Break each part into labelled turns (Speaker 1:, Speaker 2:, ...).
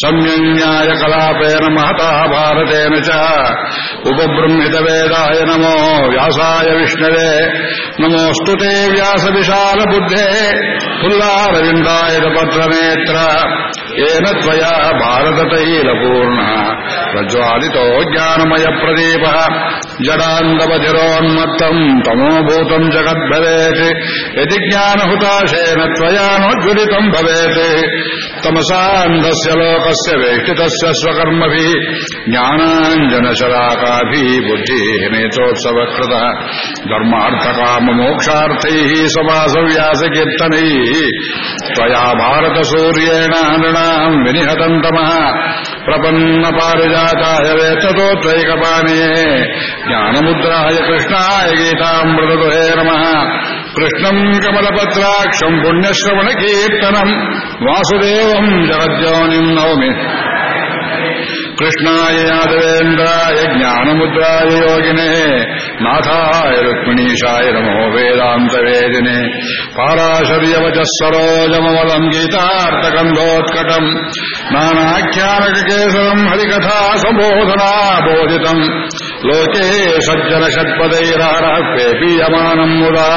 Speaker 1: सम्यन्यायकलापेन महता भारतेन च उपब्रह्मितवेदाय नमो व्यासाय विष्णवे नमोऽस्तु ते व्यासविशालबुद्धे पुल्लारविन्दायकपत्रनेत्र येन त्वया भारततैलपूर्णः प्रज्वालितो ज्ञानमयप्रदीपः जडान्धवधिरोन्मत्तं तमोभूतं जगद्भवेत् यदि ज्ञानहुताशेन त्वयानोद्घरितं भवेत् तमसा अन्धस्य लोकस्य व्यक्ति तस्य स्वकर्मभिः ज्ञानाञ्जनशरा काभि बुद्धिः नेतोत्सव धर्मार्थकाममोक्षार्थैः स्ववासव्यासकीर्तनैः त्वया भारतसूर्येण नृणां विनिहतं तमः प्रपन्नपारजाता यतदो त्वयि ज्ञानमुद्राय कृष्णाय गीतामृतदुहे नमः। कृष्णम् कमलपत्राक्षम् पुण्यश्रवणकीर्तनम् वासुदेवम् जगज्जौनिम् नवमि कृष्णाय यादवेन्द्राय ज्ञानमुद्राय योगिने, नाथाय रुक्मिणीशाय नमो वेदान्तवेदिने। पाराशर्यवचः सरोजमवलम् गीतार्थकन्धोत्कटम् नानाख्यानककेसरम् हरिकथा सम्बोधना बोधितम् लोके सज्जनषट्पदैरारः पेपीयमानम् मुदा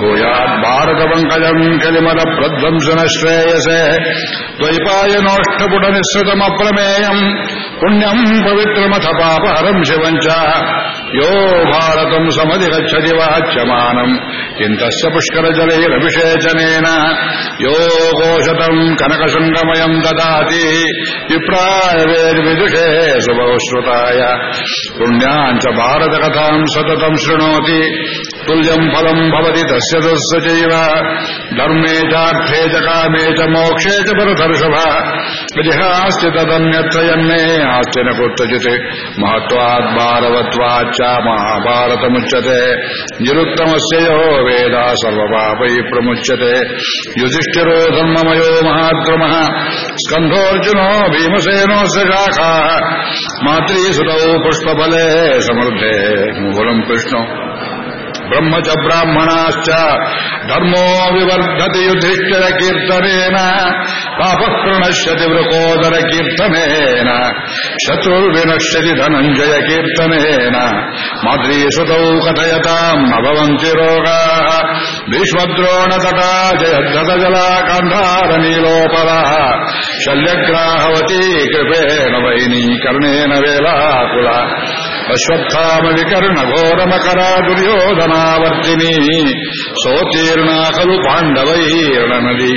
Speaker 1: भूयाद्भारतपङ्कजम् कलिमलप्रध्वंसन श्रेयसे द्वैपायनोष्ठपुटनिःसृतमप्रमेयम् पुण्यम् पवित्रमथ पापहरम् शिवम् च यो भारतम् समधिगच्छति वाच्यमानम् चिन्तस्य पुष्करजलैरभिषेचनेन यो कोशतम् कनकशृङ्गमयम् ददाति विप्रायवेर्विदुषे शुभश्रुताय पुण्याम् च भारतकथाम् सततम् शृणोति। तुल्यम् फलम् भवति, तस्य तस्य चैव। धर्मे चार्थे च कामे च मोक्षे च भरतर्षभ जिहास्ति तदन्यत्र यन्मे, आस्ति न कुत्रचित्। महत्वात् भारवत्वाच्च महाभारतमुच्यते। निरुत्तमस्य यो वेदा सर्वपापैः प्रमुच्यते। युधिष्ठिरो धर्ममयो महाक्रमः स्कन्धोऽर्जुनो भीमसेनोऽस्य शाखाः। मातृसुतौ पुष्पफले ಸಮೃದ್ಧೆ ಮೂಲಂ ಕೃಷ್ಣ. ಬ್ರಹ್ಮ ಚ ಬ್ರಾಹ್ಮಣಾಶ್ಚ ಧರ್ಮೋ ವಿವರ್ಧತೆ ಯುಧಿಷ್ಠಿರ ಕೀರ್ತನೇನ ಪಾಪ ಪ್ರಣಶ್ಯತಿ ವೃಕೋದರ ಕೀರ್ತನೇನ ಶತ್ರುರ್ವಿನಶ್ಯತಿ ಧನಂಜಯ ಕೀರ್ತನೇನ, ಮಾದ್ರೀಸುತೌ ಕಥಯತಾಂ ಅಭವಂತಿ ರೋಗಾ ಭೀಷ್ಮದ್ರೋಣ ತಟಾ ಜಯದ್ರತ ಜಲಾ ಕಂಧಾರ ನೀಲೋಪಲ ಶಲ್ಯಗ್ರಾಹವತಿ ಕೃಪೇಣ ವೈನೀಕರ್ಣೇನ ವೇಲಾಕುಲ वेलाकुला अश्वत्थामविकर्णघोरमकरा दुर्योधनावर्तिनी सोत्तीर्णा खलु पाण्डवैर्णनदी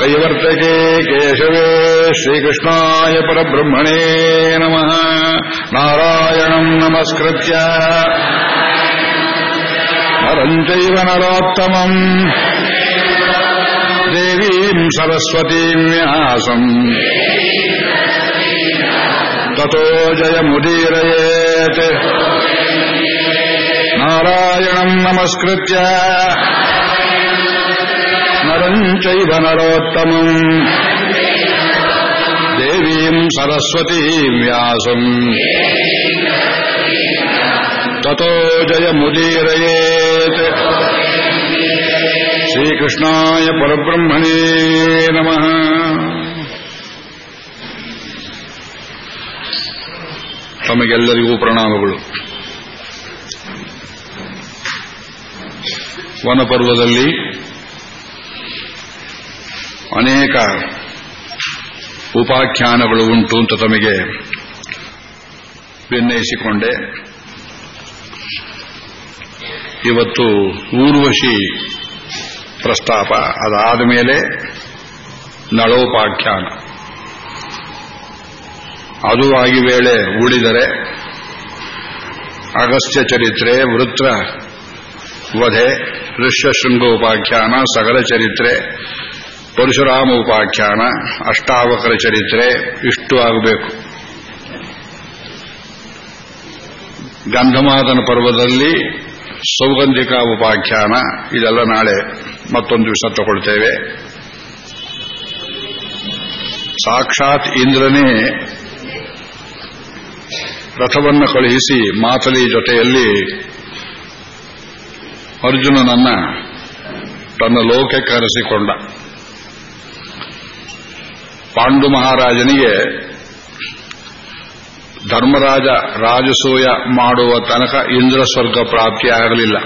Speaker 1: कैवर्तके केशवे श्रीकृष्णाय परब्रह्मणे नमः नारायणम् नमस्कृत्य नरम् चैव नरोत्तमम् देवीम् सरस्वतीम् व्यासम् ततो जयमुदीरयेत् नारायणम् नमस्कृत्य। नरम् चैव नरोत्तमम्। देवीम् सरस्वतीम् व्यासम्। ततो जयमुदीरयेत्। श्रीकृष्णाय परब्रह्मणे नमः। ತಮಗೆಲ್ಲರಿಗೂ ಪ್ರಣಾಮಗಳು. ವನಪರ್ವದಲ್ಲಿ ಅನೇಕ ಉಪಾಖ್ಯಾನಗಳು ಉಂಟು ಅಂತ ತಮಗೆ ಭಿನ್ನಯಿಸಿಕೊಂಡೆ ಇವತ್ತು ಊರ್ವಶಿ ಪ್ರಸ್ತಾಪ ಅದಾದ ಮೇಲೆ ನಳೋಪಾಖ್ಯಾನ. ಅದು ಆಗಿ ವೇಳೆ ಉಳಿದರೆ ಅಗಸ್ತ್ಯ ಚರಿತ್ರೆ, ವೃತ್ರ, ವಧೆ ಋಷ್ಯಶೃಂಗ ಉಪಾಖ್ಯಾನ ಸಗಲ ಚರಿತ್ರೆ, ಪರಶುರಾಮ ಉಪಾಖ್ಯಾನ, ಅಷ್ಟಾವಕರ ಚರಿತ್ರೆ ಇಷ್ಟು ಆಗಬೇಕು. ಗಂಧಮಾದನ ಪರ್ವದಲ್ಲಿ ಸೌಗಂಧಿಕ ಉಪಾಖ್ಯಾನ, ಇದೆಲ್ಲ ನಾಳೆ ಮತ್ತೊಂದು ದಿವಸ ತಗೊಳ್ತೇವೆ. ಸಾಕ್ಷಾತ್ ಇಂದ್ರನೇ ರಥವನ್ನು ಕಳುಹಿಸಿ ಮಾತಲಿ ಜೊತೆಯಲ್ಲಿ ಅರ್ಜುನನನ್ನ ತನ್ನ ಲೋಕೆ ಕರೆಸಿಕೊಂಡ. ಪಾಂಡು ಮಹಾರಾಜನಿಗೆ ಧರ್ಮರಾಜ ರಾಜಸೂಯ ಮಾಡುವ ತನಕ ಇಂದ್ರ ಸ್ವರ್ಗ ಪ್ರಾಪ್ತಿಯಾಗಲಿಲ್ಲ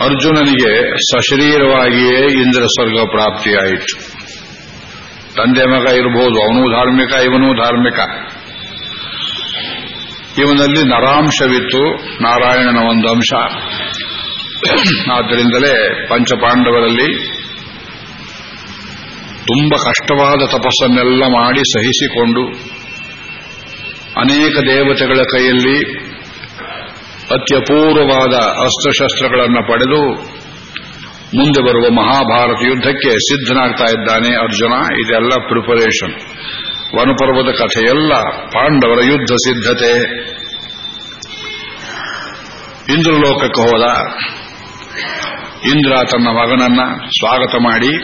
Speaker 1: ಅರ್ಜುನನಿಗೆ ಸಶರೀರವಾಗಿಯೇ ಇಂದ್ರ ಸ್ವರ್ಗ ಪ್ರಾಪ್ತಿಯಾಯಿತು. ತಂದೆ ಮಗ ಇರಬಹುದು ಅವನೂ ಧಾರ್ಮಿಕ, ಇವನೂ ಧಾರ್ಮಿಕ. ಇವನಲ್ಲಿ ನರಾಂಶವಿತ್ತು, ನಾರಾಯಣನ ಒಂದು ಅಂಶ. ಆದ್ದರಿಂದಲೇ ಪಂಚಪಾಂಡವರಲ್ಲಿ ತುಂಬ ಕಷ್ಟವಾದ ತಪಸ್ಸನ್ನೆಲ್ಲ ಮಾಡಿ ಸಹಿಸಿಕೊಂಡು ಅನೇಕ ದೇವತೆಗಳ ಕೈಯಲ್ಲಿ ಅತ್ಯಪೂರ್ವವಾದ ಅಸ್ತ್ರಶಸ್ತ್ರಗಳನ್ನು ಪಡೆದು ಮುಂದೆ ಬರುವ ಮಹಾಭಾರತ ಯುದ್ಧಕ್ಕೆ ಸಿದ್ಧನಾಗ್ತಾ ಇದ್ದಾನೆ ಅರ್ಜುನ. ಇದೆಲ್ಲ ಪ್ರಿಪರೇಷನ್ ವನಪರ್ವದ ಕಥೆಯೆಲ್ಲ ಪಾಂಡವರ ಯುದ್ಧ ಸಿದ್ಧತೆ. ಇಂದ್ರಲೋಕಕ್ಕೆ ಹೋದ. ಇಂದ್ರ ತನ್ನ ಮಗನನ್ನ ಸ್ವಾಗತ ಮಾಡಿ.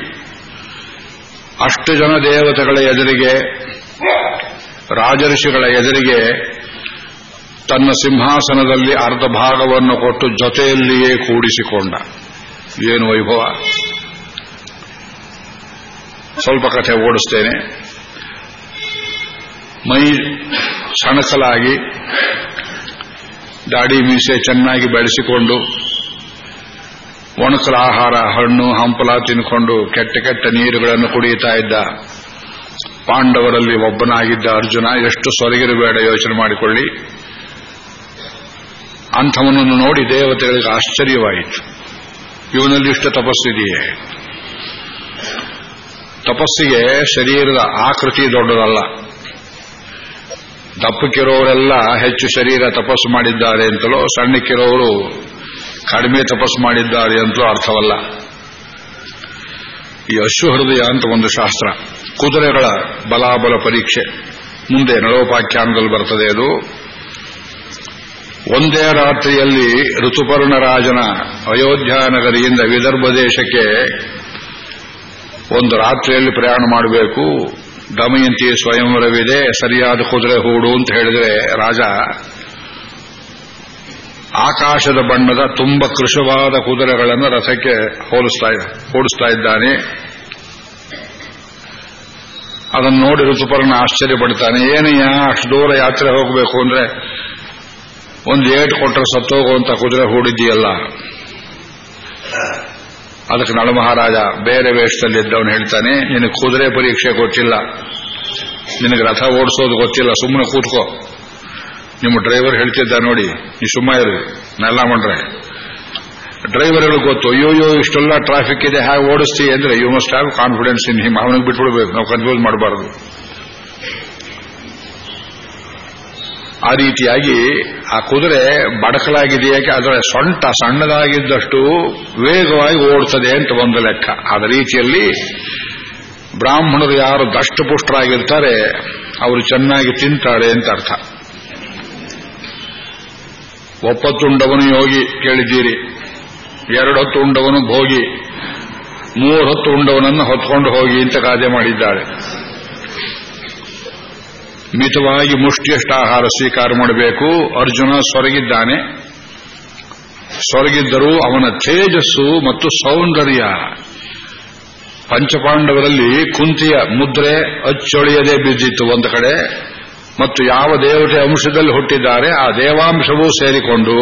Speaker 1: ಅಷ್ಟು ಜನ ದೇವತೆಗಳ ಎದುರಿಗೆ, ರಾಜಋಷಿಗಳ ಎದುರಿಗೆ ತನ್ನ ಸಿಂಹಾಸನದಲ್ಲಿ ಅರ್ಧ ಭಾಗವನ್ನು ಕೊಟ್ಟು ಜೊತೆಯಲ್ಲಿಯೇ ಕೂಡಿಸಿಕೊಂಡ. ಏನು ವೈಭವ? ಸ್ವಲ್ಪ ಕಥೆ ಓಡಿಸ್ತೇನೆ. ಮೈ ಸಣಸಲಾಗಿ ದಾಡಿ ಮೀಸೆ ಚೆನ್ನಾಗಿ ಬೆಳೆಸಿಕೊಂಡು ಒಣಕಲ ಆಹಾರ, ಹಣ್ಣು, ಹಂಪಲ ತಿನ್ಕೊಂಡು ಕೆಟ್ಟ ಕೆಟ್ಟ ನೀರುಗಳನ್ನು ಕುಡಿಯುತ್ತಾ ಇದ್ದ ಪಾಂಡವರಲ್ಲಿ ಒಬ್ಬನಾಗಿದ್ದ ಅರ್ಜುನ ಎಷ್ಟು ಸೊರಗಿರಬೇಡ ಯೋಚನೆ ಮಾಡಿಕೊಳ್ಳಿ. ಅಂಥವನನ್ನು ನೋಡಿ ದೇವತೆಗಳಿಗೆ ಆಶ್ಚರ್ಯವಾಯಿತು. ಇವನಲ್ಲಿ ಇಷ್ಟು ತಪಸ್ಸಿದೆಯೇ ತಪಸ್ಸಿಗೆ ಶರೀರದ ಆಕೃತಿ ದೊಡ್ಡದಲ್ಲ. ದಪ್ಪಕ್ಕಿರೋರೆಲ್ಲ ಹೆಚ್ಚು ಶರೀರ ತಪಸ್ಸು ಮಾಡಿದ್ದಾರೆ ಅಂತಲೋ, ಸಣ್ಣಕ್ಕಿರೋರು ಕಡಿಮೆ ತಪಸ್ಸು ಮಾಡಿದ್ದಾರೆ ಅಂತಲೂ ಅರ್ಥವಲ್ಲ. ಈ ಅಶ್ವ ಹೃದಯ ಅಂತ ಒಂದು ಶಾಸ್ತ್ರ. ಕುದುರೆಗಳ ಬಲಾಬಲ ಪರೀಕ್ಷೆ. ಮುಂದೆ ನಳೋಪಾಖ್ಯಾನದಲ್ಲಿ ಬರ್ತದೆ ಅದು. ಒಂದೇ ರಾತ್ರಿಯಲ್ಲಿ ಋತುಪರ್ಣರಾಜನ ಅಯೋಧ್ಯ ನಗರಿಯಿಂದ ವಿದರ್ಭ ದೇಶಕ್ಕೆ ಒಂದು ರಾತ್ರಿಯಲ್ಲಿ ಪ್ರಯಾಣ ಮಾಡಬೇಕು. ದಮಯಂತಿ ಸ್ವಯಂವರವಿದೆ, ಸರಿಯಾದ ಕುದುರೆ ಹೂಡು ಅಂತ ಹೇಳಿದರೆ ರಾಜ ಆಕಾಶದ ಬಣ್ಣದ ತುಂಬ ಕೃಶವಾದ ಕುದುರೆಗಳನ್ನು ರಥಕ್ಕೆ ಹೋಲಿಸ್ತಾ ಓಡಿಸ್ತಾ ಇದ್ದಾನೆ. ಅದನ್ನು ನೋಡಿ ಋತುಪರ್ಣ ಆಶ್ಚರ್ಯ ಪಡ್ತಾನೆ ಏನಯ್ಯ, ಅಷ್ಟು ದೂರ ಯಾತ್ರೆ ಹೋಗಬೇಕು ಅಂದ್ರೆ ಒಂದು ಏಟ್ ಕೊಟ್ಟರೆ ಸತ್ತೋಗುವಂತ ಕುದುರೆ ಹೂಡಿದ್ದೀಯಲ್ಲ? ಅದಕ್ಕೆ ನಳ ಮಹಾರಾಜ, ಬೇರೆ ವೇಷದಲ್ಲಿದ್ದವನು ಹೇಳ್ತಾನೆ ನಿನಗೆ ಕುದುರೆ ಪರೀಕ್ಷೆ ಗೊತ್ತಿಲ್ಲ. ನಿನಗೆ ರಥ ಓಡಿಸೋದು ಗೊತ್ತಿಲ್ಲ ಸುಮ್ಮನೆ ಕೂತ್ಕೋ. ನಿಮ್ಮ ಡ್ರೈವರ್ ಹೇಳ್ತಿದ್ದ ನೋಡಿ, ನೀ ಸುಮ್ಮ ಇರು, ನೆಲ್ಲ ಮಾಡ್ರೆ. ಡ್ರೈವರ್ಗಳು ಗೊತ್ತು ಅಯ್ಯೋಯ್ಯೋ ಇಷ್ಟೆಲ್ಲ ಟ್ರಾಫಿಕ್ ಇದೆ, ಹೇಗೆ ಓಡಿಸ್ತೀವಿ ಅಂದ್ರೆ you must have confidence in him ಅವನಿಗೆ ಬಿಟ್ಬಿಡ್ಬೇಕು, ನಾವು ಕನ್ಫ್ಯೂಸ್ ಮಾಡಬಾರದು. ಆ ರೀತಿಯಾಗಿ ಆ ಕುದುರೆ ಬಡಕಲಾಗಿದೆ ಯಾಕೆ? ಅದರ ಸೊಂಟ ಸಣ್ಣದಾಗಿದ್ದಷ್ಟು ವೇಗವಾಗಿ ಓಡ್ತದೆ ಅಂತ ಒಂದು ಲೆಕ್ಕ. ಆದ ರೀತಿಯಲ್ಲಿ ಬ್ರಾಹ್ಮಣರು ಯಾರು ದಷ್ಟಪುಷ್ಟರಾಗಿರ್ತಾರೆ, ಅವರು ಚೆನ್ನಾಗಿ ತಿಂತಾರೆ ಅಂತ ಅರ್ಥ. ಒಪ್ಪತ್ತುಂಡವನು ಯೋಗಿ ಕೇಳಿದ್ದೀರಿ ಎರಡು ಹೊತ್ತು ಉಂಡವನು ಭೋಗಿ ಮೂರು ಹೊತ್ತು ಉಂಡವನನ್ನು ಹೊತ್ಕೊಂಡು ಹೋಗಿ ಅಂತ ಕಾದೆ ಮಾಡಿದ್ದಾಳೆ. ಮಿತವಾಗಿ ಮುಷ್ಟಿಯಷ್ಟು ಆಹಾರ ಸ್ವೀಕಾರ ಮಾಡಬೇಕು. ಅರ್ಜುನ ಸೊರಗಿದ್ದಾನೆ. ಸೊರಗಿದ್ದರೂ ಅವನ ತೇಜಸ್ಸು ಮತ್ತು ಸೌಂದರ್ಯ ಪಂಚಪಾಂಡವರಲ್ಲಿ ಕುಂತಿಯ ಮುದ್ರೆ ಅಚ್ಚೊಳೆಯದೇ ಬಿದ್ದಿತ್ತು ಒಂದು ಕಡೆ ಮತ್ತು ಯಾವ ದೇವತೆ ಅಂಶದಲ್ಲಿ ಹುಟ್ಟಿದ್ದಾರೆ ಆ ದೇವಾಂಶವೂ ಸೇರಿಕೊಂಡು.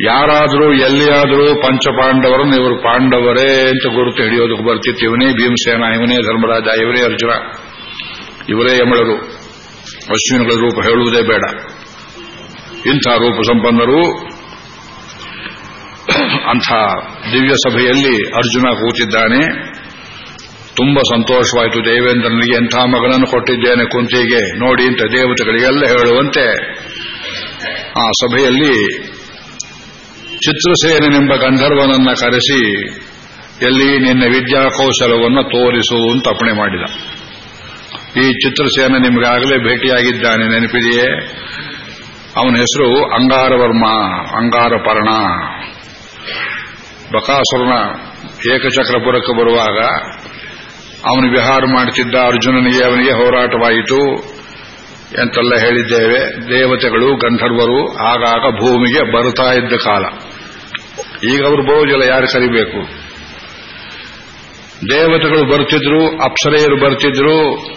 Speaker 1: ಯಾರಾದರೂ ಎಲ್ಲಿಯಾದರೂ ಪಂಚಪಾಂಡವರನ್ನು ಇವರು ಪಾಂಡವರೇ ಅಂತ ಗುರುತು ಹಿಡಿಯೋದಕ್ಕೆ ಬರ್ತಿತ್ತು. ಇವನೇ ಭೀಮಸೇನ, ಇವನೇ ಧರ್ಮರಾಜ, ಇವರೇ ಅರ್ಜುನ, ಇವರೇ ಯಮಳರು. ಅಶ್ವಿನಿಗಳ ರೂಪ ಹೇಳುವುದೇ ಬೇಡ. ಇಂಥ ರೂಪ ಸಂಪನ್ನರು ಅಂಥ ದಿವ್ಯ ಸಭೆಯಲ್ಲಿ ಅರ್ಜುನ ಕೂತಿದ್ದಾನೆ. ತುಂಬಾ ಸಂತೋಷವಾಯಿತು ದೇವೇಂದ್ರನಿಗೆ. ಎಂಥ ಮಗನನ್ನು ಕೊಟ್ಟಿದ್ದೇನೆ ಕುಂತಿಗೆ. ನೋಡಿ ಅಂತ ದೇವತೆಗಳಿಗೆಲ್ಲ ಹೇಳುವಂತೆ ಆ ಸಭೆಯಲ್ಲಿ ಚಿತ್ರಸೇನೆಂಬ ಗಂಧರ್ವನನ್ನ ಕರೆಸಿ, ಎಲ್ಲಿ ನಿನ್ನ ವಿದ್ಯಾಕೌಶಲವನ್ನು ತೋರಿಸು ಅಂತ ಅಪ್ಪಣೆ ಮಾಡಿದ. ಈ ಚಿತ್ರಸೇನ ನಿಮಗಾಗಲೇ ಭೇಟಿಯಾಗಿದ್ದಾನೆ, ನೆನಪಿದೆಯೇ? ಅವನ ಹೆಸರು ಅಂಗಾರವರ್ಮ, ಅಂಗಾರಪರ್ಣ. ಬಕಾಸುರನ ಏಕಚಕ್ರಪುರಕ್ಕೆ ಬರುವಾಗ ಅವನು ವಿಹಾರ ಮಾಡುತ್ತಿದ್ದ ಅರ್ಜುನನಿಗೆ ಅವನಿಗೆ ಹೋರಾಟವಾಯಿತು ಎಂತೆಲ್ಲ ಹೇಳಿದ್ದೇವೆ. ದೇವತೆಗಳು, ಗಂಧರ್ವರು ಆಗಾಗ ಭೂಮಿಗೆ ಬರುತ್ತಾ ಇದ್ದ ಕಾಲ. ಈಗ ಅವರು ಬರೋದಿಲ್ಲ ಯಾರು ಕರಿಬೇಕು ದೇವತೆಗಳು ಬರ್ತಿದ್ರು, ಅಪ್ಸರೆಯರು ಬರ್ತಿದ್ರು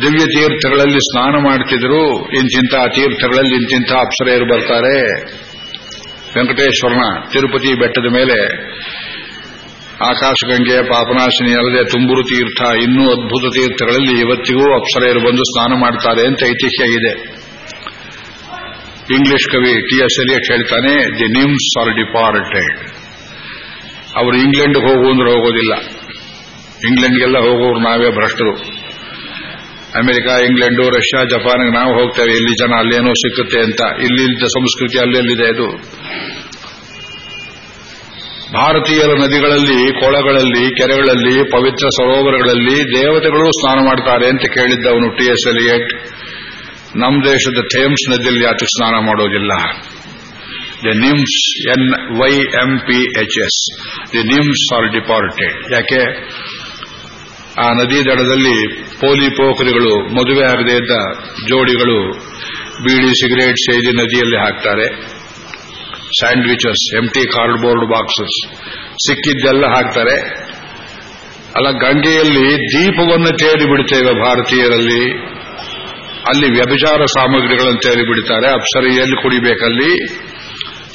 Speaker 1: ದಿವ್ಯ ತೀರ್ಥಗಳಲ್ಲಿ ಸ್ನಾನ ಮಾಡ್ತಿದ್ರು, ಇಂತಿಂಥ ತೀರ್ಥಗಳಲ್ಲಿ ಇಂತಿಂಥ ಅಪ್ಸರೆಯರು ಬರ್ತಾರೆ. ವೆಂಕಟೇಶ್ವರನ ತಿರುಪತಿ ಬೆಟ್ಟದ ಮೇಲೆ ಆಕಾಶಗಂಗೆ, ಪಾಪನಾಶಿನಿ, ಅಲ್ಲದೆ ತುಂಬುರು ತೀರ್ಥ, ಇನ್ನೂ ಅದ್ಭುತ ತೀರ್ಥಗಳಲ್ಲಿ ಇವತ್ತಿಗೂ ಅಪ್ಸರೆಯರು ಬಂದು ಸ್ನಾನ ಮಾಡ್ತಾರೆ ಅಂತ ಐತಿಹ್ಯ ಇದೆ. ಇಂಗ್ಲಿಷ್ ಕವಿ ಟಿ ಎಸ್ ಎಲಿಯಟ್ ಹೇಳ್ತಾನೆ, ದಿ ನಿಮ್ಸ್ ಆರ್ ಡಿಪಾರ್ಟೆಡ್. ಅವರು ಇಂಗ್ಲೆಂಡ್ಗೆ ಹೋಗು ಅಂದ್ರೆ ಹೋಗೋದಿಲ್ಲ. ಇಂಗ್ಲೆಂಡ್ಗೆಲ್ಲ ಹೋಗೋರು ನಾವೇ ಭ್ರಷ್ಟರು. ಅಮೆರಿಕ, ಇಂಗ್ಲೆಂಡು, ರಷ್ಯಾ, ಜಪಾನ್ಗೆ ನಾವು ಹೋಗ್ತೇವೆ. ಇಲ್ಲಿ ಜನ ಅಲ್ಲೇನೋ ಸಿಕ್ಕುತ್ತೆ ಅಂತ. ಇಲ್ಲಿ ಸಂಸ್ಕೃತಿ ಅಲ್ಲೆಲ್ಲಿದೆ ಅದು. ಭಾರತೀಯರ ನದಿಗಳಲ್ಲಿ, ಕೊಳಗಳಲ್ಲಿ, ಕೆರೆಗಳಲ್ಲಿ, ಪವಿತ್ರ ಸರೋವರಗಳಲ್ಲಿ ದೇವತೆಗಳು ಸ್ನಾನ ಮಾಡ್ತಾರೆ ಅಂತ ಕೇಳಿದ್ದವನು ಟಿ ಎಸ್ ಎಲಿಯಟ್. ನಮ್ಮ ದೇಶದ ಥೇಮ್ಸ್ ನದಿಯಲ್ಲಿ ಯಾಕೆ ಸ್ನಾನ ಮಾಡೋದಿಲ್ಲ? The nymphs N Y M P H S the nymphs are departed ಯಾಕೆ? ಆ ನದಿ ದಡದಲ್ಲಿ ಪೋಲಿ ಪೋಖರಿಗಳು ಮದುವೆ ಆಗದೇ ಇದ್ದ ಜೋಡಿಗಳು ಬೀಡಿ ಸಿಗರೇಟ್ ಸೇರಿ ನದಿಯಲ್ಲಿ ಹಾಕ್ತಾರೆ. ಸ್ಯಾಂಡ್ವಿಚಸ್ ಎಂಟಿ ಕಾರ್ಡ್ಬೋರ್ಡ್ ಬಾಕ್ಸಸ್ ಸಿಕ್ಕಿದ್ದೆಲ್ಲ ಹಾಕ್ತಾರೆ. ಅಲ್ಲ, ಗಂಗೆಯಲ್ಲಿ ದೀಪವನ್ನು ತೇರಿ ಬಿಡ್ತೇವೆ ಭಾರತೀಯರಲ್ಲಿ. ಅಲ್ಲಿ ವ್ಯಭಿಚಾರ ಸಾಮಗ್ರಿಗಳನ್ನು ತೇರಿ ಬಿಡ್ತಾರೆ. ಅಪ್ಸರಿಯಲ್ಲಿ ಕುಡಿಬೇಕಲ್ಲಿ.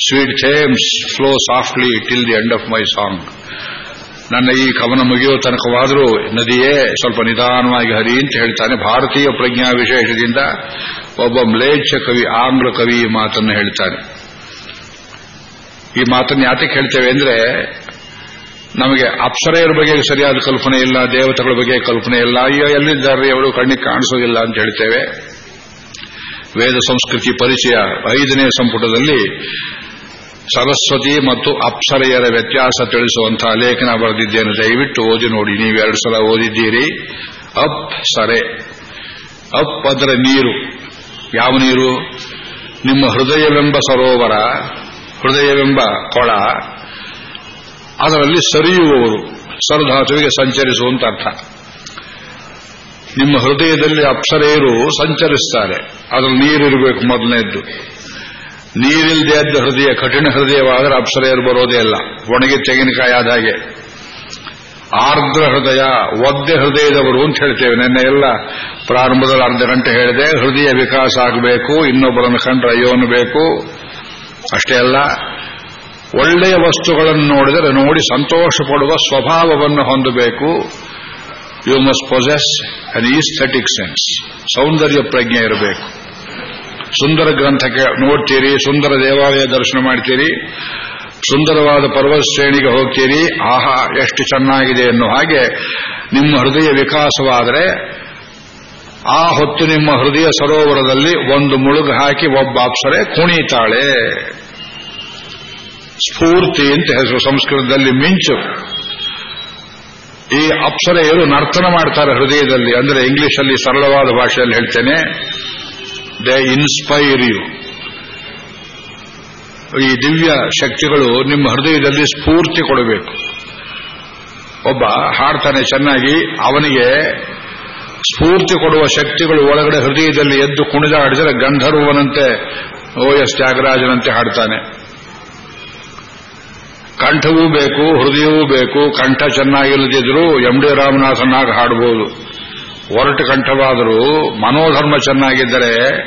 Speaker 1: Sweet Thames flow softly till the end of my song ನನ್ನ ಈ ಕವನ ಮುಗಿಯೋ ತನಕವಾದರೂ ನದಿಯೇ ಸ್ವಲ್ಪ ನಿಧಾನವಾಗಿ ಹರಿ ಅಂತ ಹೇಳ್ತಾನೆ. ಭಾರತೀಯ ಪ್ರಜ್ಞಾ ವಿಶೇಷದಿಂದ ಒಬ್ಬ ಮ್ಲೇಚ್ಛ ಕವಿ, ಆಂಗ್ಲ ಕವಿ ಈ ಮಾತನ್ನು ಹೇಳ್ತಾನೆ. ಈ ಮಾತನ್ನು ಯಾತಕ್ಕೆ ಹೇಳ್ತೇವೆ ಅಂದ್ರೆ, ನಮಗೆ ಅಪ್ಸರೆಯರ ಬಗ್ಗೆ ಸರಿಯಾದ ಕಲ್ಪನೆ ಇಲ್ಲ, ದೇವತೆಗಳ ಬಗ್ಗೆ ಕಲ್ಪನೆ ಇಲ್ಲ. ಅಯ್ಯೋ, ಎಲ್ಲಿದ್ದಾರೆ ಅವರು? ಕಣ್ಣಿಗೆ ಕಾಣಿಸೋದಿಲ್ಲ ಅಂತ ಹೇಳ್ತೇವೆ. ವೇದ ಸಂಸ್ಕೃತಿ ಪರಿಚಯ ಐದನೇ ಸಂಪುಟದಲ್ಲಿ ಸರಸ್ವತಿ ಮತ್ತು ಅಪ್ಸರೆಯರ ವ್ಯತ್ಯಾಸ ತಿಳಿಸುವಂತಹ ಲೇಖನ ಬರೆದಿದ್ದೇನೆ. ದಯವಿಟ್ಟು ಓದಿ ನೋಡಿ. ನೀವು ನೀವೆರಡು ಸಲ ಓದಿದ್ದೀರಿ. ಅಪ್ ಸರೆ ಅಪ್ ಅದರ ನೀರು. ಯಾವ ನೀರು? ನಿಮ್ಮ ಹೃದಯವೆಂಬ ಸರೋವರ, ಹೃದಯವೆಂಬ ಕೊಳ, ಅದರಲ್ಲಿ ಸರಿಯುವವರು. ಸರಧಾತುವಿಗೆ ಸಂಚರಿಸುವಂತ ಅರ್ಥ. ನಿಮ್ಮ ಹೃದಯದಲ್ಲಿ ಅಪ್ಸರೆಯರು ಸಂಚರಿಸ್ತಾರೆ. ಅದರಲ್ಲಿ ನೀರಿರಬೇಕು ಮೊದಲನೇದ್ದು. ನೀರಿಲ್ಲದೆ ಅದ್ದ ಹೃದಯ, ಕಠಿಣ ಹೃದಯವಾದರೆ ಅಪ್ಸರೆಯರು ಬರೋದೇ ಇಲ್ಲ. ಒಣಗಿ ತೆಂಗಿನಕಾಯಿ ಆದ ಹಾಗೆ. ಆರ್ದ್ರ ಹೃದಯ, ಒದ್ದೆ ಹೃದಯದವರು ಅಂತ ಹೇಳ್ತೇವೆ ನಿನ್ನೆ ಎಲ್ಲ. ಪ್ರಾರಂಭದಲ್ಲಿ ಅರ್ಧ ಗಂಟೆ ಹೇಳಿದೆ, ಹೃದಯ ವಿಕಾಸ ಆಗಬೇಕು, ಇನ್ನೊಬ್ಬರನ್ನು ಕಂಡ್ರೆ ಅಯ್ಯೋನು ಬೇಕು ಅಷ್ಟೇ ಅಲ್ಲ, ಒಳ್ಳೆಯ ವಸ್ತುಗಳನ್ನು ನೋಡಿದರೆ ನೋಡಿ ಸಂತೋಷ ಪಡುವ ಸ್ವಭಾವವನ್ನು ಹೊಂದಬೇಕು. You must possess an aesthetic sense ಸೌಂದರ್ಯ ಪ್ರಜ್ಞೆ ಇರಬೇಕು. ಸುಂದರ ಗ್ರಂಥಕ್ಕೆ ನೋಡ್ತೀರಿ, ಸುಂದರ ದೇವಾಲಯ ದರ್ಶನ ಮಾಡ್ತೀರಿ, ಸುಂದರವಾದ ಪರ್ವತ ಶ್ರೇಣಿಗೆ ಹೋಗ್ತೀರಿ, ಆಹಾ, ಎಷ್ಟು ಚೆನ್ನಾಗಿದೆ ಎನ್ನುವ ಹಾಗೆ ನಿಮ್ಮ ಹೃದಯ ವಿಕಾಸವಾದರೆ ಆ ಹೊತ್ತು ನಿಮ್ಮ ಹೃದಯ ಸರೋವರದಲ್ಲಿ ಒಂದು ಮುಳುಗು ಹಾಕಿ ಒಬ್ಬ ಅಪ್ಸರೆ ಕುಣಿತಾಳೆ. ಸ್ಫೂರ್ತಿ ಅಂತ ಹೆಸರು ಸಂಸ್ಕೃತದಲ್ಲಿ ಮಿಂಚು. ಈ ಅಪ್ಸರೆಯರು ನರ್ತನ ಮಾಡ್ತಾರೆ ಹೃದಯದಲ್ಲಿ, ಅಂದ್ರೆ ಇಂಗ್ಲಿಷಲ್ಲಿ ಸರಳವಾದ ಭಾಷೆಯಲ್ಲಿ ಹೇಳ್ತೇನೆ. ದೇ ಇನ್ಸ್ಪೈರ್ ಯು ಈ ದಿವ್ಯ ಶಕ್ತಿಗಳು ನಿಮ್ಮ ಹೃದಯದಲ್ಲಿ ಸ್ಫೂರ್ತಿ ಕೊಡಬೇಕು. ಒಬ್ಬ ಹಾಡ್ತಾನೆ ಚೆನ್ನಾಗಿ, ಅವನಿಗೆ ಸ್ಫೂರ್ತಿ ಕೊಡುವ ಶಕ್ತಿಗಳು ಒಳಗಡೆ ಹೃದಯದಲ್ಲಿ ಎದ್ದು ಕುಣಿದಾಡಿದರೆ ಗಂಧರ್ವನಂತೆ, ಓ ಎಸ್ ತ್ಯಾಗರಾಜನಂತೆ ಹಾಡ್ತಾನೆ. ಕಂಠವೂ ಬೇಕು, ಹೃದಯವೂ ಬೇಕು, ಕಂಠ ಚೆನ್ನಾಗಿಲ್ಲದಿದ್ರು ಎಂ ಡಿ ರಾಮನಾಥನಾಗ ಹಾಡಬಹುದು ಒರಟು ಕಂಠವಾದರೂ ಮನೋಧರ್ಮ ಚೆನ್ನಾಗಿದ್ದರೆ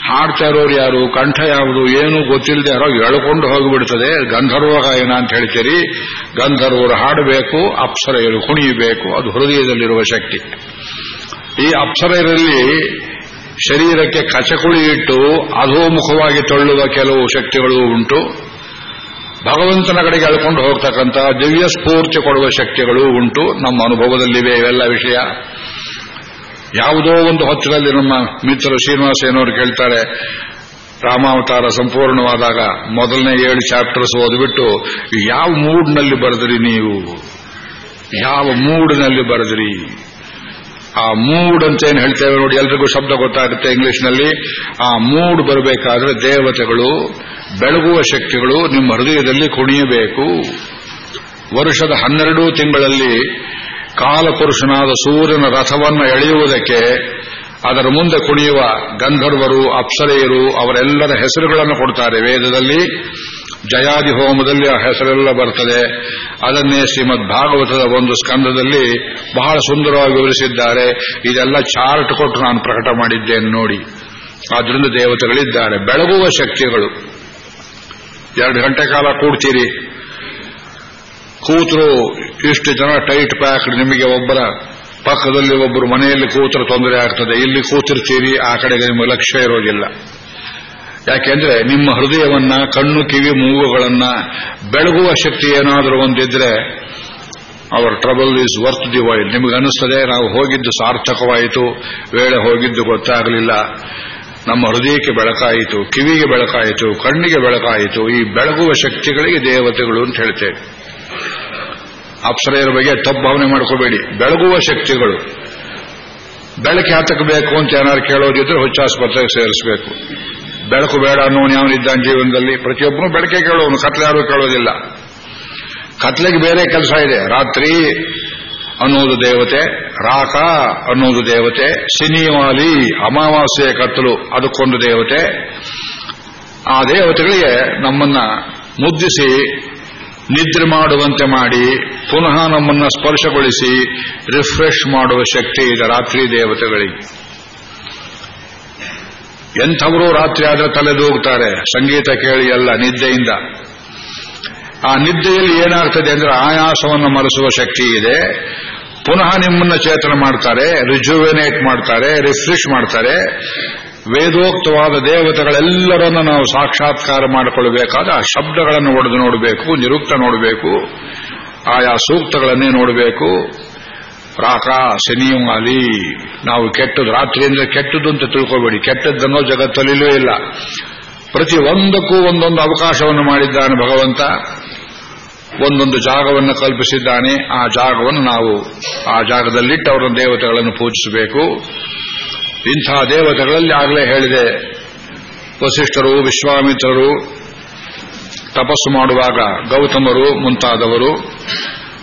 Speaker 1: ಹಾಡ್ತಾ ಇರೋರು ಯಾರು, ಕಂಠ ಯಾವುದು, ಏನೂ ಗೊತ್ತಿಲ್ಲದೆ ಯಾರೋ ಎಳ್ಕೊಂಡು ಹೋಗಿಬಿಡ್ತದೆ. ಗಂಧರ್ವ ಗಾಯನ ಅಂತ ಹೇಳ್ತೀರಿ? ಗಂಧರ್ವರು ಹಾಡಬೇಕು, ಅಪ್ಸರೆಯರು ಕುಣಿಯಬೇಕು. ಅದು ಹೃದಯದಲ್ಲಿರುವ ಶಕ್ತಿ. ಈ ಅಪ್ಸರೆಯರಲ್ಲಿ ಶರೀರಕ್ಕೆ ಕಚಕುಳಿ ಇಟ್ಟು ಅಧೋಮುಖವಾಗಿ ತಳ್ಳುವ ಕೆಲವು ಶಕ್ತಿಗಳು ಉಂಟು. ಭಗವಂತನ ಕಡೆಗೆ ಎಳ್ಕೊಂಡು ಹೋಗ್ತಕ್ಕಂಥ ದಿವ್ಯ ಸ್ಫೂರ್ತಿ ಕೊಡುವ ಶಕ್ತಿಗಳು ಉಂಟು. ನಮ್ಮ ಅನುಭವದಲ್ಲಿವೆ ಇವೆಲ್ಲ ವಿಷಯ. ಯಾವುದೋ ಒಂದು ಹೊತ್ತಿನಲ್ಲಿ ನಮ್ಮ ಮಿತ್ರರು ಶ್ರೀನಿವಾಸ ಏನವರು ಕೇಳ್ತಾರೆ, ರಾಮಾವತಾರ ಸಂಪೂರ್ಣವಾದಾಗ ಮೊದಲನೇ ಏಳು ಚಾಪ್ಟರ್ಸ್ ಓದ್ಬಿಟ್ಟು, ಯಾವ ಮೂಡ್ನಲ್ಲಿ ಬರೆದ್ರಿ ನೀವು? ಯಾವ ಮೂಡ್ನಲ್ಲಿ ಬರೆದ್ರಿ? ಆ ಮೂಡ್ ಅಂತ ಏನು ಹೇಳ್ತೇವೆ ನೋಡಿ, ಎಲ್ರಿಗೂ ಶಬ್ದ ಗೊತ್ತಾಗುತ್ತೆ ಇಂಗ್ಲಿಷ್ನಲ್ಲಿ. ಆ ಮೂಡ್ ಬರಬೇಕಾದ್ರೆ ದೇವತೆಗಳು, ಬೆಳಗುವ ಶಕ್ತಿಗಳು ನಿಮ್ಮ ಹೃದಯದಲ್ಲಿ ಕುಣಿಯಬೇಕು. ವರ್ಷದ ಹನ್ನೆರಡು ತಿಂಗಳಲ್ಲಿ ಕಾಲಪುರುಷನಾದ ಸೂರ್ಯನ ರಥವನ್ನು ಎಳೆಯುವುದಕ್ಕೆ ಅದರ ಮುಂದೆ ಕುಣಿಯುವ ಗಂಧರ್ವರು, ಅಪ್ಸರೆಯರು ಅವರೆಲ್ಲರ ಹೆಸರುಗಳನ್ನು ಕೊಡ್ತಾರೆ ವೇದದಲ್ಲಿ. ಜಯಾದಿ ಹೋಮದಲ್ಲಿ ಆ ಹೆಸರೆಲ್ಲ ಬರ್ತದೆ. ಅದನ್ನೇ ಶ್ರೀಮದ್ ಭಾಗವತದ ಒಂದು ಸ್ಕಂದದಲ್ಲಿ ಬಹಳ ಸುಂದರವಾಗಿ ವಿವರಿಸಿದ್ದಾರೆ. ಇದೆಲ್ಲ ಚಾರ್ಟ್ ಕೊಟ್ಟು ನಾನು ಪ್ರಕಟ ಮಾಡಿದ್ದೇನೆ ನೋಡಿ. ಆದ್ರಿಂದ ದೇವತೆಗಳಿದ್ದಾರೆ. ಬೆಳಗುವ ಶಕ್ತಿಗಳು. ಎರಡು ಗಂಟೆ ಕಾಲ ಕೂಡ್ತೀರಿ. ಕೂತರು ಇಷ್ಟು ಜನ ಟೈಟ್ ಪ್ಯಾಕ್ ನಿಮಗೆ ಒಬ್ಬರ ಪಕ್ಕದಲ್ಲಿ ಒಬ್ಬರು ಮನೆಯಲ್ಲಿ ಕೂತರು ತೊಂದರೆ ಆಗ್ತದೆ. ಇಲ್ಲಿ ಕೂತಿರ್ತೀರಿ, ಆ ಕಡೆಗೆ ನಿಮಗೆ ಲಕ್ಷ್ಯ ಇರೋದಿಲ್ಲ. ಯಾಕೆಂದ್ರೆ ನಿಮ್ಮ ಹೃದಯವನ್ನ, ಕಣ್ಣು, ಕಿವಿ, ಮೂಗುಗಳನ್ನ ಬೆಳಗುವ ಶಕ್ತಿ ಏನಾದರೂ ಒಂದಿದ್ರೆ our trouble is worth the while ನಿಮಗೆ ಅನಿಸ್ತದೆ, ನಾವು ಹೋಗಿದ್ದು ಸಾರ್ಥಕವಾಯಿತು, ವೇಳೆ ಹೋಗಿದ್ದು ಗೊತ್ತಾಗಲಿಲ್ಲ. ನಮ್ಮ ಹೃದಯಕ್ಕೆ ಬೆಳಕಾಯಿತು, ಕಿವಿಗೆ ಬೆಳಕಾಯಿತು, ಕಣ್ಣಿಗೆ ಬೆಳಕಾಯಿತು, ಈ ಬೆಳಗುವ ಶಕ್ತಿಗಳಿಗೆ ದೇವತೆಗಳು ಅಂತ ಹೇಳ್ತೇವೆ. ಅಪ್ಸರೆಯರ ಬಗ್ಗೆ ತಪ್ಪು ಭಾವನೆ ಮಾಡ್ಕೋಬೇಡಿ. ಬೆಳಗುವ ಶಕ್ತಿಗಳು. ಬೆಳಕೆ ಯಾತಕ್ಕೆ ಬೇಕು ಅಂತ ಏನಾದ್ರು ಕೇಳೋದಿದ್ರೆ ಹುಚ್ಚಾಸ್ಪತ್ರೆಗೆ ಸೇರಿಸಬೇಕು. ಬೆಳಕು ಬೇಡ ಅನ್ನೋನು ಯಾವನಿದ್ದಾನೆ ಜೀವನದಲ್ಲಿ? ಪ್ರತಿಯೊಬ್ಬನು ಬೆಳಕೆ ಕೇಳೋನು ಕತ್ಲೆ ಯಾರು ಕೇಳೋದಿಲ್ಲ. ಕತ್ಲೆಗೆ ಬೇರೆ ಕೆಲಸ ಇದೆ. ರಾತ್ರಿ ಅನ್ನೋದು ದೇವತೆ, ರಾಕ ಅನ್ನೋದು ದೇವತೆ, ಸಿನಿಮಾಲಿ ಅಮಾವಾಸ್ಯೆ ಕತ್ತಲು ಅದಕ್ಕೊಂದು ದೇವತೆ. ಆ ದೇವತೆಗಳಿಗೆ ನಮ್ಮನ್ನ ಮುದ್ದಿಸಿ, ನಿದ್ರೆ ಮಾಡುವಂತೆ ಮಾಡಿ, ಪುನಃ ನಮ್ಮನ್ನ ಸ್ಪರ್ಶಗೊಳಿಸಿ, ರಿಫ್ರೆಶ್ ಮಾಡುವ ಶಕ್ತಿ ಇದೆ ರಾತ್ರಿ ದೇವತೆಗಳಿಗೆ. ಎಂಥವರು ರಾತ್ರಿ ಆದ್ರೆ ತಲೆದೂಗ್ತಾರೆ ಸಂಗೀತ ಕೇಳಿ ಎಲ್ಲ ನಿದ್ದೆಯಿಂದ. ಆ ನಿದ್ದೆಯಲ್ಲಿ ಏನಾಗ್ತದೆ ಅಂದ್ರೆ ಆಯಾಸವನ್ನು ಮರೆಸುವ ಶಕ್ತಿ ಇದೆ. ಪುನಃ ನಿಮ್ಮನ್ನ ಚೇತನ ಮಾಡ್ತಾರೆ ರಿಜುವೆನೇಟ್ ಮಾಡ್ತಾರೆ ರಿಫ್ರೆಶ್ ಮಾಡ್ತಾರೆ. ವೇದೋಕ್ತವಾದ ದೇವತೆಗಳೆಲ್ಲರನ್ನು ನಾವು ಸಾಕ್ಷಾತ್ಕಾರ ಮಾಡಿಕೊಳ್ಳಬೇಕಾದ ಆ ಶಬ್ದಗಳನ್ನು ಒಡೆದು ನೋಡಬೇಕು, ನಿರುಕ್ತ ನೋಡಬೇಕು, ಆಯಾ ಸೂಕ್ತಗಳನ್ನೇ ನೋಡಬೇಕು. ರಾಕ ಅಲಿ ನಾವು ಕೆಟ್ಟದ್ದು, ರಾತ್ರಿ ಅಂದ್ರೆ ಕೆಟ್ಟದ್ದು ಅಂತ ತಿಳ್ಕೊಬೇಡಿ. ಕೆಟ್ಟದ್ದನ್ನೋ ಜಗತ್ತಲ್ಲಿಲೂ ಇಲ್ಲ. ಪ್ರತಿ ಒಂದಕ್ಕೂ ಒಂದೊಂದು ಅವಕಾಶವನ್ನು ಮಾಡಿದ್ದಾನೆ ಭಗವಂತ. ಒಂದೊಂದು ಜಾಗವನ್ನು ಕಲ್ಪಿಸಿದ್ದಾನೆ. ಆ ಜಾಗವನ್ನು ನಾವು ಆ ಜಾಗದಲ್ಲಿಟ್ಟು ಅವರ ದೇವತೆಗಳನ್ನು ಪೂಜಿಸಬೇಕು. ಇಂಥ ದೇವತೆಗಳಲ್ಲಿ ಆಗಲೇ ಹೇಳಿದೆ, ವಸಿಷ್ಠರು, ವಿಶ್ವಾಮಿತ್ರರು, ತಪಸ್ಸು ಮಾಡುವಾಗ ಗೌತಮರು ಮುಂತಾದವರು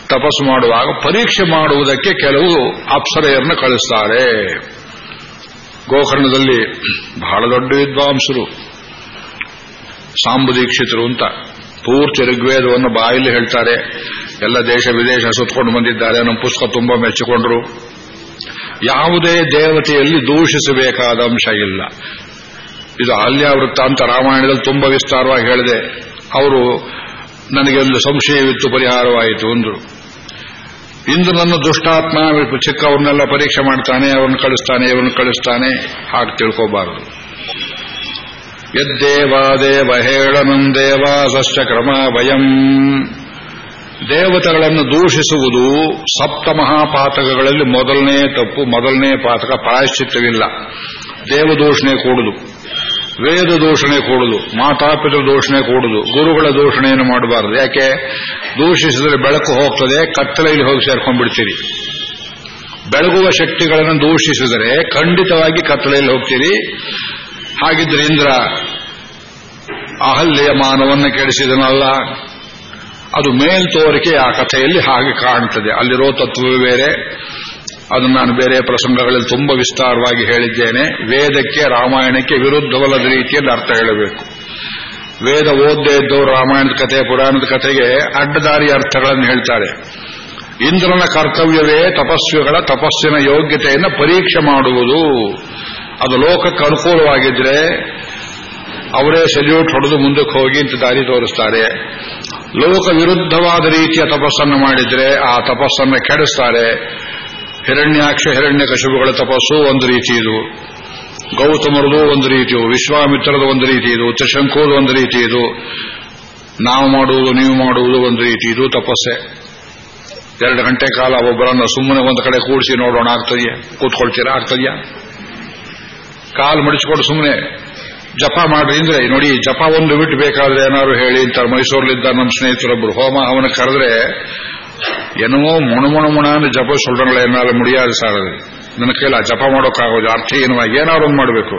Speaker 1: ತಪಸ್ಸು ಮಾಡುವಾಗ ಪರೀಕ್ಷೆ ಮಾಡುವುದಕ್ಕೆ ಕೆಲವು ಅಪ್ಸರೆಯನ್ನು ಕಳಿಸ್ತಾರೆ. ಗೋಕರ್ಣದಲ್ಲಿ ಬಹಳ ದೊಡ್ಡ ವಿದ್ವಾಂಸರು, ಸಾಂಬುದೀಕ್ಷಿತರು ಅಂತ ಪೂರ್ತಿ ಋಗ್ವೇದವನ್ನು ಬಾಯಲ್ಲಿ ಹೇಳ್ತಾರೆ. ಎಲ್ಲ ದೇಶ ವಿದೇಶ ಸುತ್ತಕೊಂಡು ಬಂದಿದ್ದಾರೆ, ನಮ್ಮ ಪುಸ್ತಕ ತುಂಬಾ ಮೆಚ್ಚಿಕೊಂಡ್ರು. ಯಾವುದೇ ದೇವತೆಯಲ್ಲಿ ದೂಷಿಸಬೇಕಾದ ಅಂಶ ಇಲ್ಲ. ಇದು ಅಲ್ಯ ವೃತ್ತಾಂತ ರಾಮಾಯಣದಲ್ಲಿ ತುಂಬಾ ವಿಸ್ತಾರವಾಗಿ ಹೇಳಿದೆ. ಅವರು ನನಗೆ ಒಂದು ಸಂಶಯವಿತ್ತು, ಪರಿಹಾರವಾಯಿತು ಅಂದರು. ಇಂದು ದುಷ್ಟಾತ್ಮ ಚಿಕ್ಕ ಚಿಕ್ಕವ್ರನ್ನೆಲ್ಲ ಪರೀಕ್ಷೆ ಮಾಡ್ತಾನೆ, ಅವ್ರನ್ನ ಕಳಿಸ್ತಾನೆ, ಇವ್ರನ್ನ ಕಳಿಸ್ತಾನೆ, ಹಾಗೆ ತಿಳ್ಕೋಬಾರದು. ಯದ್ದೇವಾದೇವ ಹೇಳನಂ ಸಸ್ಯ ಕ್ರಮ ವಯಂ. ದೇವತೆಗಳನ್ನು ದೂಷಿಸುವುದು ಸಪ್ತ ಮಹಾಪಾತಕಗಳಲ್ಲಿ ಮೊದಲನೇ ತಪ್ಪು, ಮೊದಲನೇ ಪಾತಕ ಪ್ರಾಯಶ್ಚಿತ್ತವಿಲ್ಲ. ದೇವದೂಷಣೆ ಕೂಡುದು. ವೇದ ದೂಷಣೆ ಕೂಡುದು ಮಾತಾಪಿತೃ ದೂಷಣೆ ಕೂಡುದು, ಗುರುಗಳ ದೂಷಣೆಯನ್ನು ಮಾಡಬಾರದು. ಯಾಕೆ? ದೂಷಿಸಿದರೆ ಬೆಳಕು ಹೋಗ್ತದೆ, ಕತ್ತಲೆಯಲ್ಲಿ ಹೋಗಿ ಸೇರ್ಕೊಂಡ್ಬಿಡ್ತೀರಿ. ಬೆಳಗುವ ಶಕ್ತಿಗಳನ್ನು ದೂಷಿಸಿದರೆ ಖಂಡಿತವಾಗಿ ಕತ್ತಲೆಯಲ್ಲಿ ಹೋಗ್ತೀರಿ. ಹಾಗಿದ್ರೆ ಇಂದ್ರ ಅಹಲ್ಯ ಮಾನವನ್ನು ಕೆಡಿಸಿದನಲ್ಲ. ಅದು ಮೇಲ್ತೋರಿಕೆ ಆ ಕಥೆಯಲ್ಲಿ ಹಾಗೆ ಕಾಣುತ್ತದೆ ಅಲ್ಲಿರೋ ತತ್ವವೇ ಬೇರೆ ಅದನ್ನು ನಾನು ಬೇರೆ ಪ್ರಸಂಗಗಳಲ್ಲಿ ತುಂಬಾ ವಿಸ್ತಾರವಾಗಿ ಹೇಳಿದ್ದೇನೆ. ವೇದಕ್ಕೆ ರಾಮಾಯಣಕ್ಕೆ ವಿರುದ್ಧವಲ್ಲದ ರೀತಿಯಲ್ಲಿ ಅರ್ಥ ಹೇಳಬೇಕು. ವೇದ ಓದ್ದೇ ಇದ್ದವರು ರಾಮಾಯಣದ ಕಥೆ, ಪುರಾಣದ ಕಥೆಗೆ ಅಡ್ಡದಾರಿ ಅರ್ಥಗಳನ್ನು ಹೇಳ್ತಾರೆ. ಇಂದ್ರನ ಕರ್ತವ್ಯವೇ ತಪಸ್ವಿಗಳ ತಪಸ್ಸಿನ ಯೋಗ್ಯತೆಯನ್ನು ಪರೀಕ್ಷೆ ಮಾಡುವುದು. ಅದು ಲೋಕಕ್ಕೆ ಅನುಕೂಲವಾಗಿದ್ರೆ ಅವರೇ ಸೆಲ್ಯೂಟ್ ಹೊಡೆದು ಮುಂದಕ್ಕೆ ಹೋಗಿ ಅಂತ ದಾರಿ ತೋರಿಸ್ತಾರೆ. ಲೋಕ ವಿರುದ್ಧವಾದ ರೀತಿಯ ತಪಸ್ಸನ್ನು ಮಾಡಿದ್ರೆ ಆ ತಪಸ್ಸನ್ನು ಕೆಡಿಸ್ತಾರೆ. ಹಿರಣ್ಯಾಕ್ಷ ಹಿರಣ್ಯ ಕಶುಬುಗಳ ತಪಸ್ಸು ಒಂದು ರೀತಿ ಇದು. ಗೌತಮರದು ಒಂದು ರೀತಿಯು ವಿಶ್ವಾಮಿತ್ರದ ಒಂದು ರೀತಿ ಇದು. ತ್ರಿಶಂಕುದು ಒಂದು ರೀತಿ ಇದು. ನಾವು ಮಾಡುವುದು, ನೀವು ಮಾಡುವುದು ಒಂದು ರೀತಿ ಇದು ತಪಸ್ಸೆ. ಎರಡು ಗಂಟೆ ಕಾಲ ಒಬ್ಬರನ್ನು ಸುಮ್ಮನೆ ಒಂದು ಕಡೆ ಕೂಡಿಸಿ ನೋಡೋಣ, ಆಗ್ತದೆಯಾ? ಕೂತ್ಕೊಳ್ತೀರಾ, ಆಗ್ತದೆಯಾ? ಕಾಲು ಮಡಿಸಿಕೊಂಡು ಸುಮ್ಮನೆ ಜಪ ಮಾಡ್ರಿ ಅಂದ್ರೆ, ನೋಡಿ, ಜಪ ಒಂದು ಬಿಟ್ಟು ಬೇಕಾದ್ರೆ ಏನಾದ್ರು ಹೇಳಿ ಅಂತಾರೆ ಮೈಸೂರಲ್ಲಿದ್ದ ನಮ್ಮ ಸ್ನೇಹಿತರೊಬ್ಬರು ಹೋಮ ಅವನ ಕರೆದ್ರೆ ಏನೋ ಮುಣು ಮುಣು ಅಂದ್ರೆ ಜಪ ಸುಲ್ರಂಗಳ ಏನಾದ್ರು ಮುಡಿಯಾದ ಸಾರದು ನನ್ನ ಕೈಲ ಜಪ ಮಾಡೋಕ್ಕಾಗೋದು ಅರ್ಥಹೀನವಾಗಿ ಏನಾದ್ರು ಮಾಡಬೇಕು.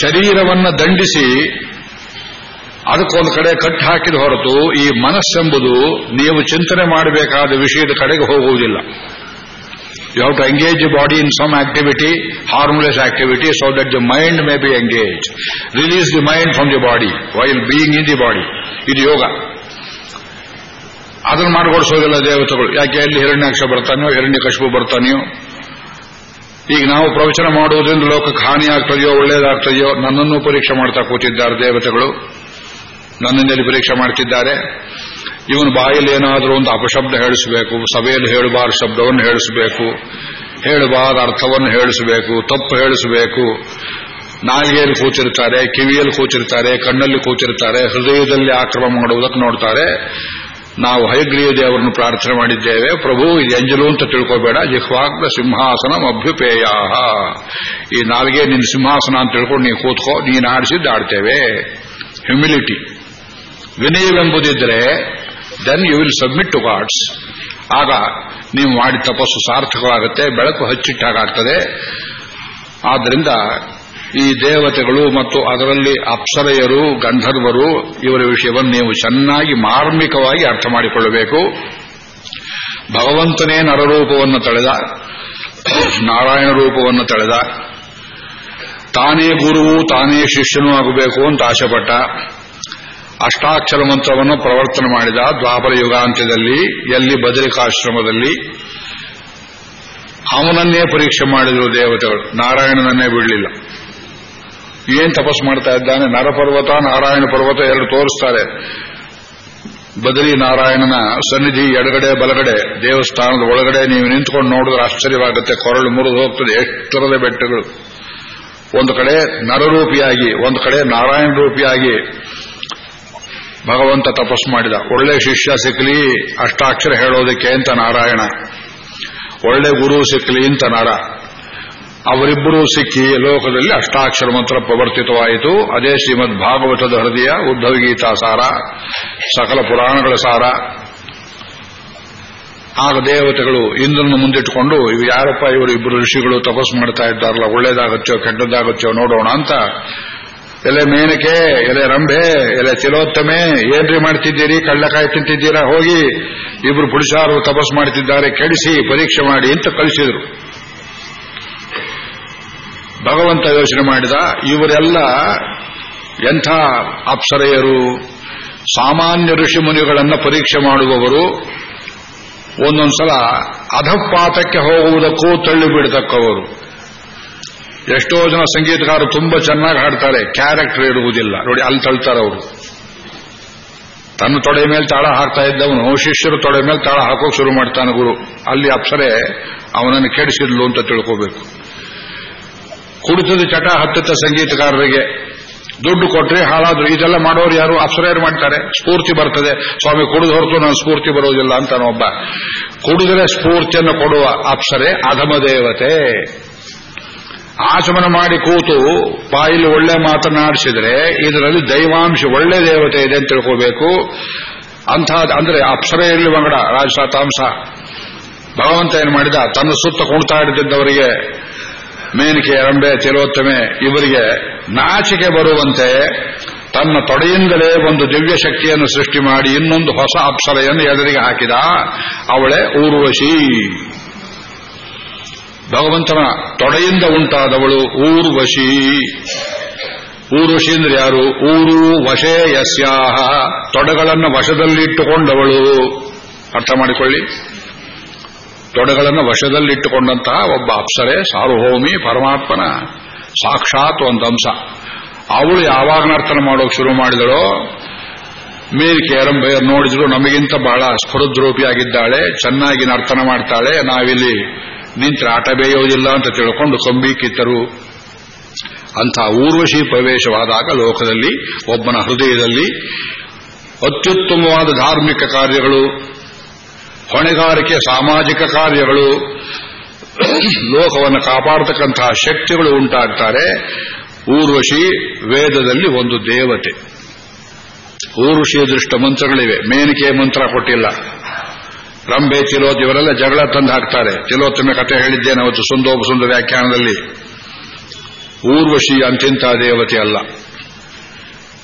Speaker 1: ಶರೀರವನ್ನು ದಂಡಿಸಿ, ಅದಕ್ಕೊಂದು ಕಡೆ ಕಟ್ ಹಾಕಿದ ಹೊರತು, ಈ ಮನಸ್ಸೆಂಬುದು ನೀವು ಚಿಂತನೆ ಮಾಡಬೇಕಾದ ವಿಷಯದ ಕಡೆಗೆ ಹೋಗುವುದಿಲ್ಲ. You have to engage you body in some activity harmless activity so that the mind may be engage release the mind from the body while being in the body ಇದು ಯೋಗ. ಅದನ್ನು ಮಾಡಿಕೊಡಿಸೋದಿಲ್ಲ ದೇವತೆಗಳು. ಯಾಕೆ ಅಲ್ಲಿ ಹಿರಣ್ಯಾಕ್ಷ ಬರ್ತಾನೆಯೋ, ಹಿರಣ್ಯ ಕಶಬು ಬರ್ತಾನೆಯೋ? ಈಗ ನಾವು ಪ್ರವಚನ ಮಾಡುವುದರಿಂದ ಲೋಕಕ್ಕೆ ಹಾನಿಯಾಗ್ತದೆಯೋ, ಒಳ್ಳೇದಾಗ್ತದೆಯೋ, ನನ್ನನ್ನು ಪರೀಕ್ಷೆ ಮಾಡ್ತಾ ಕೂತಿದ್ದಾರೆ ದೇವತೆಗಳು. ನನ್ನಿಂದಲೇ ಪರೀಕ್ಷೆ ಮಾಡ್ತಿದ್ದಾರೆ. ಇವನು ಬಾಯಲ್ಲಿ ಏನಾದರೂ ಒಂದು ಅಪಶಬ್ದ ಹೇಳಿಸಬೇಕು, ಸಭೆಯಲ್ಲಿ ಹೇಳಬಾರ ಶಬ್ದವನ್ನು ಹೇಳಿಸಬೇಕು, ಹೇಳಬಾರ ಅರ್ಥವನ್ನು ಹೇಳಿಸಬೇಕು, ತಪ್ಪು ಹೇಳಿಸಬೇಕು. ನಾಲಿಗೆಯಲ್ಲಿ ಕೂತಿರ್ತಾರೆ, ಕಿವಿಯಲ್ಲಿ ಕೂತಿರ್ತಾರೆ, ಕಣ್ಣಲ್ಲಿ ಕೂತಿರ್ತಾರೆ, ಹೃದಯದಲ್ಲಿ ಆಕ್ರಮ ಮಾಡುವುದಕ್ಕೆ ನೋಡ್ತಾರೆ. ನಾವು ಹಯಗ್ರೀವ ದೇವರನ್ನು ಪ್ರಾರ್ಥನೆ ಮಾಡಿದ್ದೇವೆ. ಪ್ರಭು, ಇದು ಎಂಜಲು ಅಂತ ತಿಳ್ಕೋಬೇಡ. ಜಿಹ್ವಾಗ್ನ ಸಿಂಹಾಸನ ಅಭ್ಯುಪೇಯ ಈ ನಾಲ್ಗೆ ನಿನ್ನ ಸಿಂಹಾಸನ ಅಂತ ತಿಳ್ಕೊಂಡು ನೀನು ಕೂತ್ಕೋ. ನೀನು ಆಡಿಸಿದ್ದು ಆಡ್ತೇವೆ. Humility ವಿನಯವೆಂಬುದಿದ್ರೆ then you will submit to gods ಆಗ ನೀವು ಮಾಡಿ ತಪಸ್ಸು ಸಾರ್ಥಕವಾಗುತ್ತೆ, ಬೆಳಕು ಹಚ್ಚಿಟ್ಟಾಗ್ತದೆ ಆದ್ದರಿಂದ ಈ ದೇವತೆಗಳು ಮತ್ತು ಅದರಲ್ಲಿ ಅಪ್ಸರೆಯರು, ಗಂಧರ್ವರು, ಇವರ ವಿಷಯವನ್ನು ನೀವು ಚೆನ್ನಾಗಿ ಮಾರ್ಮಿಕವಾಗಿ ಅರ್ಥ ಮಾಡಿಕೊಳ್ಳಬೇಕು. ಭಗವಂತನೇ ನರರೂಪವನ್ನು ತಳೆದ, ನಾರಾಯಣ ರೂಪವನ್ನು ತಳೆದ. ತಾನೇ ಗುರುವು, ತಾನೇ ಶಿಷ್ಯನೂ ಆಗಬೇಕು ಅಂತ ಆಶೆಪಟ್ಟ. ಅಷ್ಟಾಕ್ಷರ ಮಂತ್ರವನ್ನು ಪ್ರವರ್ತನೆ ಮಾಡಿದ ದ್ವಾಪರ ಯುಗಾಂತ್ಯದಲ್ಲಿ, ಎಲ್ಲಿ ಬದರಿಕಾಶ್ರಮದಲ್ಲಿ. ಅವನನ್ನೇ ಪರೀಕ್ಷೆ ಮಾಡಿದರು ದೇವತೆಗಳು, ನಾರಾಯಣನನ್ನೇ ಬಿಡಲಿಲ್ಲ. ಏನ್ ತಪಸ್ ಮಾಡ್ತಾ ಇದ್ದಾನೆ? ನರಪರ್ವತ, ನಾರಾಯಣ ಪರ್ವತ ಎರಡು ತೋರಿಸ್ತಾರೆ. ಬದರಿ ನಾರಾಯಣನ ಸನ್ನಿಧಿ ಎಡಗಡೆ, ಬಲಗಡೆ, ದೇವಸ್ಥಾನದ ಒಳಗಡೆ ನೀವು ನಿಂತ್ಕೊಂಡು ನೋಡಿದ್ರೆ ಆಶ್ಚರ್ಯವಾಗುತ್ತೆ. ಕೊರಳು ಮುರಿದು ಹೋಗ್ತದೆ, ಎಷ್ಟರದ ಬೆಟ್ಟಗಳು. ಒಂದು ಕಡೆ ನರರೂಪಿಯಾಗಿ, ಒಂದು ಕಡೆ ನಾರಾಯಣ ರೂಪಿಯಾಗಿ ಭಗವಂತ ತಪಸ್ಸು ಮಾಡಿದ. ಒಳ್ಳೆ ಶಿಷ್ಯ ಸಿಕ್ಕಲಿ ಅಷ್ಟಾಕ್ಷರ ಹೇಳೋದಕ್ಕೆ ಅಂತ ನಾರಾಯಣ. ಒಳ್ಳೆ ಗುರು ಸಿಕ್ಕಲಿ ಅಂತ ನರ. ಅವರಿಬ್ಬರೂ ಸಿಕ್ಕಿ ಲೋಕದಲ್ಲಿ ಅಷ್ಟಾಕ್ಷರ ಮಂತ್ರ ಪ್ರವರ್ತಿತವಾಯಿತು. ಅದೇ ಶ್ರೀಮದ್ ಭಾಗವತದ ಹೃದಯ ಉದ್ಧವ ಗೀತಾ ಸಾರ, ಸಕಲ ಪುರಾಣಗಳ ಸಾರ. ಆಗ ದೇವತೆಗಳು ಇಂದ್ರನ ಮುಂದಿಟ್ಟುಕೊಂಡು ಇವು ಯಾರಪ್ಪ ಇವರು ಇಬ್ಬರು ಋಷಿಗಳು ತಪಸ್ಸು ಮಾಡ್ತಾ ಇದ್ದಾರಲ್ಲ ಒಳ್ಳೇದಾಗುತ್ತೋ ಕೆಟ್ಟದ್ದಾಗತ್ತೋ ನೋಡೋಣ ಅಂತ. ಎಲೆ ಮೇನಕೆ, ಎಲೆ ರಂಬೆ ಎಲೆ ತಿಲೋತ್ತಮೆ ಏನ್ರಿ ಮಾಡ್ತಿದ್ದೀರಿ? ಕಳ್ಳಕಾಯಿ ತಿಂತಿದ್ದೀರಾ? ಹೋಗಿ ಇಬ್ರು ಪುರುಷಾರು ತಪಸ್ಸು ಮಾಡ್ತಿದ್ದಾರೆ, ಕೆಡಿಸಿ, ಪರೀಕ್ಷೆ ಮಾಡಿ ಅಂತ ಕಳಿಸಿದ್ರು. ಭಗವಂತ ಯೋಚನೆ ಮಾಡಿದ, ಇವರೆಲ್ಲ ಎಂಥ ಅಪ್ಸರೆಯರು, ಸಾಮಾನ್ಯ ಋಷಿ ಮುನಿಗಳನ್ನು ಪರೀಕ್ಷೆ ಮಾಡುವವರು ಒಂದೊಂದ್ಸಲ ಅಧಪಾತಕ್ಕೆ ಹೋಗುವುದಕ್ಕೂ ತಳ್ಳಿ ಬಿಡತಕ್ಕವರು ಎಷ್ಟೋ ಜನ ಸಂಗೀತಗಾರರು ತುಂಬಾ ಚೆನ್ನಾಗಿ ಹಾಡ್ತಾರೆ ಕ್ಯಾರೆಕ್ಟರ್ ಇರುವುದಿಲ್ಲ. ನೋಡಿ, ಅಲ್ಲಿ ತಳ್ತಾರೆ ಅವರು. ತನ್ನ ತೊಡೆ ಮೇಲೆ ತಾಳ ಹಾಕ್ತಾ ಇದ್ದವನು ಶಿಷ್ಯರು ತೊಡೆ ಮೇಲೆ ತಾಳ ಹಾಕೋಕೆ ಶುರು ಮಾಡ್ತಾನೆ ಗುರು. ಅಲ್ಲಿ ಅಪ್ಸರೆ ಅವನನ್ನು ಕೆಡಿಸಿದ್ಲು ಅಂತ ತಿಳ್ಕೋಬೇಕು. ಕುಡಿತದ ಚಟ ಹತ್ತುತ್ತ ಸಂಗೀತಗಾರರಿಗೆ. ದುಡ್ಡು ಕೊಟ್ರೆ ಹಾಳಾದ್ರು. ಇದೆಲ್ಲ ಮಾಡೋರು ಯಾರು? ಅಪ್ಸರೆಯರು ಮಾಡ್ತಾರೆ. ಸ್ಫೂರ್ತಿ ಬರ್ತದೆ. ಸ್ವಾಮಿ, ಕುಡಿದು ಹೊರತು ನಾನು ಸ್ಫೂರ್ತಿ ಬರೋದಿಲ್ಲ ಅಂತ ಒಬ್ಬ. ಕುಡಿದರೆ ಸ್ಫೂರ್ತಿಯನ್ನು ಕೊಡುವ ಅಪ್ಸರೆ ಅಧಮ ದೇವತೆ. ಆಚಮನ ಮಾಡಿ ಕೂತು ಬಾಯಿಲಿ ಒಳ್ಳೆ ಮಾತನಾಡಿಸಿದ್ರೆ ಇದರಲ್ಲಿ ದೈವಾಂಶ ಒಳ್ಳೆ ದೇವತೆ ಇದೆ ಅಂತ ತಿಳ್ಕೋಬೇಕು. ಅಂಥ, ಅಂದ್ರೆ ಅಪ್ಸರೆ ಇರಲಿ ಮಂಗಡ ರಾಜಸಾತಾಂಶ ಭಗವಂತ ಏನ್ ಮಾಡಿದ? ತನ್ನ ಸುತ್ತ ಕುಣಿತಾ ಹಿಡಿದಿದ್ದವರಿಗೆ ಮೇನಿಕೆ ಅರಂಬೆ ತಿರೋತ್ತಮೆ ಇವರಿಗೆ ನಾಚಿಕೆ ಬರುವಂತೆ ತನ್ನ ತೊಡೆಯಿಂದಲೇ ಒಂದು ದಿವ್ಯ ಶಕ್ತಿಯನ್ನು ಸೃಷ್ಟಿ ಮಾಡಿ ಇನ್ನೊಂದು ಹೊಸ ಅಪ್ಸರೆಯನ್ನು ಎದುರಿಗೆ ಹಾಕಿದ ಅವಳೇ ಊರ್ವಶಿ. ಭಗವಂತನ ತೊಡೆಯಿಂದ ಉಂಟಾದವಳು ಊರ್ವಶಿ. ಊರ್ವಶಿ ಅಂದ್ರೆ ಯಾರು? ಊರು ವಶೇ ಯಸ್ಯಾಹ. ತೊಡೆಗಳನ್ನು ವಶದಲ್ಲಿಟ್ಟುಕೊಂಡವಳು. ಅರ್ಥ ಮಾಡಿಕೊಳ್ಳಿ. ತೊಡೆಗಳನ್ನು ವಶದಲ್ಲಿಟ್ಟುಕೊಂಡಂತಹ ಒಬ್ಬ ಅಪ್ಸರೆ, ಸಾರ್ವಭೌಮಿ, ಪರಮಾತ್ಮನ ಸಾಕ್ಷಾತ್ ಒಂದು ಅಂಶ. ಅವಳು ಯಾವಾಗ ನರ್ತನ ಮಾಡೋಕೆ ಶುರು ಮಾಡಿದಳೋ ಮೇರಿಕೆ ಅರಂಭೆಯರು ನೋಡಿದ್ರು, ನಮಗಿಂತ ಬಹಳ ಸ್ಫುರದ್ರೂಪಿಯಾಗಿದ್ದಾಳೆ, ಚೆನ್ನಾಗಿ ನರ್ತನ ಮಾಡ್ತಾಳೆ, ನಾವಿಲ್ಲಿ ನಿಂತರೆ ಆಟ ಬೇಯೋದಿಲ್ಲ ಅಂತ ತಿಳ್ಕೊಂಡು ಕಂಬಿ ಕಿತ್ತರು ಅಂಥ ಊರ್ವಶಿ ಪ್ರವೇಶವಾದಾಗ ಲೋಕದಲ್ಲಿ, ಒಬ್ಬನ ಹೃದಯದಲ್ಲಿ ಅತ್ಯುತ್ತಮವಾದ ಧಾರ್ಮಿಕ ಕಾರ್ಯಗಳು ಹೊಣೆಗಾರಿಕೆ ಸಾಮಾಜಿಕ ಕಾರ್ಯಗಳು, ಲೋಕವನ್ನು ಕಾಪಾಡತಕ್ಕಂತಹ ಶಕ್ತಿಗಳು ಉಂಟಾಗ್ತಾರೆ. ಊರ್ವಶಿ ವೇದದಲ್ಲಿ ಒಂದು ದೇವತೆ. ಊರ್ವಶಿ ದೃಷ್ಟ ಮಂತ್ರಗಳಿವೆ. ಮೇನಿಕೆ ಮಂತ್ರ ಕೊಟ್ಟಿಲ್ಲ. ರಂಬೆ ತಿಲೋತ್ ಇವರೆಲ್ಲ ಜಗಳ ತಂದು ಹಾಕ್ತಾರೆ. ತಿಲೋತ್ತಮೆ ಕಥೆ ಹೇಳಿದ್ದೇನೆ ಅವತ್ತು ಸುಂದೋಪ ಸುಂದರ ವ್ಯಾಖ್ಯಾನದಲ್ಲಿ. ಊರ್ವಶಿ ಅಂತಿಂತ ದೇವತೆ ಅಲ್ಲ.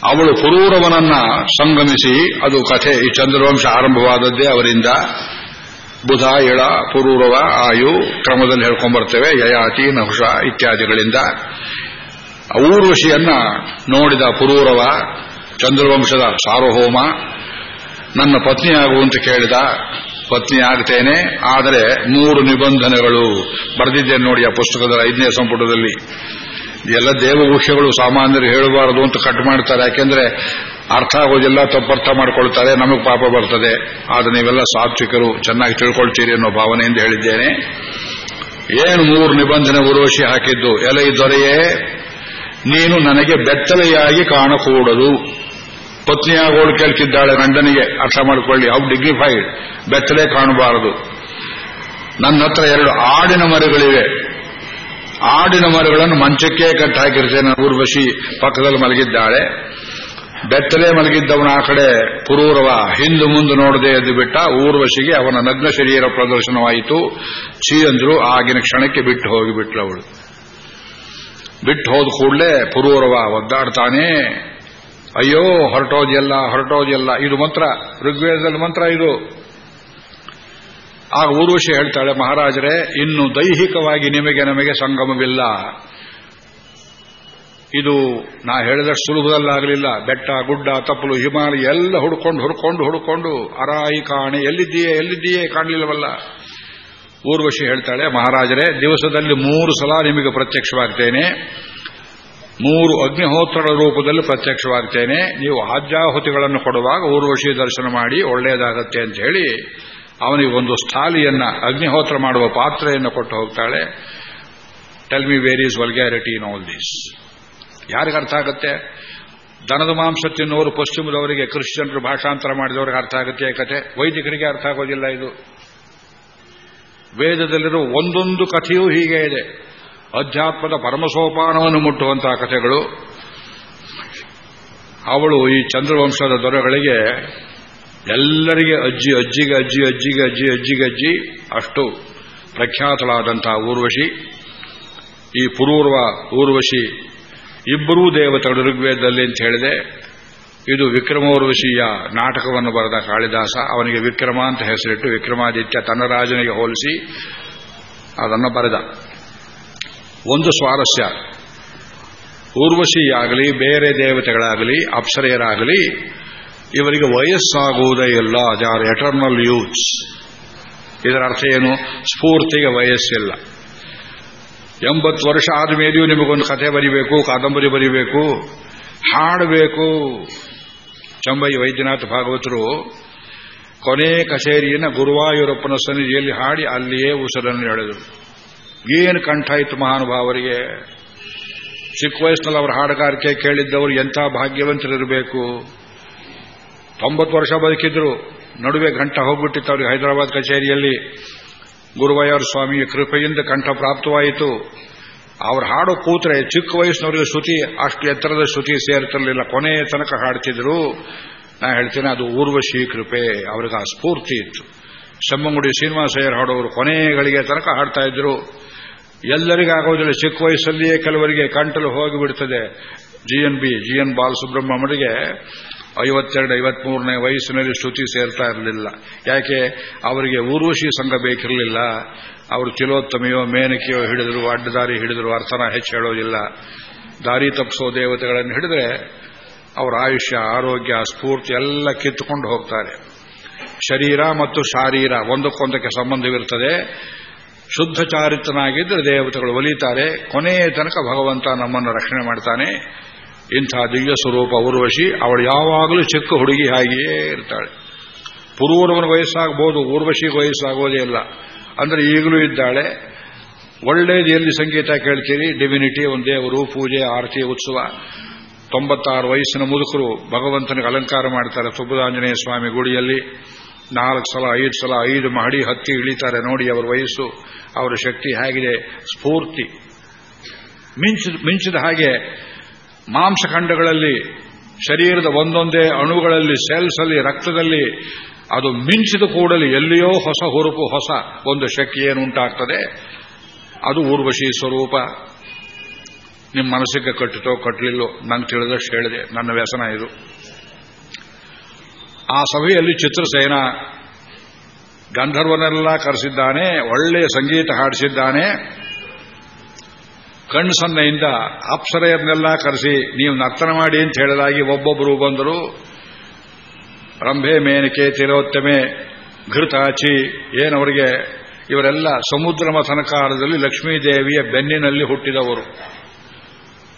Speaker 1: ಅವಳು ಪುರೂರವನನ್ನ ಸಂಗಮಿಸಿ, ಅದು ಕಥೆ, ಈ ಚಂದ್ರವಂಶ ಆರಂಭವಾದದ್ದೇ ಅವರಿಂದ, ಬುಧ ಇಳ ಪುರೂರವ ಆಯು, ಕ್ರಮದಲ್ಲಿ ಹೇಳ್ಕೊಂಡ್ಬರ್ತೇವೆ ಯಯಾತಿ, ನಹುಷ ಇತ್ಯಾದಿಗಳಿಂದ. ಊರ್ವಶಿಯನ್ನ ನೋಡಿದ ಪುರೂರವ ಚಂದ್ರವಂಶದ ಸಾರ್ವಭೌಮ, ನನ್ನ ಪತ್ನಿಯಾಗುವಂತ ಕೇಳಿದ, ಪತ್ನಿ ಆಗ್ತೇನೆ, ಆದರೆ ಮೂರು ನಿಬಂಧನೆಗಳು ಬರೆದಿದ್ದೇನೆ ನೋಡಿ ಆ ಪುಸ್ತಕದ ಐದನೇ ಸಂಪುಟದಲ್ಲಿ. ಎಲ್ಲ ದೇವಗುಷ್ಯಗಳು ಸಾಮಾನ್ಯರು ಹೇಳಬಾರದು ಅಂತ ಕಟ್ ಮಾಡ್ತಾರೆ. ಯಾಕೆಂದ್ರೆ ಅರ್ಥ ಆಗೋದಿಲ್ಲ ತಪ್ಪರ್ಥ ಮಾಡ್ಕೊಳ್ತಾರೆ, ನಮಗೆ ಪಾಪ ಬರ್ತದೆ. ಆದ್ರೆ ನೀವೆಲ್ಲ ಸಾತ್ವಿಕರು, ಚೆನ್ನಾಗಿ ತಿಳ್ಕೊಳ್ತೀರಿ ಅನ್ನೋ ಭಾವನೆಯಿಂದ ಹೇಳಿದ್ದೇನೆ. ಏನು ಮೂರು ನಿಬಂಧನೆ ಉರ್ವಶಿ ಹಾಕಿದ್ದು? ಎಲೆ ದೊರೆಯೇ, ನೀನು ನನಗೆ ಬೆತ್ತಲೆಯಾಗಿ ಕಾಣಕೂಡದು. ಪತ್ನಿಯಾಗೋಳು ಕೇಳ್ತಿದ್ದಾಳೆ ಗಂಡನಿಗೆ, ಅರ್ಥ ಮಾಡಿಕೊಳ್ಳಿ ಹೌ ಡಿಗ್ನಿಫೈಡ್ ಬೆತ್ತಲೆ ಕಾಣಬಾರದು. ನನ್ನ ಹತ್ರ ಎರಡು ಆಡಿನ ಮರಗಳಿವೆ. ಆಡಿನ ಮರಗಳನ್ನು ಮಂಚಕ್ಕೆ ಕಟ್ಟಾಕಿರ್ತೇನೆ ಊರ್ವಶಿ ಪಕ್ಕದಲ್ಲಿ ಮಲಗಿದ್ದಾಳೆ. ಬೆತ್ತಲೆ ಮಲಗಿದ್ದವನ ಆ ಕಡೆ ಪುರೂರವ ಹಿಂದು ಮುಂದೆ ನೋಡದೆ ಎದ್ದು ಬಿಟ್ಟ ಊರ್ವಶಿಗೆ ಅವನ ನಗ್ನ ಶರೀರ ಪ್ರದರ್ಶನವಾಯಿತು. ಛೀ ಅಂದ್ರು ಆಗಿನ ಕ್ಷಣಕ್ಕೆ ಬಿಟ್ಟು ಹೋಗಿಬಿಟ್ಲು ಅವಳು. ಬಿಟ್ಟು ಹೋದ ಕೂಡಲೇ ಪುರೂರವ ಒದ್ದಾಡ್ತಾನೆ, ಅಯ್ಯೋ, ಹೊರಟೋದಿಯಲ್ಲ ಹೊರಟೋದಿಯಲ್ಲ, ಇದು ಮಂತ್ರ, ಋಗ್ವೇದದಲ್ಲಿ ಮಂತ್ರ ಇದು. ಆಗ ಊರ್ವಶಿ ಹೇಳ್ತಾಳೆ, ಮಹಾರಾಜರೇ, ಇನ್ನು ದೈಹಿಕವಾಗಿ ನಿಮಗೆ ನಮಗೆ ಸಂಗಮವಿಲ್ಲ. ಇದು ನಾ ಹೇಳಿದಷ್ಟು ಸುಲಭದಲ್ಲಾಗಲಿಲ್ಲ. ಬೆಟ್ಟ, ಗುಡ್ಡ, ತಪ್ಪಲು, ಹಿಮಾಲಯ ಎಲ್ಲ ಹುಡ್ಕೊಂಡು ಹುಡ್ಕೊಂಡು ಹುಡ್ಕೊಂಡು ಅರಾಯಿ ಕಾಣೆ, ಎಲ್ಲಿದ್ದೀಯೇ ಎಲ್ಲಿದ್ದೀಯೇ ಕಾಣಲಿಲ್ಲವಲ್ಲ? ಊರ್ವಶಿ ಹೇಳ್ತಾಳೆ, ಮಹಾರಾಜರೇ, ದಿವಸದಲ್ಲಿ ಮೂರು ಸಲ ನಿಮಗೆ ಪ್ರತ್ಯಕ್ಷವಾಗ್ತೇನೆ. ಮೂರು ಅಗ್ನಿಹೋತ್ರಗಳ ರೂಪದಲ್ಲಿ ಪ್ರತ್ಯಕ್ಷವಾಗ್ತೇನೆ. ನೀವು ಆದ್ಯಾಹುತಿಗಳನ್ನು ಕೊಡುವಾಗ ಊರ್ವಶಿ ದರ್ಶನ ಮಾಡಿ, ಒಳ್ಳೆಯದಾಗತ್ತೆ ಅಂತ ಹೇಳಿ ಅವನಿಗೆ ಒಂದು ಸ್ಥಾಲಿಯನ್ನ ಅಗ್ನಿಹೋತ್ರ ಮಾಡುವ ಪಾತ್ರೆಯನ್ನು ಕೊಟ್ಟು ಹೋಗ್ತಾಳೆ. Tell me where is vulgarity in all these ಯಾರಿಗೆ ಅರ್ಥ ಆಗುತ್ತೆ? ದನದ ಮಾಂಸ ತಿನ್ನುವರು ಪಶ್ಚಿಮದವರಿಗೆ ಕ್ರಿಶ್ಚಿಯನ್ರು ಭಾಷಾಂತರ ಮಾಡಿದವರಿಗೆ ಅರ್ಥ ಆಗುತ್ತೆ ಕತೆ ವೈದಿಕರಿಗೆ ಅರ್ಥ ಆಗೋದಿಲ್ಲ ಇದು. ವೇದದಲ್ಲಿರುವ ಒಂದೊಂದು ಕಥೆಯೂ ಹೀಗೆ ಇದೆ. ಅಧ್ಯಾತ್ಮದ ಪರಮಸೋಪಾನವನ್ನು ಮುಟ್ಟುವಂತಹ ಕಥೆಗಳು. ಅವಳು ಈ ಚಂದ್ರವಂಶದ ದೊರೆಗಳಿಗೆ ಎಲ್ಲರಿಗೆ ಅಜ್ಜಿ, ಅಜ್ಜಿಗೆ ಅಜ್ಜಿ ಅಜ್ಜಿಗೆ ಅಜ್ಜಿ ಅಜ್ಜಿಗೆ ಅಜ್ಜಿ ಅಷ್ಟು ಪ್ರಖ್ಯಾತಳಾದಂತಹ ಊರ್ವಶಿ. ಈ ಪುರೂರ್ವ ಊರ್ವಶಿ ಇಬ್ಬರೂ ದೇವತೆಗಳು ಋಗ್ವೇದದಲ್ಲಿ ಅಂತ ಹೇಳಿದೆ. ಇದು ವಿಕ್ರಮೋರ್ವಶಿಯ ನಾಟಕವನ್ನು ಬರೆದ ಕಾಳಿದಾಸ. ಅವನಿಗೆ ವಿಕ್ರಮ ಅಂತ ಹೆಸರಿಟ್ಟು ವಿಕ್ರಮಾದಿತ್ಯ ತನ್ನ ರಾಜನಿಗೆ ಹೋಲಿಸಿ ಅದನ್ನು ಬರೆದ. ಒಂದು ಸ್ವಾರಸ್ಯ. ಊರ್ವಶಿಯಾಗಲಿ, ಬೇರೆ ದೇವತೆಗಳಾಗಲಿ, ಅಪ್ಸರೆಯರಾಗಲಿ ಇವರಿಗೆ ವಯಸ್ಸಾಗುವುದೇ ಇಲ್ಲ. ದೇ ಆರ್ ಎಟರ್ನಲ್ ಯೂತ್ಸ್ ಇದರ ಅರ್ಥ ಏನು? ಸ್ಫೂರ್ತಿಗೆ ವಯಸ್ಸಿಲ್ಲ. ಎಂಬತ್ತು ವರ್ಷ ಆದ ಮೇಲೆಯೂ ನಿಮಗೊಂದು ಕಥೆ ಬರಿಬೇಕು, ಕಾದಂಬರಿ ಬರಿಬೇಕು. ಹಾಡಬೇಕು. ಚಂಬೈ ವೈದ್ಯನಾಥ ಭಾಗವತರು ಕೊನೆ ಕಚೇರಿಯನ್ನು ಗುರುವಾಯೂರಪ್ಪನ ಸನ್ನಿಧಿಯಲ್ಲಿ ಹಾಡಿ ಅಲ್ಲಿಯೇ ಉಸಿರನ್ನು ಎಳೆದರು. ಏನು ಕಂಠ ಇತ್ತು ಮಹಾನುಭಾವರಿಗೆ? ಚಿಕ್ಕ ವಯಸ್ಸಿನಲ್ಲಿ ಅವರ ಹಾಡುಗಾರಿಕೆ ಕೇಳಿದ್ದವರು ಎಂಥ ಭಾಗ್ಯವಂತರಿರಬೇಕು? ತೊಂಬತ್ತು ವರ್ಷ ಬದುಕಿದ್ರು, ನಡುವೆ ಗಂಟ ಹೋಗ್ಬಿಟ್ಟಿತ್ತು ಅವರಿಗೆ ಹೈದರಾಬಾದ್ ಕಚೇರಿಯಲ್ಲಿ. ಗುರುವಾಯೂರ್ ಸ್ವಾಮಿಯ ಕೃಪೆಯಿಂದ ಕಂಠ ಪ್ರಾಪ್ತವಾಯಿತು. ಅವ್ರು ಹಾಡು ಕೂತ್ರೆ ಚಿಕ್ಕ ವಯಸ್ಸಿನವರಿಗೆ ಶ್ರುತಿ, ಅಷ್ಟು ಎತ್ತರದ ಶ್ರುತಿ ಸೇರ್ತಿರಲಿಲ್ಲ. ಕೊನೆಯ ತನಕ ಹಾಡ್ತಿದ್ರು. ನಾ ಹೇಳ್ತೇನೆ, ಅದು ಊರ್ವಶಿ ಕೃಪೆ, ಅವ್ರಿಗೆ ಆ ಸ್ಫೂರ್ತಿ ಇತ್ತು. ಶಮ್ಮಂಗುಡಿ ಶ್ರೀನಿವಾಸಯ್ಯರ್ ಹಾಡೋರು ಕೊನೆಗಳಿಗೆ ತನಕ ಹಾಡ್ತಾ ಇದ್ರು. ಎಲ್ಲರಿಗಾಗೋದಿಲ್ಲ ಚಿಕ್ಕ ವಯಸ್ಸಲ್ಲಿಯೇ ಕೆಲವರಿಗೆ ಕಂಟಲು ಹೋಗಿಬಿಡ್ತದೆ. G N B, G N ಬಾಲಸುಬ್ರಹ್ಮಣ್ಯರಿಗೆ ಐವತ್ತೆರಡು, ಐವತ್ಮೂರನೇ ವಯಸ್ಸಿನಲ್ಲಿ ಶ್ರುತಿ ಸೇರ್ತಾ ಇರಲಿಲ್ಲ. ಯಾಕೆ? ಅವರಿಗೆ ಊರ್ವಶಿ ಸಂಘ ಬೇಕಿರಲಿಲ್ಲ. ಅವರು ತಿಲೋತ್ತಮೆಯೋ, ಮೇನಕೆಯೋ ಹಿಡಿದ್ರು, ಅಡ್ಡದಾರಿ ಹಿಡಿದ್ರು ಅರ್ಥನ ಹೆಚ್ಚು ಹೇಳೋದಿಲ್ಲ. ದಾರಿ ತಪ್ಪಿಸೋ ದೇವತೆಗಳನ್ನು ಹಿಡಿದ್ರೆ ಅವರ ಆಯುಷ್ಯ, ಆರೋಗ್ಯ, ಸ್ಫೂರ್ತಿ ಎಲ್ಲ ಕಿತ್ತುಕೊಂಡು ಹೋಗ್ತಾರೆ. ಶರೀರ ಮತ್ತು ಶಾರೀರ ಒಂದಕ್ಕೊಂದಕ್ಕೆ ಸಂಬಂಧವಿರುತ್ತದೆ ಶುದ್ಧ ಚಾರಿತ್ರನಾಗಿದ್ದರೆ ದೇವತೆಗಳು ಒಲಿತಾರೆ. ಕೊನೆಯ ತನಕ ಭಗವಂತ ನಮ್ಮನ್ನು ರಕ್ಷಣೆ ಮಾಡ್ತಾನೆ. ಇಂಥ ದಿವ್ಯ ಸ್ವರೂಪ ಊರ್ವಶಿ ಅವಳು ಯಾವಾಗಲೂ ಚಿಕ್ಕ ಹುಡುಗಿ ಹಾಗೆಯೇ ಇರ್ತಾಳೆ. ಪುರೂರವನ ವಯಸ್ಸಾಗಬಹುದು ಊರ್ವಶಿಗೆ ವಯಸ್ಸಾಗೋದೇ ಇಲ್ಲ. ಅಂದ್ರೆ ಈಗಲೂ ಇದ್ದಾಳೆ. ಒಳ್ಳೇದು ಎಲ್ಲಿ ಸಂಗೀತ ಕೇಳ್ತೀರಿ? ಡಿವಿನಿಟಿ, ಒಂದು ದೇವರು ಪೂಜೆ, ಆರತಿ, ಉತ್ಸವ. ತೊಂಬತ್ತಾರು ವಯಸ್ಸಿನ ಮುದುಕರು ಭಗವಂತನಿಗೆ ಅಲಂಕಾರ ಮಾಡ್ತಾರೆ. ಸುಬ್ಬದಾಂಜನೇಯ ಸ್ವಾಮಿ ಗುಡಿಯಲ್ಲಿ ನಾಲ್ಕು ಸಲ, ಐದು ಸಲ, ಐದು ಮಹಡಿ ಹತ್ತಿ ಇಳಿತಾರೆ. ನೋಡಿ ಅವರ ವಯಸ್ಸು, ಅವರ ಶಕ್ತಿ ಹೇಗಿದೆ. ಸ್ಫೂರ್ತಿ. ಮಿಂಚಿದ ಹಾಗೆ ಮಾಂಸಖಂಡಗಳಲ್ಲಿ, ಶರೀರದ ಒಂದೊಂದೇ ಅಣುಗಳಲ್ಲಿ ಸೆಲ್ಸ್ ಅಲ್ಲಿ ರಕ್ತದಲ್ಲಿ ಅದು ಮಿಂಚಿದ ಕೂಡಲೇ ಎಲ್ಲಿಯೋ ಹೊಸ ಹುರುಪು, ಹೊಸ ಒಂದು ಶಕ್ತಿ ಏನು ಉಂಟಾಗ್ತದೆ? ಅದು ಊರ್ವಶಿ ಸ್ವರೂಪ. ನಿಮ್ಮ ಮನಸ್ಸಿಗೆ ಕಟ್ಟಿತೋ ಕಟ್ಟಲಿಲ್ಲೋ ನಂಗೆ ತಿಳಿದಷ್ಟು ಹೇಳಿದೆ. ನನ್ನ ವ್ಯಸನ ಇದು. ಆ ಸಭೆಯಲ್ಲಿ ಚಿತ್ರಸೇನ ಗಂಧರ್ವನೆಲ್ಲ ಕರೆಸಿದ್ದಾನೆ, ಒಳ್ಳೆಯ ಸಂಗೀತ ಹಾಡಿಸಿದ್ದಾನೆ. ಕಣ್ಸನ್ನೆಯಿಂದ ಅಪ್ಸರೆಯರನ್ನೆಲ್ಲ ಕರೆಸಿ, ನೀವು ನರ್ತನ ಮಾಡಿ ಅಂತ ಹೇಳಲಾಗಿ ಒಬ್ಬೊಬ್ಬರು ಬಂದರು. ರಂಭೆ ಮೇನಕೆ ತಿರೋತ್ತಮೆ ಘೃತಾಚಿ ಏನವರಿಗೆ, ಇವರೆಲ್ಲ ಸಮುದ್ರ ಮಥನ ಲಕ್ಷ್ಮೀದೇವಿಯ ಬೆನ್ನಿನಲ್ಲಿ ಹುಟ್ಟಿದವರು.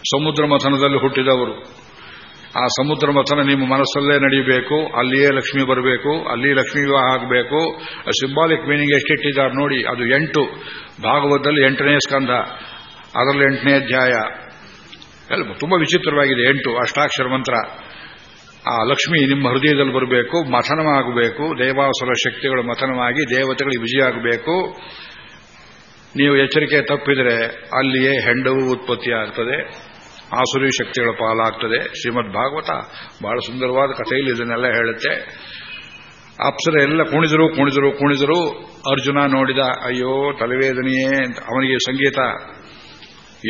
Speaker 1: ಸಮುದ್ರ ಮಥನದಲ್ಲಿ ಹುಟ್ಟಿದವರು. ಆ ಸಮುದ್ರ ಮಥನ ನಿಮ್ಮ ಮನಸ್ಸಲ್ಲೇ ನಡೆಯಬೇಕು ಅಲ್ಲಿಯೇ ಲಕ್ಷ್ಮಿ ಬರಬೇಕು, ಅಲ್ಲಿ ಲಕ್ಷ್ಮಿ ವಿವಾಹ ಆಗಬೇಕು. ಸಿಂಬಾಲಿಕ್ ಮೀನಿಂಗ್ ಎಷ್ಟಿಟ್ಟಿದ್ದಾರೆ ನೋಡಿ, ಅದು ಎಂಟು. ಭಾಗವತದಲ್ಲಿ ಎಂಟನೇ ಸ್ಕಂಧ ಅದರಲ್ಲಿ ಎಂಟನೇ ಅಧ್ಯಾಯ. ಎಲ್ಲ ತುಂಬಾ ವಿಚಿತ್ರವಾಗಿದೆ. ಎಂಟು ಅಷ್ಟಾಕ್ಷರ ಮಂತ್ರ. ಆ ಲಕ್ಷ್ಮಿ ನಿಮ್ಮ ಹೃದಯದಲ್ಲಿ ಬರಬೇಕು, ಮಥನವಾಗಬೇಕು, ದೇವಾಸುರ ಶಕ್ತಿಗಳು ಮಥನವಾಗಿ ದೇವತೆಗಳಿಗೆ ವಿಜಯ ಆಗಬೇಕು ನೀವು ಎಚ್ಚರಿಕೆ ತಪ್ಪಿದರೆ ಅಲ್ಲಿಯೇ ಹೆಂಡವು ಉತ್ಪತ್ತಿ ಆಗ್ತದೆ ಆಸುರಿ ಶಕ್ತಿಗಳ ಪಾಲಾಗ್ತದೆ. ಶ್ರೀಮದ್ ಭಾಗವತ ಬಹಳ ಸುಂದರವಾದ ಕಥೆಯಲ್ಲಿ ಇದನ್ನೆಲ್ಲ ಹೇಳುತ್ತೆ. ಅಪ್ಸರ ಎಲ್ಲ ಕುಣಿದರು ಕುಣಿದರು ಕುಣಿದರು ಅರ್ಜುನ ನೋಡಿದ, ಅಯ್ಯೋ, ತಲೆವೇದನೆಯೇ ಅವನಿಗೆ ಸಂಗೀತ.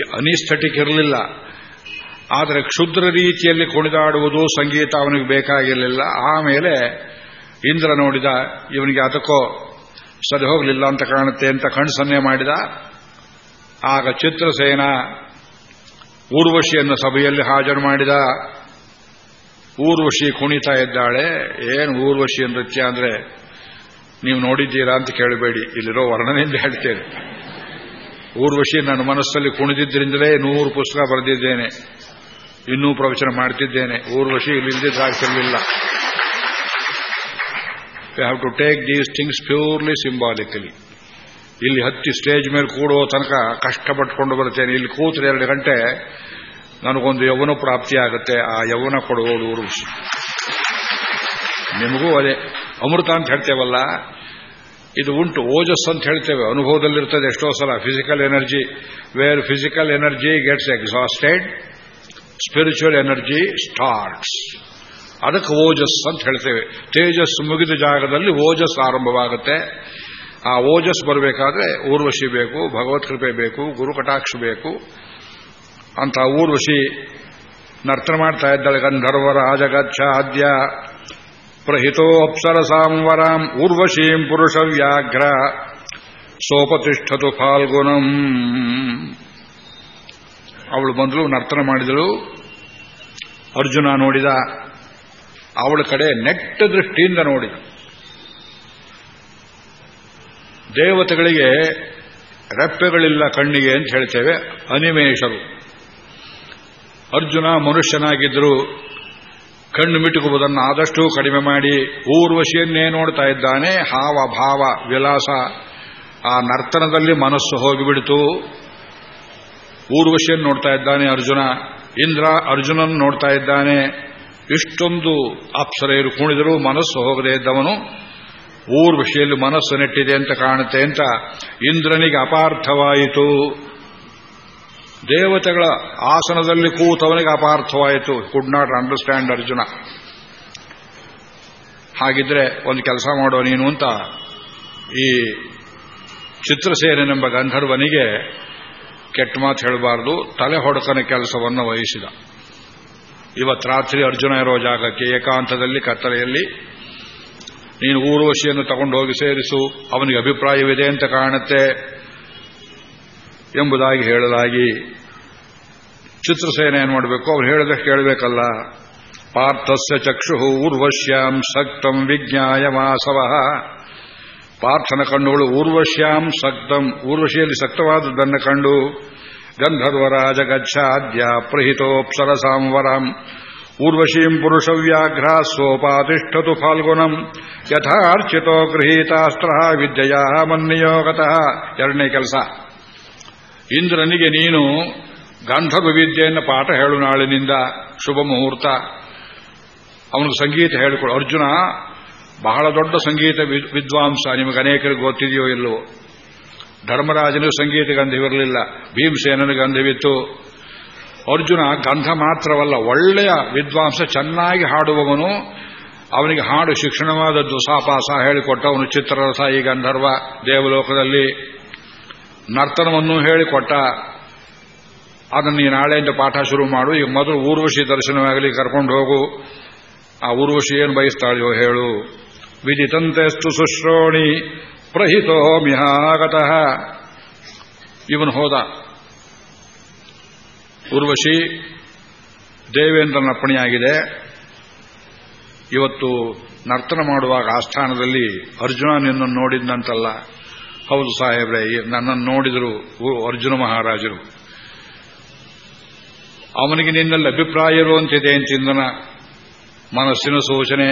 Speaker 1: ಅನಿಸ್ಥಟಿಕ್ ಇರಲಿಲ್ಲ. ಆದರೆ ಕ್ಷುದ್ರ ರೀತಿಯಲ್ಲಿ ಕುಣಿದಾಡುವುದು ಸಂಗೀತ ಅವನಿಗೆ ಬೇಕಾಗಿರಲಿಲ್ಲ. ಆಮೇಲೆ ಇಂದ್ರ ನೋಡಿದ, ಇವನಿಗೆ ಅದಕ್ಕೋ ಸರಿ ಹೋಗಲಿಲ್ಲ ಅಂತ ಕಾಣುತ್ತೆ ಅಂತ ಕಣ್ಸನ್ನೆ ಮಾಡಿದ. ಆಗ ಚಿತ್ರಸೇನ ಊರ್ವಶಿಯನ್ನು ಸಭೆಯಲ್ಲಿ ಹಾಜರು ಮಾಡಿದ. ಊರ್ವಶಿ ಕುಣಿತಾ ಇದ್ದಾಳೆ. ಏನು ಊರ್ವಶಿ ನೃತ್ಯ ಅಂದ್ರೆ, ನೀವು ನೋಡಿದ್ದೀರಾ ಅಂತ ಕೇಳಬೇಡಿ. ಇಲ್ಲಿರೋ ವರ್ಣನೆಯಿಂದ ಹೇಳ್ತೇನೆ ಊರ್ವಶಿ ನನ್ನ ಮನಸ್ಸಲ್ಲಿ ಕುಣಿದಿದ್ದರಿಂದಲೇ ನೂರು ಪುಸ್ತಕ ಬರೆದಿದ್ದೇನೆ. ಇನ್ನೂ ಪ್ರವಚನ ಮಾಡ್ತಿದ್ದೇನೆ. ಊರ್ವಶಿ ಇಲ್ಲಿದ್ದ ಆಗ್ತಿರ್ಲಿಲ್ಲ you have to take these things purely symbolically ಇಲ್ಲಿ ಹತ್ತಿ ಸ್ಟೇಜ್ ಮೇಲೆ ಕೂಡೋ ತನಕ ಕಷ್ಟಪಟ್ಟುಕೊಂಡು ಬರುತ್ತೇನೆ. ಇಲ್ಲಿ ಕೂತ್ರೆ ಎರಡು ಗಂಟೆ ನನಗೊಂದು ಯೌವನ ಪ್ರಾಪ್ತಿ ಆಗುತ್ತೆ. ಆ ಯೌವನ ಕೊಡುವುದು ಊರ್ವಶಿ ನಿಮಗೂ ಅದೇ. ಅಮೃತ ಅಂತ ಹೇಳ್ತೇವಲ್ಲ ಇದು ಉಂಟು. ಓಜಸ್ ಅಂತ ಹೇಳ್ತೇವೆ. ಅನುಭವದಲ್ಲಿರ್ತದೆ ಎಷ್ಟೋ ಸಲ. Physical energy where physical energy gets exhausted spiritual energy starts ಅದಕ್ಕೆ ಓಜಸ್ ಅಂತ ಹೇಳ್ತೇವೆ. ತೇಜಸ್ ಮುಗಿದ ಜಾಗದಲ್ಲಿ ಓಜಸ್ ಆರಂಭವಾಗುತ್ತೆ. ಆ ಓಜಸ್ ಬರಬೇಕಾದ್ರೆ ಊರ್ವಶಿ ಬೇಕು, ಭಗವತ್ ಕೃಪೆ ಬೇಕು, ಗುರು ಕಟಾಕ್ಷ ಬೇಕು. ಅಂತ ಊರ್ವಶಿ ನರ್ತನ ಮಾಡ್ತಾ ಇದ್ದಾಳೆ. ಗಂಧರ್ವರ ರಾಜಗಚ್ಛಾದ್ಯ ಪ್ರಹಿತೋ ಅಪ್ಸರ ಸಾಂವರಾಂ ಊರ್ವಶೀಂ ಪುರುಷ ವ್ಯಾಘ್ರ ಸೋಪತಿಷ್ಠತು ಫಾಲ್ಗುನಂ ಅವಳು ಬಂದಳು ನರ್ತನ ಮಾಡಿದಳು. ಅರ್ಜುನ ನೋಡಿದ, ಅವಳ ಕಡೆ ನೆಟ್ಟ ದೃಷ್ಟಿಯಿಂದ ನೋಡಿದ. ದೇವತೆಗಳಿಗೆ ರೆಪ್ಪೆಗಳಿಲ್ಲ ಕಣ್ಣಿಗೆ ಅಂತ ಹೇಳ್ತೇವೆ, ಅನಿಮೇಷರು. ಅರ್ಜುನ ಮನುಷ್ಯನಾಗಿದ್ದರೂ ಕಣ್ಣು ಮಿಟುಕುವುದನ್ನು ಆದಷ್ಟು ಕಡಿಮೆ ಮಾಡಿ ಊರ್ವಶಿಯನ್ನೇ ನೋಡ್ತಾ ಇದ್ದಾನೆ. ಹಾವ ಭಾವ ವಿಲಾಸ. ಆ ನರ್ತನದಲ್ಲಿ ಮನಸ್ಸು ಹೋಗಿಬಿಡಿತು. ಊರ್ವಶಿಯನ್ನು ನೋಡ್ತಾ ಇದ್ದಾನೆ ಅರ್ಜುನ. ಇಂದ್ರ ಅರ್ಜುನನ್ ನೋಡ್ತಾ ಇದ್ದಾನೆ. ಇಷ್ಟೊಂದು ಅಪ್ಸರೆಯರು ಕುಣಿದರೂ ಮನಸ್ಸು ಹೋಗದೇ ಇದ್ದವನು. ಊರ್ವಶಿಯಲ್ಲಿ ಮನಸ್ಸು ನೆಟ್ಟಿದೆ ಅಂತ ಕಾಣುತ್ತೆ ಅಂತ ಇಂದ್ರನಿಗೆ ಅಪಾರ್ಥವಾಯಿತು. ದೇವತೆಗಳ ಆಸನದಲ್ಲಿ ಕೂತವನಿಗೆ ಅಪಾರ್ಥವಾಯಿತು. Could not understand Arjuna. ಹಾಗಿದ್ರೆ ಒಂದು ಕೆಲಸ ಮಾಡೋ ನೀನು ಅಂತ ಈ ಚಿತ್ರಸೇನೆಂಬ ಗಂಧರ್ವನಿಗೆ ಕೆಟ್ಟ ಮಾತು ಹೇಳಬಾರದು. ತಲೆ ಹೊಡೆತನ ಕೆಲಸವನ್ನು ವಹಿಸಿದ. ಇವತ್ತು ರಾತ್ರಿ ಅರ್ಜುನ ಇರೋ ಜಾಗಕ್ಕೆ ಏಕಾಂತದಲ್ಲಿ ಕತ್ತಲೆಯಲ್ಲಿ ನೀನು ಊರ್ವಶಿಯನ್ನು ತಗೊಂಡು ಹೋಗಿ ಸೇರಿಸು. ಅವನಿಗೆ ಅಭಿಪ್ರಾಯವಿದೆ ಅಂತ ಕಾಣುತ್ತೆ. ಎಂಬುದಾಗಿ ಹೇಳಲಾಗಿ ಚಿತ್ರಸೇನೆ ಏನು ಮಾಡಬೇಕು. ಅವ್ರು ಹೇಳಿದ್ರೆ ಕೇಳಬೇಕಲ್ಲ. ಪಾರ್ಥಸ್ಯ ಚಕ್ಷು ಊರ್ವಶ್ಯಾಂ ಸಕ್ತಂ ವಿಜ್ಞಾಯ ವಾಸವ ಪಾರ್ಥನ ಕಣ್ಣುಗಳು ಊರ್ವಶ್ಯಾಂ ಸಕ್ತಂ. ಊರ್ವಶಿಯಲ್ಲಿ ಸಕ್ತವಾದದ್ದನ್ನು ಕಂಡು ಗಂಧರ್ವರಾಜ ಗಚ್ಛಾದ್ಯ ಪ್ರಹಿತೋಪ್ಸರ ಸಾಂವರಂ ಊರ್ವಶೀಂ ಪುರುಷ ವ್ಯಾಘ್ರ ಸೋಪಾತಿಷ್ಠತು ಫಾಲ್ಗುಣಂ. ಯಥಾರ್ಚಿತೋ ಗೃಹೀತಾಸ್ತ್ರ ವಿದ್ಯೆಯ ಮನ್ನಿಯೋಗತಃ. ಎರಡನೇ ಕೆಲಸ. ಇಂದ್ರನಿಗೆ ನೀನು ಗಾಂಧರ್ವ ವಿದ್ಯೆಯನ್ನು ಪಾಠ ಹೇಳು ನಾಳಿನಿಂದ ಶುಭ ಮುಹೂರ್ತ. ಅವನಿಗೆ ಸಂಗೀತ ಹೇಳಿಕೊಡು. ಅರ್ಜುನ, ಬಹಳ ದೊಡ್ಡ ಸಂಗೀತ ವಿದ್ವಾಂಸ. ನಿಮಗೆ ಅನೇಕರಿಗೆ ಗೊತ್ತಿದೆಯೋ ಇಲ್ಲವೋ? ಧರ್ಮರಾಜನಿಗೂ ಸಂಗೀತ ಗಂಧವಿರಲಿಲ್ಲ ಭೀಮಸೇನನಿಗೆ ಗಂಧವಿತ್ತು. ಅರ್ಜುನ, ಗಂಧ ಮಾತ್ರವಲ್ಲ, ಒಳ್ಳೆಯ ವಿದ್ವಾಂಸ, ಚೆನ್ನಾಗಿ ಹಾಡುವವನು. ಅವನಿಗೆ ಹಾಡು ಶಿಕ್ಷಣವಾದದ್ದು ಸಾಪಾಸ ಹೇಳಿಕೊಟ್ಟವನು ಚಿತ್ರರಸ ಈ ಗಂಧರ್ವ ದೇವಲೋಕದಲ್ಲಿ. ನರ್ತನವನ್ನು ಹೇಳಿಕೊಟ್ಟ ಅದನ್ನು ನೀ ನಾಳೆಯಿಂದ ಪಾಠ ಶುರು ಮಾಡು. ಈಗ ಮೊದಲು ಊರ್ವಶಿ ದರ್ಶನವಾಗಲಿ, ಕರ್ಕೊಂಡು ಹೋಗು. ಆ ಊರ್ವಶಿ ಏನು ಬಯಸ್ತಾಳೆಯೋ ಹೇಳು. ವಿದಿತಂತೆಸ್ತು ಸುಶ್ರೋಣಿ ಪ್ರಹಿತೋ ಮಿಹಾಗತಃ. ಇವನು ಹೋದ. ಊರ್ವಶಿ ದೇವೇಂದ್ರನ ಅಪ್ಪಣೆಯಾಗಿದೆ ಇವತ್ತು ನರ್ತನ ಮಾಡುವಾಗ ಆಸ್ಥಾನದಲ್ಲಿ ಅರ್ಜುನ ನಿನ್ನನ್ನು ನೋಡಿದ್ನಂತಲ್ಲ. ಹೌದು ಸಾಹೇಬ್ರೆ ನನ್ನನ್ನು ನೋಡಿದರು ಅರ್ಜುನ ಮಹಾರಾಜರು. ಅವನಿಗೆ ನಿನ್ನಲ್ಲಿ ಅಭಿಪ್ರಾಯ ಇರುವಂತಿದೆ ಅಂತಿಂದನ ಮನಸ್ಸಿನ ಸೂಚನೆ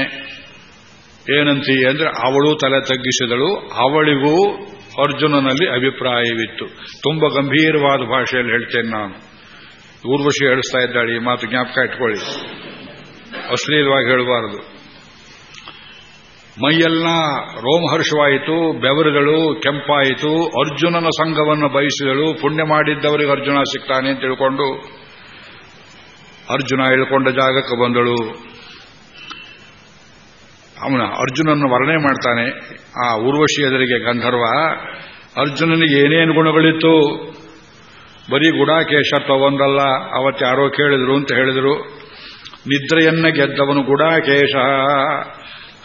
Speaker 1: ಏನಂತಿ ಅಂದ್ರೆ ಅವಳು ತಲೆ ತಗ್ಗಿಸಿದಳು, ಅವಳಿಗೂ ಅರ್ಜುನನಲ್ಲಿ ಅಭಿಪ್ರಾಯವಿತ್ತು. ತುಂಬಾ ಗಂಭೀರವಾದ ಭಾಷೆಯಲ್ಲಿ ಹೇಳ್ತೇನೆ ನಾನು. ಊರ್ವಶಿ ಹೇಳಿಸ್ತಾ ಇದ್ದಾಳೆ, ಈ ಮಾತು ಜ್ಞಾಪಕ ಇಟ್ಕೊಳ್ಳಿ. ಅಶ್ಲೀಲವಾಗಿ ಹೇಳಬಾರದು. ಮೈಯೆಲ್ಲ ರೋಮಹರ್ಷವಾಯಿತು, ಬೆವರುಗಳು ಕೆಂಪಾಯಿತು, ಅರ್ಜುನನ ಸಂಘವನ್ನು ಬಯಸಿದಳು ಪುಣ್ಯ ಮಾಡಿದ್ದವರಿಗೆ ಅರ್ಜುನ ಸಿಗ್ತಾನೆ ಅಂತ ತಿಳ್ಕೊಂಡು ಅರ್ಜುನ ಇಳ್ಕೊಂಡ ಜಾಗಕ್ಕೆ ಬಂದಳು. ಅವನ ಅರ್ಜುನನ್ನು ವರ್ಣನೆ ಮಾಡ್ತಾನೆ. ಆ ಊರ್ವಶಿ ಎದುರಿಗೆ ಗಂಧರ್ವ, ಅರ್ಜುನನಿಗೆ ಏನೇನು ಗುಣಗಳಿತ್ತು? ಬರೀ ಗುಡಾಕೇಶತ್ವ ಒಂದಲ್ಲ, ಅವತ್ತು ಯಾರೋ ಕೇಳಿದ್ರು ಅಂತ ಹೇಳಿದರು. ನಿದ್ರೆಯನ್ನ ಗೆದ್ದವನು ಗುಡಾಕೇಶ.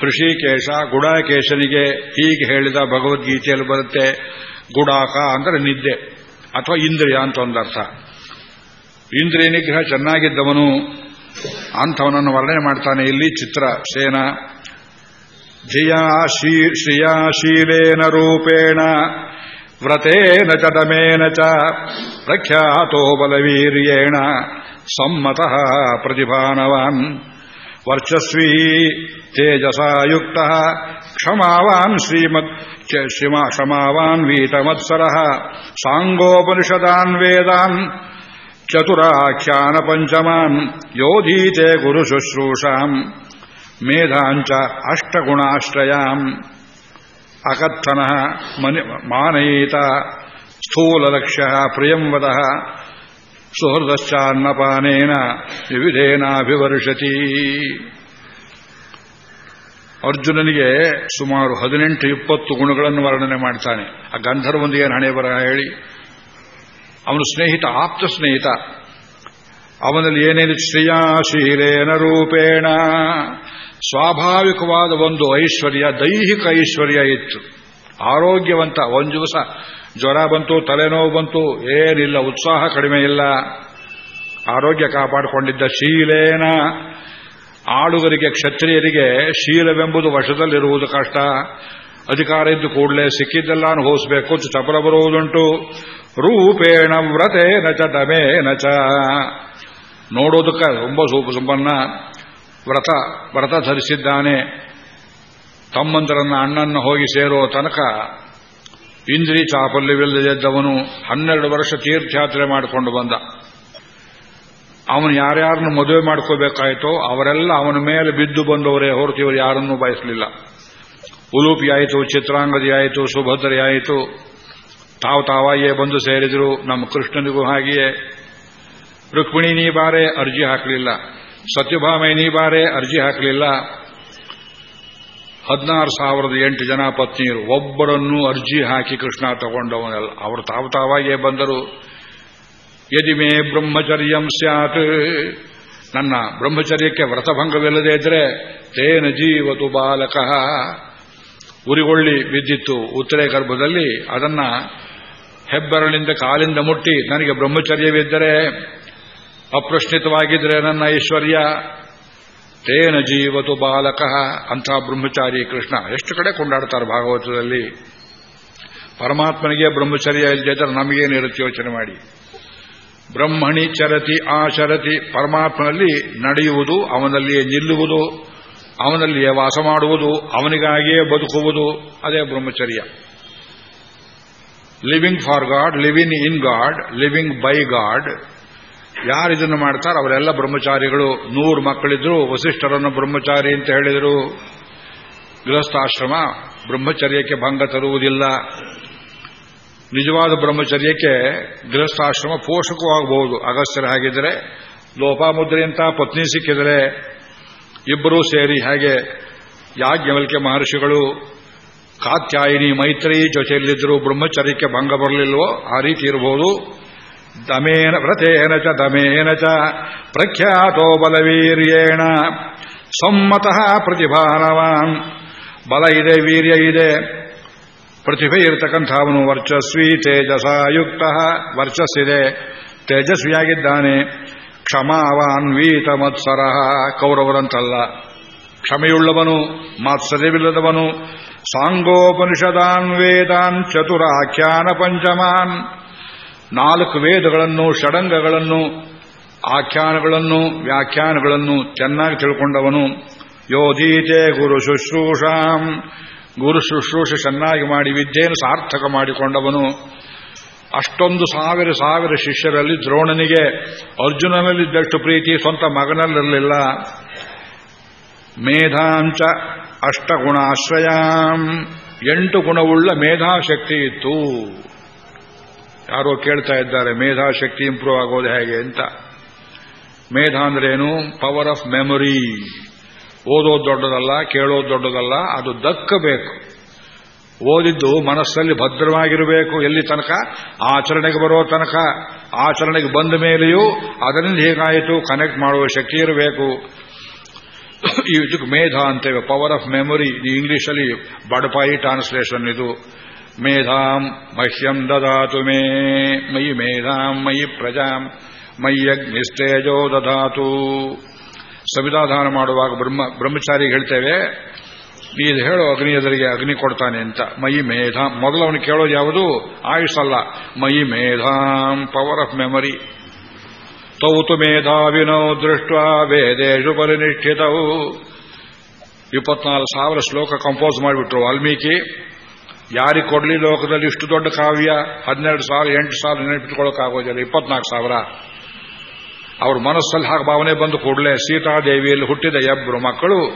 Speaker 1: ಹೃಷಿಕೇಶ ಗುಡಾಕೇಶನಿಗೆ ಹೀಗೆ ಹೇಳಿದ ಭಗವದ್ಗೀತೆಯಲ್ಲಿ ಬರುತ್ತೆ, ಗುಡಾಕ ಅಂದರೆ ನಿದ್ದೆ, ಅಥವಾ ಇಂದ್ರಿಯ ಅಂತ ಒಂದರ್ಥ. ಇಂದ್ರಿಯ ನಿಗ್ರಹ ಚೆನ್ನಾಗಿದ್ದವನು ಅಂಥವನನ್ನು ವರ್ಣನೆ ಮಾಡ್ತಾನೆ. ಇಲ್ಲಿ ಚಿತ್ರ, ಸೇನ ಶ್ರಿಯಾಶೀಲೇನ ರೂಪೇಣ, ವ್ರತೇನ ಚ ದಮೇನ ಚ, ಪ್ರಖ್ಯಾತೋ ಬಲವೀರ್ಯೇಣ, ಸಮ್ಮತಃ ಪ್ರತಿಭಾನವಾನ್. ವರ್ಚಸ್ವೀ ತೇಜಸಾಯುಕ್ತ. ಕ್ಷಮಾವಾನ್ ಶ್ರೀಮತ್ ಕ್ಷಮಾವಾನ್ ವೀತಮತ್ಸರ. ಸಾಂಗೋಪನಿಷದಾನ್ ವೇದಾನ್ ಚತುರಾಖ್ಯಾನ ಪಂಚಮಾನ್. ಯೋಧೀತೆ ಗುರು ಶುಶ್ರೂಷಾಂ. ಮೇಧಾಂಚ ಅಷ್ಟಗುಣಾಶ್ರಯಾಂ. ಅಕಥನ ಮಾನಯೀತ ಸ್ಥೂಲಲಕ್ಷ್ಯ ಪ್ರಿಯಂವದ. ಸುಹೃದಶ್ಚಾನ್ನಪಾನೇನ ವಿವಿಧೇನಾಭಿವರ್ಷತಿ. ಅರ್ಜುನನಿಗೆ ಸುಮಾರು ಹದಿನೆಂಟು ಇಪ್ಪತ್ತು ಗುಣಗಳನ್ನು ವರ್ಣನೆ ಮಾಡ್ತಾನೆ. ಆ ಗಂಧರ್ವೊಂದಿಗೆ ಹಣೆ ಬರಹ ಹೇಳಿ? ಅವನು ಸ್ನೇಹಿತ, ಆಪ್ತ ಸ್ನೇಹಿತ. ಅವನಲ್ಲಿ ಏನೇನು ಶ್ರೇಯಾಶೀಲೇನ ರೂಪೇಣ. ಸ್ವಾಭಾವಿಕವಾದ ಒಂದು ಐಶ್ವರ್ಯ, ದೈಹಿಕ ಐಶ್ವರ್ಯ ಇತ್ತು. ಆರೋಗ್ಯವಂತ, ಒಂದು ದಿವಸ ಜ್ವರ ಬಂತು, ತಲೆನೋವು ಬಂತು, ಏನಿಲ್ಲ, ಉತ್ಸಾಹ ಕಡಿಮೆ ಇಲ್ಲ. ಆರೋಗ್ಯ ಕಾಪಾಡಿಕೊಂಡಿದ್ದ ಶೀಲೇನ ಆಳುಗರಿಗೆ, ಕ್ಷತ್ರಿಯರಿಗೆ ಶೀಲವೆಂಬುದು ವಶದಲ್ಲಿರುವುದು ಕಷ್ಟ. ಅಧಿಕಾರ ಇದ್ದು ಕೂಡಲೇ ಸಿಕ್ಕಿದ್ದೆಲ್ಲ ಅನುಭವಿಸಬೇಕು ಚಪಲ ಬರುವುದುಂಟು. ರೂಪೇಣ ವ್ರತೆ ನಚ ತಮೇ ನಚ ನೋಡೋದಕ್ಕೆ ತುಂಬ ಸೂಪು ಸಂಪನ್ನ. ವ್ರತ ವ್ರತ ಧರಿಸಿದ್ದಾನೆ. ತಮ್ಮಂದರನ್ನ ಅಣ್ಣನ್ನು ಹೋಗಿ ಸೇರೋ ತನಕ ಇಂದ್ರಿ ಚಾಪಲ್ಯವಿಲ್ಲದಿದ್ದವನು ಹನ್ನೆರಡು ವರ್ಷ ತೀರ್ಥಯಾತ್ರೆ ಮಾಡಿಕೊಂಡು ಬಂದ. ಅವನು ಯಾರ್ಯಾರನ್ನು ಮದುವೆ ಮಾಡ್ಕೋಬೇಕಾಯಿತೋ ಅವರೆಲ್ಲ ಅವನ ಮೇಲೆ ಬಿದ್ದು ಬಂದವರೇ ಹೊರತು ಇವರು ಯಾರನ್ನೂ ಬಯಸಲಿಲ್ಲ. ಉಲೂಪಿಯಾಯಿತು ಚಿತ್ರಾಂಗದಿ ಆಯಿತು ಸುಭದ್ರಿ ಆಯಿತು ತಾವು ತಾವಾಗಿಯೇ ಬಂದು ಸೇರಿದ್ರು. ನಮ್ಮ ಕೃಷ್ಣನಿಗೂ ಹಾಗೆಯೇ. ರುಕ್ಮಿಣಿ, ನೀ ಬಾರೆ, ಅರ್ಜಿ ಹಾಕಲಿಲ್ಲ. ಸತ್ಯಭಾಮೆ, ನೀ ಬಾರೆ, ಅರ್ಜಿ ಹಾಕಲಿಲ್ಲ. ಹದಿನಾರು ಸಾವಿರದ ಎಂಟು ಜನ ಪತ್ನಿಯರು, ಒಬ್ಬರನ್ನೂ ಅರ್ಜಿ ಹಾಕಿ ಕೃಷ್ಣ ತಗೊಂಡವನಲ್ಲ. ಅವರು ತಾವು ತಾವಾಗಿಯೇ ಬಂದರು. ಯದಿಮೇ ಬ್ರಹ್ಮಚರ್ಯಂ ಸ್ಯಾತ್. ನನ್ನ ಬ್ರಹ್ಮಚರ್ಯಕ್ಕೆ ವ್ರತಭಂಗವಿಲ್ಲದೆ ಇದ್ರೆ ತೇನ ಜೀವತು ಬಾಲಕ. ಉರಿಗೊಳ್ಳಿ ಬಿದ್ದಿತ್ತು ಉತ್ತರ ಗರ್ಭದಲ್ಲಿ. ಅದನ್ನ ಹೆಬ್ಬೆರಳಿಂದ ಕಾಲಿಂದ ಮುಟ್ಟಿ ನನಗೆ ಬ್ರಹ್ಮಚರ್ಯವಿದ್ದರೆ ಅಪ್ರಶ್ನಿತವಾಗಿದ್ರೆ ನನ್ನ ಐಶ್ವರ್ಯ. ತೇನ ಜೀವತು ಬಾಲಕ ಅಂಥ ಬ್ರಹ್ಮಚಾರಿ ಕೃಷ್ಣ. ಎಷ್ಟು ಕಡೆ ಕೊಂಡಾಡ್ತಾರೆ ಭಾಗವತದಲ್ಲಿ. ಪರಮಾತ್ಮನಿಗೆ ಬ್ರಹ್ಮಚರ್ಯ ಇಲ್ಲದಿದ್ದರೆ ನಮಗೇನಿರುತ್ತೆ ಯೋಚನೆ ಮಾಡಿ. ಬ್ರಹ್ಮಣಿ ಚರತಿ ಆಚರತಿ ಪರಮಾತ್ಮನಲ್ಲಿ ನಡೆಯುವುದು, ಅವನಲ್ಲಿಯೇ ನಿಲ್ಲುವುದು, ಅವನಲ್ಲಿಯೇ ವಾಸ ಮಾಡುವುದು, ಅವನಿಗಾಗಿಯೇ ಬದುಕುವುದು, ಅದೇ ಬ್ರಹ್ಮಚರ್ಯ. Living for God living in God living by God ಯಾರು ಇದನ್ನು ಮಾಡ್ತಾರೆ ಅವರೆಲ್ಲ ಬ್ರಹ್ಮಚಾರಿಗಳು. ನೂರು ಮಕ್ಕಳಿದ್ರು, ವಸಿಷ್ಠರನ್ನು ಬ್ರಹ್ಮಚಾರಿ ಅಂತ ಹೇಳಿದರು. ಗೃಹಸ್ಥಾಶ್ರಮ, ಬ್ರಹ್ಮಚರ್ಯಕ್ಕೆ ಭಂಗ ತರುವುದಿಲ್ಲ. ನಿಜವಾದ ಬ್ರಹ್ಮಚರ್ಯಕ್ಕೆ ಗೃಹಸ್ಥಾಶ್ರಮ ಪೋಷಕವಾಗಬಹುದು ಅಗಸ್ತ್ಯರ ಹಾಗಿದ್ರೆ ಲೋಪಾಮುದ್ರೆಯಂತ ಪತ್ನಿ ಸಿಕ್ಕಿದರೆ, ಇಬ್ಬರೂ ಸೇರಿ ಹಾಗೆ ಯಾಜ್ಞವಲ್ಕೆ ಮಹರ್ಷಿಗಳು, ಕಾತ್ಯಾಯಿನಿ ಮೈತ್ರಿ ಜೊತೆಯಲ್ಲಿದ್ದರೂ ಬ್ರಹ್ಮಚರ್ಯಕ್ಕೆ ಭಂಗ ಬರಲಿಲ್ವೋ, ಆ ರೀತಿ ಇರಬಹುದು ದಮೇನ ವ್ರತೇನ ಚ, ದಮೇನ ಚ. ಪ್ರಖ್ಯಾತೋ ಬಲವೀರ್ಯೇಣ. ಸಮ್ಮತಃ ಪ್ರತಿಭಾನವಾನ್. ಬಲ ಇದೆ, ವೀರ್ಯ ಇದೆ. ಪ್ರತಿಭೆ ಇರತಕ್ಕಂಥವನು ವರ್ಚಸ್ವಿ, ತೇಜಸಾಯುಕ್ತ ವರ್ಚಸ್ಸಿದೆ. ತೇಜಸ್ವಿಯಾಗಿದ್ದಾನೆ. ಕ್ಷಮಾವಾನ್ವೀತ ಮತ್ಸರ ಕೌರವರಂತಲ್ಲ. ಕ್ಷಮೆಯುಳ್ಳವನು, ಮಾತ್ಸರ್ಯವಿಲ್ಲದವನು. ಸಾಂಗೋಪನಿಷದಾನ್, ವೇದಾನ್, ಚತುರಾಖ್ಯಾನ ಪಂಚಮಾನ್. ನಾಲ್ಕು ವೇದಗಳನ್ನು, ಷಡಂಗಗಳನ್ನು, ಆಖ್ಯಾನಗಳನ್ನು, ವ್ಯಾಖ್ಯಾನಗಳನ್ನು ಚೆನ್ನಾಗಿ ತಿಳ್ಕೊಂಡವನು. ಯೋಧೀತೆ ಗುರು ಶುಶ್ರೂಷಾಂ. ಗುರು ಶುಶ್ರೂಷೆ ಚೆನ್ನಾಗಿ ಮಾಡಿ, ವಿದ್ಯೆಯನ್ನು ಸಾರ್ಥಕ ಮಾಡಿಕೊಂಡವನು. ಅಷ್ಟೊಂದು ಸಾವಿರ ಸಾವಿರ ಶಿಷ್ಯರಲ್ಲಿ ದ್ರೋಣನಿಗೆ ಅರ್ಜುನನಲ್ಲಿದ್ದಷ್ಟು ಪ್ರೀತಿ, ಸ್ವಂತ ಮಗನಲ್ಲಿರಲಿಲ್ಲ. ಮೇಧಾಂಚ ಅಷ್ಟಗುಣಾಶ್ರಯಾಂ. ಎಂಟು ಗುಣವುಳ್ಳ ಮೇಧಾಶಕ್ತಿ ಇತ್ತು. ಯಾರೋ ಕೇಳ್ತಾ ಇದ್ದಾರೆ, ಮೇಧಾ ಶಕ್ತಿ ಇಂಪ್ರೂವ್ ಆಗೋದು ಹೇಗೆ ಅಂತ. ಮೇಧಾ ಅಂದ್ರೇನು ಪವರ್ ಆಫ್ ಮೆಮೊರಿ ಓದೋದು ದೊಡ್ಡದಲ್ಲ, ಕೇಳೋದು ದೊಡ್ಡದಲ್ಲ, ಅದು ದಕ್ಕಬೇಕು. ಓದಿದ್ದು ಮನಸ್ಸಲ್ಲಿ ಭದ್ರವಾಗಿರಬೇಕು. ಎಲ್ಲಿ ತನಕ? ಆಚರಣೆಗೆ ಬರೋ ತನಕ. ಆಚರಣೆಗೆ ಬಂದ ಮೇಲೆಯೂ ಅದರಿಂದ ಹೇಗಾಯಿತು? ಕನೆಕ್ಟ್ ಮಾಡುವ ಶಕ್ತಿ ಇರಬೇಕು. ಇದಕ್ಕೆ ಮೇಧ ಅಂತೇವೆ. ಪವರ್ ಆಫ್ ಮೆಮೊರಿ ಇಂಗ್ಲಿಷಲ್ಲಿ ಬಡಪಾಯಿ ಟ್ರಾನ್ಸ್ಲೇಷನ್ ಇದು. ಮೇಧಾಂ ಮಹ್ಯಂ ದದಾತು ಮೇ ಮಯಿ ಮೇಧಾಂ ಮಯಿ ಪ್ರಜಾಂ ಮಯ್ಯಗ್ನಿಸ್ತೇಜೋ ದದಾತು ಸಂವಿಧಾನ ಮಾಡುವಾಗ ಬ್ರಹ್ಮ ಬ್ರಹ್ಮಚಾರಿಗೆ ಹೇಳ್ತೇವೆ, ನೀನು ಹೇಳೋ ಅಗ್ನಿ ಎದುರಿಗೆ ಅಗ್ನಿ ಕೊಡ್ತಾನೆ ಅಂತ. ಮೈ ಮೇಧಾಂ ಮೊದಲು ಕೇಳೋದು ಯಾವುದು? ಆಯುಷಲ್ಲ ಮೈ ಮೇಧಾಂ ಪವರ್ ಆಫ್ ಮೆಮೊರಿ ತೌತು ಮೇಧಾವಿನೋ ದೃಷ್ಟ ವೇದೇಶು ಪರಿನಿಷ್ಠಿತವು ಇಪ್ಪತ್ನಾಲ್ಕು ಸಾವಿರ ಶ್ಲೋಕ ಕಂಪೋಸ್ ಮಾಡಿಬಿಟ್ರು ವಾಲ್ಮೀಕಿ. ಯಾರಿಗೆ ಕೊಡ್ಲಿ ಲೋಕದಲ್ಲಿ ಇಷ್ಟು ದೊಡ್ಡ ಕಾವ್ಯ? ಹನ್ನೆರಡು ಸಾವಿರ, ಎಂಟು ಸಾವಿರ ನೆನಪಿಟ್ಕೊಳ್ಳೋಕ್ಕಾಗೋದಿಲ್ಲ, ಇಪ್ಪತ್ನಾಲ್ಕು ಸಾವಿರ. ಅವ್ರ ಮನಸ್ಸಲ್ಲಿ ಹಾಗೆ ಭಾವನೆ ಬಂದು ಕೂಡಲೇ ಸೀತಾದೇವಿಯಲ್ಲಿ ಹುಟ್ಟಿದ ಎಬ್ಬರು ಮಕ್ಕಳು,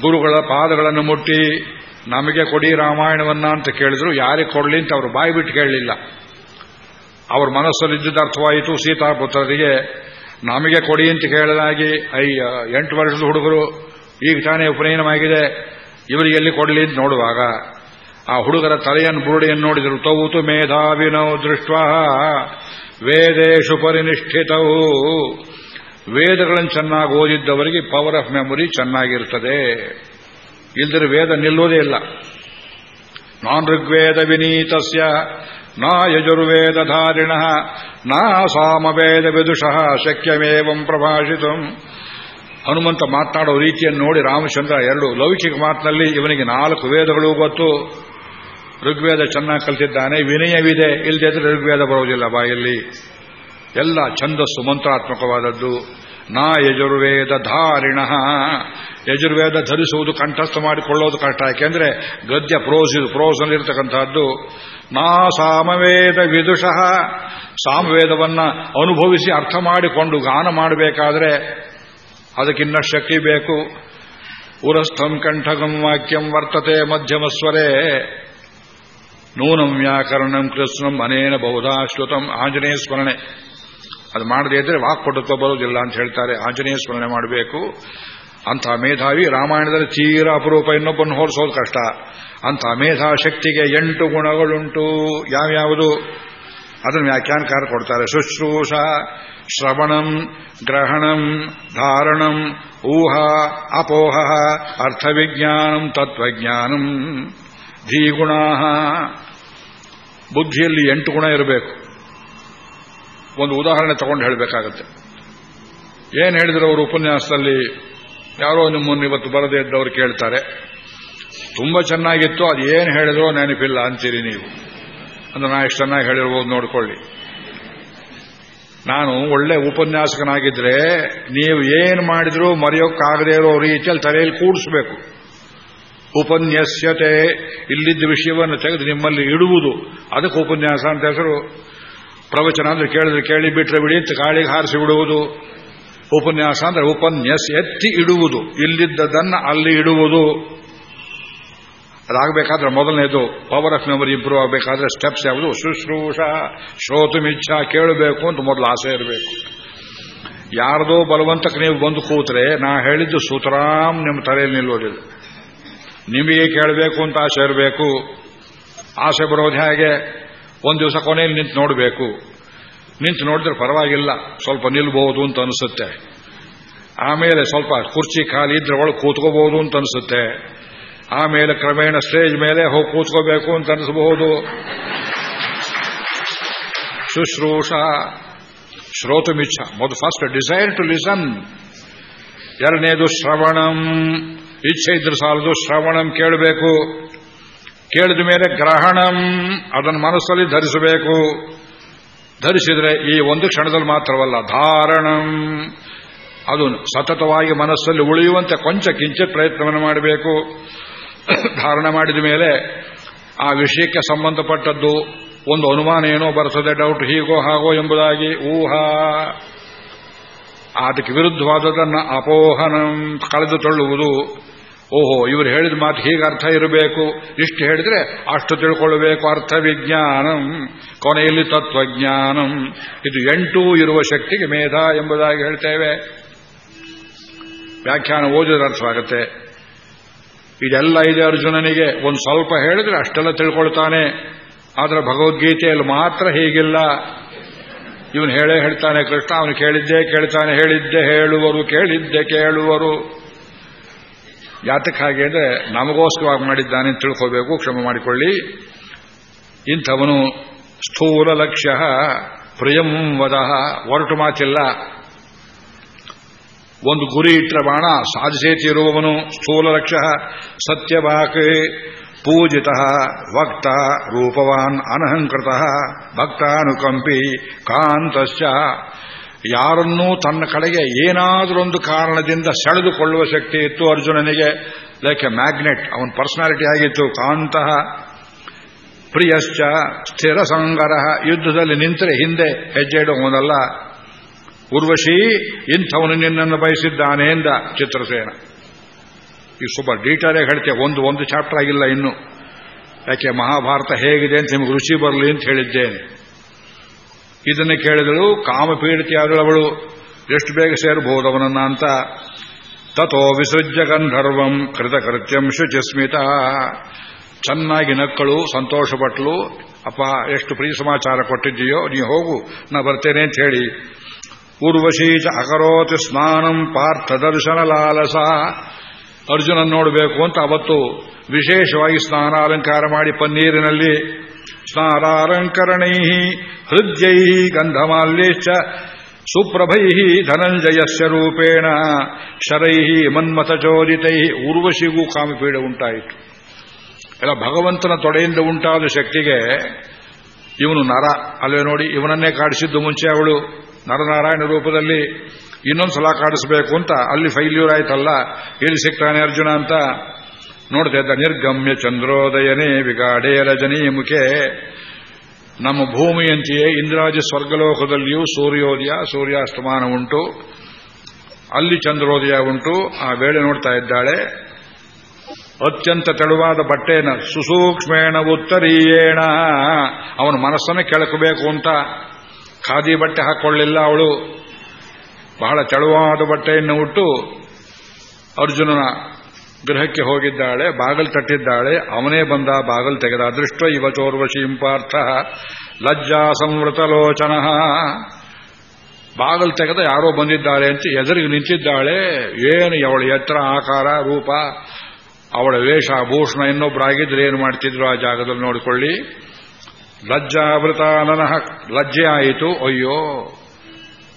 Speaker 1: ಗುರುಗಳ ಪಾದಗಳನ್ನು ಮುಟ್ಟಿ, ನಮಗೆ ಕೊಡಿ ರಾಮಾಯಣವನ್ನ ಅಂತ ಕೇಳಿದ್ರು, ಯಾರಿಗೆ ಕೊಡಲಿ ಅಂತ ಅವರು ಬಾಯಿ ಬಿಟ್ಟು ಕೇಳಲಿಲ್ಲ. ಅವ್ರ ಮನಸ್ಸಲ್ಲಿದ್ದ ಅರ್ಥವಾಯಿತು, ಸೀತಾಪುತ್ರರಿಗೆ ನಮಗೆ ಕೊಡಿ ಅಂತ ಕೇಳಲಾಗಿ ಅಯ್ಯ, ಎಂಟು ವರ್ಷದ ಹುಡುಗರು, ಈಗ ತಾನೇ ಉಪನಯನವಾಗಿದೆ, ಇವರಿಗೆ ಎಲ್ಲಿ ಕೊಡಲಿ ಅಂತ ನೋಡುವಾಗ ಆ ಹುಡುಗರ ತಲೆಯನ್ನು ಬುರುಡೆಯನ್ನು ನೋಡಿದರು. ತೌತು ಮೇಧಾವಿನೋ ದೃಷ್ಟ ವೇದೇಶು ಪರಿನಿಷ್ಠಿತವು ವೇದಗಳನ್ನು ಚೆನ್ನಾಗಿ ಓದಿದ್ದವರಿಗೆ ಪವರ್ ಆಫ್ ಮೆಮೊರಿ ಚೆನ್ನಾಗಿರ್ತದೆ. ಇಲ್ದರೆ ವೇದ ನಿಲ್ಲೋದೇ ಇಲ್ಲ. ನಾನ್ ಋಗ್ವೇದ ವಿನೀತಸ್ಯ, ನಾ ಯಜುರ್ವೇದಧಾರಿಣ ನಾ ಸಾಮವೇದ ವಿದುಷಃ, ಶಕ್ಯಮೇವಂ ಪ್ರಭಾಷಿತಂ. ಹನುಮಂತ ಮಾತನಾಡೋ ರೀತಿಯನ್ನು ನೋಡಿ ರಾಮಚಂದ್ರ ಎರಡು ಲೌಕಿಕ ಮಾತಿನಲ್ಲಿ ಇವನಿಗೆ ನಾಲ್ಕು ವೇದಗಳು ಗೊತ್ತು. ಋಗ್ವೇದ ಚೆನ್ನಾಗಿ ಕಲ್ತಿದ್ದಾನೆ, ವಿನಯವಿದೆ ಇಲ್ಲದಿದ್ರೆ ಋಗ್ವೇದ ಬರುವುದಿಲ್ಲ ಬಾಯಲ್ಲಿ. ಎಲ್ಲ ಛಂದಸ್ಸು ಮಂತ್ರಾತ್ಮಕವಾದದ್ದು. ನಾ ಯಜುರ್ವೇದ ಧಾರಿಣ. ಯಜುರ್ವೇದ ಧರಿಸುವುದು, ಕಂಠಸ್ಥ ಮಾಡಿಕೊಳ್ಳೋದು ಕಷ್ಟ ಯಾಕೆಂದ್ರೆ ಗದ್ಯ ಪ್ರೋಸ್, ಇದು ನಾ ಸಾಮವೇದ ವಿದುಷಃ. ಸಾಮವೇದವನ್ನ ಅನುಭವಿಸಿ ಅರ್ಥ ಮಾಡಿಕೊಂಡು ಗಾನ ಮಾಡಬೇಕಾದ್ರೆ ಅದಕ್ಕಿನ್ನ ಶಕ್ತಿ ಬೇಕು. ಉರಸ್ಥಂ ಕಂಠಗಂ ವಾಕ್ಯಂ ವರ್ತತೆ ಮಧ್ಯಮಸ್ವರೇ. ನೂನಂ ವ್ಯಾಕರಣಂ ಕೃಷ್ಣಂ ಅನೇನ ಬಹುಧಾ ಶ್ರುತಂ ಆಂಜನೇಯ ಸ್ಮರಣೆ. ಅದು ಮಾಡದೇ ಇದ್ರೆ ವಾಕ್ಪಟುತ್ವ ಬರೋದಿಲ್ಲ ಅಂತ ಹೇಳ್ತಾರೆ. ಆಂಜನೇಯ ಸ್ಮರಣೆ ಮಾಡಬೇಕು. ಅಂಥ ಮೇಧಾವಿ ರಾಮಾಯಣದಲ್ಲಿ ತೀರಾ ಅಪರೂಪ ಇನ್ನೊಬ್ಬನ್ನು ಹೋಲಿಸೋದು ಕಷ್ಟ. ಅಂಥ ಮೇಧಾಶಕ್ತಿಗೆ ಎಂಟು ಗುಣಗಳುಂಟು. ಯಾವ್ಯಾವುದು? ಅದನ್ನು ವ್ಯಾಖ್ಯಾನಕಾರ ಕೊಡ್ತಾರೆ. ಶುಶ್ರೂಷ, ಶ್ರವಣಂ, ಗ್ರಹಣಂ, ಧಾರಣಂ, ಊಹಾ ಅಪೋಹ ಅರ್ಥವಿಜ್ಞಾನಂ, ತತ್ವಜ್ಞಾನಂ ಧೀಗುಣಾ ಬುದ್ಧಿಯಲ್ಲಿ ಎಂಟು ಗುಣ ಇರಬೇಕು. ಒಂದು ಉದಾಹರಣೆ ತಗೊಂಡು ಹೇಳಬೇಕಾಗತ್ತೆ. ಏನು ಹೇಳಿದ್ರು ಅವರು ಉಪನ್ಯಾಸದಲ್ಲಿ? ಯಾರೋ ನಿಮ್ಮನ್ನು ಇವತ್ತು ಬರದೇ ಇದ್ದವರು ಕೇಳ್ತಾರೆ. ತುಂಬಾ ಚೆನ್ನಾಗಿತ್ತು, ಅದು ಏನು ಹೇಳಿದ್ರೋ ನೆನಪಿಲ್ಲ ಅಂತೀರಿ ನೀವು. ಅಂದ್ರೆ ನಾ ಎಷ್ಟು ಚೆನ್ನಾಗಿ ಹೇಳಿರ್ಬೋದು ನೋಡ್ಕೊಳ್ಳಿ. ನಾನು ಒಳ್ಳೆ ಉಪನ್ಯಾಸಕನಾಗಿದ್ರೆ ನೀವು ಏನು ಮಾಡಿದ್ರೂ ಮರೆಯೋಕ್ಕಾಗದೇ ಇರೋ ರೀತಿಯಲ್ಲಿ ತಲೆಯಲ್ಲಿ ಕೂಡಿಸ್ಬೇಕು. ಉಪನ್ಯಾಸ್ಯತೆ ಇಲ್ಲಿದ್ದ ವಿಷಯವನ್ನು ತೆಗೆದು ನಿಮ್ಮಲ್ಲಿ ಇಡುವುದು. ಅದಕ್ಕೆ ಉಪನ್ಯಾಸ ಅಂತ ಹೆಸರು. ಪ್ರವಚನ ಅಂದ್ರೆ ಕೇಳಿದ್ರೆ ಕೇಳಿ, ಬಿಟ್ರೆ ಬಿಡಿ ಅಂತ ಕಾಳಿಗೆ ಹಾರಿಸಿ ಬಿಡುವುದು. ಉಪನ್ಯಾಸ ಅಂದ್ರೆ ಉಪನ್ಯಾಸ ಎತ್ತಿ ಇಡುವುದು. ಇಲ್ಲಿದ್ದದನ್ನ ಅಲ್ಲಿ ಇಡುವುದು. ಅದಾಗಬೇಕಾದ್ರೆ ಮೊದಲನೇದು ಪವರ್ ಆಫ್ ಮೆಮೊರಿ ಇಂಪ್ರೂವ್ ಆಗಬೇಕಾದ್ರೆ ಸ್ಟೆಪ್ಸ್ ಯಾವುದು? ಶುಶ್ರೂಷ ಶ್ರೋತುಮಿಚ್ಛ ಕೇಳಬೇಕು ಅಂತ ಮೊದಲು ಆಸೆ ಇರಬೇಕು. ಯಾರದೋ ಬಲವಂತಕ್ಕೆ ನೀವು ಬಂದು ಕೂತ್ರೆ, ನಾ ಹೇಳಿದ್ದು ಸುತರಾಮ್ ನಿಮ್ಮ ತಲೆಯಲ್ಲಿ ನಿಲ್ಲೋದಿಲ್ಲ. ನಿಮಗೆ ಕೇಳಬೇಕು ಅಂತ ಆಸೆ ಇರಬೇಕು. ಆಸೆ ಬರೋದು ಹೇಗೆ? ಒಂದು ದಿವಸ ಕೊನೆಯಲ್ಲಿ ನಿಂತು ನೋಡಬೇಕು. ನಿಂತು ನೋಡಿದ್ರೆ ಪರವಾಗಿಲ್ಲ, ಸ್ವಲ್ಪ ನಿಲ್ಬಹುದು ಅಂತ ಅನಿಸುತ್ತೆ. ಆಮೇಲೆ ಸ್ವಲ್ಪ ಕುರ್ಚಿ ಖಾಲಿ ಇದ್ರೆ ಒಳಗೆ ಕೂತ್ಕೋಬಹುದು ಅಂತ ಅನಿಸುತ್ತೆ. ಆಮೇಲೆ ಕ್ರಮೇಣ ಸ್ಟೇಜ್ ಮೇಲೆ ಹೋಗಿ ಕೂತ್ಕೋಬೇಕು ಅಂತ ಅನಿಸಬಹುದು. ಶುಶ್ರೂಷ, ಶ್ರೋತುಮಿಚ್ಛ. ಮೊದಲು ಫಸ್ಟ್ ಡಿಸೈರ್ ಟು ಲಿಸನ್ ಎರಡನೇದು ಶ್ರವಣಂ. ಇಚ್ಛೆ ಇದ್ರೆ ಸಾಲದು, ಶ್ರವಣಂ ಕೇಳಬೇಕು. ಕೇಳಿದ ಮೇಲೆ ಗ್ರಹಣಂ, ಅದನ್ನು ಮನಸ್ಸಲ್ಲಿ ಧರಿಸಬೇಕು. ಧರಿಸಿದರೆ ಈ ಒಂದು ಕ್ಷಣದಲ್ಲಿ ಮಾತ್ರವಲ್ಲ, ಧಾರಣಂ. ಅದು ಸತತವಾಗಿ ಮನಸ್ಸಲ್ಲಿ ಉಳಿಯುವಂತೆ ಕೊಂಚ ಕಿಂಚಿತ್ ಪ್ರಯತ್ನವನ್ನು ಮಾಡಬೇಕು. ಧಾರಣ ಮಾಡಿದ ಮೇಲೆ ಆ ವಿಷಯಕ್ಕೆ ಸಂಬಂಧಪಟ್ಟದ್ದು ಒಂದು ಅನುಮಾನ ಏನೋ ಬರ್ತದೆ, ಡೌಟ್ ಹೀಗೋ ಹಾಗೋ ಎಂಬುದಾಗಿ, ಊಹಾ. ಅದಕ್ಕೆ ವಿರುದ್ಧವಾದದನ್ನು ಅಪೋಹನಂ ಕಳೆದು ತಳ್ಳುವುದು. ಓಹೋ, ಇವರು ಹೇಳಿದ ಮಾತು ಹೀಗೆ ಅರ್ಥ ಇರಬೇಕು? ಇಷ್ಟು ಹೇಳಿದ್ರೆ ಅಷ್ಟು ತಿಳ್ಕೊಳ್ಳಬೇಕು ಅರ್ಥ ವಿಜ್ಞಾನಂ ಕೊನೆಯಲ್ಲಿ ತತ್ವಜ್ಞಾನಂ. ಇದು ಎಂಟೂ ಇರುವ ಶಕ್ತಿಗೆ ಮೇಧ ಎಂಬುದಾಗಿ ಹೇಳ್ತೇವೆ. ವ್ಯಾಖ್ಯಾನ ಓದಿದ್ರೆ ಅರ್ಥವಾಗುತ್ತೆ. ಇದೆಲ್ಲ ಇದೆ ಅರ್ಜುನನಿಗೆ. ಒಂದು ಸ್ವಲ್ಪ ಹೇಳಿದ್ರೆ ಅಷ್ಟೆಲ್ಲ ತಿಳ್ಕೊಳ್ತಾನೆ. ಆದರೆ ಭಗವದ್ಗೀತೆಯಲ್ಲಿ ಮಾತ್ರ ಹೀಗಿಲ್ಲ. ಇವನು ಹೇಳೇ ಹೇಳ್ತಾನೆ, ಕೃಷ್ಣ ಅವನು ಕೇಳಿದ್ದೆ ಕೇಳ್ತಾನೆ, ಹೇಳಿದ್ದೆ ಹೇಳುವರು, ಕೇಳಿದ್ದೆ ಕೇಳುವರು. ಯಾತಕ್ಕೆ ಹಾಗೆ ಅಂದ್ರೆ, ನಮಗೋಸ್ಕರವಾಗಿ ಮಾಡಿದ್ದಾನೆ ತಿಳ್ಕೋಬೇಕು, ಕ್ಷಮ ಮಾಡಿಕೊಳ್ಳಿ. ಇಂಥವನು ಸ್ಥೂಲ ಲಕ್ಷ್ಯ, ಪ್ರಿಯಂ ವದ, ಹೊರಟು ಮಾತಿಲ್ಲ. ಒಂದು ಗುರಿ ಇಟ್ಟರೆ ಬಾಣ ಸಾಧಿಸೇತಿ ಇರುವವನು ಸ್ಥೂಲ ಲಕ್ಷ್ಯ, ಸತ್ಯವಾಕ್ ಪೂಜಿತ, ವಕ್ತ, ರೂಪವಾನ್, ಅನಹಂಕೃತ, ಭಕ್ತಾನುಕಂಪಿ, ಕಾಂತಶ್ಚ. ಯಾರನ್ನೂ ತನ್ನ ಕಡೆಗೆ ಏನಾದರೊಂದು ಕಾರಣದಿಂದ ಸೆಳೆದುಕೊಳ್ಳುವ ಶಕ್ತಿ ಇತ್ತು ಅರ್ಜುನನಿಗೆ. ಲೈಕ್ ಎ ಮ್ಯಾಗ್ನೆಟ್, ಅವನ ಪರ್ಸನಾಲಿಟಿ ಆಗಿತ್ತು. ಕಾಂತಃ, ಪ್ರಿಯಶ್ಚ ಸ್ಥಿರ ಸಂಗರ ಯುದ್ಧದಲ್ಲಿ ನಿಂತರೆ ಹಿಂದೆ ಹೆಜ್ಜೆ ಇಡುವುದಲ್ಲ ಉರ್ವಶಿ, ಇಂಥವನು ನಿನ್ನನ್ನು ಬಯಸಿದ್ದಾನೆ ಎಂದ ಚಿತ್ರಸೇನ. ಈ ಸ್ವಲ್ಪ ಡೀಟೇಲ್ ಹೇಳ್ತೇವೆ ಒಂದು ಒಂದು ಚಾಪ್ಟರ್ ಆಗಿಲ್ಲ ಇನ್ನು. ಯಾಕೆ, ಮಹಾಭಾರತ ಹೇಗಿದೆ ಅಂತ ನಿಮಗೆ ರುಚಿ ಬರಲಿ ಅಂತ ಹೇಳಿದ್ದೇನೆ. ಇದನ್ನು ಕೇಳಿದಳು ಕಾಮಪೀಡಿತಿಯಾದಳವಳು ಎಷ್ಟು ಬೇಗ ಸೇರಬಹುದು ಅವನನ್ನ ಅಂತ. ತಥೋ ವಿಸೃಜ್ಯ ಗಂಧರ್ವಂ ಕೃತಕೃತ್ಯಂ ಶುಚಿಸ್ಮಿತ. ಚೆನ್ನಾಗಿ ನಕ್ಕಳು ಸಂತೋಷಪಟ್ಟಳು ಅಪ್ಪ, ಎಷ್ಟು ಪ್ರಿಯ ಸಮಾಚಾರ ಕೊಟ್ಟಿದ್ದೀಯೋ, ನೀ ಹೋಗು, ನಾ ಬರ್ತೇನೆ ಅಂತ ಹೇಳಿ. ಉರ್ವಶೀಚ ಅಕರೋತಿ ಸ್ನಾನಂ ಪಾರ್ಥ ದರ್ಶನ ಲಾಲಸ. ಅರ್ಜುನ ನೋಡಬೇಕು ಅಂತ ಅವತ್ತು ವಿಶೇಷವಾಗಿ ಸ್ನಾನಾಲಂಕಾರ ಮಾಡಿ ಪನ್ನೀರಿನಲ್ಲಿ. ಸ್ನಾನಾಲಂಕರಣೈ ಹೃದಯೈ ಗಂಧಮಾಲ್ಯಶ್ಚ ಸುಪ್ರಭೈ ಧನಂಜಯಸ್ಯ ರೂಪೇಣ. ಶರೈ ಮನ್ಮಥಚೋದಿತೈ ಉರ್ವಶಿಗೂ ಕಾಮಪೀಡ ಉಂಟಾಯಿತು. ಎಲ್ಲ ಭಗವಂತನ ತೊಡೆಯಿಂದ ಉಂಟಾದ ಶಕ್ತಿಗೆ ಇವನು ನರ. ಅಲ್ಲೇ ನೋಡಿ, ಇವನನ್ನೇ ಕಾಡಿಸಿದ್ದು ಮುಂಚೆ ಅವಳು ನರನಾರಾಯಣ ರೂಪದಲ್ಲಿ. ಇನ್ನೊಂದು ಸಲ ಕಾಡಿಸಬೇಕು ಅಂತ ಅಲ್ಲಿ ಫೈಲ್ಯೂರ್ ಆಯ್ತಲ್ಲ ಇಲ್ಲಿ ಸಿಗ್ತಾನೆ ಅರ್ಜುನ ಅಂತ. ನೋಡ್ತಾ ಇದ್ದ, ನಿರ್ಗಮ್ಯ ಚಂದ್ರೋದಯನೇ ವಿಗಾಢೇ ರಜನಿ ಮುಖೆ. ನಮ್ಮ ಭೂಮಿಯಂತೆಯೇ ಇಂದ್ರಾಜ ಸ್ವರ್ಗಲೋಕದಲ್ಲಿಯೂ ಸೂರ್ಯೋದಯ, ಸೂರ್ಯಾಸ್ತಮಾನ ಉಂಟು. ಅಲ್ಲಿ ಚಂದ್ರೋದಯ ಉಂಟು. ಆ ವೇಳೆ ನೋಡ್ತಾ ಇದ್ದಾಳೆ, ಅತ್ಯಂತ ತೆಳುವಾದ ಬಟ್ಟೆನ ಸುಸೂಕ್ಷ್ಮೇಣ ಉತ್ತರೀಯೇಣ. ಅವನ ಮನಸ್ಸನ್ನು ಕೆಳಕಬೇಕು ಅಂತ. ಖಾದಿ ಬಟ್ಟೆ ಹಾಕೊಳ್ಳಿಲ್ಲ ಅವಳು. ಬಹಳ ತೆಳುವಾದ ಬಟ್ಟೆಯನ್ನು ಉಟ್ಟು ಅರ್ಜುನನ ಗೃಹಕ್ಕೆ ಹೋಗಿದ್ದಾಳೆ, ಬಾಗಲ್ ತಟ್ಟಿದ್ದಾಳೆ. ಅವನೇ ಬಂದ ಬಾಗಲ್ ತೆಗೆದ ಅದೃಷ್ಟ ಇವ ಚೋರ್ವಶೀಂಪಾರ್ಥ ಲಜ್ಜಾ ಸಂವೃತಲೋಚನ ಬಾಗಲ್ ತೆಗೆದ ಯಾರೋ ಬಂದಿದ್ದಾರೆ ಅಂತ ಎದುರಿಗೆ ನಿಂತಿದ್ದಾಳೆ. ಏನು ಅವಳ ಎತ್ತರ ಆಕಾರ, ರೂಪ? ಅವಳ ವೇಷ, ಭೂಷಣ ಇನ್ನೊಬ್ಬರಾಗಿದ್ರೆ ಏನು ಮಾಡ್ತಿದ್ರು ಆ ಜಾಗದಲ್ಲಿ ನೋಡಿಕೊಳ್ಳಿ. ಲಜ್ಜಾವೃತ ನನಹ ಲಜ್ಜೆ ಆಯಿತು. ಅಯ್ಯೋ!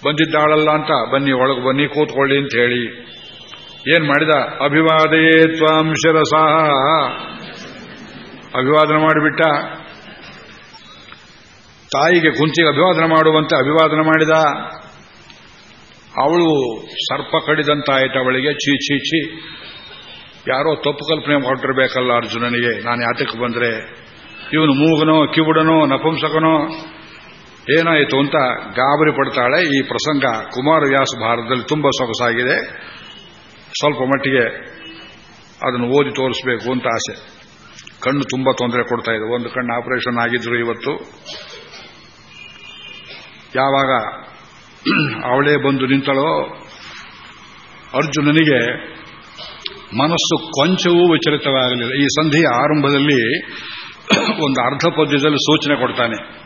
Speaker 1: ಬಂದಿದ್ದಾಳಲ್ಲ ಅಂತ ಬನ್ನಿ ಒಳಗೆ ಬನ್ನಿ ಕೂತ್ಕೊಳ್ಳಿ ಅಂತ ಹೇಳಿ. ಏನ್ ಮಾಡಿದ? ಅಭಿವಾದಯೇ ತ್ವಾಂ ಅಭಿವಾದನ ಮಾಡಿಬಿಟ್ಟ. ತಾಯಿಗೆ ಕುಂತಿಗೆ ಅಭಿವಾದನ ಮಾಡುವಂತೆ ಅಭಿವಾದನ ಮಾಡಿದ. ಅವಳು ಸರ್ಪ ಕಡಿದಂತಾಯಿತು ಅವಳಿಗೆ. ಚೀ ಚೀ ಛೀ. ಯಾರೋ ತಪ್ಪು ಕಲ್ಪನೆ ಮಾಡಿರಬೇಕಲ್ಲ ಅರ್ಜುನನಿಗೆ. ನಾನು ಯಾತಕ್ಕೆ ಬಂದ್ರೆ? ಇವನು ಮೂಗನೋ, ಕಿವುಡನೋ, ನಪುಂಸಕನೋ ಏನಾಯಿತು ಅಂತ ಗಾಬರಿ ಪಡ್ತಾಳೆ ಈ ಪ್ರಸಂಗ ಕುಮಾರವ್ಯಾಸ ಭಾರತದಲ್ಲಿ ತುಂಬಾ ಸೊಗಸಾಗಿದೆ. ಸ್ವಲ್ಪ ಮಟ್ಟಿಗೆ ಅದನ್ನು ಓದಿ ತೋರಿಸಬೇಕು ಅಂತ ಆಸೆ. ಕಣ್ಣು ತುಂಬಾ ತೊಂದರೆ ಕೊಡ್ತಾ ಇದೆ. ಒಂದು ಕಣ್ಣು ಆಪರೇಷನ್ ಆಗಿದ್ರು ಇವತ್ತು. ಯಾವಾಗ ಅವಳೇ ಬಂದು ನಿಂತಳೋ ಅರ್ಜುನನಿಗೆ ಮನಸ್ಸು ಕೊಂಚವೂ ವಿಚಲಿತವಾಗಲಿಲ್ಲ. ಈ ಸಂಧಿಯ ಆರಂಭದಲ್ಲಿ ಒಂದು ಅರ್ಧ ಪದ್ಯದಲ್ಲಿ ಸೂಚನೆ ಕೊಡ್ತಾನೆ.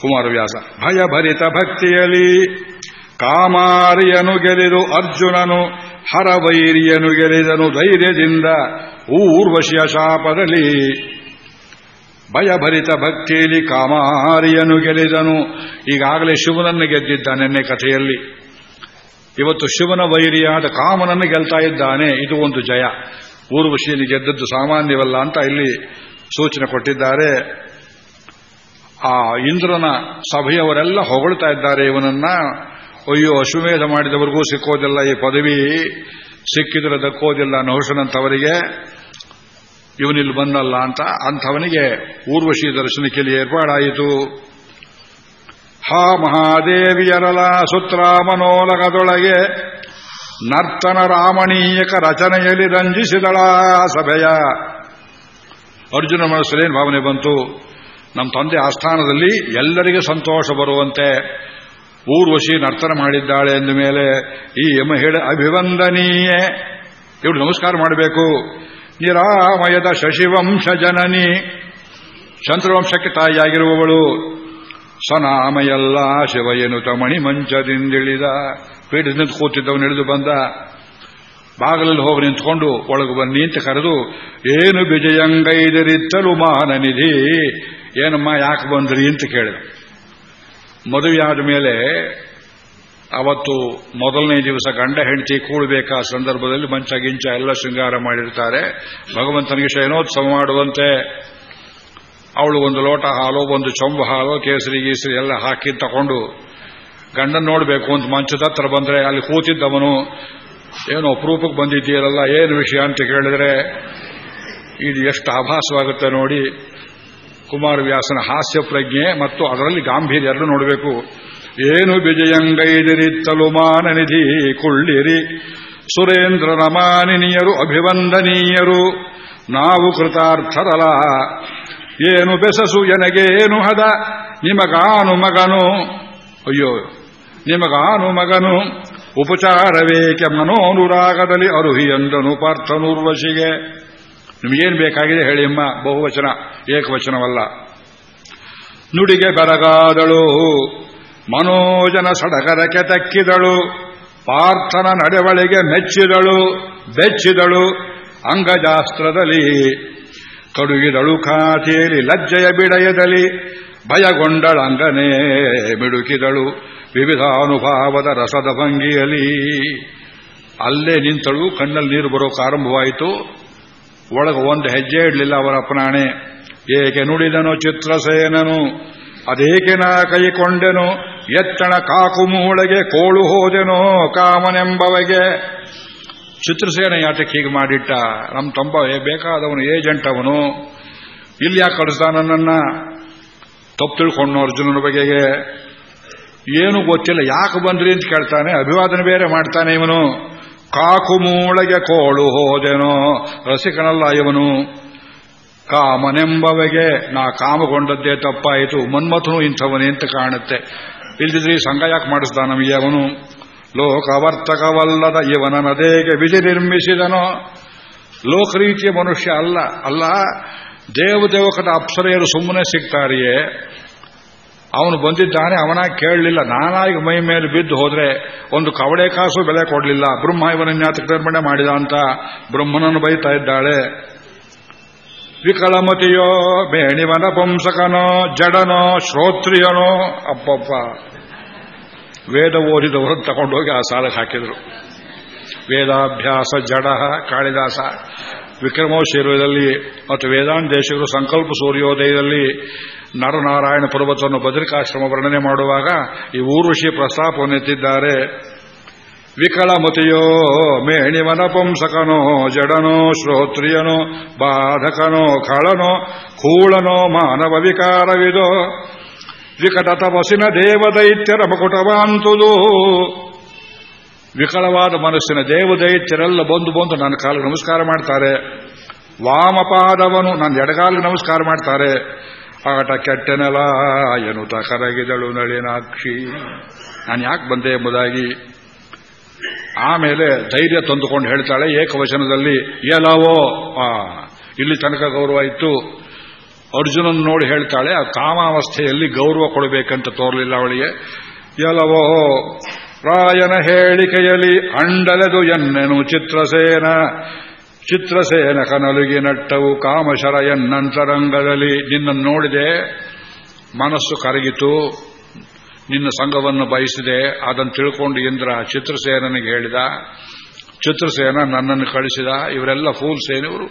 Speaker 1: ಕುಮಾರವ್ಯಾಸ, ಭಯಭರಿತ ಭಕ್ತಿಯಲ್ಲಿ ಕಾಮಾರಿಯನು ಗೆಲಿದು ಅರ್ಜುನನು ಹರವೈರಿಯನು ಗೆಲಿದನು ಧೈರ್ಯದಿಂದ ಊರ್ವಶಿಯ ಶಾಪದಲ್ಲಿ. ಭಯಭರಿತ ಭಕ್ತಿಯಲ್ಲಿ ಕಾಮಾರಿಯನು ಗೆಲಿದನು ಈಗಾಗಲೇ ಶಿವನನ್ನು ಗೆದ್ದಿದ್ದ ನಿನ್ನೆ ಕಥೆಯಲ್ಲಿ. ಇವತ್ತು ಶಿವನ ವೈರಿಯಾದ ಕಾಮನನ್ನು ಗೆಲ್ತಾ ಇದ್ದಾನೆ, ಇದು ಒಂದು ಜಯ. ಊರ್ವಶಿಯಲ್ಲಿ ಗೆದ್ದದ್ದು ಸಾಮಾನ್ಯವಲ್ಲ ಅಂತ ಇಲ್ಲಿ ಸೂಚನೆ ಕೊಟ್ಟಿದ್ದಾರೆ. ಆ ಇಂದ್ರನ ಸಭೆಯವರೆಲ್ಲ ಹೊಗಳ್ತಾ ಇದ್ದಾರೆ ಇವನನ್ನ. ಅಯ್ಯೋ, ಅಶ್ವಮೇಧ ಮಾಡಿದವರಿಗೂ ಸಿಕ್ಕೋದಿಲ್ಲ ಈ ಪದವಿ. ಸಿಕ್ಕಿದ್ರೆ ದಕ್ಕೋದಿಲ್ಲ ನಹುಷನಂತವರಿಗೆ ಇವನಿಲ್ಲಿ ಬಂದಲ್ಲ ಅಂತ ಅಂಥವನಿಗೆ ಊರ್ವಶಿ ದರ್ಶನಕ್ಕೆ ಏರ್ಪಾಡಾಯಿತು. ಹಾ ಮಹಾದೇವಿಯರಲ ಸುತ್ರಾಮನೋಲಗದೊಳಗೆ ನರ್ತನ ರಾಮಣೀಯಕ ರಚನೆಯಲ್ಲಿ ರಂಜಿಸಿದಳ ಸಭೆಯ. ಅರ್ಜುನ ಮನಸ್ಸಲ್ಲೇನು ಭಾವನೆ ಬಂತು. ನಮ್ಮ ತಂದೆ ಆಸ್ಥಾನದಲ್ಲಿ ಎಲ್ಲರಿಗೂ ಸಂತೋಷ ಬರುವಂತೆ ಊರ್ವಶಿ ನರ್ತನ ಮಾಡಿದ್ದಾಳೆ ಎಂದ ಮೇಲೆ, ಈ ಮಹಿಳೆ ಅಭಿವಂದನೀಯೇ. ಇವಳು ನಮಸ್ಕಾರ ಮಾಡಬೇಕು. ನಿರಾಮಯದ ಶಶಿವಂಶ ಜನನಿ. ಚಂದ್ರವಂಶಕ್ಕೆ ತಾಯಿಯಾಗಿರುವವಳು, ಸನಾಮಯಲ್ಲ ಶಿವಯನುತ ಮಣಿ ಮಂಚದಿಂದಿಳಿದ ಪೀಠದಿಂದ ಕೂತಿದ್ದವನು ಇಳಿದು ಬಂದ. ಬಾಗಿಲಲ್ಲಿ ಹೋಗಿ ನಿಂತ್ಕೊಂಡು, ಒಳಗೆ ಬನ್ನಿ ಅಂತ ಕರೆದು, ಏನು ವಿಜಯಂಗೈದರಿತ್ತಲು ಮಾನ ನಿಧಿ ಏನಮ್ಮ, ಯಾಕೆ ಬಂದ್ರಿ ಅಂತ ಕೇಳಿದ. ಮದುವೆಯಾದ ಮೇಲೆ ಅವತ್ತು ಮೊದಲನೇ ದಿವಸ ಗಂಡ ಹೆಂಡತಿ ಕೂಡಬೇಕಾ ಸಂದರ್ಭದಲ್ಲಿ ಮಂಚ ಗಿಂಚ ಎಲ್ಲ ಶೃಂಗಾರ ಮಾಡಿರ್ತಾರೆ. ಭಗವಂತನಿಗೆ ಶಯನೋತ್ಸವ ಮಾಡುವಂತೆ ಅವಳು ಒಂದು ಲೋಟ ಹಾಲು, ಒಂದು ಚೊಂಬು ಹಾಲು, ಕೇಸರಿ ಗೀಸರಿ ಎಲ್ಲ ಹಾಕಿ ತಗೊಂಡು ಗಂಡನ್ ನೋಡಬೇಕು ಅಂತ ಮಂಚದ ಹತ್ರ ಬಂದ್ರೆ ಅಲ್ಲಿ ಕೂತಿದ್ದವನು, ಏನೋ ಅಪರೂಪಕ್ಕೆ ಬಂದಿದ್ದೀರಲ್ಲ, ಏನು ವಿಷಯ ಅಂತ ಕೇಳಿದ್ರೆ, ಇದು ಎಷ್ಟು ಆಭಾಸವಾಗುತ್ತೆ ನೋಡಿ ಕುಮಾರವ್ಯಾಸನ ಹಾಸ್ಯ ಪ್ರಜ್ಞೆ ಮತ್ತು ಅದರಲ್ಲಿ ಗಾಂಭೀರ್ಯ ಎರಡು ನೋಡಬೇಕು. ಏನು ವಿಜಯಂಗೈದಿರಿತ್ತಲು ಮಾನನಿಧಿ ಕುಳ್ಳಿರಿ. ಸುರೇಂದ್ರ ರಮಾನಿನಿಯರು ಅಭಿವಂದನೀಯರು. ನಾವು ಕೃತಾರ್ಥರಲ ಏನು ಬೆಸಸು ಎನಗೇನು ಹದ. ನಿಮಗಾನು ಮಗನು. ಅಯ್ಯೋ, ನಿಮಗಾನು ಮಗನು. ಉಪಚಾರವೇಕೆ ಮನೋನುರಾಗದಲ್ಲಿ ಅರುಹಿ ಎಂದನು ಪಾರ್ಥನೂರ್ವಶಿಗೆ. ನಿಮಗೇನು ಬೇಕಾಗಿದೆ ಹೇಳಿ ಅಮ್ಮ. ಬಹುವಚನ, ಏಕವಚನವಲ್ಲ. ನುಡಿಗೆ ಬೆರಗಾದಳು, ಮನೋಜನ ಸಡಗರಕ್ಕೆ ತಕ್ಕಿದಳು, ಪಾರ್ಥನ ನಡೆವಳಿಗೆ ಮೆಚ್ಚಿದಳು, ಬೆಚ್ಚಿದಳು, ಅಂಗಜಾಸ್ತ್ರದಲ್ಲಿ ಕಡುಗಿದಳು ಖಾತೆಯಲ್ಲಿ ಲಜ್ಜೆಯ ಬಿಡಯದಲ್ಲಿ, ಭಯಗೊಂಡಳಂಗನೇ ಬಿಡುಕಿದಳು ವಿವಿಧ ಅನುಭಾವದ ರಸದ ಭಂಗಿಯಲ್ಲಿ. ಅಲ್ಲೇ ನಿಂತಳು, ಕಣ್ಣಲ್ಲಿ ನೀರು ಬರೋಕೆ ಆರಂಭವಾಯಿತು. ಒಳಗೆ ಒಂದು ಹೆಜ್ಜೆ ಇಡಲಿಲ್ಲ ಅವರ ಅಪನಾಣೆ. ಏಕೆ ನುಡಿದನು ಚಿತ್ರಸೇನನು? ಅದೇಕೆ ನಾ ಕೈಕೊಂಡೆನು ಎತ್ತಣ ಕಾಕು ಮೂಳೆಗೆ ಕೋಳು ಹೋದೆನೋ ಕಾಮನೆಂಬವಗೆ. ಚಿತ್ರಸೇನ ಯಾತಕ್ಕೆ ಹೀಗೆ ಮಾಡಿಟ್ಟ? ನಮ್ಮ ತಂಬ ಬೇಕಾದವನು ಏಜೆಂಟ್ ಅವನು ಇಲ್ಲಿ ಯಾಕೆ ಕಳಿಸ್ದ ನನ್ನನ್ನ? ತಪ್ಪು ತಿಳ್ಕೊಂಡು ಅರ್ಜುನನ ಬಗೆಗೆ. ಏನು ಗೊತ್ತಿಲ್ಲ, ಯಾಕೆ ಬಂದ್ರಿ ಅಂತ ಕೇಳ್ತಾನೆ. ಅಭಿವಾದನೆ ಬೇರೆ ಮಾಡ್ತಾನೆ ಇವನು. ಕಾಕು ಮೂಳೆಗೆ ಕೋಳು ಹೋದೆನೋ? ರಸಿಕನಲ್ಲ ಇವನು. ಕಾಮನೆಂಬವೆಗೆ ನಾ ಕಾಮಗೊಂಡದ್ದೇ ತಪ್ಪಾಯಿತು. ಮನ್ಮಥನು ಇಂಥವನೇ ಅಂತ ಕಾಣುತ್ತೆ. ಇಲ್ದಿದ್ರೆ ಸಂಘ ಯಾಕೆ ಮಾಡಿಸ್ದ ನಮಗೆ ಅವನು? ಲೋಕವರ್ತಕವಲ್ಲದ ಇವನನದೇಗೆ ವಿಧಿ ನಿರ್ಮಿಸಿದನೋ? ಲೋಕರೀತಿಯ ಮನುಷ್ಯ ಅಲ್ಲ. ಅಲ್ಲ, ದೇವದೇವಕದ ಅಪ್ಸರೆಯರು ಸುಮ್ಮನೆ ಸಿಗ್ತಾರಿಯೇ? ಅವನು ಬಂದಿದ್ದಾನೆ, ಅವನ ಕೇಳಲಿಲ್ಲ. ನಾನಾಗಿ ಮೈ ಮೇಲೆ ಬಿದ್ದು ಹೋದ್ರೆ ಒಂದು ಕವಡೆ ಕಾಸು ಬೆಲೆ ಕೊಡಲಿಲ್ಲ. ಬ್ರಹ್ಮ ಇವನ ನಿರ್ಮಣೆ ಮಾಡಿದ ಅಂತ ಬ್ರಹ್ಮನನ್ನು ಬೈತಾ ಇದ್ದಾಳೆ. ವಿಕಲಮತಿಯೋ ಬೇಣಿವನ ಪಂಸಕನೋ, ಜಡನೋ, ಶ್ರೋತ್ರಿಯನೋ ಅಪ್ಪಪ್ಪ ವೇದ ಓದಿದವರು ತಗೊಂಡೋಗಿ ಆ ಸಾಲಕ್ಕೆ ಹಾಕಿದರು. ವೇದಾಭ್ಯಾಸ ಜಡ ಕಾಳಿದಾಸ. ವಿಕ್ರಮೋಶೀರ್ವದಲ್ಲಿ ಮತ್ತು ವೇದಾಂತ ದೇಶಗಳು ಸಂಕಲ್ಪ ಸೂರ್ಯೋದಯದಲ್ಲಿ ನರನಾರಾಯಣ ಪರ್ವತವನ್ನು ಬದರಿಕಾಶ್ರಮ ವರ್ಣನೆ ಮಾಡುವಾಗ ಈ ಊರ್ವಶಿ ಪ್ರಸ್ತಾಪವನ್ನೆತ್ತಿದ್ದಾರೆ ವಿಕಲಮತಿಯೋ ಮೇಣಿವನ ಪುಂಸಕನೋ, ಜಡನೋ, ಶ್ರೋತ್ರಿಯನೋ, ಬಾಧಕನೋ, ಖಳನೋ, ಕೂಳನೋ, ಮಾನವ ವಿಕಾರವಿದೋ. ವಿಕಟ ತಪಸ್ಸಿನ ದೇವದೈತ್ಯರ ಮಕುಟವಾಂತುದು ವಿಕಲವಾದ ಮನಸ್ಸಿನ ದೇವದೈತ್ಯರೆಲ್ಲ ಬಂದು ಬಂದು ನನ್ನ ಕಾಲಿಗೆ ನಮಸ್ಕಾರ ಮಾಡ್ತಾರೆ. ವಾಮಪಾದವನು ನನ್ನ ಎಡಗಾಲಿಗೆ ನಮಸ್ಕಾರ ಮಾಡ್ತಾರೆ. ಆಟ ಕೆಟ್ಟನೆಲ ಎನ್ನುತ್ತ ಕರಗಿದಳು ನಳಿನಾಕ್ಷಿ. ನಾನು ಯಾಕೆ ಬಂದೆ ಎಂಬುದಾಗಿ ಆಮೇಲೆ ಧೈರ್ಯ ತಂದುಕೊಂಡು ಹೇಳ್ತಾಳೆ, ಏಕವಚನದಲ್ಲಿ ಆ, ಇಲ್ಲಿ ತನಕ ಗೌರವ ಇತ್ತು. ಅರ್ಜುನನ್ ನೋಡಿ ಹೇಳ್ತಾಳೆ, ಆ ಕಾಮಾವಸ್ಥೆಯಲ್ಲಿ ಗೌರವ ಕೊಡಬೇಕಂತ ತೋರಲಿಲ್ಲ ಅವಳಿಗೆ. ಎಲ್ಲವೋ. ರಾಯನ ಹೇಳಿಕೆಯಲ್ಲಿ ಅಂಡಲೆದು ಎನ್ನೆನು ಚಿತ್ರಸೇನ. ಚಿತ್ರಸೇನ ಕನಲುಗಿ ನಟ್ಟವು ಕಾಮಶರ ಎನ್ನಂತರಂಗದಲ್ಲಿ ನಿನ್ನನ್ನು ನೋಡಿದೆ, ಮನಸ್ಸು ಕರಗಿತು, ನಿನ್ನ ಸಂಘವನ್ನು ಬಯಸಿದೆ. ಅದನ್ನು ತಿಳ್ಕೊಂಡು ಇಂದ್ರ ಚಿತ್ರಸೇನನಿಗೆ ಹೇಳಿದ, ಚಿತ್ರಸೇನ ನನ್ನನ್ನು ಕಳಿಸಿದ. ಇವರೆಲ್ಲ ಫೂಲ್ ಸೇನಿವರು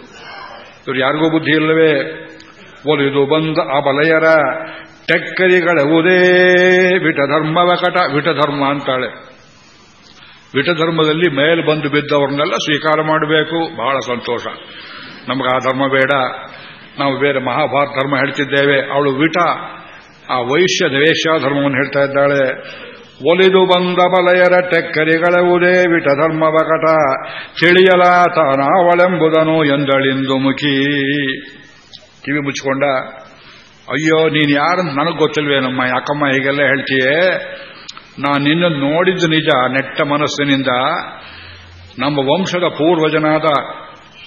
Speaker 1: ಇವರು ಯಾರಿಗೂ ಬುದ್ಧಿ ಇಲ್ಲವೇ? ಒಲಿದು ಬಂದ ಅಬಲಯರ ಟೆಕ್ಕರಿಗಳೆವುದೇ ವಿಟಧರ್ಮವ ಕಟ ವಿಟಧರ್ಮ ಅಂತಾಳೆ. ವಿಟಧರ್ಮದಲ್ಲಿ ಮೇಲೆ ಬಂದು ಬಿದ್ದವ್ರನ್ನೆಲ್ಲ ಸ್ವೀಕಾರ ಮಾಡಬೇಕು. ಬಹಳ ಸಂತೋಷ. ನಮಗೆ ಆ ಧರ್ಮ ಬೇಡ. ನಾವು ಬೇರೆ ಮಹಾಭಾರತ ಧರ್ಮ ಹೇಳ್ತಿದ್ದೇವೆ. ಅವಳು ವಿಟ. ಆ ವೈಶ್ಯ ದ್ವೇಷ ಧರ್ಮವನ್ನು ಹೇಳ್ತಾ ಇದ್ದಾಳೆ. ಒಲಿದು ಬಂದ ಬಲಯರ ಟೆಕ್ಕರಿಗಳವುದೇ ವಿಟ ಧರ್ಮ ಬಕಟ. ತಿಳಿಯಲ ತಾನಾವಳೆಂಬುದನು ಎಂದಳಿಂದು ಮುಖಿ. ಕಿವಿ ಮುಚ್ಚಿಕೊಂಡ, ಅಯ್ಯೋ, ನೀನು ಯಾರಂತ ನನಗೆ ಗೊತ್ತಿಲ್ವೇನಮ್ಮ? ಯಾಕಮ್ಮ ಹೀಗೆಲ್ಲ ಹೇಳ್ತೀಯೇ? ನಾನು ನಿನ್ನ ನೋಡಿದ್ದು ನಿಜ, ನೆಟ್ಟ ಮನಸ್ಸಿನಿಂದ. ನಮ್ಮ ವಂಶದ ಪೂರ್ವಜನಾದ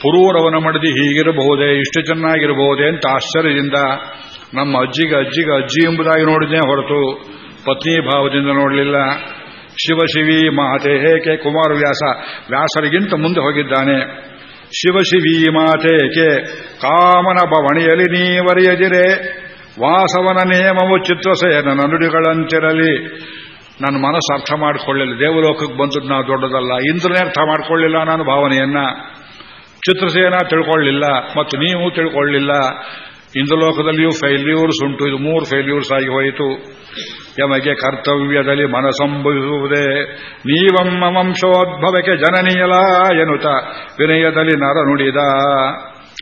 Speaker 1: ಪುರೂರವನ ಮಡದಿ ಹೀಗಿರಬಹುದೇ, ಇಷ್ಟು ಚೆನ್ನಾಗಿರಬಹುದೇ ಅಂತ ಆಶ್ಚರ್ಯದಿಂದ ನಮ್ಮ ಅಜ್ಜಿಗೆ ಅಜ್ಜಿಗೆ ಅಜ್ಜಿ ಎಂಬುದಾಗಿ ನೋಡಿದ್ದೇ ಹೊರತು ಪತ್ನಿ ಭಾವದಿಂದ ನೋಡಲಿಲ್ಲ. ಶಿವಶಿವಿ ಮಾತೆ ಹೇಕೆ ಕುಮಾರವ್ಯಾಸ ವ್ಯಾಸರಿಗಿಂತ ಮುಂದೆ ಹೋಗಿದ್ದಾನೆ? ಶಿವಶಿವಿ ಮಾತೆ ಕೆ ಕಾಮನ ಬವಣಿಯಲ್ಲಿ ನೀವರಿಯದಿರೆ? ವಾಸವನ ನೇಮವು ಚಿತ್ರಸೇನ ನುಡಿಗಳಂತಿರಲಿ. ನನ್ನ ಮನಸ್ಸು ಅರ್ಥ ಮಾಡಿಕೊಳ್ಳಿಲ್ಲ ದೇವಲೋಕಕ್ಕೆ ಬಂದದ್ದು ನಾವು ದೊಡ್ಡದಲ್ಲ. ಇಂದ್ರನೇ ಅರ್ಥ ಮಾಡಿಕೊಳ್ಳಿಲ್ಲ ನಾನು ಭಾವನೆಯನ್ನ. ಚಿತ್ರಸೇನ ತಿಳ್ಕೊಳ್ಳಿಲ್ಲ ಮತ್ತು ನೀವು ತಿಳ್ಕೊಳ್ಳಿಲ್ಲ. ಇಂದ್ರಲೋಕದಲ್ಲಿಯೂ ಫೈಲ್ಯೂರ್ಸ್ ಉಂಟು. ಇದು ಮೂರು ಫೇಲ್ಯೂರ್ಸ್ ಆಗಿ ಹೋಯಿತು. ಯಮಗೆ ಕರ್ತವ್ಯದಲ್ಲಿ ಮನಸಂಭವಿಸುವುದೇ. ನೀವಮ್ಮ ವಂಶೋದ್ಭವಕ್ಕೆ ಜನನೀಯಲ ಎನ್ನುತ್ತ ವಿನಯದಲ್ಲಿ ನರ ನುಡಿದ.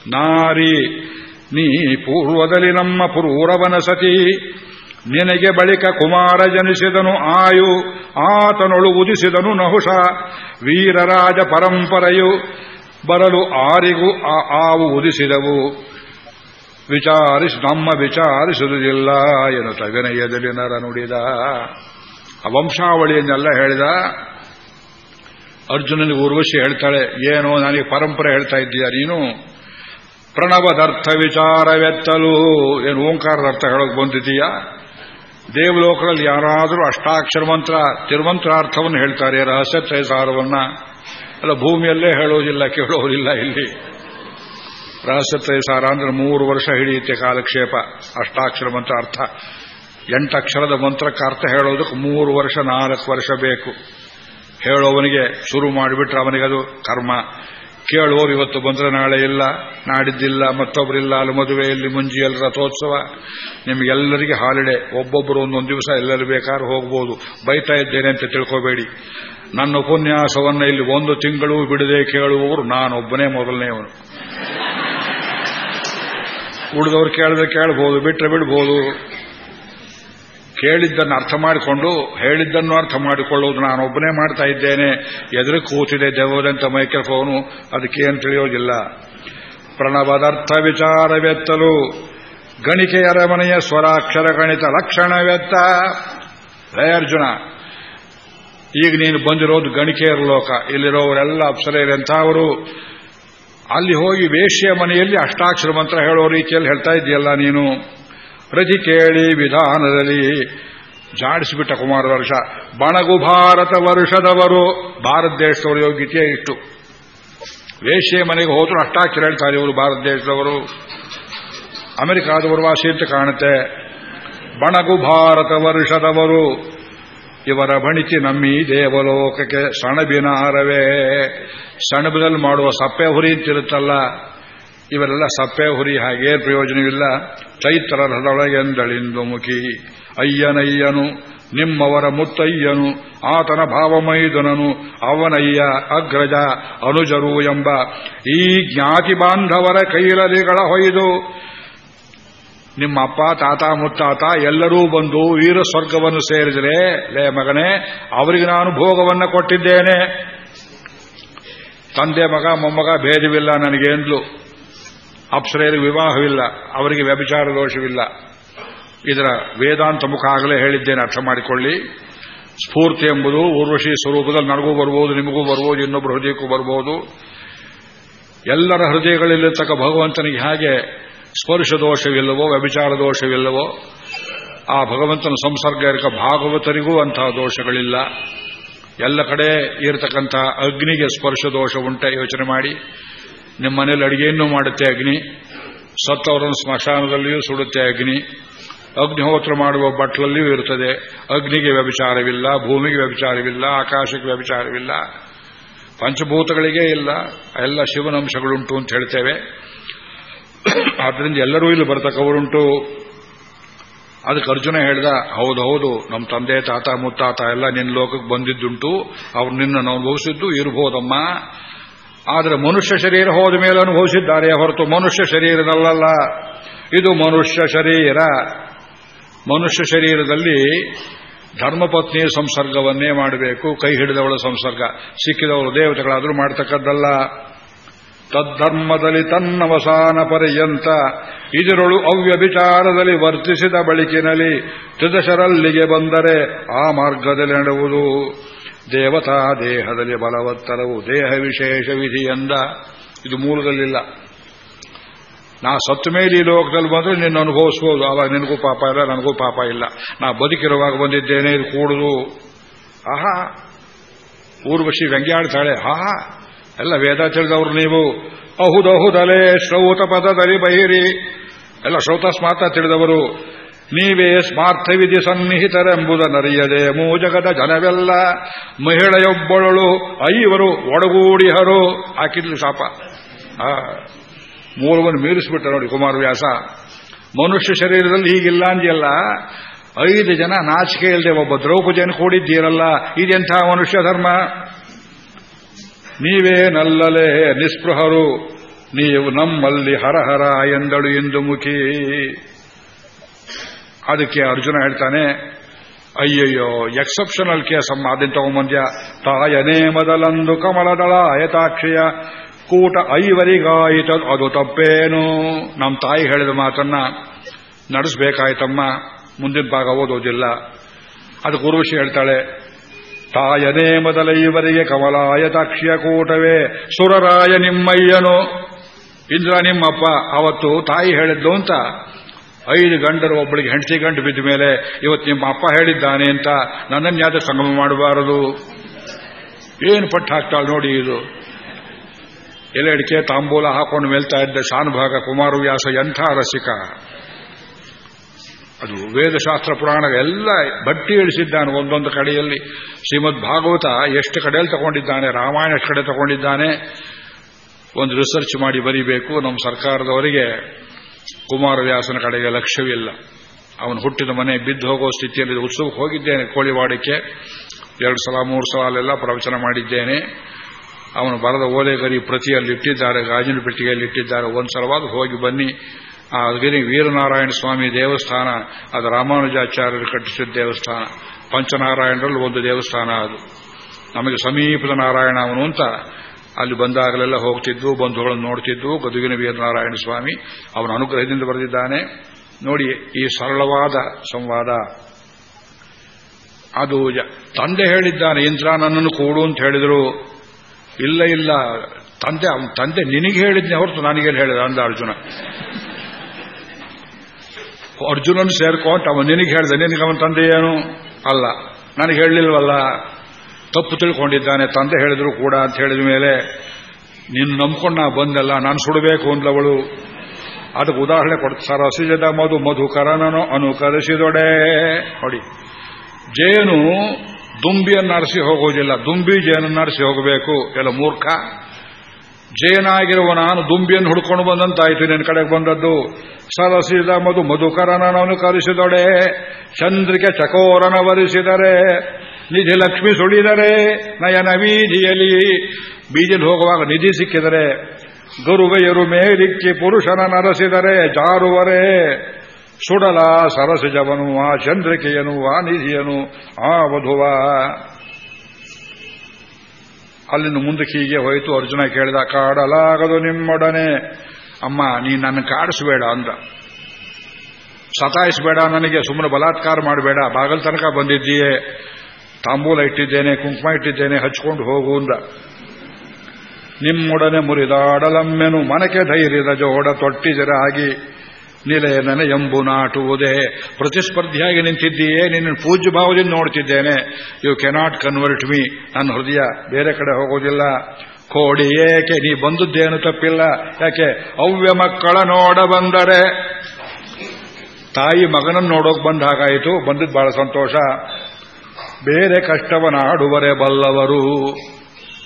Speaker 1: ನಾರಿ, ನೀ ಪೂರ್ವದಲ್ಲಿ ನಮ್ಮ ಪುರೂರವನ ಸತಿ. ನಿನಗೆ ಬಳಿಕ ಕುಮಾರ ಜನಿಸಿದನು ಆಯು, ಆತನೊಳು ಉದಿಸಿದನು ನಹುಷ. ವೀರರಾಜ ಪರಂಪರೆಯು ಬರಲು ಆರಿಗೂ ಆವು ಉದಿಸಿದವು. ವಿಚಾರಿಸಿ, ನಮ್ಮ ವಿಚಾರಿಸುವುದಿಲ್ಲ ಎನ್ನು ತಗನೆಯದಲ್ಲಿ ನರ ನುಡಿದ. ವಂಶಾವಳಿಯನ್ನೆಲ್ಲ ಹೇಳಿದ. ಅರ್ಜುನನಿಗೆ ಊರ್ವಶಿ ಹೇಳ್ತಾಳೆ, ಏನೋ, ನನಗೆ ಪರಂಪರೆ ಹೇಳ್ತಾ ಇದ್ದೀಯ ನೀನು? ಪ್ರಣವದರ್ಥ ವಿಚಾರವೆತ್ತಲು, ಏನು ಓಂಕಾರದ ಅರ್ಥ ಹೇಳೋಕೆ ಬಂದಿದ್ದೀಯಾ? ದೇವಲೋಕದಲ್ಲಿ ಯಾರಾದರೂ ಅಷ್ಟಾಕ್ಷರ ಮಂತ್ರ, ತಿರುಮಂತ್ರಾರ್ಥವನ್ನು ಹೇಳ್ತಾರೆ, ರಹಸ್ಯ ತ್ರೈಸಾರವನ್ನ ಅಲ್ಲ, ಭೂಮಿಯಲ್ಲೇ ಹೇಳೋದಿಲ್ಲ, ಕೇಳೋರಿಲ್ಲ ಇಲ್ಲಿ. ರಹಸ್ಯ ತ್ರೈಸಾರ ಅಂದ್ರೆ ಮೂರು ವರ್ಷ ಹಿಡಿಯುತ್ತೆ ಕಾಲಕ್ಷೇಪ, ಅಷ್ಟಾಕ್ಷರ ಮಂತ್ರ ಅರ್ಥ. ಎಂಟಕ್ಷರದ ಮಂತ್ರಕ್ಕೆ ಅರ್ಥ ಹೇಳೋದಕ್ಕೆ ಮೂರು ವರ್ಷ, ನಾಲ್ಕು ವರ್ಷ ಬೇಕು. ಹೇಳೋವನಿಗೆ ಶುರು ಮಾಡಿಬಿಟ್ರೆ ಅವನಿಗದು ಕರ್ಮ. ಕೇಳುವವರು ಇವತ್ತು ಬಂದ್ರೆ ನಾಳೆ ಇಲ್ಲ, ನಾಡಿದ್ದಿಲ್ಲ ಮತ್ತೊಬ್ಬರಿಲ್ಲ ಅಲ್ಲಿ ಮದುವೆಯಲ್ಲಿ ಮುಂಜಿಯಲ್ಲಿ ರಥೋತ್ಸವ ನಿಮಗೆಲ್ಲರಿಗೆ ಹಾಲಿಡೆ. ಒಬ್ಬೊಬ್ಬರು ಒಂದೊಂದು ದಿವಸ ಎಲ್ಲರೂ ಬೇಕಾದ್ರೂ ಹೋಗ್ಬೋದು. ಬೈತಾ ಇದ್ದೇನೆ ಅಂತ ತಿಳ್ಕೋಬೇಡಿ. ನನ್ನ ಉಪನ್ಯಾಸವನ್ನು ಇಲ್ಲಿ ಒಂದು ತಿಂಗಳು ಬಿಡದೆ ಕೇಳುವವರು ನಾನೊಬ್ಬನೇ ಮೊದಲನೇವನು ಉಳಿದವರು ಕೇಳಿದ್ರೆ ಕೇಳಬಹುದು ಬಿಟ್ಟರೆ ಬಿಡಬಹುದು ಕೇಳಿದ್ದನ್ನು ಅರ್ಥ ಮಾಡಿಕೊಂಡು, ಹೇಳಿದ್ದನ್ನು ಅರ್ಥ ಮಾಡಿಕೊಳ್ಳುವುದು ನಾನೊಬ್ಬನೇ ಮಾಡ್ತಾ ಇದ್ದೇನೆ. ಎದುರು ಕೂತಿದೆ ದೆವ್ವದಂತ ಮೈಕ್ರೋಫೋನು ಅದಕ್ಕೇನು ತಿಳಿಯೋದಿಲ್ಲ. ಪ್ರಣವದರ್ಥ ವಿಚಾರವೆತ್ತಲು ಗಣಿಕೆ ಅರಮನೆಯ ಸ್ವರಾಕ್ಷರ ಗಣಿತ ಲಕ್ಷಣವೆತ್ತ. ಹೇ ಅರ್ಜುನ, ಈಗ ನೀನು ಬಂದಿರೋದು ಗಣಿಕೆಯರ ಲೋಕ. ಇಲ್ಲಿರೋವರೆಲ್ಲ ಅಪ್ಸರೆಯರಂಥವರು ಅಲ್ಲಿ ಹೋಗಿ ವೇಶ್ಯ ಮನೆಯಲ್ಲಿ ಅಷ್ಟಾಕ್ಷರ ಮಂತ್ರ ಹೇಳೋ ರೀತಿಯಲ್ಲಿ ಹೇಳ್ತಾ ಇದೆಯಲ್ಲ ನೀನು? ಪ್ರತಿ ಕೇಳಿ ವಿಧಾನದಲ್ಲಿ. ಜಾಡಿಸಿಬಿಟ್ಟ ಕುಮಾರ ವರ್ಷ, ಬಣಗು ಭಾರತ ವರ್ಷದವರು, ಭಾರತ ದೇಶದವರು ಯೋಗ್ಯತೆಯೇ ಇಷ್ಟು. ವೇಶ್ಯ ಮನೆಗೆ ಹೋದ್ರು ಅಷ್ಟಾಕ್ಷರ ಹೇಳ್ತಾರೆ ಇವರು ಭಾರತ ದೇಶದವರು. ಅಮೆರಿಕಾದವರು ವಾಸಿ ಅಂತ ಕಾಣುತ್ತೆ. ಬಣಗು ಭಾರತ ವರ್ಷದವರು, ಇವರ ಬಣಿತಿ ನಮ್ಮಿ ದೇವಲೋಕಕ್ಕೆ ಸಣಬಿನಾರವೇ. ಸಣಬಿನಲ್ಲಿ ಮಾಡುವ ಸಪ್ಪೆ ಹುರಿ ಅಂತಿರುತ್ತಲ್ಲ. ಇವರೆಲ್ಲ ಸಪ್ಪೆ, ಹುರಿ ಹಾಗೇ ಪ್ರಯೋಜನವಿಲ್ಲ. ಚೈತ್ರರದೊಳಗೆಂದಳಿಂದು ಮುಖಿ. ಅಯ್ಯನಯ್ಯನು, ನಿಮ್ಮವರ ಮುತ್ತಯ್ಯನು, ಆತನ ಭಾವಮೈದನನು, ಅವನಯ್ಯ ಅಗ್ರಜ ಅನುಜರು ಎಂಬ ಈ ಜ್ಞಾತಿ ಬಾಂಧವರ ಕೈಲಲಿಗಳ ಹೊಯ್ದು. ನಿಮ್ಮ ಅಪ್ಪ, ತಾತ, ಮುತ್ತಾತ ಎಲ್ಲರೂ ಬಂದು ವೀರ ಸ್ವರ್ಗವನ್ನು ಸೇರಿದರೆ, ಲೇ ಮಗನೇ, ಅವರಿಗೆ ನಾನು ಭೋಗವನ್ನು ಕೊಟ್ಟಿದ್ದೇನೆ. ತಂದೆ ಮಗ, ಮೊಮ್ಮಗ ಭೇದವಿಲ್ಲ ನನಗೇಂದ್ಲು ಅಪ್ಸರೆಯರಿಗೆ ವಿವಾಹವಿಲ್ಲ, ಅವರಿಗೆ ವ್ಯಭಿಚಾರ ದೋಷವಿಲ್ಲ ಇದರ ವೇದಾಂತ ಮುಖ ಆಗಲೇ ಹೇಳಿದ್ದೇನೆ, ಅರ್ಥ ಮಾಡಿಕೊಳ್ಳಿ. ಸ್ಫೂರ್ತಿ ಎಂಬುದು ಊರ್ವಶಿ ಸ್ವರೂಪದಲ್ಲಿ ನನಗೂ ಬರ್ಬೋದು, ನಿಮಗೂ ಬರಬಹುದು ಇನ್ನೊಬ್ಬರ ಹೃದಯಕ್ಕೂ ಬರ್ಬೋದು. ಎಲ್ಲರ ಹೃದಯಗಳಲ್ಲಿರ್ತಕ್ಕ ಭಗವಂತನಿಗೆ ಹಾಗೆ ಸ್ಪರ್ಶ ದೋಷವಿಲ್ಲವೋ, ವ್ಯಭಿಚಾರ ದೋಷವಿಲ್ಲವೋ, ಆ ಭಗವಂತನ ಸಂಸರ್ಗ ಇರಕ ಭಾಗವತರಿಗೂ ಅಂತಹ ದೋಷಗಳಿಲ್ಲ. ಎಲ್ಲ ಕಡೆ ಇರತಕ್ಕಂತಹ ಅಗ್ನಿಗೆ ಸ್ಪರ್ಶ ದೋಷ ಉಂಟೆ, ಯೋಚನೆ ಮಾಡಿ. ನಿಮ್ಮ ಮನೇಲಿ ಅಡಿಗೆಯನ್ನು ಮಾಡುತ್ತೆ ಅಗ್ನಿ ಸತ್ತವರನ್ನು ಸ್ಮಶಾನದಲ್ಲಿಯೂ ಸುಡುತ್ತೆ ಅಗ್ನಿ. ಅಗ್ನಿಹೋತ್ರ ಮಾಡುವ ಬಟ್ಲಲ್ಲಿಯೂ ಇರುತ್ತದೆ. ಅಗ್ನಿಗೆ ವ್ಯಭಿಚಾರವಿಲ್ಲ, ಭೂಮಿಗೆ ವ್ಯಭಿಚಾರವಿಲ್ಲ, ಆಕಾಶಕ್ಕೆ ವ್ಯಭಿಚಾರವಿಲ್ಲ. ಪಂಚಭೂತಗಳಿಗೇ ಇಲ್ಲ, ಎಲ್ಲ ಶಿವನ ಅಂಶಗಳುಂಟು ಅಂತ ಹೇಳ್ತೇವೆ. ಆದ್ದರಿಂದ ಎಲ್ಲರೂ ಇಲ್ಲಿ ಬರ್ತಕ್ಕವರುಂಟು. ಅದಕ್ಕೆ ಅರ್ಜುನ ಹೇಳ್ದ, ಹೌದು ಹೌದು, ನಮ್ಮ ತಂದೆ, ತಾತ, ಮುತ್ತಾತ ಎಲ್ಲ ನಿನ್ನ ಲೋಕಕ್ಕೆ ಬಂದಿದ್ದುಂಟು. ಅವ್ರು ನಿನ್ನ ಅನುಭವಿಸಿದ್ದು ಇರಬಹುದಮ್ಮ ಆದರೆ ಮನುಷ್ಯ ಶರೀರ ಹೋದ ಮೇಲೆ ಅನುಭವಿಸಿದ್ದಾರೆ. ಹೊರತು ಮನುಷ್ಯ ಶರೀರದಲ್ಲಲ್ಲ ಇದು ಮನುಷ್ಯ ಶರೀರ. ಮನುಷ್ಯ ಶರೀರದಲ್ಲಿ ಧರ್ಮಪತ್ನಿಯ ಸಂಸರ್ಗವನ್ನೇ ಮಾಡಬೇಕು. ಕೈ ಹಿಡಿದವಳ ಸಂಸರ್ಗ. ಸಿಕ್ಕಿದವಳು ದೇವತೆಗಳಾದರೂ ಮಾಡ್ತಕ್ಕದ್ದಲ್ಲ. ತದ್ಧರ್ಮದಲ್ಲಿ ತನ್ನವಸಾನ ಪರ್ಯಂತ ಇದರೊಳು ಅವ್ಯಭಿಚಾರದಲ್ಲಿ ವರ್ತಿಸಿದ ಬಳಿಕಿನಲ್ಲಿ ತ್ರಿದಶರಲ್ಲಿಗೆ ಬಂದರೆ ಆ ಮಾರ್ಗದಲ್ಲಿ ನಡೆಯುವುದು ದೇವತಾ ದೇಹದಲ್ಲಿ ಬಲವತ್ತರವು ದೇಹ ವಿಶೇಷ ವಿಧಿಯಂದ ಇದು ಮೂಲದಲ್ಲಿಲ್ಲ. ನಾ ಸತ್ತ ಮೇಲೆ ಈ ಲೋಕದಲ್ಲಿ ಬಂದ್ರೆ ನಿನ್ನ ಅನುಭವಿಸ್ಬೋದು. ಆವಾಗ ನಿನಗೂ ಪಾಪ ಇಲ್ಲ, ನನಗೂ ಪಾಪ ಇಲ್ಲ. ನಾ ಬದುಕಿರುವಾಗ ಬಂದಿದ್ದೇನೆ, ಇದು ಕೂಡುದು. ಆಹಾ ಊರ್ವಶಿ ವ್ಯಂಗ್ಯಾಡ್ತಾಳೆ ಹಾ ಎಲ್ಲ ವೇದ ತಿಳಿದವರು ನೀವು. ಅಹುದಹುದಲೇ ಶ್ರೌತ ಪದದಲ್ಲಿ ಬಹಿರಿ. ಎಲ್ಲ ಶ್ರೌತ ಸ್ಮಾರ್ಥ ತಿಳಿದವರು. ನೀವೇ ಸ್ಮಾರ್ಥವಿಧಿ ಸನ್ನಿಹಿತರೆಂಬುದನ್ನರಿಯದೆ. ಮೂಜಗದ ಜನವೆಲ್ಲ ಮಹಿಳೆಯೊಬ್ಬಳಳು, ಐವರು ಒಡಗೂಡಿಹರು. ಹಾಕಿದ್ಲು ಶಾಪ. ಮೂಲವನ್ನು ಮೀರಿಸಿಬಿಟ್ಟ ನೋಡಿ ಕುಮಾರವ್ಯಾಸ ಮನುಷ್ಯ ಶರೀರದಲ್ಲಿ ಹೀಗಿಲ್ಲ ಅಂದಿಯಲ್ಲ, ಐದು ಜನ ನಾಚಿಕೆ ಇಲ್ಲದೆ ಒಬ್ಬ ದ್ರೌಪದಿಯನ್ನು ಕೂಡಿದ್ದೀರಲ್ಲ, ಇದೆಂಥ ಮನುಷ್ಯ ಧರ್ಮ? ನೀವೇ ನಲ್ಲಲೆ ನಿಸ್ಪೃಹರು, ನೀವು ನಮ್ಮಲ್ಲಿ ಹರಹರ ಎಂದಳು ಎಂದು ಮುಖಿ ಅದಕ್ಕೆ ಅರ್ಜುನ ಹೇಳ್ತಾನೆ, ಅಯ್ಯಯ್ಯೋ ಎಕ್ಸೆಪ್ಷನಲ್ ಕೇಸ್ ಅಮ್ಮ, ಅದನ್ನ ತಗೊಂಬಂದ್ಯ? ತಾಯನೇ ಮೊದಲಂದು ಕಮಲದಳ ಅಯತಾಕ್ಷಿಯ ಕೂಟ ಐವರಿಗಾಯಿತ, ಅದು ತಪ್ಪೇನು? ನಮ್ಮ ತಾಯಿ ಹೇಳಿದ ಮಾತನ್ನ ನಡೆಸಬೇಕಾಯ್ತಮ್ಮ, ಮುಂದಿನ ಭಾಗ ಓದೋದಿಲ್ಲ. ಅದು ಗುರುಷಿ ಹೇಳ್ತಾಳೆ, ತಾಯನೇ ಇವರಿಗೆ ಕಮಲಾಯತಾಕ್ಷಿಯ ಕೂಟವೇ, ಸುರರಾಯ ನಿಮ್ಮಯ್ಯನು. ಇಂದ್ರ ನಿಮ್ಮಪ್ಪ, ಅವತ್ತು ತಾಯಿ ಹೇಳಿದ್ಲು ಅಂತ ಐದು ಗಂಡರು ಒಬ್ಬಳಿಗೆ ಹೆಂಡತಿ ಗಂಡು ಬಿದ್ದ ಮೇಲೆ ಇವತ್ತು ನಿಮ್ಮ ಅಪ್ಪ ಹೇಳಿದ್ದಾನೆ ಅಂತ ನನ್ನನ್ನು ಯಾವ ಸಂಗಮ ಮಾಡಬಾರದು. ಏನು ಪಟ್ಟು ಹಾಕ್ತಾಳೆ ನೋಡಿ ಇದು. ಎಲೆ ಅಡಿಕೆ, ತಾಂಬೂಲ ಹಾಕೊಂಡು ಮೇಲ್ತಾ ಇದ್ದ ಶಾನುಭಾಗ, ಕುಮಾರವ್ಯಾಸ, ಎಂಥ ರಸಿಕ. ಅದು ವೇದಶಾಸ್ತ್ರ ಪುರಾಣ ಎಲ್ಲ ಬಟ್ಟಿ ಇಳಿಸಿದ್ದಾನೆ ಒಂದೊಂದು ಕಡೆಯಲ್ಲಿ. ಶ್ರೀಮದ್ ಭಾಗವತ ಎಷ್ಟು ಕಡೆಯಲ್ಲಿ ತಗೊಂಡಿದ್ದಾನೆ, ರಾಮಾಯಣ ಎಷ್ಟು ಕಡೆ ತಗೊಂಡಿದ್ದಾನೆ, ಒಂದು ರಿಸರ್ಚ್ ಮಾಡಿ ಬರೀಬೇಕು. ನಮ್ಮ ಸರ್ಕಾರದವರಿಗೆ ಕುಮಾರವ್ಯಾಸನ ಕಡೆಗೆ ಲಕ್ಷ್ಯವಿಲ್ಲ. ಅವನು ಹುಟ್ಟಿದ ಮನೆ ಬಿದ್ದು ಹೋಗೋ ಸ್ಥಿತಿಯಲ್ಲಿ ಉತ್ಸವಕ್ಕೆ ಹೋಗಿದ್ದೇನೆ. ಕೋಳಿವಾಡಕ್ಕೆ ಎರಡು ಸಲ, ಮೂರು ಸಲ ಅಲ್ಲೆಲ್ಲ ಪ್ರವಚನ ಮಾಡಿದ್ದೇನೆ. ಅವನು ಬರದ ಓಲೆಗರಿ ಪ್ರತಿಯಲ್ಲಿ ಇಟ್ಟಿದ್ದಾರೆ, ಗಾಜಿನ ಪೆಟ್ಟಿಗೆಯಲ್ಲಿ ಇಟ್ಟಿದ್ದಾರೆ. ಒಂದು ಸಲವಾದ ಹೋಗಿ ಬನ್ನಿ. ಆ ಗಿರಿ ವೀರನಾರಾಯಣ ಸ್ವಾಮಿ ದೇವಸ್ಥಾನ, ಅದು ರಾಮಾನುಜಾಚಾರ್ಯರು ಕಟ್ಟಿಸಿದ ದೇವಸ್ಥಾನ. ಪಂಚನಾರಾಯಣರಲ್ಲಿ ಒಂದು ದೇವಸ್ಥಾನ ಅದು. ನಮಗೆ ಸಮೀಪದ ನಾರಾಯಣ ಅವನು ಅಂತ ಅಲ್ಲಿ ಬಂದಾಗಲೆಲ್ಲ ಹೋಗ್ತಿದ್ವು, ಬಂಧುಗಳನ್ನು ನೋಡ್ತಿದ್ದು ಗದುಗಿನ ವೀರನಾರಾಯಣ ಸ್ವಾಮಿ ಅವನ ಅನುಗ್ರಹದಿಂದ ಬರೆದಿದ್ದಾನೆ. ನೋಡಿ, ಈ ಸರಳವಾದ ಸಂವಾದ. ಅದು ತಂದೆ ಹೇಳಿದ್ದಾನೆ, ಇಂದ್ರ, ನನ್ನನ್ನು ಕೂಡು ಅಂತ ಹೇಳಿದರು. ಇಲ್ಲ ಇಲ್ಲ. ತಂದೆ, ಅವನ ತಂದೆ ನಿನಗೆ ಹೇಳಿದ್ನೆ ಹೊರತು ನನಗೇನು ಹೇಳಿದ? ಅಂದ ಅರ್ಜುನ. ಅರ್ಜುನನ್ ಸೇರ್ಕೊಂಡು ಅವನು ನಿನಗೆ ಹೇಳಿದೆ. ನಿನಗೆ ಅವನ ತಂದೆ ಏನು? ಅಲ್ಲ, ನನಗೆ ಹೇಳಲಿಲ್ವಲ್ಲ. ತಪ್ಪು ತಿಳ್ಕೊಂಡಿದ್ದಾನೆ, ತಂದೆ ಹೇಳಿದ್ರು ಕೂಡ ಅಂತ ಹೇಳಿದ ಮೇಲೆ ನಿನ್ನ ನಂಬ್ಕೊಂಡು ನಾ ಬಂದಲ್ಲ, ನಾನು ಸುಡಬೇಕು ಅಂದ್ಲವಳು. ಅದಕ್ಕೆ ಉದಾಹರಣೆ ಕೊಡ್ತ ಸರಸಿಜದ ಮಧು ಮಧುಕರನನು ಅನುಕರಿಸಿದೊಡೆ. ನೋಡಿ, ಜೇನು ದುಂಬಿಯನ್ನು ಅರಸಿ ಹೋಗುವುದಿಲ್ಲ, ದುಂಬಿ ಜೇನನ್ನು ಅರಸಿ ಹೋಗಬೇಕು. ಎಲ್ಲ ಮೂರ್ಖ. ಜೇನಾಗಿರುವ ನಾನು ದುಂಬಿಯನ್ನು ಹುಡ್ಕೊಂಡು ಬಂದಂತಾಯ್ತು, ನಿನ್ನ ಕಡೆಗೆ ಬಂದದ್ದು. ಸರಸಿದ ಮಧು ಮಧುಕರನನು ಅನುಕರಿಸಿದೊಡೆ. ಚಂದ್ರಿಕೆ ಚಕೋರನ ವರಿಸಿದರೆ ನಿಧಿ ಲಕ್ಷ್ಮಿ ಸುಳಿದರೆ ನಯನ ಬೀದಿಯಲ್ಲಿ. ಬೀದಿಯಲ್ಲಿ ಹೋಗುವಾಗ ನಿಧಿ ಸಿಕ್ಕಿದರೆ ಗರುವೆಯರು ಮೇಲಿಕ್ಕಿ ಪುರುಷನ ನರಸಿದರೆ ಜಾರುವರೆ. ಸುಡಲ ಸರಸಜವನು, ಆ ಚಂದ್ರಿಕೆಯನು, ಆ ನಿಧಿಯನು, ಆ ವಧುವ. ಅಲ್ಲಿನ ಮುಂದಕ್ಕೆ ಹೀಗೆ ಹೋಯಿತು. ಅರ್ಜುನ ಕೇಳಿದ, ಕಾಡಲಾಗದು ನಿಮ್ಮೊಡನೆ. ಅಮ್ಮ ನೀ ನನ್ನ ಕಾಡಿಸಬೇಡ ಅಂದ. ಸತಾಯಿಸಬೇಡ ನನಗೆ ಸುಮ್ಮನೆ ಬಲಾತ್ಕಾರ ಮಾಡಬೇಡ. ಬಾಗಲ್ ತನಕ ಬಂದಿದ್ದೀಯೇ. ತಾಂಬೂಲ ಇಟ್ಟಿದ್ದೇನೆ, ಕುಂಕುಮ ಇಟ್ಟಿದ್ದೇನೆ, ಹಚ್ಕೊಂಡು ಹೋಗು ಅಂದ. ನಿಮ್ಮೊಡನೆ ಮುರಿದಾಡಲಮ್ಮೆನು, ಮನಕೆ ಧೈರ್ಯದ ಜೋಡ ತೊಟ್ಟಿಜರಾಗಿ ನಿಲಯನನೆ ಎಂಬು ನಾಟುವುದೇ. ಪ್ರತಿಸ್ಪರ್ಧಿಯಾಗಿ ನಿಂತಿದ್ದೀಯೇ, ನಿನ್ನ ಪೂಜ್ಯ ಭಾವದಿಂದ ನೋಡ್ತಿದ್ದೇನೆ. ಯು ಕೆನಾಟ್ ಕನ್ವರ್ಟ್ ಮೀ ನನ್ನ ಹೃದಯ ಬೇರೆ ಕಡೆ ಹೋಗೋದಿಲ್ಲ ಕೋಡಿ ಏಕೆ, ನೀ ಬಂದದ್ದೇನು ತಪ್ಪಿಲ್ಲ. ಯಾಕೆ, ಅವ್ಯ ಮಕ್ಕಳ ನೋಡ ಬಂದರೆ. ತಾಯಿ ಮಗನನ್ನು ನೋಡೋಕ್ ಬಂದ ಹಾಗಾಯಿತು, ಬಂದಿದ್ದು ಬಹಳ ಸಂತೋಷ. ಬೇರೆ ಕಷ್ಟವನ್ನು ಆಡುವರೆ ಬಲ್ಲವರು.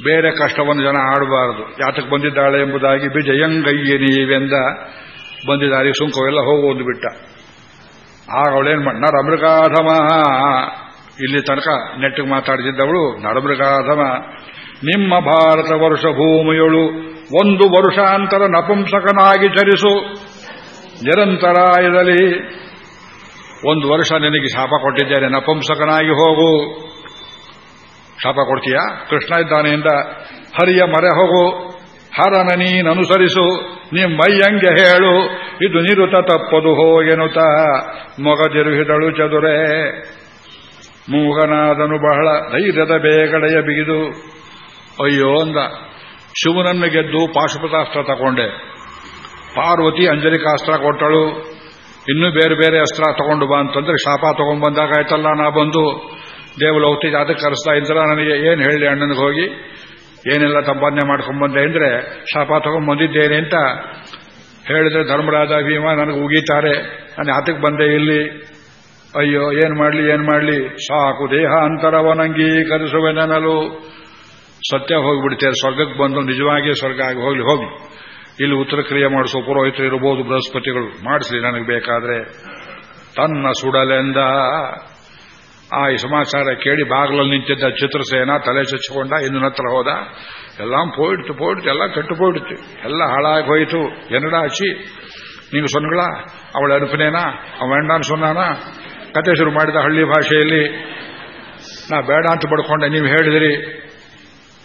Speaker 1: ಬೇರೆ ಕಷ್ಟವನ್ನು ಜನ ಆಡಬಾರದು. ಯಾತಕ್ಕೆ ಬಂದಿದ್ದಾಳೆ ಎಂಬುದಾಗಿ ಬಿಜಯಂಗಯ್ಯ ನೀವೆಂದ ಬಂದಿದ್ದಾರೆ. ಸುಂಕವೆಲ್ಲ ಹೋಗುವುದು ಬಿಟ್ಟ. ಆಗ ಅವಳೇನ್ ನರಮೃಗಾಧಮ. ಇಲ್ಲಿ ತನಕ ನೆಟ್ಟಿಗೆ ಮಾತಾಡಿಸಿದ್ದವಳು ನರಮೃಗಾಧಮ. ನಿಮ್ಮ ಭಾರತ ವರ್ಷ ಭೂಮಿಯೊಳು ಒಂದು ವರ್ಷಾಂತರ ನಪುಂಸಕನಾಗಿ ಚರಿಸು. ನಿರಂತರಾಯದಲ್ಲಿ ಒಂದು ವರ್ಷ ನಿನಗೆ ಶಾಪ ಕೊಟ್ಟಿದ್ದೇನೆ, ನಪುಂಸಕನಾಗಿ ಹೋಗು. ಶಾಪ ಕೊಡ್ತೀಯಾ? ಕೃಷ್ಣ ಇದ್ದಾನೆಯಿಂದ ಹರಿಯ ಮರೆ ಹೋಗು. ಹರನ ನೀನನುಸರಿಸು ನಿಮ್ಮಯ್ಯಂಗೆ ಹೇಳು, ಇದು ನಿರುತ ತಪ್ಪದು ಹೋಗೆನುತ ಮೊಗದಿರುಹಿದಳು ಚದುರೆ. ಮೂಗನಾದನು ಬಹಳ ಧೈರ್ಯದ ಬೇಗಡೆಯ ಬಿಗಿದು, ಅಯ್ಯೋ ಅಂದ. ಶಿವನನ್ನು ಗೆದ್ದು ಪಾಶುಪತಾಸ್ತ್ರ ತಗೊಂಡೆ ಪಾರ್ವತಿ ಅಂಜಲಿಕಾಸ್ತ್ರ ಕೊಟ್ಟಳು. ಇನ್ನೂ ಬೇರೆ ಬೇರೆ ಅಸ್ತ್ರ ತಗೊಂಡು ಬಾ ಅಂತಂದ್ರೆ ಶಾಪ ತಗೊಂಡ್ಬಂದಾಗ ಆಯ್ತಲ್ಲ, ನಾ ಬಂದು ದೇವಲೋಕತಿ ಅದಕ್ಕೆ ಕರೆಸ್ತಾ ಇದ್ರ, ನನಗೆ ಏನು ಹೇಳಿ ಅಣ್ಣನಿಗೆ ಹೋಗಿ? ಏನೆಲ್ಲ ಸಂಪಾದನೆ ಮಾಡ್ಕೊಂಡ್ಬಂದೆ ಅಂದ್ರೆ ಶಾಪ ತಗೊಂಡ್ಬಂದಿದ್ದೇನೆ ಅಂತ ಹೇಳಿದ್ರೆ ಧರ್ಮರಾಜ ಭೀಮ ನನಗೆ ಉಗೀತಾರೆ. ನಾನು ಆತಕ್ಕೆ ಬಂದೆ ಇಲ್ಲಿ? ಅಯ್ಯೋ, ಏನ್ ಮಾಡ್ಲಿ ಏನ್ ಮಾಡ್ಲಿ? ಸಾಕು ದೇಹ ಅಂತರವನಂಗೀಕರಿಸುವೆನಲು ಸತ್ಯ ಹೋಗ್ಬಿಡ್ತೇನೆ. ಸ್ವರ್ಗಕ್ಕೆ ಬಂದು ನಿಜವಾಗಿ ಸ್ವರ್ಗ ಆಗಿ ಹೋಗ್ಲಿ ಹೋಗಿ ಇಲ್ಲಿ ಉತ್ತರ ಕ್ರಿಯೆ ಮಾಡಿಸೋ ಪುರೋಹಿತರು ಇರಬಹುದು, ಬೃಹಸ್ಪತಿಗಳು. ಮಾಡಿಸಲಿ, ನನಗೆ ಬೇಕಾದ್ರೆ. ತನ್ನ ಸುಡಲೆಂದ ಆ ಈ ಸಮಾಚಾರ ಕೇಳಿ ಬಾಗಿಲಲ್ಲಿ ನಿಂತಿದ್ದ ಚಿತ್ರಸೇನ ತಲೆ ಚಚ್ಚಿಕೊಂಡ ಇನ್ನು ಹತ್ರ ಹೋದ. ಎಲ್ಲ ಪೋಯಿಡ್ತು ಪೋಯಿಡ್ತು, ಎಲ್ಲ ಕೆಟ್ಟು ಪೋಯಿಡ್ತು. ಎಲ್ಲ ಹಾಳಾಗಿ ಹೋಯಿತು. ಎನ್ನಡ ಹಚ್ಚಿ ನೀವು ಸೊನ್ಗಳ ಅವಳ ಅನುಪನೇನಾ? ಅವ ಸೊನ್ನಾನ? ಕತೆ ಶುರು ಮಾಡಿದ ಹಳ್ಳಿ ಭಾಷೆಯಲ್ಲಿ, ನಾ ಬೇಡ ಅಂತ ಪಡ್ಕೊಂಡೆ, ನೀವು ಹೇಳಿದ್ರಿ.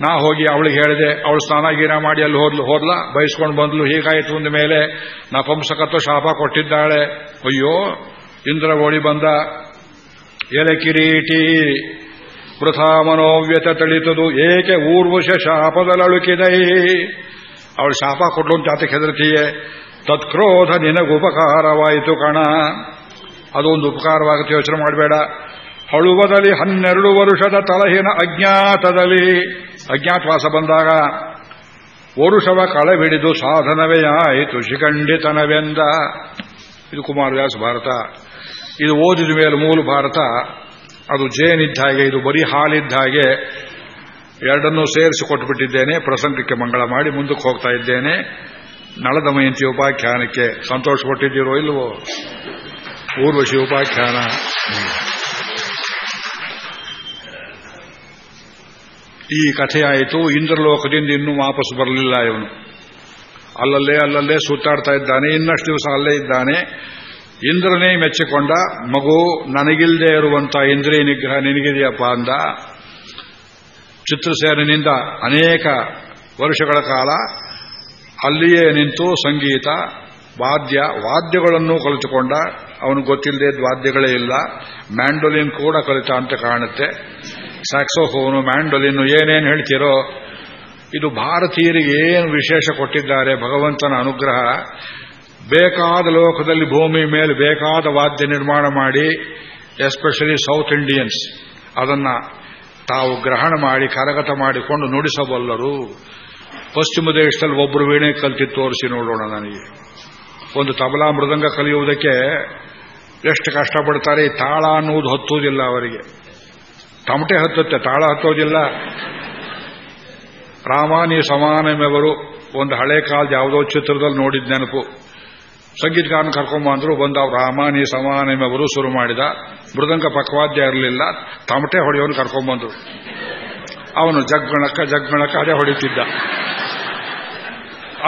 Speaker 1: ನಾ ಹೋಗಿ ಅವಳಿಗೆ ಹೇಳಿದೆ, ಅವಳು ಸ್ನಾನ ಗೀನ ಮಾಡಿ ಅಲ್ಲಿ ಹೋದ್ಲು, ಹೋದ್ಲ? ಬಯಸ್ಕೊಂಡು ಬಂದ್ಲು, ಹೀಗಾಯಿತು ಅಂದ ಮೇಲೆ ನಪಂಸಕತ್ವ ಶಾಪ ಕೊಟ್ಟಿದ್ದಾಳೆ. ಅಯ್ಯೋ, ಇಂದ್ರ ಓಡಿ ಬಂದ. ಎಲೆ ಕಿರೀಟಿ ವೃಥಾ ಮನೋವ್ಯತ ತಳಿತದು, ಏಕೆ ಊರ್ವಶ ಶಾಪದಲಳುಕಿದೈ ಅವಳು ಶಾಪ ಕೊಡ್ಲು ಅಂತ ಆತಕ್ಕೆ ಹೆದರ್ತೀಯೇ. ತತ್ಕ್ರೋಧ ನಿನಗುಪಕಾರವಾಯಿತು ಕಣ. ಅದೊಂದು ಉಪಕಾರವಾಗುತ್ತೆ ಯೋಚನೆ ಮಾಡಬೇಡ. ಹಳುವದಲ್ಲಿ ಹನ್ನೆರಡು ವರುಷದ ತಲಹಿನ ಅಜ್ಞಾತದಲ್ಲಿ. ಅಜ್ಞಾತವಾಸ ಬಂದಾಗ ವರುಷವ ಕಳೆಬಿಡಿದು ಸಾಧನವೇ ಆಯಿತು, ಶಿಖಂಡಿತನವೆಂದ. ಇದು ಕುಮಾರವ್ಯಾಸ ಭಾರತ. ಇದು ಓದಿದ ಮೇಲೆ ಮೂಲ ಭಾರತ. ಅದು ಜೇನಿದ್ದ ಹಾಗೆ, ಇದು ಬರೀ ಹಾಲಿದ್ದ ಹಾಗೆ. ಎರಡನ್ನೂ ಸೇರಿಸಿ ಕೊಟ್ಟುಬಿಟ್ಟಿದ್ದೇನೆ. ಪ್ರಸಂಗಕ್ಕೆ ಮಂಗಳ ಮಾಡಿ ಮುಂದಕ್ಕೆ ಹೋಗ್ತಾ ಇದ್ದೇನೆ. ನಳದ ಮಯಂತಿ ಉಪಾಖ್ಯಾನಕ್ಕೆ ಸಂತೋಷ ಕೊಟ್ಟಿದ್ದೀರೋ ಇಲ್ವೋ? ಊರ್ವಶಿ ಉಪಾಖ್ಯಾನ. ಈ ಕಥೆಯಾಯಿತು ಇಂದ್ರಲೋಕದಿಂದ ಇನ್ನೂ ವಾಪಸ್ ಬರಲಿಲ್ಲ ಇವನು. ಅಲ್ಲಲ್ಲೇ ಅಲ್ಲಲ್ಲೇ ಸುತ್ತಾಡ್ತಾ ಇದ್ದಾನೆ, ಇನ್ನಷ್ಟು ದಿವಸ ಅಲ್ಲೇ ಇದ್ದಾನೆ. ಇಂದ್ರನೇ ಮೆಚ್ಚಿಕೊಂಡ, ಮಗು ನನಗಿಲ್ಲದೆ ಇರುವಂತ ಇಂದ್ರಿಯ ನಿಗ್ರಹ ನಿನಗಿದೆಯಪ್ಪ ಅಂದ. ಚಿತ್ರಸೇನಿಂದ ಅನೇಕ ವರ್ಷಗಳ ಕಾಲ ಅಲ್ಲಿಯೇ ನಿಂತು ಸಂಗೀತ, ವಾದ್ಯ, ವಾದ್ಯಗಳನ್ನು ಕಲಿತುಕೊಂಡ. ಅವನು ಗೊತ್ತಿಲ್ಲದೆ ವಾದ್ಯಗಳೇ ಇಲ್ಲ. ಮ್ಯಾಂಡೋಲಿನ್ ಕೂಡ ಕಲಿತ ಅಂತ ಕಾಣುತ್ತೆ. ಸ್ಯಾಕ್ಸೋಫೋನು ಮ್ಯಾಂಡೋಲಿನ್ ಏನೇನು ಹೇಳ್ತೀರೋ, ಇದು ಭಾರತೀಯರಿಗೆ ಏನು ವಿಶೇಷ ಕೊಟ್ಟಿದ್ದಾರೆ ಭಗವಂತನ ಅನುಗ್ರಹ. ಬೇಕಾದ ಲೋಕದಲ್ಲಿ ಭೂಮಿ ಮೇಲೆ ಬೇಕಾದ ವಾದ್ಯ ನಿರ್ಮಾಣ ಮಾಡಿ ಎಸ್ಪೆಷಲಿ ಸೌತ್ ಇಂಡಿಯನ್ಸ್ ಅದನ್ನ ತಾವು ಗ್ರಹಣ ಮಾಡಿ, ಕರಗತ ಮಾಡಿಕೊಂಡು ನುಡಿಸಬಲ್ಲರು. ಪಶ್ಚಿಮ ದೇಶದಲ್ಲಿ ಒಬ್ಬರು ವೀಣೆ ಕಲ್ತಿ ತೋರಿಸಿ ನೋಡೋಣ ನನಗೆ. ಒಂದು ತಬಲಾ ಮೃದಂಗ ಕಲಿಯುವುದಕ್ಕೆ ಎಷ್ಟು ಕಷ್ಟಪಡ್ತಾರೆ ತಾಳ ಅನ್ನುವುದು ಹತ್ತುವುದಿಲ್ಲ ಅವರಿಗೆ. ತಮಟೆ ಹತ್ತುತ್ತೆ, ತಾಳ ಹತ್ತೋದಿಲ್ಲ. ರಾಮಾನಿ ಸಮಾನಮೆವರು ಒಂದು ಹಳೆ ಕಾಲದ ಯಾವುದೋ ಚಿತ್ರದಲ್ಲಿ ನೋಡಿದ ನೆನಪು. ಸಂಗೀತಗಾರನ ಕರ್ಕೊಂಬಂದ್ರು ಬಂದ ಅವ್ರು ರಾಮಾನಿ ಸಮಾನಮೆವರು ಶುರು ಮಾಡಿದ. ಮೃದಂಗ ಪಕ್ವಾದ್ಯ ಇರಲಿಲ್ಲ, ತಮಟೆ ಹೊಡೆಯೋನು ಕರ್ಕೊಂಬಂದ್ರು ಅವನು ಜಗ್ಗಣಕ್ಕ ಜಗ್ಗಣಕ್ಕ ಅದೇ ಹೊಡಿತಿದ್ದ.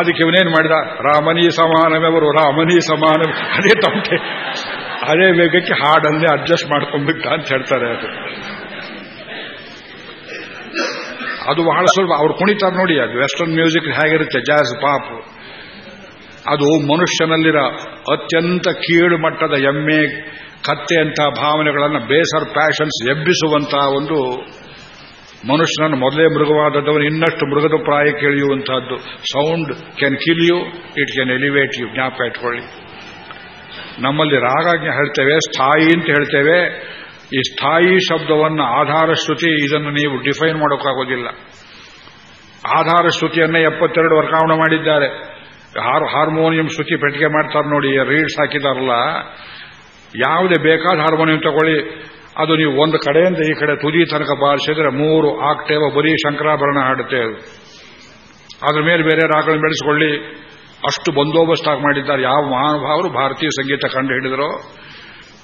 Speaker 1: ಅದಕ್ಕೆ ಇವನೇನ್ ಮಾಡಿದ? ರಾಮನಿ ಸಮಾನಮೆವರು, ರಾಮನಿ ಸಮಾನ, ಅದೇ ತಮಟೆ. ಅದೇ ವೇಗಕ್ಕೆ ಹಾಡನ್ನೇ ಅಡ್ಜಸ್ಟ್ ಮಾಡ್ಕೊಂಡ್ಬಿಟ್ಟ ಅಂತ ಹೇಳ್ತಾರೆ ಅದು. ಅದು ಬಹಳ ಸುಲಭ. ಅವ್ರು ಕುಣಿತಾರೆ ನೋಡಿ ಅದು. ವೆಸ್ಟರ್ನ್ ಮ್ಯೂಸಿಕ್ ಹೇಗಿರುತ್ತೆ? ಜಾಸ್ ಪಾಪ್ ಅದು ಮನುಷ್ಯನಲ್ಲಿರೋ ಅತ್ಯಂತ ಕೀಳು ಮಟ್ಟದ ಎಮ್ಮೆ, ಕತ್ತೆ ಅಂತ ಭಾವನೆಗಳನ್ನು ಬೇಸರ್ ಪ್ಯಾಷನ್ಸ್ ಎಬ್ಬಿಸುವಂತಹ ಒಂದು ಮನುಷ್ಯನನ್ನು ಮೊದಲೇ ಮೃಗವಾದದ್ದವನು ಇನ್ನಷ್ಟು ಮೃಗದ ಪ್ರಾಯ ಕೇಳಿಯುವಂತಹದ್ದು. Sound can kill you it can elevate you ಜ್ಞಾಪ ಇಟ್ಕೊಳ್ಳಿ. ನಮ್ಮಲ್ಲಿ ರಾಗ ಹೇಳ್ತೇವೆ, ಸ್ಥಾಯಿ ಅಂತ ಹೇಳ್ತೇವೆ. ಈ ಸ್ಥಾಯಿ ಶಬ್ದವನ್ನು ಆಧಾರ ಶ್ರುತಿ, ಇದನ್ನು ನೀವು ಡಿಫೈನ್ ಮಾಡೋಕ್ಕಾಗೋದಿಲ್ಲ. ಆಧಾರ ಶ್ರುತಿಯನ್ನೇ ಎಪ್ಪತ್ತೆರಡು ವರ್ಗಾವಣೆ ಮಾಡಿದ್ದಾರೆ. ಹಾರ್, ಹಾರ್ಮೋನಿಯಂ ಶ್ರುತಿ ಪೆಟ್ಟಿಗೆ ಮಾಡ್ತಾರೆ ನೋಡಿ ರೀಡ್ಸ್ ಹಾಕಿದಾರಲ್ಲ. ಯಾವುದೇ ಬೇಕಾದ ಹಾರ್ಮೋನಿಯಂ ತಗೊಳ್ಳಿ. ಅದು ನೀವು ಒಂದು ಕಡೆಯಿಂದ ಈ ಕಡೆ ತುದಿ ತನಕ ಬಾರಿಸಿದ್ರೆ ಮೂರು ಆಕ್ಟೇವ ಬರೀ ಶಂಕರಾಭರಣ ಹಾಡುತ್ತೆ ಅದು. ಅದ್ರ ಮೇಲೆ ಬೇರೆ ರಾಗಗಳನ್ನು ಬೆಳೆಸಿಕೊಳ್ಳಿ. ಅಷ್ಟು ಬಂದೋಬಸ್ತಾಗಿ ಮಾಡಿದ್ದಾರೆ. ಯಾವ ಮಹಾನುಭಾವರು ಭಾರತೀಯ ಸಂಗೀತ ಕಂಡು ಹಿಡಿದರೋ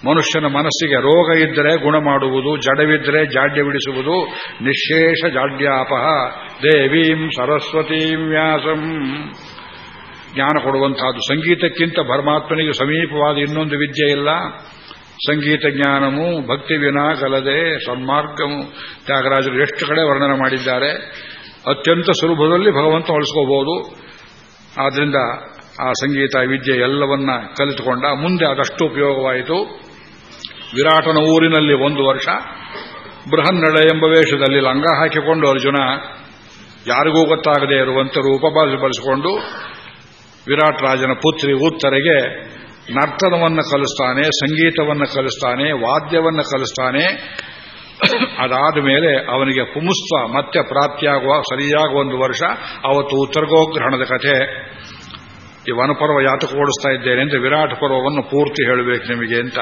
Speaker 1: ಮನುಷ್ಯನ ಮನಸ್ಸಿಗೆ ರೋಗ ಇದ್ದರೆ ಗುಣ ಮಾಡುವುದು, ಜಡವಿದ್ದರೆ ಜಾಡ್ಯ ಬಿಡಿಸುವುದು, ನಿಶೇಷ ಜಾಡ್ಯಾಪಹ. ದೇವೀಂ ಸರಸ್ವತೀಂ ವ್ಯಾಸಂ. ಜ್ಞಾನ ಕೊಡುವಂತಹದ್ದು ಸಂಗೀತಕ್ಕಿಂತ ಪರಮಾತ್ಮನಿಗೆ ಸಮೀಪವಾದ ಇನ್ನೊಂದು ವಿದ್ಯೆ ಇಲ್ಲ. ಸಂಗೀತ ಜ್ಞಾನಮು ಭಕ್ತಿ ವಿನಾ ಕಲದೆ ಸನ್ಮಾರ್ಗಮು. ತ್ಯಾಗರಾಜರು ಎಷ್ಟು ಕಡೆ ವರ್ಣನೆ ಮಾಡಿದ್ದಾರೆ. ಅತ್ಯಂತ ಸುಲಭದಲ್ಲಿ ಭಗವಂತ ಹೊಲಿಸ್ಕೋಬಹುದು. ಆದ್ರಿಂದ ಆ ಸಂಗೀತ ವಿದ್ಯೆ ಎಲ್ಲವನ್ನ ಕಲಿತುಕೊಂಡ ಮುಂದೆ ಅದಷ್ಟು ಉಪಯೋಗವಾಯಿತು. ವಿರಾಟನ ಊರಿನಲ್ಲಿ ಒಂದು ವರ್ಷ, ಬೃಹನ್ನಳ ಎಂಬ ವೇಷದಲ್ಲಿ ಲಂಗ ಹಾಕಿಕೊಂಡು ಅರ್ಜುನ ಯಾರಿಗೂ ಗೊತ್ತಾಗದೇ ಇರುವಂತೆ ರೂಪ ಬಳಸಿಕೊಂಡು ವಿರಾಟ್ ರಾಜನ ಪುತ್ರಿ ಉತ್ತರೆಗೆ ನರ್ತನವನ್ನು ಕಲಿಸ್ತಾನೆ, ಸಂಗೀತವನ್ನು ಕಲಿಸ್ತಾನೆ, ವಾದ್ಯವನ್ನು ಕಲಿಸ್ತಾನೆ. ಅದಾದ ಮೇಲೆ ಅವನಿಗೆ ಪುಮುಸ್ವ ಮತ್ತೆ ಪ್ರಾಪ್ತಿಯಾಗುವ ಸರಿಯಾಗಿ ಒಂದು ವರ್ಷ. ಅವತ್ತು ಉತ್ತರಗೋಗ್ರಹಣದ ಕಥೆ. ಈ ವನಪರ್ವ ಯಾತಕ ಓಡಿಸ್ತಾ ಇದ್ದೇನೆ ಅಂತ ವಿರಾಟ್ ಪರ್ವವನ್ನು ಪೂರ್ತಿ ಹೇಳಬೇಕು ನಿಮಗೆ ಅಂತ.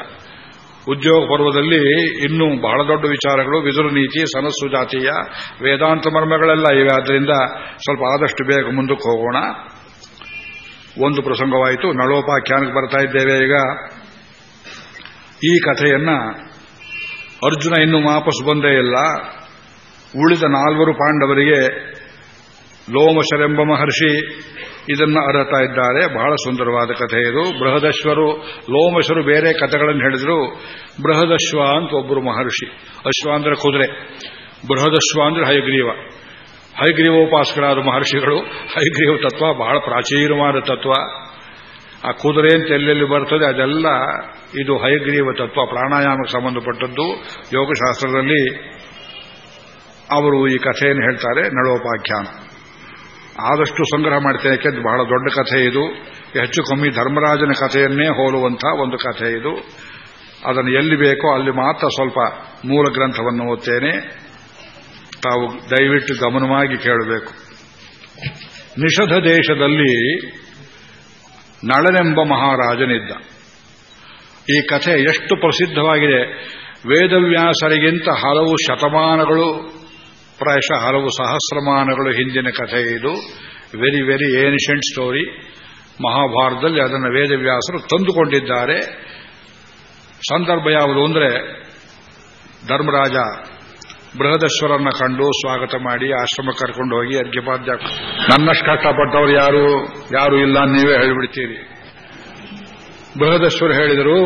Speaker 1: ಉದ್ಯೋಗ ಪರ್ವದಲ್ಲಿ ಇನ್ನೂ ಬಹಳ ದೊಡ್ಡ ವಿಚಾರಗಳು. ವಿದುರ ನೀತಿ, ಸನಸ್ಸು ಜಾತಿಯ, ವೇದಾಂತ ಮರ್ಮಗಳೆಲ್ಲ ಇವೆ. ಆದ್ದರಿಂದ ಸ್ವಲ್ಪ ಆದಷ್ಟು ಬೇಗ ಮುಂದಕ್ಕೆ ಹೋಗೋಣ. ಒಂದು ಪ್ರಸಂಗವಾಯಿತು. ನಳೋಪಾಖ್ಯಾನಕ್ಕೆ ಬರ್ತಾ ಇದ್ದೇವೆ ಈಗ. ಈ ಕಥೆಯನ್ನ ಅರ್ಜುನ ಇನ್ನೂ ವಾಪಸ್ ಬಂದೇ ಇಲ್ಲ. ಉಳಿದ ನಾಲ್ವರು ಪಾಂಡವರಿಗೆ ಲೋಮಶರೆಂಬ ಮಹರ್ಷಿ ಇದನ್ನು ಅರತಾ ಇದ್ದಾರೆ. ಬಹಳ ಸುಂದರವಾದ ಕಥೆ ಇದು. ಬೃಹದಶ್ವರು, ಲೋಮಶರು ಬೇರೆ ಕಥೆಗಳನ್ನು ಹೇಳಿದ್ರು. ಬೃಹದಶ್ವ ಅಂತ ಒಬ್ಬರು ಮಹರ್ಷಿ. ಅಶ್ವ ಅಂದ್ರೆ ಕುದುರೆ. ಬೃಹದಶ್ವ ಅಂದ್ರೆ ಹಯಗ್ರೀವ. ಹೈಗ್ರೀವೋಪಾಸಕರಾದ ಮಹರ್ಷಿಗಳು. ಹೈಗ್ರೀವ ತತ್ವ ಬಹಳ ಪ್ರಾಚೀನವಾದ ತತ್ವ. ಆ ಕುದುರೆ ಅಂತ ಎಲ್ಲೆಲ್ಲಿ ಬರ್ತದೆ ಅದೆಲ್ಲ ಇದು ಹೈಗ್ರೀವ ತತ್ವ, ಪ್ರಾಣಾಯಾಮಕ್ಕೆ ಸಂಬಂಧಪಟ್ಟದ್ದು. ಯೋಗಶಾಸ್ತ್ರದಲ್ಲಿ ಅವರು ಈ ಕಥೆಯನ್ನು ಹೇಳ್ತಾರೆ. ನಳೋಪಾಖ್ಯಾನ. ಆದಷ್ಟು ಸಂಗ್ರಹ ಮಾಡ್ತೇನೆ. ಯಾಕೆಂದ್ರೆ ಬಹಳ ದೊಡ್ಡ ಕಥೆ ಇದು. ಹೆಚ್ಚು ಕಮ್ಮಿ ಧರ್ಮರಾಜನ ಕಥೆಯನ್ನೇ ಹೋಲುವಂತಹ ಒಂದು ಕಥೆ ಇದು. ಅದನ್ನು ಎಲ್ಲಿ ಬೇಕೋ ಅಲ್ಲಿ ಮಾತ್ರ ಸ್ವಲ್ಪ ಮೂಲ ಗ್ರಂಥವನ್ನು ಓದ್ತೇನೆ. ತಾವು ದಯವಿಟ್ಟು ಗಮನವಾಗಿ ಕೇಳಬೇಕು. ನಿಷಧ ದೇಶದಲ್ಲಿ ನಳನೆಂಬ ಮಹಾರಾಜನಿದ್ದ. ಈ ಕಥೆ ಎಷ್ಟು ಪ್ರಸಿದ್ಧವಾಗಿದೆ. ವೇದವ್ಯಾಸರಿಗಿಂತ ಹಲವು ಶತಮಾನಗಳು ಪ್ರಾಯಶಃ ಹಲವು ಸಹಸ್ರಮಾನಗಳು ಹಿಂದಿನ ಕಥೆ ಇದು. ವೆರಿ ವೆರಿ ಏನ್ಷಿಯಂಟ್ ಸ್ಟೋರಿ ಮಹಾಭಾರತದಲ್ಲಿ ಅದನ್ನು ವೇದವ್ಯಾಸರು ತಂದುಕೊಂಡಿದ್ದಾರೆ. ಸಂದರ್ಭ ಯಾವುದು ಅಂದರೆ, ಧರ್ಮರಾಜ ಬೃಹದೇಶ್ವರನ್ನ ಕಂಡು ಸ್ವಾಗತ ಮಾಡಿ ಆಶ್ರಮ ಕರ್ಕೊಂಡು ಹೋಗಿ ಅರ್ಘ್ಯಪಾದ್ಯ ನನ್ನಷ್ಟು ಕಷ್ಟಪಟ್ಟವರು ಯಾರು? ಯಾರು ಇಲ್ಲ ನೀವೇ ಹೇಳಿಬಿಡ್ತೀರಿ. ಬೃಹದೇಶ್ವರ ಹೇಳಿದರು,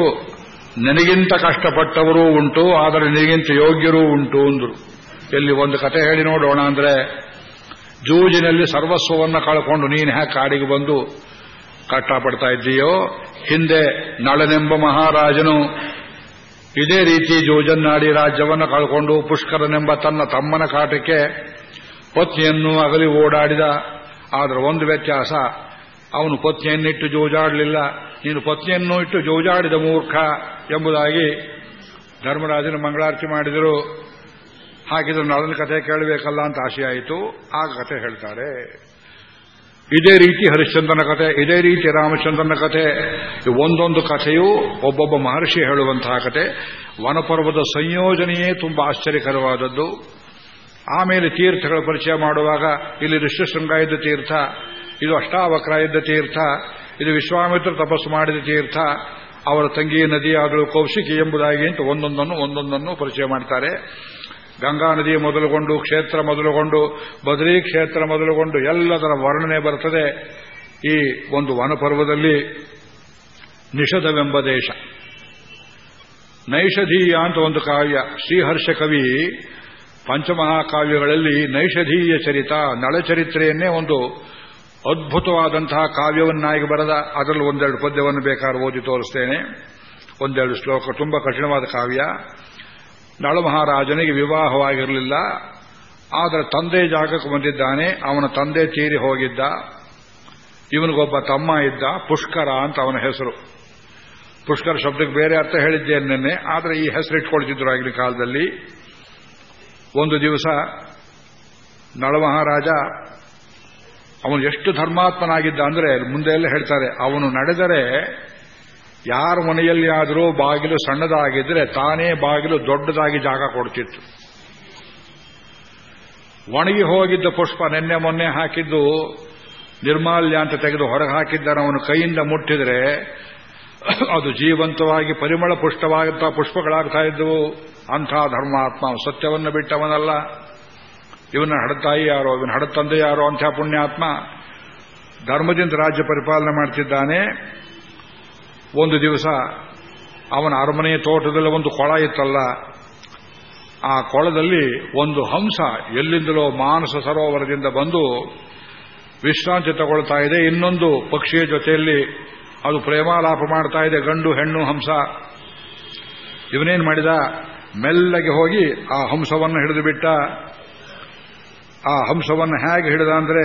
Speaker 1: ನನಗಿಂತ ಕಷ್ಟಪಟ್ಟವರೂ ಉಂಟು, ಆದರೆ ನಿನಗಿಂತ ಯೋಗ್ಯರೂ ಉಂಟು ಅಂದರು. ಎಲ್ಲಿ ಒಂದು ಕತೆ ಹೇಳಿ ನೋಡೋಣ ಅಂದ್ರೆ ಜೂಜಿನಲ್ಲಿ ಸರ್ವಸ್ವವನ್ನು ಕಳ್ಕೊಂಡು ನೀನು ಹ್ಯಾ ಕಾಡಿಗೆ ಬಂದು ಕಷ್ಟಪಡ್ತಾ ಇದ್ದೀಯೋ? ಹಿಂದೆ ನಳನೆಂಬ ಮಹಾರಾಜನು ಇದೇ ರೀತಿ ಜೋಜನ್ನಾಡಿ ರಾಜ್ಯವನ್ನು ಕಳ್ಕೊಂಡು ಪುಷ್ಕರನೆಂಬ ತನ್ನ ತಮ್ಮನ ಕಾಟಕ್ಕೆ ಪತ್ನಿಯನ್ನು ಅಗಲಿ ಓಡಾಡಿದ. ಆದರೆ ಒಂದು ವ್ಯತ್ಯಾಸ, ಅವನು ಪತ್ನಿಯನ್ನಿಟ್ಟು ಜೋಜಾಡಲಿಲ್ಲ. ನೀನು ಪತ್ನಿಯನ್ನು ಇಟ್ಟು ಜೋಜಾಡಿದ ಮೂರ್ಖ ಎಂಬುದಾಗಿ ಧರ್ಮರಾಜನ ಮಂಗಳಾರತಿ ಮಾಡಿದರು. ಹಾಗಿದ್ರೆ ನಳನ ಕಥೆ ಕೇಳಬೇಕಲ್ಲ ಅಂತ ಆಸೆಯಾಯಿತು ಆ ಕಥೆ ಹೇಳ್ತಾರೆ. ಇದೇ ರೀತಿ ಹರಿಶ್ಚಂದ್ರನ ಕಥೆ, ಇದೇ ರೀತಿ ರಾಮಚಂದ್ರನ ಕಥೆ. ಒಂದೊಂದು ಕಥೆಯೂ ಒಬ್ಬೊಬ್ಬ ಮಹರ್ಷಿ ಹೇಳುವಂತಹ ಕಥೆ. ವನಪರ್ವದ ಸಂಯೋಜನೆಯೇ ತುಂಬಾ ಆಶ್ಚರ್ಯಕರವಾದದ್ದು. ಆಮೇಲೆ ತೀರ್ಥಗಳ ಪರಿಚಯ ಮಾಡುವಾಗ ಇಲ್ಲಿ ಋಷ್ಯಶೃಂಗ ಇದ್ದ ತೀರ್ಥ, ಇದು ಅಷ್ಟಾವಕ್ರ ಇದ್ದ ತೀರ್ಥ, ಇದು ವಿಶ್ವಾಮಿತ್ರ ತಪಸ್ಸು ಮಾಡಿದ ತೀರ್ಥ, ಅವರ ತಂಗಿ ನದಿ ಆದಳು ಕೌಶಿಕಿ ಎಂಬುದಾಗಿ ಅಂತ ಒಂದೊಂದನ್ನು ಒಂದೊಂದನ್ನು ಪರಿಚಯ ಮಾಡ್ತಾರೆ. ಗಂಗಾ ನದಿ ಮೊದಲುಗೊಂಡು, ಕ್ಷೇತ್ರ ಮೊದಲುಗೊಂಡು, ಬದ್ರಿ ಕ್ಷೇತ್ರ ಮೊದಲುಗೊಂಡು ಎಲ್ಲದರ ವರ್ಣನೆ ಬರ್ತದೆ. ಈ ಒಂದು ವನಪರ್ವದಲ್ಲಿ ನಿಷಧವೆಂಬ ದೇಶ. ನೈಷಧೀಯ ಅಂತ ಒಂದು ಕಾವ್ಯ. ಶ್ರೀಹರ್ಷ ಕವಿ ಪಂಚಮಹಾಕಾವ್ಯಗಳಲ್ಲಿ ನೈಷಧೀಯ ಚರಿತ, ನಳಚರಿತ್ರೆಯನ್ನೇ ಒಂದು ಅದ್ಭುತವಾದಂತಹ ಕಾವ್ಯವನ್ನಾಗಿ ಬರದ. ಅದರಲ್ಲಿ ಒಂದೆರಡು ಪದ್ಯವನ್ನು ಬೇಕಾದ್ರೆ ಓದಿ ತೋರಿಸ್ತೇನೆ. ಒಂದೆರಡು ಶ್ಲೋಕ, ತುಂಬಾ ಕಠಿಣವಾದ ಕಾವ್ಯ. ನಳಮಹಾರಾಜನಿಗೆ ವಿವಾಹವಾಗಿರಲಿಲ್ಲ. ಆದರೆ ತಂದೆ ಜಾಗಕ್ಕೆ ಬಂದಿದ್ದಾನೆ. ಅವನ ತಂದೆ ತೀರಿ ಹೋಗಿದ್ದ. ಇವನಿಗೊಬ್ಬ ತಮ್ಮ ಇದ್ದ, ಪುಷ್ಕರ ಅಂತ ಅವನ ಹೆಸರು. ಪುಷ್ಕರ ಶಬ್ದಕ್ಕೆ ಬೇರೆ ಅರ್ಥ ಹೇಳಿದ್ದೇನೆ ನಿನ್ನೆ. ಆದರೆ ಈ ಹೆಸರು ಇಟ್ಕೊಳ್ತಿದ್ರು ಆಗಿನ ಕಾಲದಲ್ಲಿ. ಒಂದು ದಿವಸ ನಳಮಹಾರಾಜ ಅವನು ಎಷ್ಟು ಧರ್ಮಾತ್ಮನಾಗಿದ್ದ ಅಂದರೆ ಮುಂದೆ ಎಲ್ಲ ಹೇಳ್ತಾರೆ, ಅವನು ನಡೆದರೆ ಯಾರ ಮನೆಯಲ್ಲಿ ಆದರೂ ಬಾಗಿಲು ಸಣ್ಣದಾಗಿದ್ರೆ ತಾನೇ ಬಾಗಿಲು ದೊಡ್ಡದಾಗಿ ಜಾಗ ಕೊಡ್ತಿತ್ತು. ಒಣಗಿ ಹೋಗಿದ್ದ ಪುಷ್ಪ ನಿನ್ನೆ ಮೊನ್ನೆ ಹಾಕಿದ್ದು, ನಿರ್ಮಾಲ್ಯ ಅಂತ ತೆಗೆದು ಹೊರಗೆ ಹಾಕಿದ್ದಾರೆ ಅವನು ಕೈಯಿಂದ ಮುಟ್ಟಿದ್ರೆ, ಅದು ಜೀವಂತವಾಗಿ ಪರಿಮಳ ಪುಷ್ಟವಾಗುತ್ತಾ ಪುಷ್ಪಗಳಾಗ್ತಾ ಇದ್ದವು. ಅಂಥ ಧರ್ಮಾತ್ಮ ಸತ್ಯವನ್ನು ಬಿಟ್ಟವನಲ್ಲ. ಇವನ ಹಡತಾಯಿ ಯಾರೋ, ಇವನ ಹಡತಂದೆ ಯಾರೋ ಅಂಥ ಪುಣ್ಯಾತ್ಮ ಧರ್ಮದಿಂದ ರಾಜ್ಯ ಪರಿಪಾಲನೆ ಮಾಡ್ತಿದ್ದಾನೆ. ಒಂದು ದಿವಸ ಅವನ ಅರಮನೆಯ ತೋಟದಲ್ಲಿ ಒಂದು ಕೊಳ ಇತ್ತಲ್ಲ, ಆ ಕೊಳದಲ್ಲಿ ಒಂದು ಹಂಸ ಎಲ್ಲಿಂದಲೋ ಮಾನಸ ಸರೋವರದಿಂದ ಬಂದು ವಿಶ್ರಾಂತಿ ತಗೊಳ್ತಾ ಇದೆ. ಇನ್ನೊಂದು ಪಕ್ಷಿಯ ಜೊತೆಯಲ್ಲಿ ಅದು ಪ್ರೇಮಾಲಾಪ ಮಾಡ್ತಾ ಇದೆ, ಗಂಡು ಹೆಣ್ಣು ಹಂಸ. ಇವನೇನ್ ಮಾಡಿದ? ಮೆಲ್ಲಗೆ ಹೋಗಿ ಆ ಹಂಸವನ್ನು ಹಿಡಿದು ಬಿಟ್ಟ. ಆ ಹಂಸವನ್ನು ಹೇಗೆ ಹಿಡಿದ ಅಂದ್ರೆ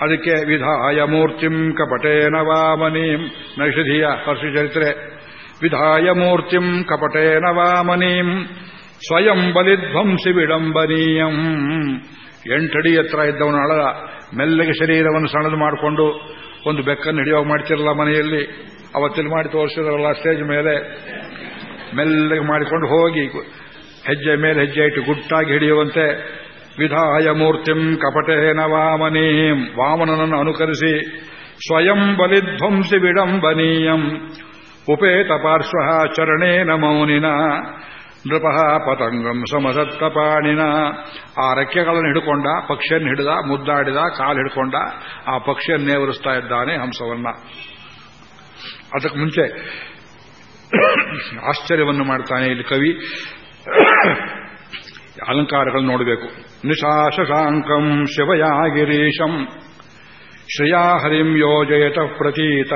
Speaker 1: ಅದಕ್ಕೆ ವಿಧಾಯ ಮೂರ್ತಿಂ ಕಪಟೇನ ವಾಮನೀಂ. ನೈಷಧಿಯ ಹರ್ಷಿ ಚರಿತ್ರೆ. ವಿಧಾಯ ಮೂರ್ತಿಂ ಕಪಟೇನ ವಾಮನೀಂ. ಸ್ವಯಂ ಬಲಿಧ್ವಂಸಿ ವಿಡಂಬನೀಯಂ. ಎಂಟಡಿ ಎತ್ತರ ಇದ್ದವನು ಅಳದ ಮೆಲ್ಲಗೆ ಶರೀರವನ್ನು ಸಣ್ಣದು ಮಾಡಿಕೊಂಡು ಒಂದು ಬೆಕ್ಕನ್ನು ಹಿಡಿಯೋ ಮಾಡ್ತಿರಲ್ಲ ಮನೆಯಲ್ಲಿ. ಅವತ್ತಿಲ್ಲಿ ಮಾಡಿ ತೋರಿಸಿದ್ರಲ್ಲ ಸ್ಟೇಜ್ ಮೇಲೆ. ಮೆಲ್ಲಗೆ ಮಾಡಿಕೊಂಡು ಹೋಗಿ ಹೆಜ್ಜೆ ಮೇಲೆ ಹೆಜ್ಜೆ ಇಟ್ಟು ಗುಟ್ಟಾಗಿ ಹಿಡಿಯುವಂತೆ ವಿಧಾಯ ಮೂರ್ತಿಂ ಕಪಟೇನ ವಾಮನೀಂ. ವಾಮನನನ್ನು ಅನುಕರಿಸಿ ಸ್ವಯಂ ಬಲಿಧ್ವಂಸಿ ವಿಡಂಬನೀಯಂ. ಉಪೇತ ಪಾರ್ಶ್ವ ಚರಣೇನ ಮೌನಿನ. ನೃಪಃ ಪತಂಗಂ ಸಮಸತ್ತಪಾಣಿನ. ಆ ರೆಕ್ಕೆಗಳನ್ನು ಹಿಡ್ಕೊಂಡ, ಪಕ್ಷಿಯನ್ನು ಹಿಡಿದ, ಮುದ್ದಾಡಿದ, ಕಾಲು ಹಿಡ್ಕೊಂಡ, ಆ ಪಕ್ಷಿಯನ್ನೇವರಿಸ್ತಾ ಇದ್ದಾನೆ ಹಂಸವನ್ನ. ಅದಕ್ಕೆ ಮುಂಚೆ ಆಶ್ಚರ್ಯವನ್ನು ಮಾಡ್ತಾನೆ ಇಲ್ಲಿ ಕವಿ. ಅಲಂಕಾರಗಳು ನೋಡಬೇಕು. ನಿಶಾಶಾಂಕಂ ಶಿವಯಾ ಗಿರೀಶಂ ಶ್ರೇಯಾ ಹರಿಂ ಯೋಜಯತ ಪ್ರತೀತ.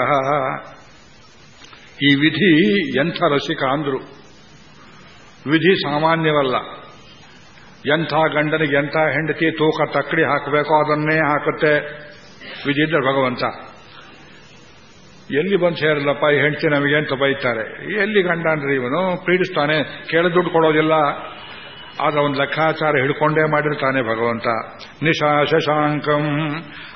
Speaker 1: ಈ ವಿಧಿ ಎಂಥ ರಸಿಕ ಅಂದ್ರು. ವಿಧಿ ಸಾಮಾನ್ಯವಲ್ಲ. ಎಂಥ ಗಂಡನಿಗೆ ಎಂಥ ಹೆಂಡತಿ ತೂಕ ತಕ್ಕಡಿ ಹಾಕಬೇಕೋ ಅದನ್ನೇ ಹಾಕುತ್ತೆ. ವಿಧಿ ಇದ್ರೆ ಭಗವಂತ. ಎಲ್ಲಿ ಬಂದು ಸೇರಲ್ಲಪ್ಪ ಈ ಹೆಂಡತಿ ನಮಗೆ ಅಂತ ಬೈತಾರೆ. ಎಲ್ಲಿ ಗಂಡನ್ರಿ ಇವನು ಪ್ರೀಡಿಸ್ತಾನೆ ಕೇಳ ದುಡ್ಡು ಕೊಡೋದಿಲ್ಲ. ಆದ ಒಂದು ಲೆಕ್ಕಾಚಾರ ಹಿಡ್ಕೊಂಡೇ ಮಾಡಿರ್ತಾನೆ ಭಗವಂತ. ನಿಶಾ ಶಶಾಂಕಂ.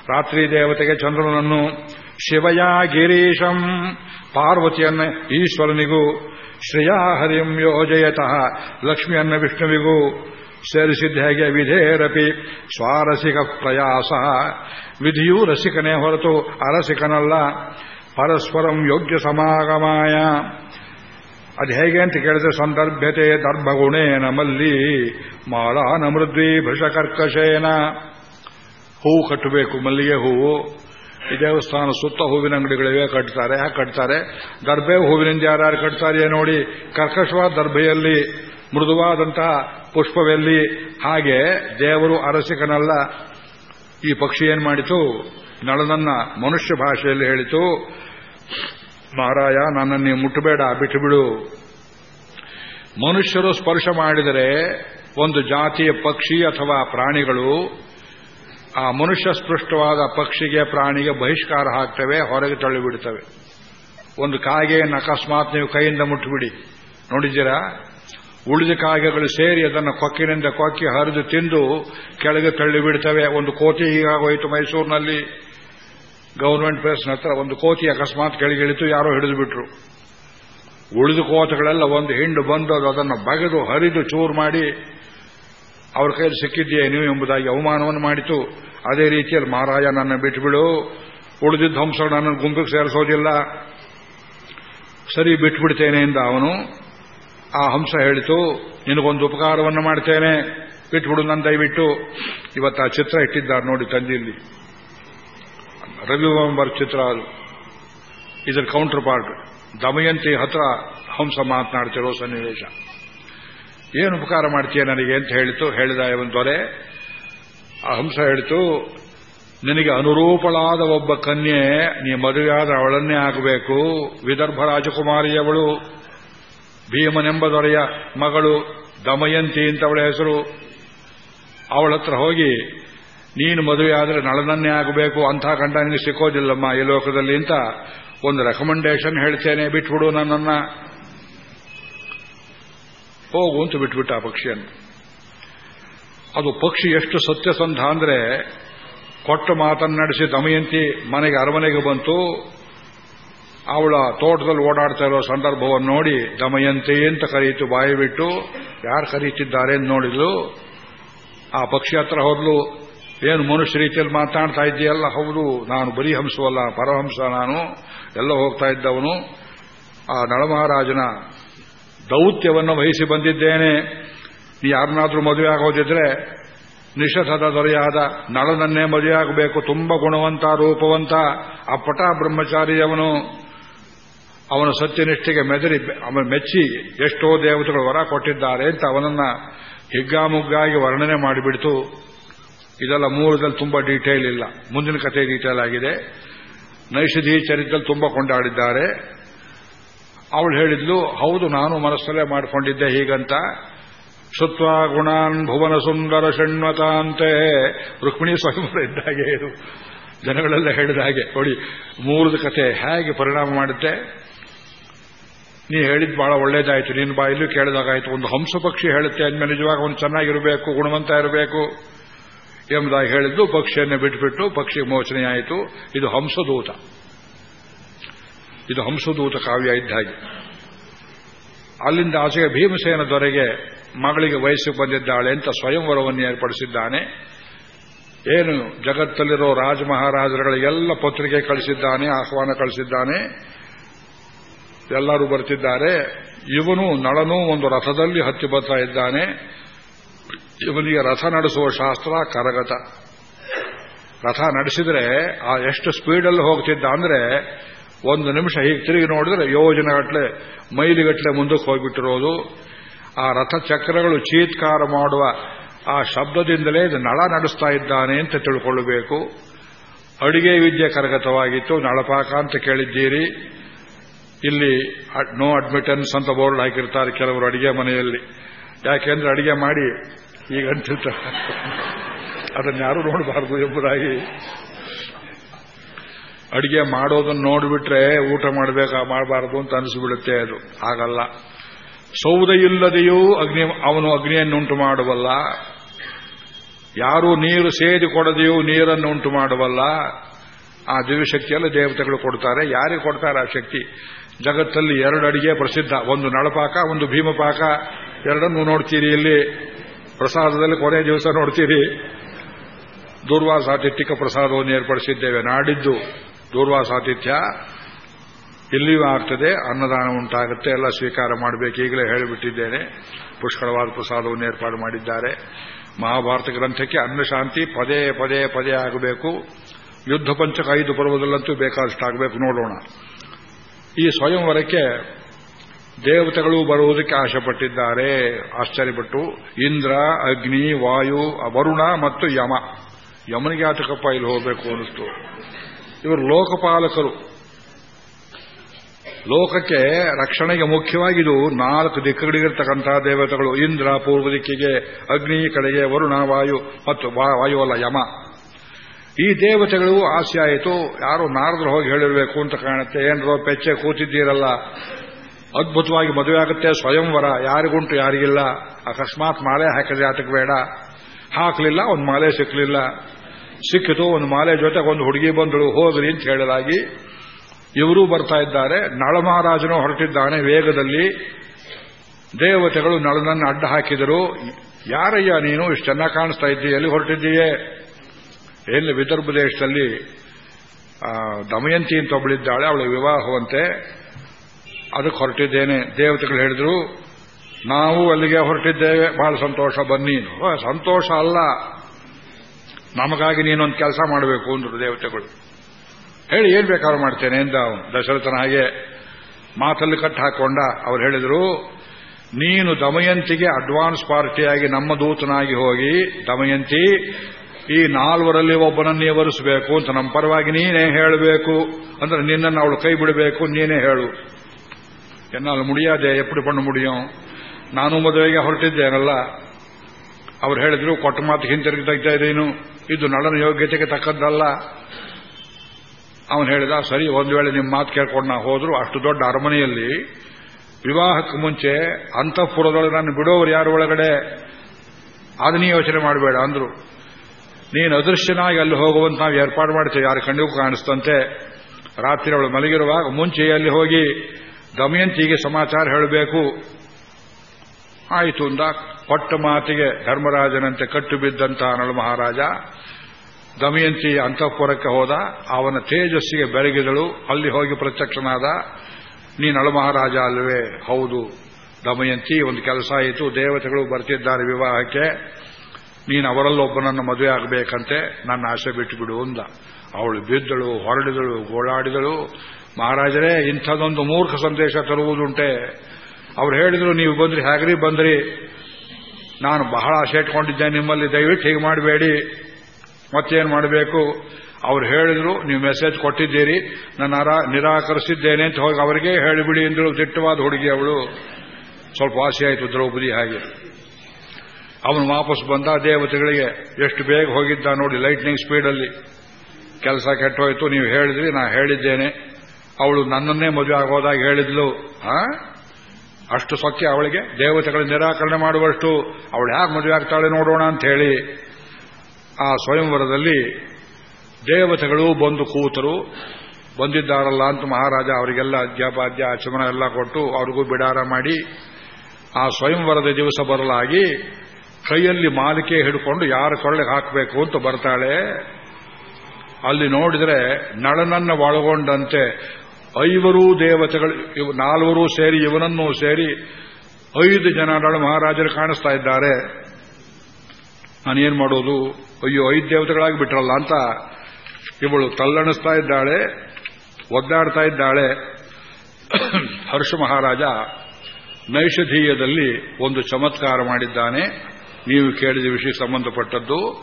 Speaker 1: ರಾತ್ರಿ ದೇವತೆಗೆ ಚಂದ್ರನನ್ನು ಶಿವಯ ಗಿರೀಶಂ, ಪಾರ್ವತಿಯನ್ನ ಈಶ್ವರನಿಗೂ, ಶ್ರೇಯಾ ಹರಿಂ ಯೋಜಯತಃ, ಲಕ್ಷ್ಮಿಯನ್ನ ವಿಷ್ಣುವಿಗೂ ಸೇರಿಸಿದ್ದ ಹೇಗೆ? ವಿಧೇರಪಿ ಸ್ವಾರಸಿಕ ಪ್ರಯಾಸ. ವಿಧಿಯೂ ರಸಿಕನೇ ಹೊರತು ಅರಸಿಕನಲ್ಲ. ಪರಸ್ಪರಂ ಯೋಗ್ಯ ಸಮಾಗಮಾಯ. ಅದು ಹೇಗೆ ಅಂತ ಕೇಳಿದ್ರೆ ಸಂದರ್ಭತೆ ದರ್ಭಗುಣೇನ ನಮ್ಮಲ್ಲಿ ಮಾಲಾನ ಮೃದ್ವಿ ಭೃಷಕರ್ಕಶೇನ. ಹೂವು ಕಟ್ಟಬೇಕು, ಮಲ್ಲಿಗೆ ಹೂವು. ಈ ದೇವಸ್ಥಾನ ಸುತ್ತ ಹೂವಿನ ಅಂಗಡಿಗಳಿವೆ, ಕಟ್ತಾರೆ. ಯಾಕೆ ಕಟ್ತಾರೆ? ದರ್ಭೆ ಹೂವಿನಿಂದ ಯಾರ್ಯಾರು ಕಟ್ತಾರೆ ನೋಡಿ ಕರ್ಕಶವಾದ ದರ್ಭೆಯಲ್ಲಿ, ಮೃದುವಾದಂತಹ ಪುಷ್ಪವೆಲ್ಲಿ. ಹಾಗೆ ದೇವರು ಅರಸಿಕನಲ್ಲ. ಈ ಪಕ್ಷಿ ಏನ್ ಮಾಡಿತು? ನಳನನ್ನ ಮನುಷ್ಯ ಭಾಷೆಯಲ್ಲಿ ಹೇಳಿತು. ಮಹಾರಾಯ ನನ್ನ ನೀವು ಮುಟ್ಟಬೇಡ ಬಿಟ್ಟು ಬಿಡು ಮನುಷ್ಯರು ಸ್ಪರ್ಶ ಮಾಡಿದರೆ ಒಂದು ಜಾತಿಯ ಪಕ್ಷಿ ಅಥವಾ ಪ್ರಾಣಿಗಳು, ಆ ಮನುಷ್ಯ ಸ್ಪೃಷ್ಟವಾದ ಪಕ್ಷಿಗೆ, ಪ್ರಾಣಿಗೆ ಬಹಿಷ್ಕಾರ ಹಾಕ್ತವೆ ಹೊರಗೆ ತಳ್ಳಿಬಿಡ್ತವೆ. ಒಂದು ಕಾಗೆಯನ್ನು ಅಕಸ್ಮಾತ್ ನೀವು ಕೈಯಿಂದ ಮುಟ್ಟಿಬಿಡಿ. ನೋಡಿದ್ದೀರಾ? ಉಳಿದ ಕಾಗೆಗಳು ಸೇರಿ ಅದನ್ನು ಕೊಕ್ಕಿನಿಂದ ಕೊಕ್ಕಿ ಹರಿದು ತಿಂದು ಕೆಳಗೆ ತಳ್ಳಿಬಿಡ್ತವೆ. ಒಂದು ಕೋತಿ ಹೀಗಾಗೋಯಿತು ಮೈಸೂರಿನಲ್ಲಿ. ಗವರ್ಮೆಂಟ್ ಪ್ಲೇಸ್ನ ಹತ್ರ ಒಂದು ಕೋತಿ ಅಕಸ್ಮಾತ್ ಕೆಳಗಿಳಿತು ಯಾರೋ ಹಿಡಿದು ಬಿಟ್ರು. ಉಳಿದು ಕೋತಗಳೆಲ್ಲ ಒಂದು ಹಿಂಡು ಬಂದು ಅದು ಅದನ್ನು ಬಗೆದು ಹರಿದು ಚೂರು ಮಾಡಿ ಅವ್ರ ಕೈಯಲ್ಲಿ ಸಿಕ್ಕಿದ್ದೀಯೇ ನೀವು ಎಂಬುದಾಗಿ ಅವಮಾನವನ್ನು ಮಾಡಿತು. ಅದೇ ರೀತಿಯಲ್ಲಿ ಮಹಾರಾಜ ನನ್ನ ಬಿಟ್ಬಿಡು. ಉಳಿದಿದ್ದ ಹಂಸ ನನ್ನ ಗುಂಪಿಗೆ ಸೇರಿಸೋದಿಲ್ಲ. ಸರಿ, ಬಿಟ್ಬಿಡ್ತೇನೆ ಎಂದ ಅವನು. ಆ ಹಂಸ ಹೇಳಿತು, ನಿನಗೊಂದು ಉಪಕಾರವನ್ನು ಮಾಡ್ತೇನೆ. ಬಿಟ್ಬಿಡು ನನ್ನ ದಯವಿಟ್ಟು. ಇವತ್ತು ಆ ಚಿತ್ರ ಇಟ್ಟಿದ್ದಾರೆ ನೋಡಿ ತಂದಿಲ್ಲಿ. ರವಿವಂಬರ್ ಚಿತ್ರ ಅದು ಇದರ ಕೌಂಟರ್ ಪಾರ್ಟ್ ದಮಯಂತಿ ಹತ್ರ ಹಂಸ ಮಾತನಾಡ್ತಿರೋ ಸನ್ನಿವೇಶ. ಏನು ಉಪಕಾರ ಮಾಡ್ತೀಯ ನನಗೆ ಅಂತ ಹೇಳಿತು, ಹೇಳಿದ ಇವನ್ ದೊರೆ. ಆ ಹಂಸ ಹೇಳಿತು, ನಿನಗೆ ಅನುರೂಪಳಾದ ಒಬ್ಬ ಕನ್ಯೆ, ನೀ ಮದುವೆಯಾದ ಅವಳನ್ನೇ ಆಗಬೇಕು. ವಿದರ್ಭ ರಾಜಕುಮಾರಿಯವಳು, ಭೀಮನೆಂಬ ದೊರೆಯ ಮಗಳು ದಮಯಂತಿ ಅಂತವಳ ಹೆಸರು. ಅವಳ ಹತ್ರ ಹೋಗಿ ನೀನು ಮದುವೆ ಆದರೆ ನಳನನ್ನೇ ಆಗಬೇಕು, ಅಂಥ ಕಂಡ ನಿನಗೆ ಸಿಕ್ಕೋದಿಲ್ಲಮ್ಮ ಈ ಲೋಕದಲ್ಲಿ ಅಂತ ಒಂದು ರೆಕಮೆಂಡೇಶನ್ ಹೇಳ್ತೇನೆ, ಬಿಟ್ಬಿಡು ನನ್ನನ್ನ. ಹೋಗು ಅಂತ ಬಿಟ್ಬಿಟ್ಟ ಆ ಪಕ್ಷಿಯನ್ನು. ಅದು ಪಕ್ಷಿ ಎಷ್ಟು ಸತ್ಯಸಂಧ ಅಂದ್ರೆ ಕೊಟ್ಟ ನಡೆಸಿ ದಮಯಂತಿ ಮನೆಗೆ, ಅರಮನೆಗೆ ಬಂತು. ಅವಳ ತೋಟದಲ್ಲಿ ಓಡಾಡ್ತಾ ಇರೋ ಸಂದರ್ಭವನ್ನು ನೋಡಿ ದಮಯಂತಿ ಅಂತ ಕರೀತು ಬಾಯಿ ಬಿಟ್ಟು, ಯಾರು ಕರೀತಿದ್ದಾರೆ ಅಂತ ನೋಡಿದ್ಲು. ಆ ಪಕ್ಷಿ ಹತ್ರ ಹೋದ್ಲು. ಏನು ಮನುಷ್ಯ ರೀತಿಯಲ್ಲಿ ಮಾತಾಡ್ತಾ ಇದ್ದೀಯಲ್ಲ? ಹೌದು, ನಾನು ಬರೀ ಹಂಸವಲ್ಲ, ಪರಹಂಸ ನಾನು. ಎಲ್ಲ ಹೋಗ್ತಾ ಇದ್ದವನು. ಆ ನಳಮಹಾರಾಜನ ದೌತ್ಯವನ್ನು ವಹಿಸಿ ಬಂದಿದ್ದೇನೆ. ಯಾರನ್ನಾದರೂ ಮದುವೆ ಆಗೋದಿದ್ರೆ ನಿಷಧದ ದೊರೆಯಾದ ನಳನನ್ನೇ ಮದುವೆಯಾಗಬೇಕು. ತುಂಬ ಗುಣವಂತ, ರೂಪವಂತ. ಅಪ್ಪಟ ಬ್ರಹ್ಮಚಾರಿಯವನು ಅವನ ಸತ್ಯನಿಷ್ಠೆಗೆ ಮೆದರಿ ಅವನ ಮೆಚ್ಚಿ ಎಷ್ಟೋ ದೇವತೆಗಳು ವರ ಕೊಟ್ಟಿದ್ದಾರೆ ಅಂತ ಅವನನ್ನ ಹಿಗ್ಗಾಮುಗ್ಗಾಗಿ ವರ್ಣನೆ ಮಾಡಿಬಿಡ್ತು. ಇದೆಲ್ಲ ಮೂಲದಲ್ಲಿ ತುಂಬಾ ಡೀಟೇಲ್ ಇಲ್ಲ. ಮುಂದಿನ ಕಥೆ ಡೀಟೇಲ್ ಆಗಿದೆ. ನೈಷಧಿ ಚರಿತ್ರದಲ್ಲಿ ತುಂಬಾ ಕೊಂಡಾಡಿದ್ದಾರೆ. ಅವಳು ಹೇಳಿದ್ಲು, ಹೌದು, ನಾನು ಮನಸ್ಸಲ್ಲೇ ಮಾಡಿಕೊಂಡಿದ್ದೆ ಹೀಗಂತ. ಸತ್ವ ಗುಣಾನ್ ಭುವನ ಸುಂದರ ಷಣ್ವತಾಂತೆ. ರುಕ್ಮಿಣಿ ಸ್ವಯಂವರ ಇದ್ದಾಗೆ ಇದು. ಜನಗಳೆಲ್ಲ ಹೇಳಿದ ಹಾಗೆ, ನೋಡಿ, ಮೂರದ ಕಥೆ ಹೇಗೆ ಪರಿಣಾಮ ಮಾಡುತ್ತೆ? ನೀ ಹೇಳಿದ್ ಬಹಳ ಒಳ್ಳೇದಾಯ್ತು. ನಿನ್ನ ಬಾಯಲ್ಲೂ ಕೇಳಿದಾಗಾಯ್ತು. ಒಂದು ಹಂಸ ಪಕ್ಷಿ ಹೇಳುತ್ತೆ ಅಂದ್ಮೇಲೆ ನಿಜವಾಗ ಒಂದು ಚೆನ್ನಾಗಿರಬೇಕು, ಗುಣವಂತ ಇರಬೇಕು. ಎಂಬುದಾಗಿ ಹೇಳಿದ್ದು, ಪಕ್ಷಿಯನ್ನು ಬಿಟ್ಟುಬಿಟ್ಟು ಪಕ್ಷಿ ಮೋಚನೆಯಾಯಿತು ಇದು ಹಂಸದೂತ. ಇದು ಹಂಸದೂತ ಕಾವ್ಯ ಇದ್ದಾಗಿ ಅಲ್ಲಿಂದ ಆಚೆಗೆ ಭೀಮಸೇನ ದೊರೆಗೆ ಮಗಳಿಗೆ ವಯಸ್ಸು ಬಂದಿದ್ದಾಳೆ ಅಂತ ಸ್ವಯಂವರವನ್ನು ಏರ್ಪಡಿಸಿದ್ದಾನೆ. ಏನು, ಜಗತ್ತಲ್ಲಿರೋ ರಾಜ ಮಹಾರಾಜರುಗಳಿಗೆಲ್ಲ ಪತ್ರಿಕೆ ಕಳಿಸಿದ್ದಾನೆ, ಆಹ್ವಾನ ಕಳಿಸಿದ್ದಾನೆ. ಎಲ್ಲರೂ ಬರ್ತಿದ್ದಾರೆ. ಇವನು ನಳನೂ ಒಂದು ರಥದಲ್ಲಿ ಹತ್ತಿ ಬರ್ತಾ ಇದ್ದಾನೆ. ಇವನಿಗೆ ರಥ ನಡೆಸುವ ಶಾಸ್ತ್ರ ಕರಗತ. ರಥ ನಡೆಸಿದ್ರೆ ಆ ಎಷ್ಟು ಸ್ಪೀಡಲ್ಲಿ ಹೋಗ್ತಿದ್ದ ಅಂದ್ರೆ ಒಂದು ನಿಮಿಷ ಹೀಗೆ ತಿರುಗಿ ನೋಡಿದ್ರೆ ಯೋಜನೆಗಟ್ಲೆ ಮೈಲಿಗಟ್ಲೆ ಮುಂದಕ್ಕೆ ಹೋಗ್ಬಿಟ್ಟಿರೋದು. ಆ ರಥ ಚಕ್ರಗಳು ಚೀತ್ಕಾರ ಮಾಡುವ ಆ ಶಬ್ದದಿಂದಲೇ ಇದು ನಳ ನಡೆಸ್ತಾ ಇದ್ದಾನೆ ಅಂತ ತಿಳ್ಕೊಳ್ಳಬೇಕು ಅಡಿಗೆ ವಿದ್ಯೆ ಕರಗತವಾಗಿತ್ತು. ನಳಪಾಕ ಅಂತ ಕೇಳಿದ್ದೀರಿ. ಇಲ್ಲಿ ನೋ ಅಡ್ಮಿಟನ್ಸ್ ಅಂತ ಬೋರ್ಡ್ ಹಾಕಿರ್ತಾರೆ ಕೆಲವರು ಅಡಿಗೆ ಮನೆಯಲ್ಲಿ. ಯಾಕೆಂದ್ರೆ ಅಡಿಗೆ ಮಾಡಿ ಈಗ ಅಂತ ಅದನ್ನ ಯಾರು ನೋಡಬಾರದು ಎಂಬುದಾಗಿ. ಅಡಿಗೆ ಮಾಡೋದನ್ನು ನೋಡಿಬಿಟ್ರೆ ಊಟ ಮಾಡಬೇಕಾ ಮಾಡಬಾರದು ಅಂತ ಅನಿಸ್ಬಿಡುತ್ತೆ ಅದು. ಆಗಲ್ಲ ಸೌದ ಇಲ್ಲದೆಯೂ ಅಗ್ನಿ, ಅವನು ಅಗ್ನಿಯನ್ನುಂಟು ಮಾಡಬಲ್ಲ ಯಾರು ನೀರು ಸೇದಿ ಕೊಡದೆಯೂ ನೀರನ್ನು ಉಂಟು ಮಾಡುವಲ್ಲ. ಆ ದಿವ್ಯಶಕ್ತಿಯಲ್ಲ ದೇವತೆಗಳು ಕೊಡ್ತಾರೆ. ಯಾರಿಗೆ ಕೊಡ್ತಾರೆ ಆ ಶಕ್ತಿ? ಜಗತ್ತಲ್ಲಿ ಎರಡು ಅಡಿಗೆ ಪ್ರಸಿದ್ಧ. ಒಂದು ನಳಪಾಕ, ಒಂದು ಭೀಮಪಾಕ. ಎರಡನ್ನು ನೋಡ್ತೀರಿ ಇಲ್ಲಿ. ಪ್ರಸಾದದಲ್ಲಿ ಕೊನೆ ದಿವಸ ನೋಡ್ತೀರಿ. ದೂರ್ವಾಸಾತಿಥ್ಯಕ ಪ್ರಸಾದವನ್ನು ಏರ್ಪಡಿಸಿದ್ದೇವೆ. ನಾಡಿದ್ದು ದೂರ್ವಾಸಾತಿಥ್ಯ ಇಲ್ಲಿಯೂ ಆಗ್ತದೆ, ಅನ್ನದಾನ ಉಂಟಾಗುತ್ತೆ, ಎಲ್ಲ ಸ್ವೀಕಾರ ಮಾಡಬೇಕು, ಈಗಲೇ ಹೇಳಿಬಿಟ್ಟಿದ್ದೇನೆ. ಪುಷ್ಕಳವಾದ ಪ್ರಸಾದವನ್ನು ಏರ್ಪಾಡು ಮಾಡಿದ್ದಾರೆ. ಮಹಾಭಾರತ ಗ್ರಂಥಕ್ಕೆ ಅನ್ನಶಾಂತಿ ಪದೇ ಪದೇ ಪದೇ ಆಗಬೇಕು. ಯುದ್ಧ ಪಂಚಕ ಐದು ಪರ್ವದಲ್ಲಂತೂ ಬೇಕಾದಷ್ಟಾಗಬೇಕು. ನೋಡೋಣ. ಈ ಸ್ವಯಂವರಕ್ಕೆ ದೇವತೆಗಳು ಬರುವುದಕ್ಕೆ ಆಶೆಪಟ್ಟಿದ್ದಾರೆ. ಆಶ್ಚರ್ಯಪಟ್ಟು, ಇಂದ್ರ, ಅಗ್ನಿ, ವಾಯು, ವರುಣ ಮತ್ತು ಯಮ. ಯಮನಿಗೆ ಆತಕಪ್ಪ ಇಲ್ಲಿ ಹೋಗಬೇಕು ಅನ್ನಿಸ್ತು. ಇವರು ಲೋಕಪಾಲಕರು. ಲೋಕಕ್ಕೆ ರಕ್ಷಣೆಗೆ ಮುಖ್ಯವಾಗಿದು ನಾಲ್ಕು ದಿಕ್ಕುಗಳಿಗಿರ್ತಕ್ಕಂತಹ ದೇವತೆಗಳು. ಇಂದ್ರ, ಪೂರ್ವ ದಿಕ್ಕಿಗೆ ಅಗ್ನಿ, ಕಡೆಗೆ ವರುಣ, ವಾಯು ಮತ್ತು ವಾಯುವಲ್ಲ ಯಮ. ಈ ದೇವತೆಗಳು ಆಸೆ ಆಯಿತು. ಯಾರು ನಾರದ್ರು ಹೋಗಿ ಹೇಳಿರಬೇಕು ಅಂತ ಕಾಣುತ್ತೆ. ಏನರೋ ಪೆಚ್ಚೆ ಕೂತಿದ್ದೀರಲ್ಲ. ಅದ್ಭುತವಾಗಿ ಮದುವೆ ಆಗುತ್ತೆ, ಸ್ವಯಂವರ, ಯಾರಿಗುಂಟು ಯಾರಿಗಿಲ್ಲ. ಅಕಸ್ಮಾತ್ ಮಾಲೆ ಹಾಕಿದ್ರೆ ಆಟಕ್ಕೆ ಬೇಡ. ಹಾಕಲಿಲ್ಲ, ಒಂದು ಮಾಲೆ ಸಿಕ್ಕಲಿಲ್ಲ ಸಿಕ್ಕಿತು, ಒಂದು ಮಾಲೆ ಜೊತೆಗೆ ಒಂದು ಹುಡುಗಿ ಬಂದಳು ಹೋದ್ರಿ ಅಂತ ಹೇಳಲಾಗಿ ಇವರೂ ಬರ್ತಾ ಇದ್ದಾರೆ. ನಳ ನಳಮಹಾರಾಜನು ಹೊರಟಿದ್ದಾನೆ ವೇಗದಲ್ಲಿ. ದೇವತೆಗಳು ನಳನನ್ನು ಅಡ್ಡ ಹಾಕಿದರು. ಯಾರಯ್ಯ ನೀನು, ಇಷ್ಟು ಚೆನ್ನಾಗಿ ಕಾಣಿಸ್ತಾ ಇದ್ದೀಯ ಎಲ್ಲಿ ಹೊರಟಿದ್ದೀಯೇ? ಎಲ್ಲಿ ವಿದರ್ಭ ದೇಶದಲ್ಲಿ ದಮಯಂತಿ ಅಂತ ಒಬ್ಬಳಿದ್ದಾಳೆ ಅವಳ ವಿವಾಹವಂತೆ. ಅದಕ್ಕೆ ಹೊರಟಿದ್ದೇನೆ. ದೇವತೆಗಳು ಹೇಳಿದ್ರು, ನಾವು ಅಲ್ಲಿಗೆ ಹೊರಟಿದ್ದೇವೆ. ಬಹಳ ಸಂತೋಷ ಬನ್ನಿ ಸಂತೋಷ ಅಲ್ಲ. ನಮಗಾಗಿ ನೀನೊಂದು ಕೆಲಸ ಮಾಡಬೇಕು ಅಂದರು ದೇವತೆಗಳು. ಹೇಳಿ, ಏನ್ ಬೇಕಾದ್ರೂ ಮಾಡ್ತೇನೆ ಎಂದ ಅವನು. ದಶರಥನ ಹಾಗೆ ಮಾತಲ್ಲಿ ಕಟ್ಟು ಹಾಕೊಂಡ ಅವ್ರು ಹೇಳಿದರು, ನೀನು ದಮಯಂತಿಗೆ ಅಡ್ವಾನ್ಸ್ ಪಾರ್ಟಿಯಾಗಿ ನಮ್ಮ ದೂತನಾಗಿ ಹೋಗಿ, ದಮಯಂತಿ, ಈ ನಾಲ್ವರಲ್ಲಿ ಒಬ್ಬನನ್ನೇ ಎವರಿಸಬೇಕು ಅಂತ ನಮ್ಮ ಪರವಾಗಿ ನೀನೇ ಹೇಳಬೇಕು. ಅಂದ್ರೆ ನಿನ್ನನ್ನು ಅವಳು ಕೈ ಬಿಡಬೇಕು, ನೀನೇ ಹೇಳು. ಎನ್னால் ಮುಡಿಯಾದೆ ಎಪ್ಪಡಿ பண்ண ಮುಡಿಯೋ ನಾನು ಮದುವೆಗೆ ಹೊರಟಿದ್ದೇನಲ್ಲ ಅವ್ರು ಹೇಳಿದ್ರು, ಕೊಟ್ಟ ಮಾತು ಹಿಂತಿರುಗಿ ತೆಗ್ತಾ ಇದು ನಳನ ಯೋಗ್ಯತೆಗೆ ತಕ್ಕದ್ದಲ್ಲ. ಅವನು ಹೇಳಿದ, ಸರಿ, ಒಂದು ವೇಳೆ ನಿಮ್ಮ ಮಾತು ಕೇಳ್ಕೊಂಡು ನಾ ಹೋದ್ರು, ಅಷ್ಟು ದೊಡ್ಡ ಅರಮನೆಯಲ್ಲಿ ವಿವಾಹಕ್ಕೆ ಮುಂಚೆ ಅಂತಃಪುರದೊಳಗೆ ನಾನು ಬಿಡೋರು ಯಾರು ಒಳಗಡೆ? ಅದನ್ನೇ ಯೋಚನೆ ಮಾಡಬೇಡ, ಅಂದ್ರು. ನೀನು ಅದೃಶ್ಯನಾಗಿ ಅಲ್ಲಿ ಹೋಗುವಂತ ನಾವು ಏರ್ಪಾಡು ಮಾಡ್ತೇವೆ, ಯಾರ ಕಣ್ಣಿಗೂ ಕಾಣಿಸ್ತಂತೆ. ರಾತ್ರಿ ಅವಳು ಮಲಗಿರುವಾಗ ಮುಂಚೆ ಅಲ್ಲಿ ಹೋಗಿ ದಮಯಂತಿಗೆ ಸಮಾಚಾರ ಹೇಳಬೇಕು. ಆಯಿತು ಅಂದ. ಕೊಟ್ಟ ಮಾತಿಗೆ ಧರ್ಮರಾಜನಂತೆ ಕಟ್ಟು ಬಿದ್ದಂತಹ ನಳು ಮಹಾರಾಜ. ದಮಯಂತಿ ಅಂತಃಪುರಕ್ಕೆ ಹೋದ. ಅವನ ತೇಜಸ್ಸಿಗೆ ಬೆರಗಿದಳು. ಅಲ್ಲಿ ಹೋಗಿ ಪ್ರತ್ಯಕ್ಷನಾದ. ನೀ ನಳು ಮಹಾರಾಜ ಅಲ್ವೇ? ಹೌದು. ದಮಯಂತಿ, ಒಂದು ಕೆಲಸ ಆಯಿತು. ದೇವತೆಗಳು ಬರ್ತಿದ್ದಾರೆ ವಿವಾಹಕ್ಕೆ. ನೀನು ಅವರಲ್ಲೊಬ್ಬನನ್ನು ಮದುವೆ ಆಗಬೇಕಂತೆ. ನನ್ನ ಆಸೆ ಬಿಟ್ಟು ಬಿಡು ಅಂದ. ಅವಳು ಬಿದ್ದಳು, ಹೊರಡಿದಳು, ಗೋಳಾಡಿದಳು. ಮಹಾರಾಜರೇ, ಇಂಥದೊಂದು ಮೂರ್ಖ ಸಂದೇಶ ತರುವುದುಂಟೆ. ಅವ್ರು ಹೇಳಿದ್ರು, ನೀವು ಬಂದ್ರಿ, ಹೇಗ್ರಿ, ಬಂದ್ರಿ. ನಾನು ಬಹಳ ಆಸೆ ಇಟ್ಕೊಂಡಿದ್ದೆ, ನಿಮ್ಮಲ್ಲಿ ದಯವಿಟ್ಟು ಹೀಗೆ ಮಾಡಬೇಡಿ. ಮತ್ತೇನು ಮಾಡಬೇಕು? ಅವ್ರು ಹೇಳಿದ್ರು, ನೀವು ಮೆಸೇಜ್ ಕೊಟ್ಟಿದ್ದೀರಿ ನಾನು ನಿರಾಕರಿಸಿದ್ದೇನೆ ಅಂತ ಹೋಗಿ ಅವರಿಗೆ ಹೇಳಿಬಿಡಿ ಎಂದ್ರು ದಿಟ್ಟವಾದ ಹುಡುಗಿ ಅವಳು. ಸ್ವಲ್ಪ ವಾಸಿ ಆಯಿತು ದ್ರೌಪದಿ ಹಾಗೆ. ಅವನು ವಾಪಸ್ ಬಂದ, ದೇವತೆಗಳಿಗೆ ಎಷ್ಟು ಬೇಗ ಹೋಗಿದ್ದ ನೋಡಿ ಲೈಟ್ನಿಂಗ್ ಸ್ಪೀಡಲ್ಲಿ ಕೆಲಸ ಕೆಟ್ಟೋಯ್ತು, ನೀವು ಹೇಳಿದ್ರಿ, ನಾ ಹೇಳಿದ್ದೇನೆ. ಅವಳು ನನ್ನನ್ನೇ ಮದುವೆ ಆಗೋದಾಗ ಹೇಳಿದ್ಲು. ಅಷ್ಟು ಸೊಕ್ಕೆ ಅವಳಿಗೆ. ದೇವತೆಗಳ ನಿರಾಕರಣೆ ಮಾಡುವಷ್ಟು ಅವಳು ಯಾಕೆ ಮದುವೆ ಆಗ್ತಾಳೆ ನೋಡೋಣ ಅಂತ ಹೇಳಿ ಆ ಸ್ವಯಂವರದಲ್ಲಿ ದೇವತೆಗಳು ಬಂದು ಕೂತರು. ಬಂದಿದ್ದಾರಲ್ಲ ಅಂತ ಮಹಾರಾಜ ಅವರಿಗೆಲ್ಲ ಅಧ್ಯಾಪಾಧ್ಯ ಆಚಮನ ಎಲ್ಲ ಕೊಟ್ಟು ಅವ್ರಿಗೂ ಬಿಡಾರ ಮಾಡಿ. ಆ ಸ್ವಯಂವರದ ದಿವಸ ಬರಲಾಗಿ ಕೈಯಲ್ಲಿ ಮಾಲಿಕೆ ಹಿಡ್ಕೊಂಡು ಯಾರ ಕೊಳ್ಳೆಗೆ ಹಾಕಬೇಕು ಅಂತ ಬರ್ತಾಳೆ. ಅಲ್ಲಿ ನೋಡಿದರೆ ನಳನನ್ನ ಒಳಗೊಂಡಂತೆ ಐವರೂ ದೇವತೆಗಳು ನಾಲ್ವರು ಸೇರಿ, ಇವನನ್ನೂ ಸೇರಿ ಐದು ಜನ ಮಹಾರಾಜರು ಕಾಣಿಸ್ತಾ ಇದ್ದಾರೆ. ನಾನೇನು ಮಾಡೋದು? ಅಯ್ಯೋ, ಐದು ದೇವತೆಗಳಾಗಿ ಬಿಟ್ರಲ್ಲ ಅಂತ ಇವಳು ತಲ್ಲಣಿಸ್ತಾ ಇದ್ದಾಳೆ, ಒದ್ದಾಡ್ತಾ ಇದ್ದಾಳೆ. ಹರ್ಷ ಮಹಾರಾಜ ನೈಷಧೀಯದಲ್ಲಿ ಒಂದು ಚಮತ್ಕಾರ ಮಾಡಿದ್ದಾನೆ. ನೀವು ಕೇಳಿದ ವಿಷಯ ಸಂಬಂಧಪಟ್ಟದ್ದು,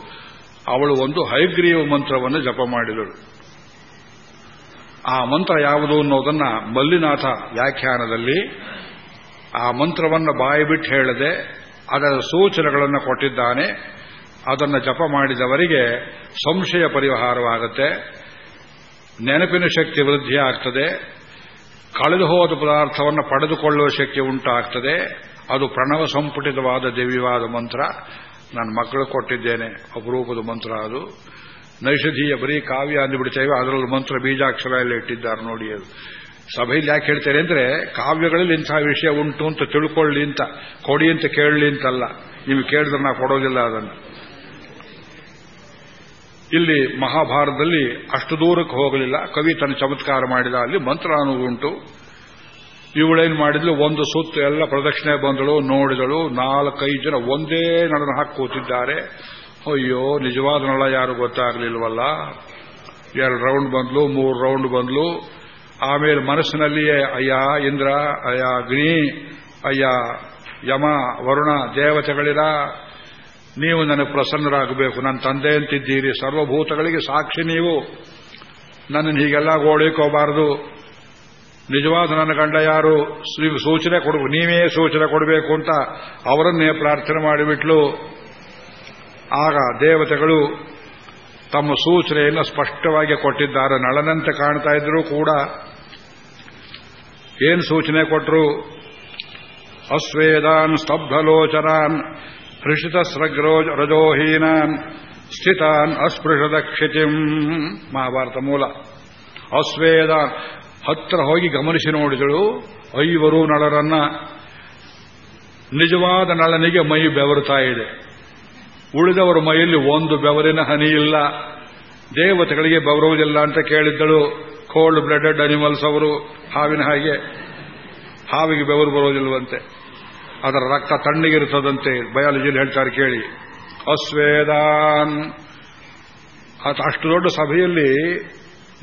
Speaker 1: ಅವಳು ಒಂದು ಹೈಗ್ರೀವ ಮಂತ್ರವನ್ನು ಜಪ ಮಾಡಿದಳು. ಆ ಮಂತ್ರ ಯಾವುದು ಅನ್ನೋದನ್ನ ಮಲ್ಲಿನಾಥ ವ್ಯಾಖ್ಯಾನದಲ್ಲಿ ಆ ಮಂತ್ರವನ್ನು ಬಾಯಿ ಬಿಟ್ಟು ಹೇಳದೆ ಅದರ ಸೂಚನೆಗಳನ್ನು ಕೊಟ್ಟಿದ್ದಾನೆ. ಅದನ್ನು ಜಪ ಮಾಡಿದವರಿಗೆ ಸಂಶಯ ಪರಿಹಾರವಾಗುತ್ತೆ. ನೆನಪಿನ ಶಕ್ತಿ ವೃದ್ಧಿ ಆಗ್ತದೆ. ಕಳೆದು ಹೋದ ಪದಾರ್ಥವನ್ನು ಪಡೆದುಕೊಳ್ಳುವ ಶಕ್ತಿ ಉಂಟಾಗ್ತದೆ. ಅದು ಪ್ರಣವ ಸಂಪುಟಿತವಾದ ದೇವಿವಾದ ಮಂತ್ರ. ನನ್ನ ಮಕ್ಕಳು ಕೊಟ್ಟಿದ್ದೇನೆ. ಅಪರೂಪದ ಮಂತ್ರ ಅದು. ನೈಷಧೀಯ ಬರೀ ಕಾವ್ಯ ಅಂದುಬಿಡ್ತೇವೆ, ಅದರಲ್ಲೂ ಮಂತ್ರ ಬೀಜಾಕ್ಷರ ಎಲ್ಲ ಇಟ್ಟಿದ್ದಾರೆ ನೋಡಿ ಅದು. ಸಭೆಯಲ್ಲಿ ಯಾಕೆ ಹೇಳ್ತೇನೆ ಅಂದ್ರೆ, ಕಾವ್ಯಗಳಲ್ಲಿ ಇಂತಹ ವಿಷಯ ಉಂಟು ಅಂತ ತಿಳ್ಕೊಳ್ಳಿ ಅಂತ, ಕೊಡಿ ಅಂತ ಕೇಳಲಿ ಅಂತಲ್ಲ. ನೀವು ಕೇಳಿದ್ರೆ ನಾ ಕೊಡೋದಿಲ್ಲ ಅದನ್ನು. ಇಲ್ಲಿ ಮಹಾಭಾರತದಲ್ಲಿ ಅಷ್ಟು ದೂರಕ್ಕೆ ಹೋಗಲಿಲ್ಲ. ಕವಿ ತನ್ನ ಚಮತ್ಕಾರ ಮಾಡಿದ ಅಲ್ಲಿ ಮಂತ್ರ ಉಂಟು. ಇವಳೇನು ಮಾಡಿದ್ಲು? ಒಂದು ಸುತ್ತು ಎಲ್ಲ ಪ್ರದಕ್ಷಿಣೆ ಬಂದಳು, ನೋಡಿದಳು. ನಾಲ್ಕೈದು ಜನ ಒಂದೇ ನಡನ ಹಾಕಿ ಕೂತಿದ್ದಾರೆ. ಅಯ್ಯೋ ನಿಜವಾದ ನಳ ಯಾರು ಗೊತ್ತಾಗ್ಲಿಲ್ವಲ್ಲ? ಎರಡು ರೌಂಡ್ ಬಂದ್ಲು, ಮೂರು ರೌಂಡ್ ಬಂದ್ಲು. ಆಮೇಲೆ ಮನಸ್ಸಿನಲ್ಲಿಯೇ, ಅಯ್ಯ, ಇಂದ್ರ, ಅಯ್ಯ, ಅಗ್ನಿ, ಅಯ್ಯ, ಯಮ, ವರುಣ, ದೇವತೆಗಳಿರ, ನೀವು ನನಗೆ ಪ್ರಸನ್ನರಾಗಬೇಕು. ನನ್ನ ತಂದೆ ಅಂತಿದ್ದೀರಿ. ಸರ್ವಭೂತಗಳಿಗೆ ಸಾಕ್ಷಿ ನೀವು. ನನ್ನನ್ನು ಹೀಗೆಲ್ಲ ಗೋಳಿಕೋಬಾರದು. ನಿಜವಾದ ನನ್ನ ಗಂಡ ಯಾರು? ಸೂಚನೆ ಕೊಡಬೇಕು ನೀವೇ ಸೂಚನೆ ಕೊಡಬೇಕು ಅಂತ ಅವರನ್ನೇ ಪ್ರಾರ್ಥನೆ ಮಾಡಿಬಿಟ್ಲು. ಆಗ ದೇವತೆಗಳು ತಮ್ಮ ಸೂಚನೆಯನ್ನು ಸ್ಪಷ್ಟವಾಗಿ ಕೊಟ್ಟಿದ್ದಾರೆ. ನಳನಂತೆ ಕಾಣ್ತಾ ಇದ್ರೂ ಕೂಡ ಏನು ಸೂಚನೆ ಕೊಟ್ಟರು ಅಸ್ವೇದಾನ್ ಸ್ತಬ್ಧಲೋಚನಾನ್ ಹೃಷಿತ ಸ್ರಗ್ರೋ ರಜೋಹೀನಾನ್, ಸ್ಥಿತಾನ್ ಅಸ್ಪೃಶದ ಕ್ಷಿತಿಂ. ಮಹಾಭಾರತ ಮೂಲ. ಅಸ್ವೇದ ಹತ್ರ ಹೋಗಿ ಗಮನಿಸಿ ನೋಡಿದಳು. ಐವರು ನಳರನ್ನ ನಿಜವಾದ ನಳನಿಗೆ ಮೈ ಬೆವರುತ್ತಾ ಇದೆ. ಉಳಿದವರ ಮೈಯಲ್ಲಿ ಒಂದು ಬೆವರಿನ ಹನಿ ಇಲ್ಲ. ದೇವತೆಗಳಿಗೆ ಬೆವರುವುದಿಲ್ಲ ಅಂತ ಕೇಳಿದ್ದಳು. ಕೋಲ್ಡ್ ಬ್ಲಡೆಡ್ ಅನಿಮಲ್ಸ್ ಅವರು ಹಾವಿನ ಹಾಗೆ. ಹಾವಿಗೆ ಬೆವರು ಬರೋದಿಲ್ವಂತೆ ಅದರ ರಕ್ತ ತಣ್ಣಗಿರುತ್ತದಂತೆ ಬಯಾಲಜಿಯಲ್ಲಿ ಹೇಳ್ತಾರೆ ಕೇಳಿ. ಅಸ್ವೇದಾನ್. ಅಷ್ಟು ದೊಡ್ಡ ಸಭೆಯಲ್ಲಿ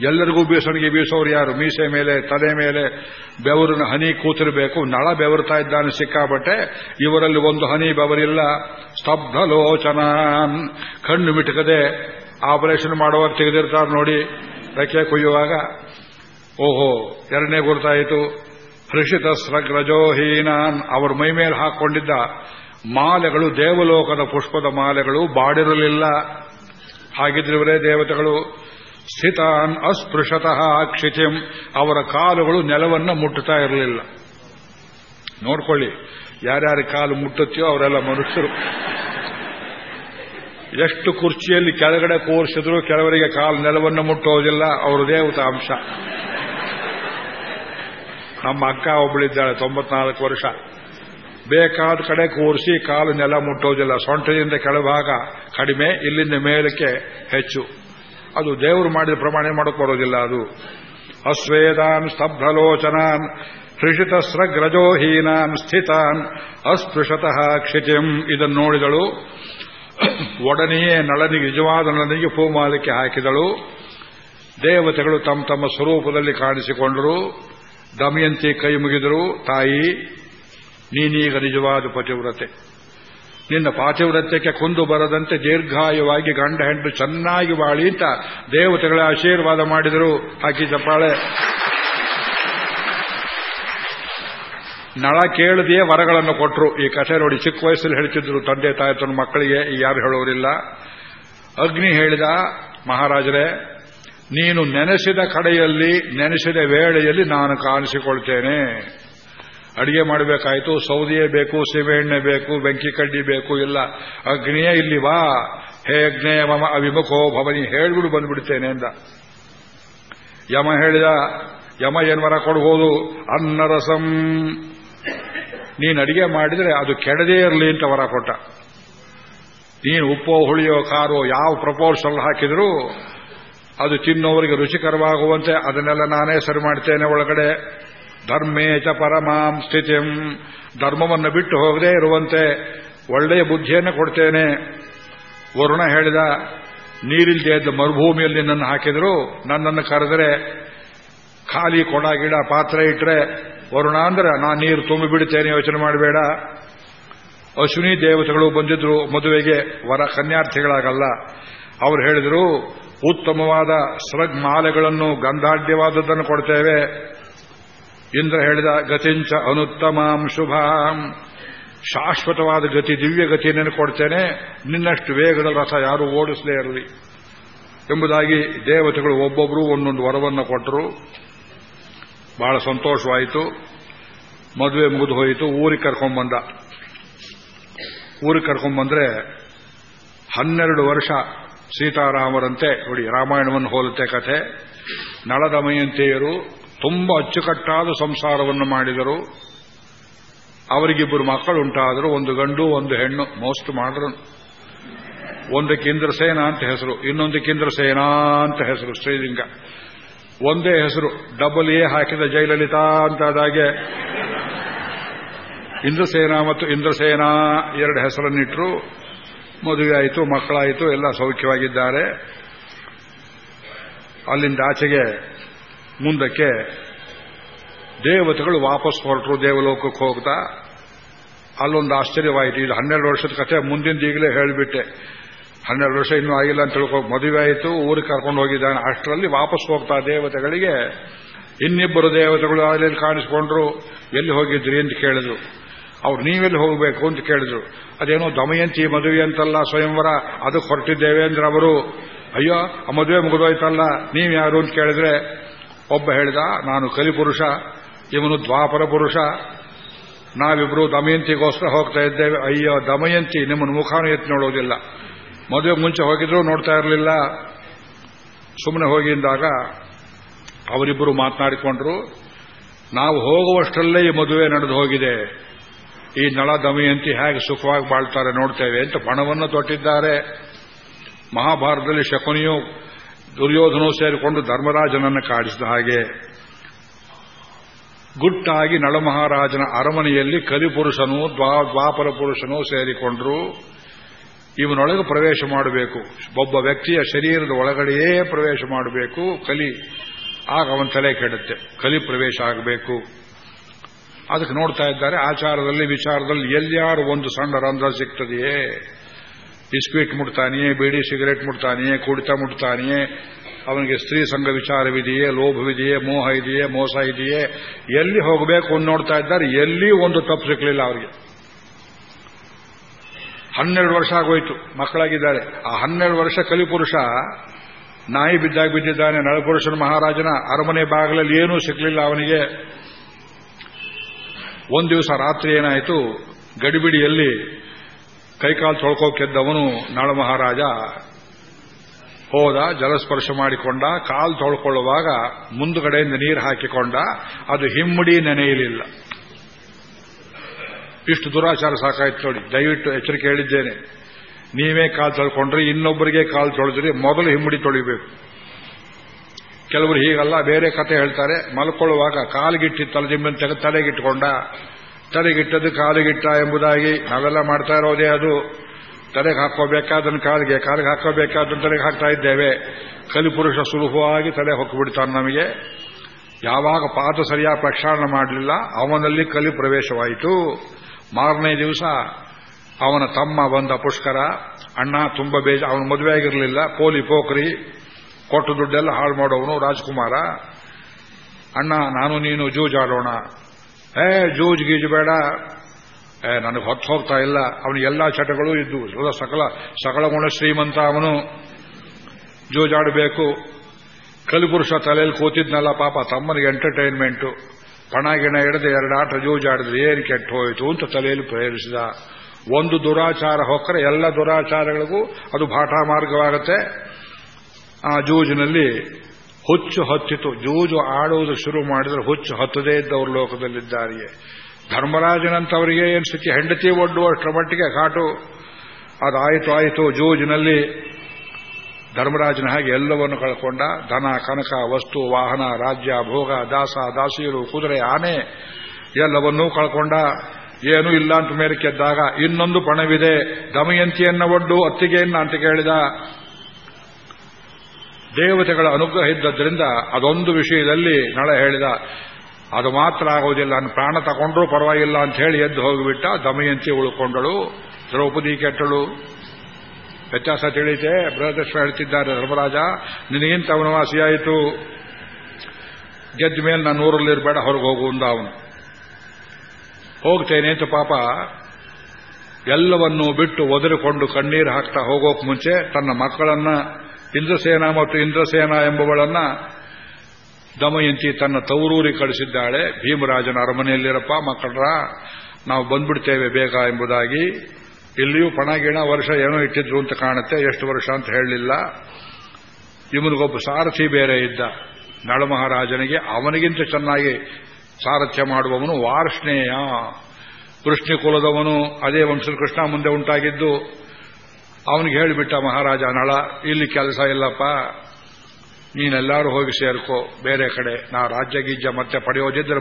Speaker 1: ಎಲ್ಲರಿಗೂ ಬೀಸಣಿಗೆ ಬೀಸೋರು ಯಾರು? ಮೀಸೆ ಮೇಲೆ, ತಲೆ ಮೇಲೆ ಬೆವರಿನ ಹನಿ ಕೂತಿರಬೇಕು. ನಳ ಬೆವರ್ತಾ ಇದ್ದಾನೆ ಸಿಕ್ಕಾಬಟ್ಟೆ ಇವರಲ್ಲಿ ಒಂದು ಹನಿ ಬೆವರಿಲ್ಲ. ಸ್ತಬ್ಧ ಲೋಚನ. ಕಣ್ಣು ಮಿಟುಕದೆ ಆಪರೇಷನ್ ಮಾಡುವಾಗ ತೆಗೆದಿರ್ತಾರೆ ನೋಡಿ. ರೆಕ್ಕೆ ಕೊಯ್ಯುವಾಗ. ಓಹೋ, ಎರಡನೇ ಗುರುತಾಯಿತು. ಹೃಷಿತ ಸ್ರಗ್ರಜೋಹೀನಾನ್ ಅವರ ಮೈ ಮೇಲೆ ಹಾಕೊಂಡಿದ್ದ ಮಾಲೆಗಳು, ದೇವಲೋಕದ ಪುಷ್ಪದ ಮಾಲೆಗಳು, ಬಾಡಿರಲಿಲ್ಲ. ಹಾಗಿದ್ರಿವರೇ ದೇವತೆಗಳು. ಸ್ಥಿತಾನ್ ಅಸ್ಪೃಶತಃ ಕ್ಷಿತಿಂ. ಅವರ ಕಾಲುಗಳು ನೆಲವನ್ನು ಮುಟ್ಟುತ್ತಾ ಇರಲಿಲ್ಲ. ನೋಡ್ಕೊಳ್ಳಿ, ಯಾರ್ಯಾರ ಕಾಲು ಮುಟ್ಟುತ್ತೀಯೋ ಅವರೆಲ್ಲ ಮನುಷ್ಯರು. ಎಷ್ಟು ಕುರ್ಚಿಯಲ್ಲಿ ಕೆಳಗಡೆ ಕೂರಿಸಿದ್ರು ಕೆಲವರಿಗೆ ಕಾಲು ನೆಲವನ್ನು ಮುಟ್ಟೋದಿಲ್ಲ ಅವರು ದೇವತ ಅಂಶ. ನಮ್ಮ ಅಕ್ಕ ಒಬ್ಬಳಿದ್ದಾಳೆ ತೊಂಬತ್ನಾಲ್ಕು ವರ್ಷ. ಬೇಕಾದ ಕಡೆ ಕೂರಿಸಿ ಕಾಲು ನೆಲ ಮುಟ್ಟೋದಿಲ್ಲ ಸೊಂಟದಿಂದ ಕೆಳಭಾಗ ಕಡಿಮೆ, ಇಲ್ಲಿಂದ ಮೇಲಕ್ಕೆ ಹೆಚ್ಚು. ಅದು ದೇವರು ಮಾಡಿದ ಪ್ರಮಾಣ ಮಾಡೋಕೆ ಬರೋದಿಲ್ಲ ಅದು. ಅಸ್ವೇದಾನ್ ಸ್ತಬ್ಧಲೋಚನಾನ್ ಹೃಷಿತ ಸ್ರಗ್ರಜೋಹೀನಾನ್ ಸ್ಥಿತಾನ್ ಅಸ್ಪೃಶತಃ ಕ್ಷಿತಿಂ. ಇದನ್ನು ನೋಡಿದಳು. ಒಡನೆಯೇ ನಳನಿಗೆ, ನಿಜವಾದ ನಳನಿಗೆ ಪೂಮಾಲಿಕೆ ಹಾಕಿದಳು. ದೇವತೆಗಳು ತಮ್ಮ ತಮ್ಮ ಸ್ವರೂಪದಲ್ಲಿ ಕಾಣಿಸಿಕೊಂಡರು. ದಮಯಂತಿ ಕೈ ಮುಗಿದರು. ತಾಯಿ, ನೀನೀಗ ನಿಜವಾದ ಪತಿವ್ರತೆ. ನಿನ್ನ ಪಾತಿವ್ರತ್ಯಕ್ಕೆ ಕುಂದು ಬರದಂತೆ ದೀರ್ಘಾಯುವಾಗಿ ಗಂಡ ಹೆಂಡು ಚೆನ್ನಾಗಿ ಬಾಳಿ ಅಂತ ದೇವತೆಗಳ ಆಶೀರ್ವಾದ ಮಾಡಿದರು. ಹಾಕಿ ಚಪ್ಪಾಳೆ ನಳ ಕೇಳದೆಯೇ ವರಗಳನ್ನು ಕೊಟ್ಟರು ಈ ಕಥೆ ನೋಡಿ ಚಿಕ್ಕ ವಯಸ್ಸಲ್ಲಿ ಹೇಳ್ತಿದ್ರು ತಂದೆ ತಾಯಿ ತನ್ನ ಮಕ್ಕಳಿಗೆ ಯಾರು ಹೇಳೋರಿಲ್ಲ. ಅಗ್ನಿ ಹೇಳಿದ, ಮಹಾರಾಜರೇ, ನೀನು ನೆನೆಸಿದ ಕಡೆಯಲ್ಲಿ, ನೆನೆಸಿದ ವೇಳೆಯಲ್ಲಿ ನಾನು ಕಾಣಿಸಿಕೊಳ್ತೇನೆ. ಅಡಿಗೆ ಮಾಡಬೇಕಾಯಿತು, ಸೌದಿಯೇ ಬೇಕು ಸೀಮೆಎಣ್ಣೆ ಬೇಕು, ಬೆಂಕಿ ಕಡ್ಡಿ ಬೇಕು, ಇಲ್ಲ. ಅಗ್ನಿಯೇ ಇಲ್ಲಿ ಬಾ ಹೇ ಅಗ್ನೇಯ, ಮಮ ಅವಿಮುಖೋ ಭವನಿ ಹೇಳ್ಬಿಡು, ಬಂದ್ಬಿಡ್ತೇನೆ ಅಂದ ಯಮ ಹೇಳಿದ, ಯಮ ಏನ್ವರ ಕೊಡ್ಬೋದು? ಅನ್ನರಸಂ. ನೀನು ಅಡಿಗೆ ಮಾಡಿದರೆ ಅದು ಕೆಡದೇ ಇರಲಿ ಅಂತ ವರ ಕೊಟ್ಟ. ನೀನು ಉಪ್ಪೋ, ಹುಳಿಯೋ, ಖಾರೋ ಯಾವ ಪ್ರಪೋಸಲ್ ಹಾಕಿದರೂ ಅದು ತಿನ್ನೋವರಿಗೆ ರುಚಿಕರವಾಗುವಂತೆ ಅದನ್ನೆಲ್ಲ ನಾನೇ ಸರಿ ಮಾಡ್ತೇನೆ ಒಳಗಡೆ. ಧರ್ಮೇಚ ಪರಮಾಂ ಸ್ಥಿತಿಂ. ಧರ್ಮವನ್ನು ಬಿಟ್ಟು ಹೋಗದೇ ಇರುವಂತೆ ಒಳ್ಳೆಯ ಬುದ್ಧಿಯನ್ನು ಕೊಡ್ತೇನೆ. ವರುಣ ಹೇಳಿದ, ನೀರಿಲ್ದೇ ಇದ್ದ ಮರುಭೂಮಿಯಲ್ಲಿ ನನ್ನ ಹಾಕಿದರು ನನ್ನನ್ನು ಕರೆದರೆ ಖಾಲಿ ಕೊಡ ಗಿಡ ಪಾತ್ರೆ ಇಟ್ಟರೆ ವರುಣ ಅಂದ್ರೆ ನಾನು ನೀರು ತುಂಬಿ ಬಿಡ್ತೇನೆ ಯೋಚನೆ ಮಾಡಬೇಡ. ಅಶ್ವಿನಿ ದೇವತೆಗಳು ಬಂದಿದ್ರು ಮದುವೆಗೆ, ವರ ಕನ್ಯಾರ್ಥಿಗಳಾಗಲ್ಲ. ಅವರು ಹೇಳಿದರು, ಉತ್ತಮವಾದ ಸೃಗ್ ಮಾಲೆಗಳನ್ನು ಗಂಧಾಢ್ಯವಾದದ್ದನ್ನು ಕೊಡ್ತೇವೆ. ಇಂದ್ರ ಹೇಳಿದ ಗತಿಂಚ ಅನುತ್ತಮಾಂ ಶುಭಾಂ. ಶಾಶ್ವತವಾದ ಗತಿ, ದಿವ್ಯ ಗತಿಯನ್ನು ಕೊಡ್ತೇನೆ ನಿನ್ನಷ್ಟು ವೇಗದ ರಥ ಯಾರೂ ಓಡಿಸಲೇ ಇರಲಿ ಎಂಬುದಾಗಿ ದೇವತೆಗಳು ಒಬ್ಬೊಬ್ಬರು ಒಂದೊಂದು ವರವನ್ನು ಕೊಟ್ಟರು. ಬಹಳ ಸಂತೋಷವಾಯಿತು. ಮದುವೆ ಮುಗಿದು ಹೋಯಿತು. ಊರಿಗೆ ಕರ್ಕೊಂಬಂದ ಊರಿಗೆ ಕರ್ಕೊಂಬಂದ್ರೆ ಹನ್ನೆರಡು ವರ್ಷ ಸೀತಾರಾಮರಂತೆ, ನೋಡಿ ರಾಮಾಯಣವನ್ನು ಹೋಲುತ್ತೆ ಕಥೆ. ನಳದಮಯಂತೆಯರು ತುಂಬಾ ಅಚ್ಚುಕಟ್ಟಾದ ಸಂಸಾರವನ್ನು ಮಾಡಿದರು. ಅವರಿಗಿಬ್ಬರು ಮಕ್ಕಳು ಉಂಟಾದರೂ. ಒಂದು ಗಂಡು, ಒಂದು ಹೆಣ್ಣು ಮೋಸ್ಟ್ ಮಾಡ್ರನ್ ಒಂದಕ್ಕೆ ಸೇನಾ ಅಂತ ಹೆಸರು, ಇನ್ನೊಂದಕ್ಕೆ ಇಂದ್ರಸೇನಾ ಅಂತ ಹೆಸರು, ಶ್ರೀಲಿಂಗ. ಒಂದೇ ಹೆಸರು ಡಬಲ್ ಎ ಹಾಕಿದ ಜಯಲಲಿತಾ ಅಂತಾದಾಗೆ ಇಂದ್ರಸೇನ ಮತ್ತು ಇಂದ್ರಸೇನಾ ಎರಡು ಹೆಸರನ್ನಿಟ್ಟರು ಮದುವೆ ಆಯಿತು, ಮಕ್ಕಳಾಯಿತು, ಎಲ್ಲ ಸೌಖ್ಯವಾಗಿದ್ದಾರೆ. ಅಲ್ಲಿಂದ ಆಚೆಗೆ ಮುಂದಕ್ಕೆ ದೇವತೆಗಳು ವಾಪಸ್ ಹೊರಟರು, ದೇವಲೋಕಕ್ಕೆ ಹೋಗ್ತಾ. ಅಲ್ಲೊಂದು ಆಶ್ಚರ್ಯವಾಯಿತು, ಇದು ಹನ್ನೆರಡು ವರ್ಷದ ಕಥೆ, ಮುಂದಿನ ಈಗಲೇ ಹೇಳಿಬಿಟ್ಟೆ. ಹನ್ನೆರಡು ವರ್ಷ ಇನ್ನೂ ಆಗಿಲ್ಲ ಅಂತ ತಿಳ್ಕೊ, ಮದುವೆ ಆಯಿತು, ಊರಿಗೆ ಕರ್ಕೊಂಡು ಹೋಗಿದ್ದಾನೆ. ಅಷ್ಟರಲ್ಲಿ ವಾಪಸ್ ಹೋಗ್ತಾ ದೇವತೆಗಳಿಗೆ, ಇನ್ನಿಬ್ಬರು ದೇವತೆಗಳು ಅಲ್ಲಿ ಕಾಣಿಸ್ಕೊಂಡ್ರು, ಎಲ್ಲಿ ಹೋಗಿದ್ರಿ ಅಂತ ಕೇಳಿದ್ರು. ಅವ್ರು, ನೀವೆಲ್ಲಿ ಹೋಗಬೇಕು ಅಂತ ಕೇಳಿದ್ರು. ಅದೇನೋ ದಮಯಂತಿ ಮದುವೆ ಅಂತಲ್ಲ ಸ್ವಯಂವರ, ಅದಕ್ಕೆ ಹೊರಟಿದ್ದೇವೆ ಅಂದ್ರೆ ಅವರು ಅಯ್ಯೋ, ಆ ಮದುವೆ ಮುಗಿದೋಯ್ತಲ್ಲ ನೀವು ಯಾರು ಅಂತ ಕೇಳಿದ್ರೆ ಒಬ್ಬ ಹೇಳಿದ, ನಾನು ಕಲಿಪುರುಷ, ಇವನು ದ್ವಾಪರ ಪುರುಷ. ನಾವಿಬ್ರು ದಮಯಂತಿಗೋಸ್ಕರ ಹೋಗ್ತಾ ಇದ್ದೇವೆ. ಅಯ್ಯೋ, ದಮಯಂತಿ ನಿಮ್ಮನ್ನು ಮುಖಾನು ಎತ್ತಿ ನೋಡೋದಿಲ್ಲ ಮದುವೆ ಮುಂಚೆ ಹೋಗಿದ್ರು ನೋಡ್ತಾ ಇರಲಿಲ್ಲ. ಸುಮ್ಮನೆ ಹೋಗಿದ್ದಾಗ ಅವರಿಬ್ಬರು ಮಾತನಾಡಿಕೊಂಡ್ರು, ನಾವು ಹೋಗುವಷ್ಟರಲ್ಲೇ ಈ ಮದುವೆ ನಡೆದು ಹೋಗಿದೆ. ಈ ನಳ ದಮಯಂತಿ ಹೇಗೆ ಸುಖವಾಗಿ ಬಾಳ್ತಾರೆ ನೋಡ್ತೇವೆ ಅಂತ ಪಣವನ್ನು ತೊಟ್ಟಿದ್ದಾರೆ. ಮಹಾಭಾರತದಲ್ಲಿ ಶಕುನಿಯು ದುರ್ಯೋಧನವು ಸೇರಿಕೊಂಡು ಧರ್ಮರಾಜನನ್ನು ಕಾಡಿಸಿದ ಹಾಗೆ ಗುಟ್ಟಾಗಿ ನಳಮಹಾರಾಜನ ಅರಮನೆಯಲ್ಲಿ ಕಲಿಪುರುಷನು ದ್ವಾಪರ ಪುರುಷನು ಸೇರಿಕೊಂಡ್ರು. ಇವನೊಳಗೆ ಪ್ರವೇಶ ಮಾಡಬೇಕು. ಒಬ್ಬ ವ್ಯಕ್ತಿಯ ಶರೀರದ ಒಳಗಡೆಯೇ ಪ್ರವೇಶ ಮಾಡಬೇಕು. ಕಲಿ ಆಗ ಅವನ ತಲೆ ಕೆಡುತ್ತೆ. ಕಲಿ ಪ್ರವೇಶ ಆಗಬೇಕು. ಅದಕ್ಕೆ ನೋಡ್ತಾ ಇದ್ದಾರೆ, ಆಚಾರದಲ್ಲಿ, ವಿಚಾರದಲ್ಲಿ ಎಲ್ಲಿಯಾರು ಒಂದು ಸಣ್ಣ ರಂಧ್ರ ಸಿಗ್ತದೆಯೇ? ಬಿಸ್ಕ್ವಿಟ್ ಮುಡ್ತಾನೆಯೇ, ಬೀಡಿ ಸಿಗರೇಟ್ ಮುಡ್ತಾನೆಯೇ, ಕುಡಿತ ಮುಡ್ತಾನೆಯೇ, ಅವನಿಗೆ ಸ್ತ್ರೀ ಸಂಘ ವಿಚಾರವಿದೆಯೇ, ಲೋಭವಿದೆಯೇ, ಮೋಹ ಇದೆಯೇ, ಮೋಸ ಇದೆಯೇ, ಎಲ್ಲಿ ಹೋಗಬೇಕು ಅಂತ ನೋಡ್ತಾ ಇದ್ದಾರೆ ಎಲ್ಲಿ ಒಂದು ತಪ್ಪು ಸಿಕ್ಕಲಿಲ್ಲ ಅವರಿಗೆ. ಹನ್ನೆರಡು ವರ್ಷ ಆಗೋಯ್ತು, ಮಕ್ಕಳಾಗಿದ್ದಾರೆ. ಆ ಹನ್ನೆರಡು ವರ್ಷ ಕಲಿಪುರುಷ, ನಾಯಿ ಬಿದ್ದಾಗ ಬಿದ್ದಿದ್ದಾನೆ ನಳಪುರುಷನ ಮಹಾರಾಜನ ಅರಮನೆ ಬಾಗಿಲಲ್ಲಿ ಏನೂ ಸಿಕ್ಕಲಿಲ್ಲ ಅವನಿಗೆ. ಒಂದು ದಿವಸ ರಾತ್ರಿ ಏನಾಯಿತು, ಗಡಿಬಿಡಿಯಲ್ಲಿ ಕೈಕಾಲು ತೊಳ್ಕೋಕೆದ್ದವನು ನಾಳ ಮಹಾರಾಜ. ಹೋದ, ಜಲಸ್ಪರ್ಶ ಮಾಡಿಕೊಂಡ, ಕಾಲು ತೊಳ್ಕೊಳ್ಳುವಾಗ ಮುಂದುಗಡೆಯಿಂದ ನೀರು ಹಾಕಿಕೊಂಡ, ಅದು ಹಿಮ್ಮಡಿ ನೆನೆಯಲಿಲ್ಲ. ಇಷ್ಟು ದುರಾಚಾರ ಸಾಕಾಯ್ತು ನೋಡಿ. ದಯವಿಟ್ಟು ಎಚ್ಚರಿಕೆ ಹೇಳಿದ್ದೇನೆ. ನೀವೇ ಕಾಲು ತೊಳ್ಕೊಂಡ್ರೆ ಇನ್ನೊಬ್ಬರಿಗೆ ಕಾಲು ತೊಳೆದ್ರಿ, ಮೊದಲು ಹಿಮ್ಮಡಿ ತೊಳಿಬೇಕು. ಕೆಲವರು ಹೀಗಲ್ಲ, ಬೇರೆ ಕತೆ ಹೇಳ್ತಾರೆ. ಮಲ್ಕೊಳ್ಳುವಾಗ ಕಾಲಿಗಿಟ್ಟಿ ತಲೆ ತೆಗೆದು ತಲೆಗಿಟ್ಟುಕೊಂಡ ತಲೆಗಿಟ್ಟದ್ದು ಕಾಲಿಗಿಟ್ಟ ಎಂಬುದಾಗಿ ನಾವೆಲ್ಲ ಮಾಡ್ತಾ ಇರೋದೇ ಅದು. ತಲೆಗೆ ಹಾಕೋಬೇಕಾದನ್ನು ಕಾಲಿಗೆ ಕಾಲಿಗೆ ಹಾಕೋಬೇಕಾದನ್ನು ತಲೆಗೆ ಹಾಕ್ತಾ ಇದ್ದೇವೆ. ಕಲಿಪುರುಷ ಸುಲಭವಾಗಿ ತಲೆ ಹೊಕ್ಕಿಬಿಡ್ತಾನೆ ನಮಗೆ. ಯಾವಾಗ ಪಾದ ಸರಿಯಾಗಿ ಪ್ರಕ್ಷಾಳನ ಮಾಡಲಿಲ್ಲ, ಅವನಲ್ಲಿ ಕಲಿ ಪ್ರವೇಶವಾಯಿತು. ಮಾರನೇ ದಿವಸ ಅವನ ತಮ್ಮ ಬಂದ ಪುಷ್ಕರ, ಅಣ್ಣ ತುಂಬ ಬೇಜ, ಅವನ ಮದುವೆ ಆಗಿರಲಿಲ್ಲ, ಪೋಲಿ ಪೋಖರಿ, ಕೊಟ್ಟು ದುಡ್ಡೆಲ್ಲ ಹಾಳು ಮಾಡೋವನು ರಾಜ್ಕುಮಾರ. ಅಣ್ಣ, ನಾನು ನೀನು ಜೂಜಾಡೋಣ. ಏ, ಜೂಜ್ ಗೀಜ್ ಬೇಡ. ಏ, ನನಗೆ ಹೊತ್ತು ಹೋಗ್ತಾ ಇಲ್ಲ. ಅವನು ಎಲ್ಲಾ ಚಟಗಳು ಇದ್ದು ಸಕಲ ಸಕಲ ಗುಣ ಶ್ರೀಮಂತ ಅವನು. ಜೂಜಾಡಬೇಕು ಕಲಿಪುರುಷ ತಲೆಯಲ್ಲಿ ಕೂತಿದ್ನಲ್ಲ ಪಾಪ, ತಮ್ಮನಿಗೆ ಎಂಟರ್ಟೈನ್ಮೆಂಟು ಪಣ, ಗಿಣ ಹಿಡಿದು ಎರಡು ಆಟ ಜೂಜಾಡಿದ್ರೆ ಏನು ಕೆಟ್ಟು ಹೋಯಿತು ಅಂತ ತಲೆಯಲ್ಲಿ ಪ್ರೇರಿಸಿದ. ಒಂದು ದುರಾಚಾರ ಹೊಕ್ಕರೆ ಎಲ್ಲ ದುರಾಚಾರಗಳಿಗೂ ಅದು ಪಾಠ ಮಾರ್ಗವಾಗುತ್ತೆ. ಆ, ಜೂಜಿನಲ್ಲಿ ಹುಚ್ಚು ಹತ್ತಿತು. ಜೂಜು ಆಡುವುದು ಶುರು ಮಾಡಿದ್ರೆ ಹುಚ್ಚು ಹತ್ತದೇ ಇದ್ದವರು ಲೋಕದಲ್ಲಿದ್ದಾರೆಯೇ. ಧರ್ಮರಾಜನಂತವರಿಗೆ ಏನು ಸ್ಥಿತಿ? ಹೆಂಡತಿ ಒಡ್ಡುವಷ್ಟರ ಮಟ್ಟಿಗೆ ಕಾಟು. ಅದಾಯಿತು, ಆಯಿತು, ಜೂಜಿನಲ್ಲಿ ಧರ್ಮರಾಜನ ಹಾಗೆ ಎಲ್ಲವನ್ನು ಕಳ್ಕೊಂಡ. ಧನ, ಕನಕ, ವಸ್ತು, ವಾಹನ, ರಾಜ್ಯ, ಭೋಗ, ದಾಸ ದಾಸಿಯರು ಕುದುರೆ, ಆನೆ ಎಲ್ಲವನ್ನೂ ಕಳ್ಕೊಂಡ. ಏನೂ ಇಲ್ಲ ಅಂತ ಮೇಲೆ ಕೆದ್ದಾಗ ಇನ್ನೊಂದು ಪಣವಿದೆ. ದಮಯಂತಿಯನ್ನ ಒಡ್ಡು, ಅತ್ತಿಗೆಯನ್ನ ಅಂತ ಕೇಳಿದ. ದೇವತೆಗಳ ಅನುಗ್ರಹ ಇದ್ದದ್ರಿಂದ ಅದೊಂದು ವಿಷಯದಲ್ಲಿ ನಳ ಹೇಳಿದ, ಅದು ಮಾತ್ರ ಆಗೋದಿಲ್ಲ, ನಾನು ಪ್ರಾಣ ತಗೊಂಡ್ರೂ ಪರವಾಗಿಲ್ಲ ಅಂತ ಹೇಳಿ ಎದ್ದು ಹೋಗಿಬಿಟ್ಟ, ದಮಯಂತಿ ಉಳ್ಕೊಂಡಳು, ದ್ರೌಪದಿ ಕೆಟ್ಟಳು. ವ್ಯತ್ಯಾಸ ತಿಳಿತೆ ಬೃಹದರ್ಶ ಹೇಳ್ತಿದ್ದಾರೆ ಧರ್ಮರಾಜ ನಿನಗಿಂತ ವನವಾಸಿಯಾಯಿತು ಗೆದ್ದ ಮೇಲೆ ನಾನು ಊರಲ್ಲಿರಬೇಡ ಹೊರಗೆ ಹೋಗು ಅಂದ ಅವನು. ಹೋಗ್ತೇನೆ ಅಂತ ಪಾಪ, ಎಲ್ಲವನ್ನೂ ಬಿಟ್ಟು ಒದರಿಕೊಂಡು ಕಣ್ಣೀರು ಹಾಕ್ತಾ ಹೋಗೋಕೆ ಮುಂಚೆ ತನ್ನ ಮಕ್ಕಳನ್ನ ಇಂದ್ರಸೇನ ಮತ್ತು ಇಂದ್ರಸೇನ ಎಂಬುವಳನ್ನ ದಮಯಂತಿ ತನ್ನ ತವರೂರಿಗೆ ಕಳಿಸಿದ್ದಾಳೆ. ಭೀಮರಾಜನ ಅರಮನೆಯಲ್ಲಿರಪ್ಪ ಮಕ್ಕಳ ನಾವು ಬಂದ್ಬಿಡ್ತೇವೆ ಬೇಗ ಎಂಬುದಾಗಿ. ಇಲ್ಲಿಯೂ ಪಣಗಿಣ ವರ್ಷ ಏನೋ ಇಟ್ಟಿದ್ರು ಅಂತ ಕಾಣುತ್ತೆ, ಎಷ್ಟು ವರ್ಷ ಅಂತ ಹೇಳಲಿಲ್ಲ. ಇವನಿಗೊಬ್ಬ ಸಾರಥಿ ಬೇರೆ ಇದ್ದ. ನಳಮಹಾರಾಜನಿಗೆ ಅವನಿಗಿಂತ ಚೆನ್ನಾಗಿ ಸಾರಥ್ಯ ಮಾಡುವವನು ವಾರ್ಷ್ಣೇಯ. ಕೃಷ್ಣ ಕುಲದವನು ಅದೇ ವಂಶದ ಕೃಷ್ಣ ಮುಂದೆ ಉಂಟಾಗಿದ್ದು ಅವನಿಗೆ ಹೇಳಿಬಿಟ್ಟ ಮಹಾರಾಜ, ನಳ, ಇಲ್ಲಿ ಕೆಲಸ ಇಲ್ಲಪ್ಪ. ನೀನೆಲ್ಲರೂ ಹೋಗಿ ಸೇರ್ಕೋ. ಬೇರೆ ಕಡೆ. ನಾ ರಾಜ್ಯ ಗೀಜ್ಯ ಮತ್ತೆ ಪಡೆಯೋದಿದ್ರೆ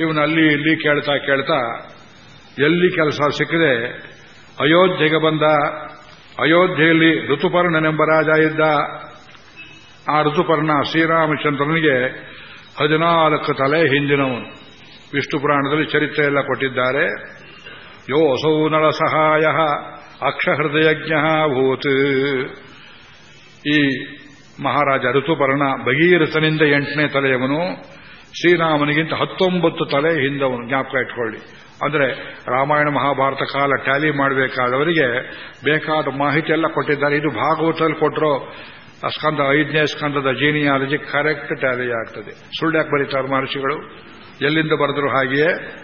Speaker 1: ಇವನು ಅಲ್ಲಿ ಇಲ್ಲಿ ಕೇಳ್ತಾ ಕೇಳ್ತಾ, ಎಲ್ಲಿ ಕೆಲಸ ಸಿಕ್ಕದೆ? ಅಯೋಧ್ಯೆಗೆ ಬಂದ. ಅಯೋಧ್ಯೆಯಲ್ಲಿ ಋತುಪರ್ಣನೆಂಬ ರಾಜ ಇದ್ದ. ಆ ಋತುಪರ್ಣ ಶ್ರೀರಾಮಚಂದ್ರನಿಗೆ ಹದಿನಾಲ್ಕು ತಲೆ ಹಿಂದಿನವನು. ವಿಷ್ಣು ಪುರಾಣದಲ್ಲಿ ಚರಿತ್ರೆ ಎಲ್ಲ ಕೊಟ್ಟಿದ್ದಾರೆ. ಯೋ ಅಸೌ ನಳ ಸಹಾಯ. ಅಕ್ಷಹೃದಯಜ್ಞ ಭೂತ್. ಈ ಮಹಾರಾಜ ಋತುಪರ್ಣ ಭಗೀರಥನಿಂದ ಎಂಟನೇ ತಲೆಯವನು, ಶ್ರೀರಾಮನಿಗಿಂತ ಹತ್ತೊಂಬತ್ತು ತಲೆ ಹಿಂದವನು, ಜ್ಞಾಪಕ ಇಟ್ಕೊಳ್ಳಿ. ಅಂದ್ರೆ ರಾಮಾಯಣ ಮಹಾಭಾರತ ಕಾಲ ಟ್ಯಾಲಿ ಮಾಡಬೇಕಾದವರಿಗೆ ಬೇಕಾದ ಮಾಹಿತಿ ಎಲ್ಲ ಕೊಟ್ಟಿದ್ದಾರೆ. ಇದು ಭಾಗವತದಲ್ಲಿ ಕೊಟ್ಟರೋ ಸ್ಕಂದ, ಐದನೇ ಸ್ಕಂದದ ಜೀನಿಯಾಲಜಿ ಕರೆಕ್ಟ್ ಟ್ಯಾಲಿ ಆಗ್ತದೆ. ಸುಳ್ಳ್ಯಾಕೆ ಬರೀತಾರೆ ಮಹರ್ಷಿಗಳು. ಎಲ್ಲಿಂದ ಬರೆದರೂ ಹಾಗೆಯೇ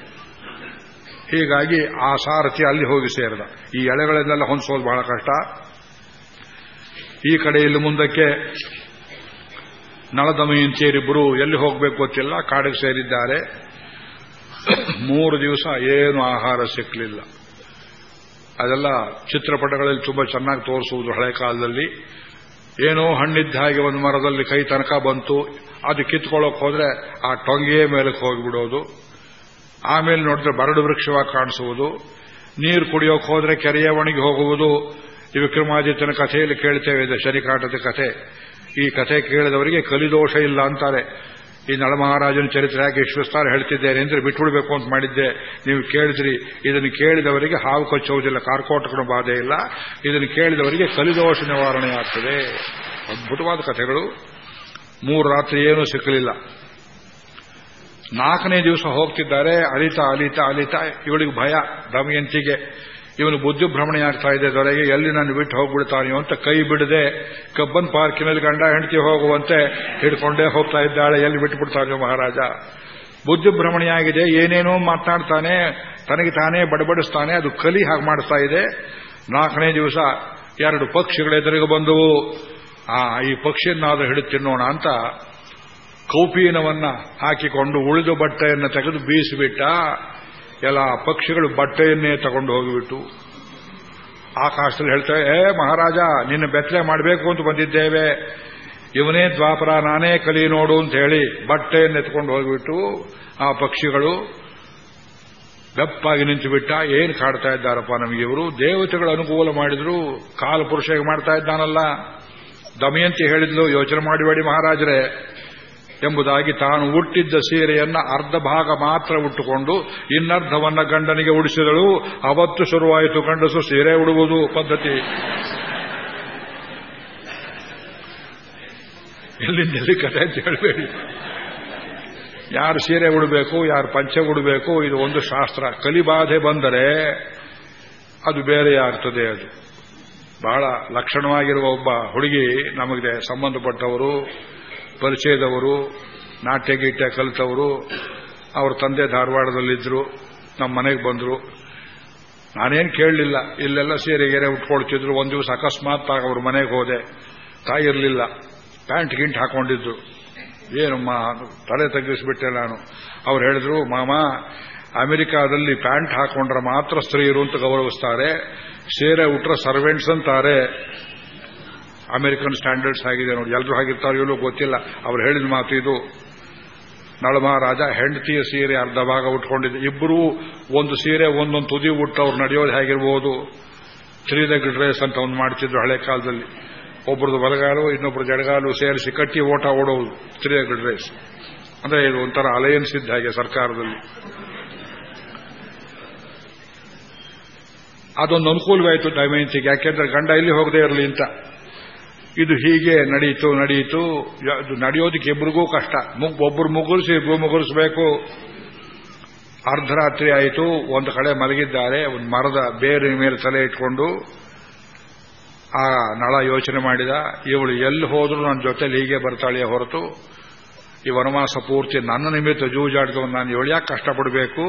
Speaker 1: ಹೀಗಾಗಿ ಆ ಸಾರಥಿ ಅಲ್ಲಿ ಹೋಗಿ ಸೇರಿದ. ಈ ಎಳೆಗಳನ್ನೆಲ್ಲ ಹೊಂದಿಸೋದು ಬಹಳ ಕಷ್ಟ. ಈ ಕಡೆಯಲ್ಲಿ ಮುಂದಕ್ಕೆ ನಳದಮಯಂತಿಯರಿಬ್ಬರು ಎಲ್ಲಿ ಹೋಗಬೇಕು ಗೊತ್ತಿಲ್ಲ, ಕಾಡಿಗೆ ಸೇರಿದ್ದಾರೆ. ಮೂರು ದಿವಸ ಏನು ಆಹಾರ ಸಿಕ್ಕಲಿಲ್ಲ ಅದೆಲ್ಲ ಚಿತ್ರಪಟಗಳಲ್ಲಿ ತುಂಬಾ ಚೆನ್ನಾಗಿ ತೋರಿಸುವುದು ಹಳೆ ಕಾಲದಲ್ಲಿ. ಏನೋ ಹಣ್ಣಿದ್ದ ಹಾಗೆ ಒಂದು ಮರದಲ್ಲಿ ಕೈ ತನಕ ಬಂತು. ಅದು ಕಿತ್ಕೊಳ್ಳೋಕೆ ಹೋದ್ರೆ ಆ ಟೊಂಗೆಯ ಮೇಲಕ್ಕೆ ಹೋಗಿಬಿಡೋದು. ಆಮೇಲೆ ನೋಡಿದ್ರೆ ಬರಡು ವೃಕ್ಷವಾಗಿ ಕಾಣಿಸುವುದು. ನೀರು ಕುಡಿಯೋಕೆ ಹೋದ್ರೆ ಕೆರೆಯ ಒಣಗಿ ಹೋಗುವುದು. ಈ ವಿಕ್ರಮಾದಿತ್ಯನ ಕಥೆಯಲ್ಲಿ ಕೇಳ್ತೇವೆ, ಇದು ಶನಿಕಾಟದ ಕಥೆ. ಈ ಕಥೆ ಕೇಳಿದವರಿಗೆ ಕಲಿದೋಷ ಇಲ್ಲ ಅಂತಾರೆ. ಈ ನಳಮಹಾರಾಜನ ಚರಿತ್ರೆ ಯಾಕೆ ವಿಶ್ವಸ್ತಾರ ಹೇಳ್ತಿದ್ದೇನೆ ಅಂದ್ರೆ ಬಿಟ್ಬಿಡ್ಬೇಕು ಅಂತ ಮಾಡಿದ್ದೆ. ನೀವು ಕೇಳಿದ್ರಿ. ಇದನ್ನು ಕೇಳಿದವರಿಗೆ ಹಾವು ಕಚ್ಚುವುದಿಲ್ಲ, ಕಾರ್ಕೋಟಕನ ಬಾಧೆ ಇಲ್ಲ. ಇದನ್ನು ಕೇಳಿದವರಿಗೆ ಕಲಿದೋಷ ನಿವಾರಣೆ ಆಗ್ತದೆ. ಅದ್ಭುತವಾದ ಕಥೆಗಳು. ಮೂರು ರಾತ್ರಿ ಏನೂ ಸಿಕ್ಕಲಿಲ್ಲ. ನಾಲ್ಕನೇ ದಿವಸ ಹೋಗ್ತಿದ್ದಾರೆ ಅಲಿತಾ ಅಲಿತಾ ಅಲಿತಾ ಇವಳಿಗೆ ಭಯ, ದಮಯಂತಿಗೆ. ಇವನು ಬುದ್ಧಿಭ್ರಮಣೆ ಆಗ್ತಾ ಇದೆ ದೊರೆಗೆ, ಎಲ್ಲಿ ನಾನು ಬಿಟ್ಟು ಹೋಗ್ಬಿಡ್ತಾನೆಯೋ ಅಂತ ಕೈ ಬಿಡದೆ, ಕಬ್ಬನ್ ಪಾರ್ಕಿನಲ್ಲಿ ಗಂಡ ಹೆಂಡತಿ ಹೋಗುವಂತೆ ಹಿಡ್ಕೊಂಡೇ ಹೋಗ್ತಾ ಇದ್ದಾಳೆ, ಎಲ್ಲಿ ಬಿಟ್ಟು ಬಿಡ್ತಾನೆ ಮಹಾರಾಜ. ಬುದ್ಧಿಭ್ರಮಣೆಯಾಗಿದೆ ಏನೇನೋ ಮಾತನಾಡ್ತಾನೆ, ತನಗೆ ತಾನೇ ಬಡಬಡಿಸ್ತಾನೆ, ಅದು ಕಲಿ ಹಾಗೆ ಮಾಡ್ತಾ ಇದೆ. ನಾಲ್ಕನೇ ದಿವಸ ಎರಡು ಪಕ್ಷಿಗಳೆದುರಿಗೆ ಬಂದವು. ಆ, ಈ ಪಕ್ಷಿಯನ್ನಾದರೂ ಹಿಡಿದು ತಿನ್ನೋಣ ಅಂತ ಕೌಪೀನವನ್ನ ಹಾಕಿಕೊಂಡು ಉಳಿದ ಬಟ್ಟೆಯನ್ನು ತೆಗೆದು ಬೀಸಿಬಿಟ್ಟ ಎಲ್ಲ ಪಕ್ಷಿಗಳು ಬಟ್ಟೆಯನ್ನೇ ತಗೊಂಡು ಹೋಗಿಬಿಟ್ಟು ಆಕಾಶದಲ್ಲಿ ಹೇಳ್ತಾರೆ ಏ ಮಹಾರಾಜ, ನಿನ್ನ ಬೆತ್ತಲೆ ಮಾಡಬೇಕು ಅಂತ ಬಂದಿದ್ದೇವೆ. ಇವನೇ ದ್ವಾಪರ, ನಾನೇ ಕಲಿ ನೋಡು ಅಂತ ಹೇಳಿ ಬಟ್ಟೆಯನ್ನು ಎತ್ಕೊಂಡು ಹೋಗಿಬಿಟ್ಟು ಆ ಪಕ್ಷಿಗಳು ಬೆಪ್ಪಾಗಿ ನಿಂತು ಬಿಟ್ಟ ಏನ್ ಕಾಡ್ತಾ ಇದ್ದಾರಪ್ಪ ನಮಗೆ ಇವರು? ದೇವತೆಗಳು ಅನುಕೂಲ ಮಾಡಿದ್ರು ಕಾಲ ಪುರುಷ ಮಾಡ್ತಾ ಇದ್ದಾನಲ್ಲ? ದಮಯಂತಿ ಹೇಳಿದ್ಲು, ಯೋಚನೆ ಮಾಡಿಬೇಡಿ ಮಹಾರಾಜರೇ. ಎಂಬುದಾಗಿ ತಾನು ಉಟ್ಟಿದ್ದ ಸೀರೆಯನ್ನ ಅರ್ಧ ಭಾಗ ಮಾತ್ರ ಉಟ್ಟುಕೊಂಡು ಇನ್ನರ್ಧವನ್ನ ಗಂಡನಿಗೆ ಉಡಿಸಿದಳು. ಅವತ್ತು ಶುರುವಾಯಿತು ಗಂಡಸು ಸೀರೆ ಉಡುವುದು ಪದ್ಧತಿ. ಎಲ್ಲಿಂದೆಲ್ಲಿ ಕಥೆ ಅಂತ ಹೇಳಬೇಡಿ. ಯಾರು ಸೀರೆ ಉಡಬೇಕು, ಯಾರು ಪಂಚೆ ಉಡಬೇಕು, ಇದು ಒಂದು ಶಾಸ್ತ್ರ. ಕಲಿಬಾಧೆ ಬಂದರೆ ಅದು ಬೇರೆ ಆಗ್ತದೆ ಅದು. ಬಹಳ ಲಕ್ಷಣವಾಗಿರುವ ಒಬ್ಬ ಹುಡುಗಿ ನಮಗೆ ಸಂಬಂಧಪಟ್ಟವರು. ಪರಿಚಯದವರು ನಾಟ್ಯ ಗೀಟ್ಯ ಕಲಿತವರು, ಅವ್ರ ತಂದೆ ಧಾರವಾಡದಲ್ಲಿದ್ದರು ನಮ್ಮ ಮನೆಗೆ ಬಂದರು. ನಾನೇನು ಕೇಳಲಿಲ್ಲ, ಇಲ್ಲೆಲ್ಲ ಸೀರೆ ಗೆರೆ ಉಟ್ಕೊಳ್ತಿದ್ರು. ಒಂದು ದಿವಸ ಅಕಸ್ಮಾತ್ ಅವ್ರ ಮನೆಗೆ ಹೋದೆ. ತಾಯಿ ಇರಲಿಲ್ಲ. ಪ್ಯಾಂಟ್ ಗಿಂಟ್ ಹಾಕೊಂಡಿದ್ರು ಏನಮ್ಮ, ತಲೆ ತಗ್ಗಿಸ್ಬಿಟ್ಟೆ ನಾನು. ಅವ್ರು ಹೇಳಿದ್ರು, ಮಾಮ, ಅಮೆರಿಕಾದಲ್ಲಿ ಪ್ಯಾಂಟ್ ಹಾಕೊಂಡ್ರೆ ಮಾತ್ರ ಸ್ತ್ರೀಯರು ಅಂತ ಗೌರವಿಸ್ತಾರೆ. ಸೀರೆ ಉಟ್ರೆ ಸರ್ವೆಂಟ್ಸ್ ಅಂತಾರೆ. ಅಮೆರಿಕನ್ ಸ್ಟ್ಯಾಂಡರ್ಡ್ಸ್ ಆಗಿದೆ ನೋಡಿ ಎಲ್ಲರೂ ಹಾಗಿರ್ತಾರೋ ಇಲ್ಲೋ ಗೊತ್ತಿಲ್ಲ. ಅವ್ರು ಹೇಳಿದ ಮಾತು ಇದು. ನಳಮಹಾರಾಜ ಹೆಂಡತಿಯ ಸೀರೆ ಅರ್ಧ ಭಾಗ ಉಟ್ಕೊಂಡಿದ್ದೆ. ಇಬ್ಬರೂ ಒಂದು ಸೀರೆ, ಒಂದೊಂದು ತುದಿ ಉಟ್ಟು ಅವ್ರು ನಡೆಯೋದು ಹೇಗಿರ್ಬೋದು. ತ್ರೀ ಲೆಗ್ ಡ್ರೆಸ್ ಅಂತ ಒಂದು ಮಾಡ್ತಿದ್ರು ಹಳೆ ಕಾಲದಲ್ಲಿ. ಒಬ್ಬರದು ಬಲಗಾಲು ಇನ್ನೊಬ್ಬರು ಜಡಗಾಲು ಸೇರಿಸಿ ಕಟ್ಟಿ ಓಟ ಓಡೋದು, ತ್ರೀ ಲೆಗ್ ಡ್ರೆಸ್. ಅಂದ್ರೆ ಇದು ಒಂಥರ ಅಲಯನ್ಸ್ ಇದ್ದ ಹಾಗೆ ಸರ್ಕಾರದಲ್ಲಿ. ಅದೊಂದು ಅನುಕೂಲವಾಯಿತು ಡೈಮೆನ್ಸಿಗೆ ಯಾಕೆಂದ್ರೆ ಗಂಡ ಇಲ್ಲಿ ಹೋಗದೇ ಇರಲಿ ಅಂತ. ಇದು ಹೀಗೆ ನಡೆಯಿತು ನಡೆಯಿತು ಇದು ನಡೆಯೋದಕ್ಕೆ ಇಬ್ಬರಿಗೂ ಕಷ್ಟ. ಒಬ್ಬರು ಮುಗುರಿಸಿ ಇಬ್ಬರು ಮುಗುರಿಸಬೇಕು. ಅರ್ಧರಾತ್ರಿ ಆಯಿತು. ಒಂದು ಕಡೆ ಮಲಗಿದ್ದಾರೆ. ಒಂದು ಮರದ ಬೇರಿನ ಮೇಲೆ ತಲೆ ಇಟ್ಕೊಂಡು ಆ ನಳ ಯೋಚನೆ ಮಾಡಿದ. ಇವಳು ಎಲ್ಲಿ ಹೋದ್ರೂ ನನ್ನ ಜೊತೆಲಿ ಹೀಗೆ ಬರ್ತಾಳೆ ಹೊರತು ಈ ವನವಾಸ ಪೂರ್ತಿ ನನ್ನ ನಿಮಿತ್ತ ಜೂಜಾಡಿದವನು ನಾನು ಇವಳು ಕಷ್ಟಪಡಬೇಕು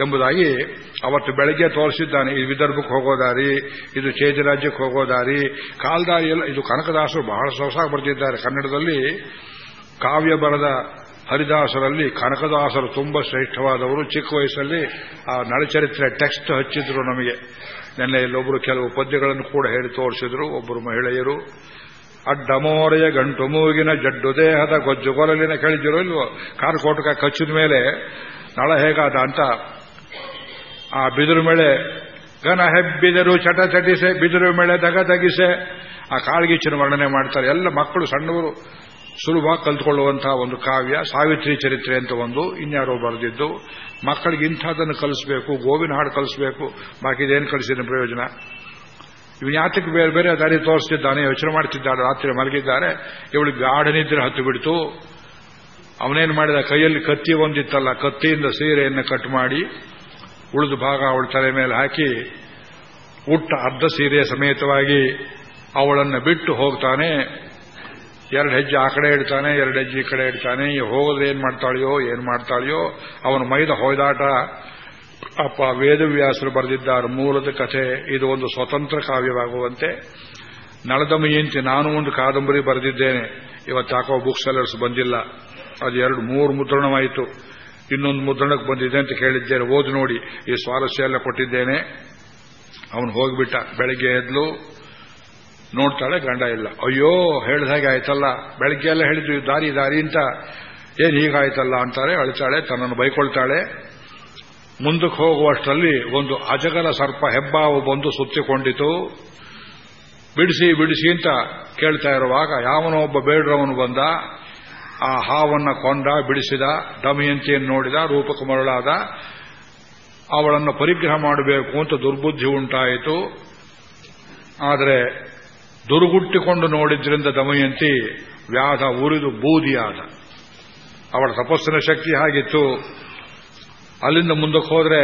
Speaker 1: ಎಂಬುದಾಗಿ ಅವತ್ತು ಬೆಳಗ್ಗೆ ತೋರಿಸಿದ್ದಾನೆ, ಇದು ವಿದರ್ಭಕ್ಕೆ ಹೋಗೋದಾರಿ ಇದು ಚೇಜರಾಜ್ಯಕ್ಕೆ ಹೋಗೋ ದಾರಿ, ಕಾಲ್ದಾರಿ ಎಲ್ಲ ಇದು ಕನಕದಾಸರು ಬಹಳ ಸೊಸಾಗಿ ಬರೆದಿದ್ದಾರೆ. ಕನ್ನಡದಲ್ಲಿ ಕಾವ್ಯ ಬರದ ಹರಿದಾಸರಲ್ಲಿ ಕನಕದಾಸರು ತುಂಬಾ ಶ್ರೇಷ್ಠವಾದವರು. ಚಿಕ್ಕ ವಯಸ್ಸಲ್ಲಿ ಆ ನಳಚರಿತ್ರೆ ಟೆಕ್ಸ್ಟ್ ಹಚ್ಚಿದ್ರು ನಮಗೆ. ನೆನ್ನೆ ಇಲ್ಲೊಬ್ಬರು ಕೆಲವು ಪದ್ಯಗಳನ್ನು ಕೂಡ ಹೇಳಿ ತೋರಿಸಿದ್ರು. ಒಬ್ಬರು ಮಹಿಳೆಯರು. ಅಡ್ಡಮೋರೆಯ ಗಂಟು ಮೂಗಿನ ಜಡ್ಡು ದೇಹದ ಗೊಜ್ಜು ಕೊರಲಿನ ಕಳಿಜಿರೋ ಇಲ್ವೋ? ಕಾರ್ಕೋಟಕ ಕಚ್ಚಿದ ಮೇಲೆ ನಳ ಹೇಗಾದ ಅಂತ ಆ ಬಿದಿರು ಮೇಳೆ ಗನ ಹೆಬ್ಬಿದರು ಚಟ ಚಟಿಸೆ, ಬಿದಿರು ಮೇಳೆ ದಗ ತಗಿಸೆ ಆ ಕಾಳ್ಗಿಚ್ಚಿನ ವರ್ಣನೆ ಮಾಡ್ತಾರೆ. ಎಲ್ಲ ಮಕ್ಕಳು ಸಣ್ಣವರು ಸುಲಭ ಕಲ್ತ್ಕೊಳ್ಳುವಂತಹ ಒಂದು ಕಾವ್ಯ, ಸಾವಿತ್ರಿ ಚರಿತ್ರೆ ಅಂತ ಒಂದು ಇನ್ಯಾರೋ ಬರೆದಿದ್ದು. ಮಕ್ಕಳಿಗೆ ಇಂಥದ್ದನ್ನು ಕಲಿಸಬೇಕು, ಗೋವಿನ ಹಾಡು ಕಲಿಸಬೇಕು. ಬಾಕಿದೇನು ಕಲಿಸಿದ ಪ್ರಯೋಜನ? ಇವನು ಯಾತಕ್ಕೆ ಬೇರೆ ಬೇರೆ ದಾರಿ ತೋರಿಸ್ತಿದ್ದಾನೆ, ಯೋಚನೆ ಮಾಡ್ತಿದ್ದಾನೆ, ರಾತ್ರಿ ಮಲಗಿದ್ದಾರೆ ಇವಳು ಗಾಢ ನಿದ್ರೆ ಹತ್ತು ಬಿಡ್ತು ಅವನೇನು ಮಾಡಿದ? ಕೈಯಲ್ಲಿ ಕತ್ತಿ ಒಂದಿತ್ತಲ್ಲ, ಕತ್ತಿಯಿಂದ ಸೀರೆಯನ್ನು ಕಟ್ ಮಾಡಿ ಉಳಿದು ಭಾಗ ಅವಳ ತಲೆ ಮೇಲೆ ಹಾಕಿ, ಉಟ್ಟ ಅರ್ಧ ಸೀರೆಯ ಸಮೇತವಾಗಿ ಅವಳನ್ನು ಬಿಟ್ಟು ಹೋಗ್ತಾನೆ. ಎರಡು ಹೆಜ್ಜೆ ಆ ಕಡೆ ಇಡ್ತಾನೆ, ಎರಡು ಹೆಜ್ಜೆ ಈ ಕಡೆ ಇಡ್ತಾನೆ. ಹೋಗೋದು ಏನ್ ಮಾಡ್ತಾಳೆಯೋ ಏನ್ ಮಾಡ್ತಾಳೆಯೋ, ಅವನು ಮೈದ ಹೊಯ್ದಾಟ. ಅಪ್ಪ ವೇದವ್ಯಾಸರು ಬರೆದಿದ್ದಾರೆ ಮೂಲದ ಕಥೆ. ಇದು ಒಂದು ಸ್ವತಂತ್ರ ಕಾವ್ಯವಾಗುವಂತೆ. ನಳದಮಯಂತಿ ನಾನು ಒಂದು ಕಾದಂಬರಿ ಬರೆದಿದ್ದೇನೆ. ಇವತ್ತು ಯಾಕೋ ಬುಕ್ ಸೆಲ್ಲರ್ಸ್ ಬಂದಿಲ್ಲ. ಅದು ಎರಡು ಮೂರು ಮುದ್ರಣವಾಯಿತು. ಇನ್ನೊಂದು ಮುದ್ರಣಕ್ಕೆ ಬಂದಿದೆ ಅಂತ ಕೇಳಿದ್ದೇನೆ. ಓದಿ ನೋಡಿ. ಈ ಸ್ವಾರಸ್ಯ ಎಲ್ಲ ಕೊಟ್ಟಿದ್ದೇನೆ. ಅವನು ಹೋಗಿಬಿಟ್ಟ. ಬೆಳಗ್ಗೆ ಎದ್ಲು, ನೋಡ್ತಾಳೆ, ಗಂಡ ಇಲ್ಲ. ಅಯ್ಯೋ, ಹೇಳಿದ ಹಾಗೆ ಆಯ್ತಲ್ಲ. ಬೆಳಗ್ಗೆ ಎಲ್ಲ ಹೇಳಿದ್ವಿ ದಾರಿ ದಾರಿ ಅಂತ. ಏನು ಹೀಗಾಯ್ತಲ್ಲ ಅಂತಾರೆ. ಅಳ್ತಾಳೆ, ತನ್ನನ್ನು ಬೈಕೊಳ್ತಾಳೆ. ಮುಂದಕ್ಕೆ ಹೋಗುವಷ್ಟರಲ್ಲಿ ಒಂದು ಅಜಗರ ಸರ್ಪ ಹೆಬ್ಬಾವು ಬಂದು ಸುತ್ತಿಕೊಂಡಿತು. ಬಿಡಿಸಿ ಬಿಡಿಸಿ ಅಂತ ಕೇಳ್ತಾ ಇರುವಾಗ ಯಾವನೋ ಒಬ್ಬ ಬೇಡ್ರವನು ಬಂದ. ಆ ಹಾವನ್ನ ಕೊಂಡ ಬಿಡಿಸಿದ ದಮಯಂತಿಯನ್ನು ನೋಡಿದ ರೂಪಕ ಮರಳಾದ ಅವಳನ್ನು ಪರಿಗ್ರಹ ಮಾಡಬೇಕು ಅಂತ ದುರ್ಬುದ್ಧಿ ಉಂಟಾಯಿತು. ಆದರೆ ದುರುಗುಟ್ಟಿಕೊಂಡು ನೋಡಿದ್ರಿಂದ ದಮಯಂತಿ ವ್ಯಾಧ ಉರಿದು ಬೂದಿಯಾದ. ಅವಳ ತಪಸ್ಸಿನ ಶಕ್ತಿ ಹಾಗಿತ್ತು. ಅಲ್ಲಿಂದ ಮುಂದಕ್ಕೆ ಹೋದ್ರೆ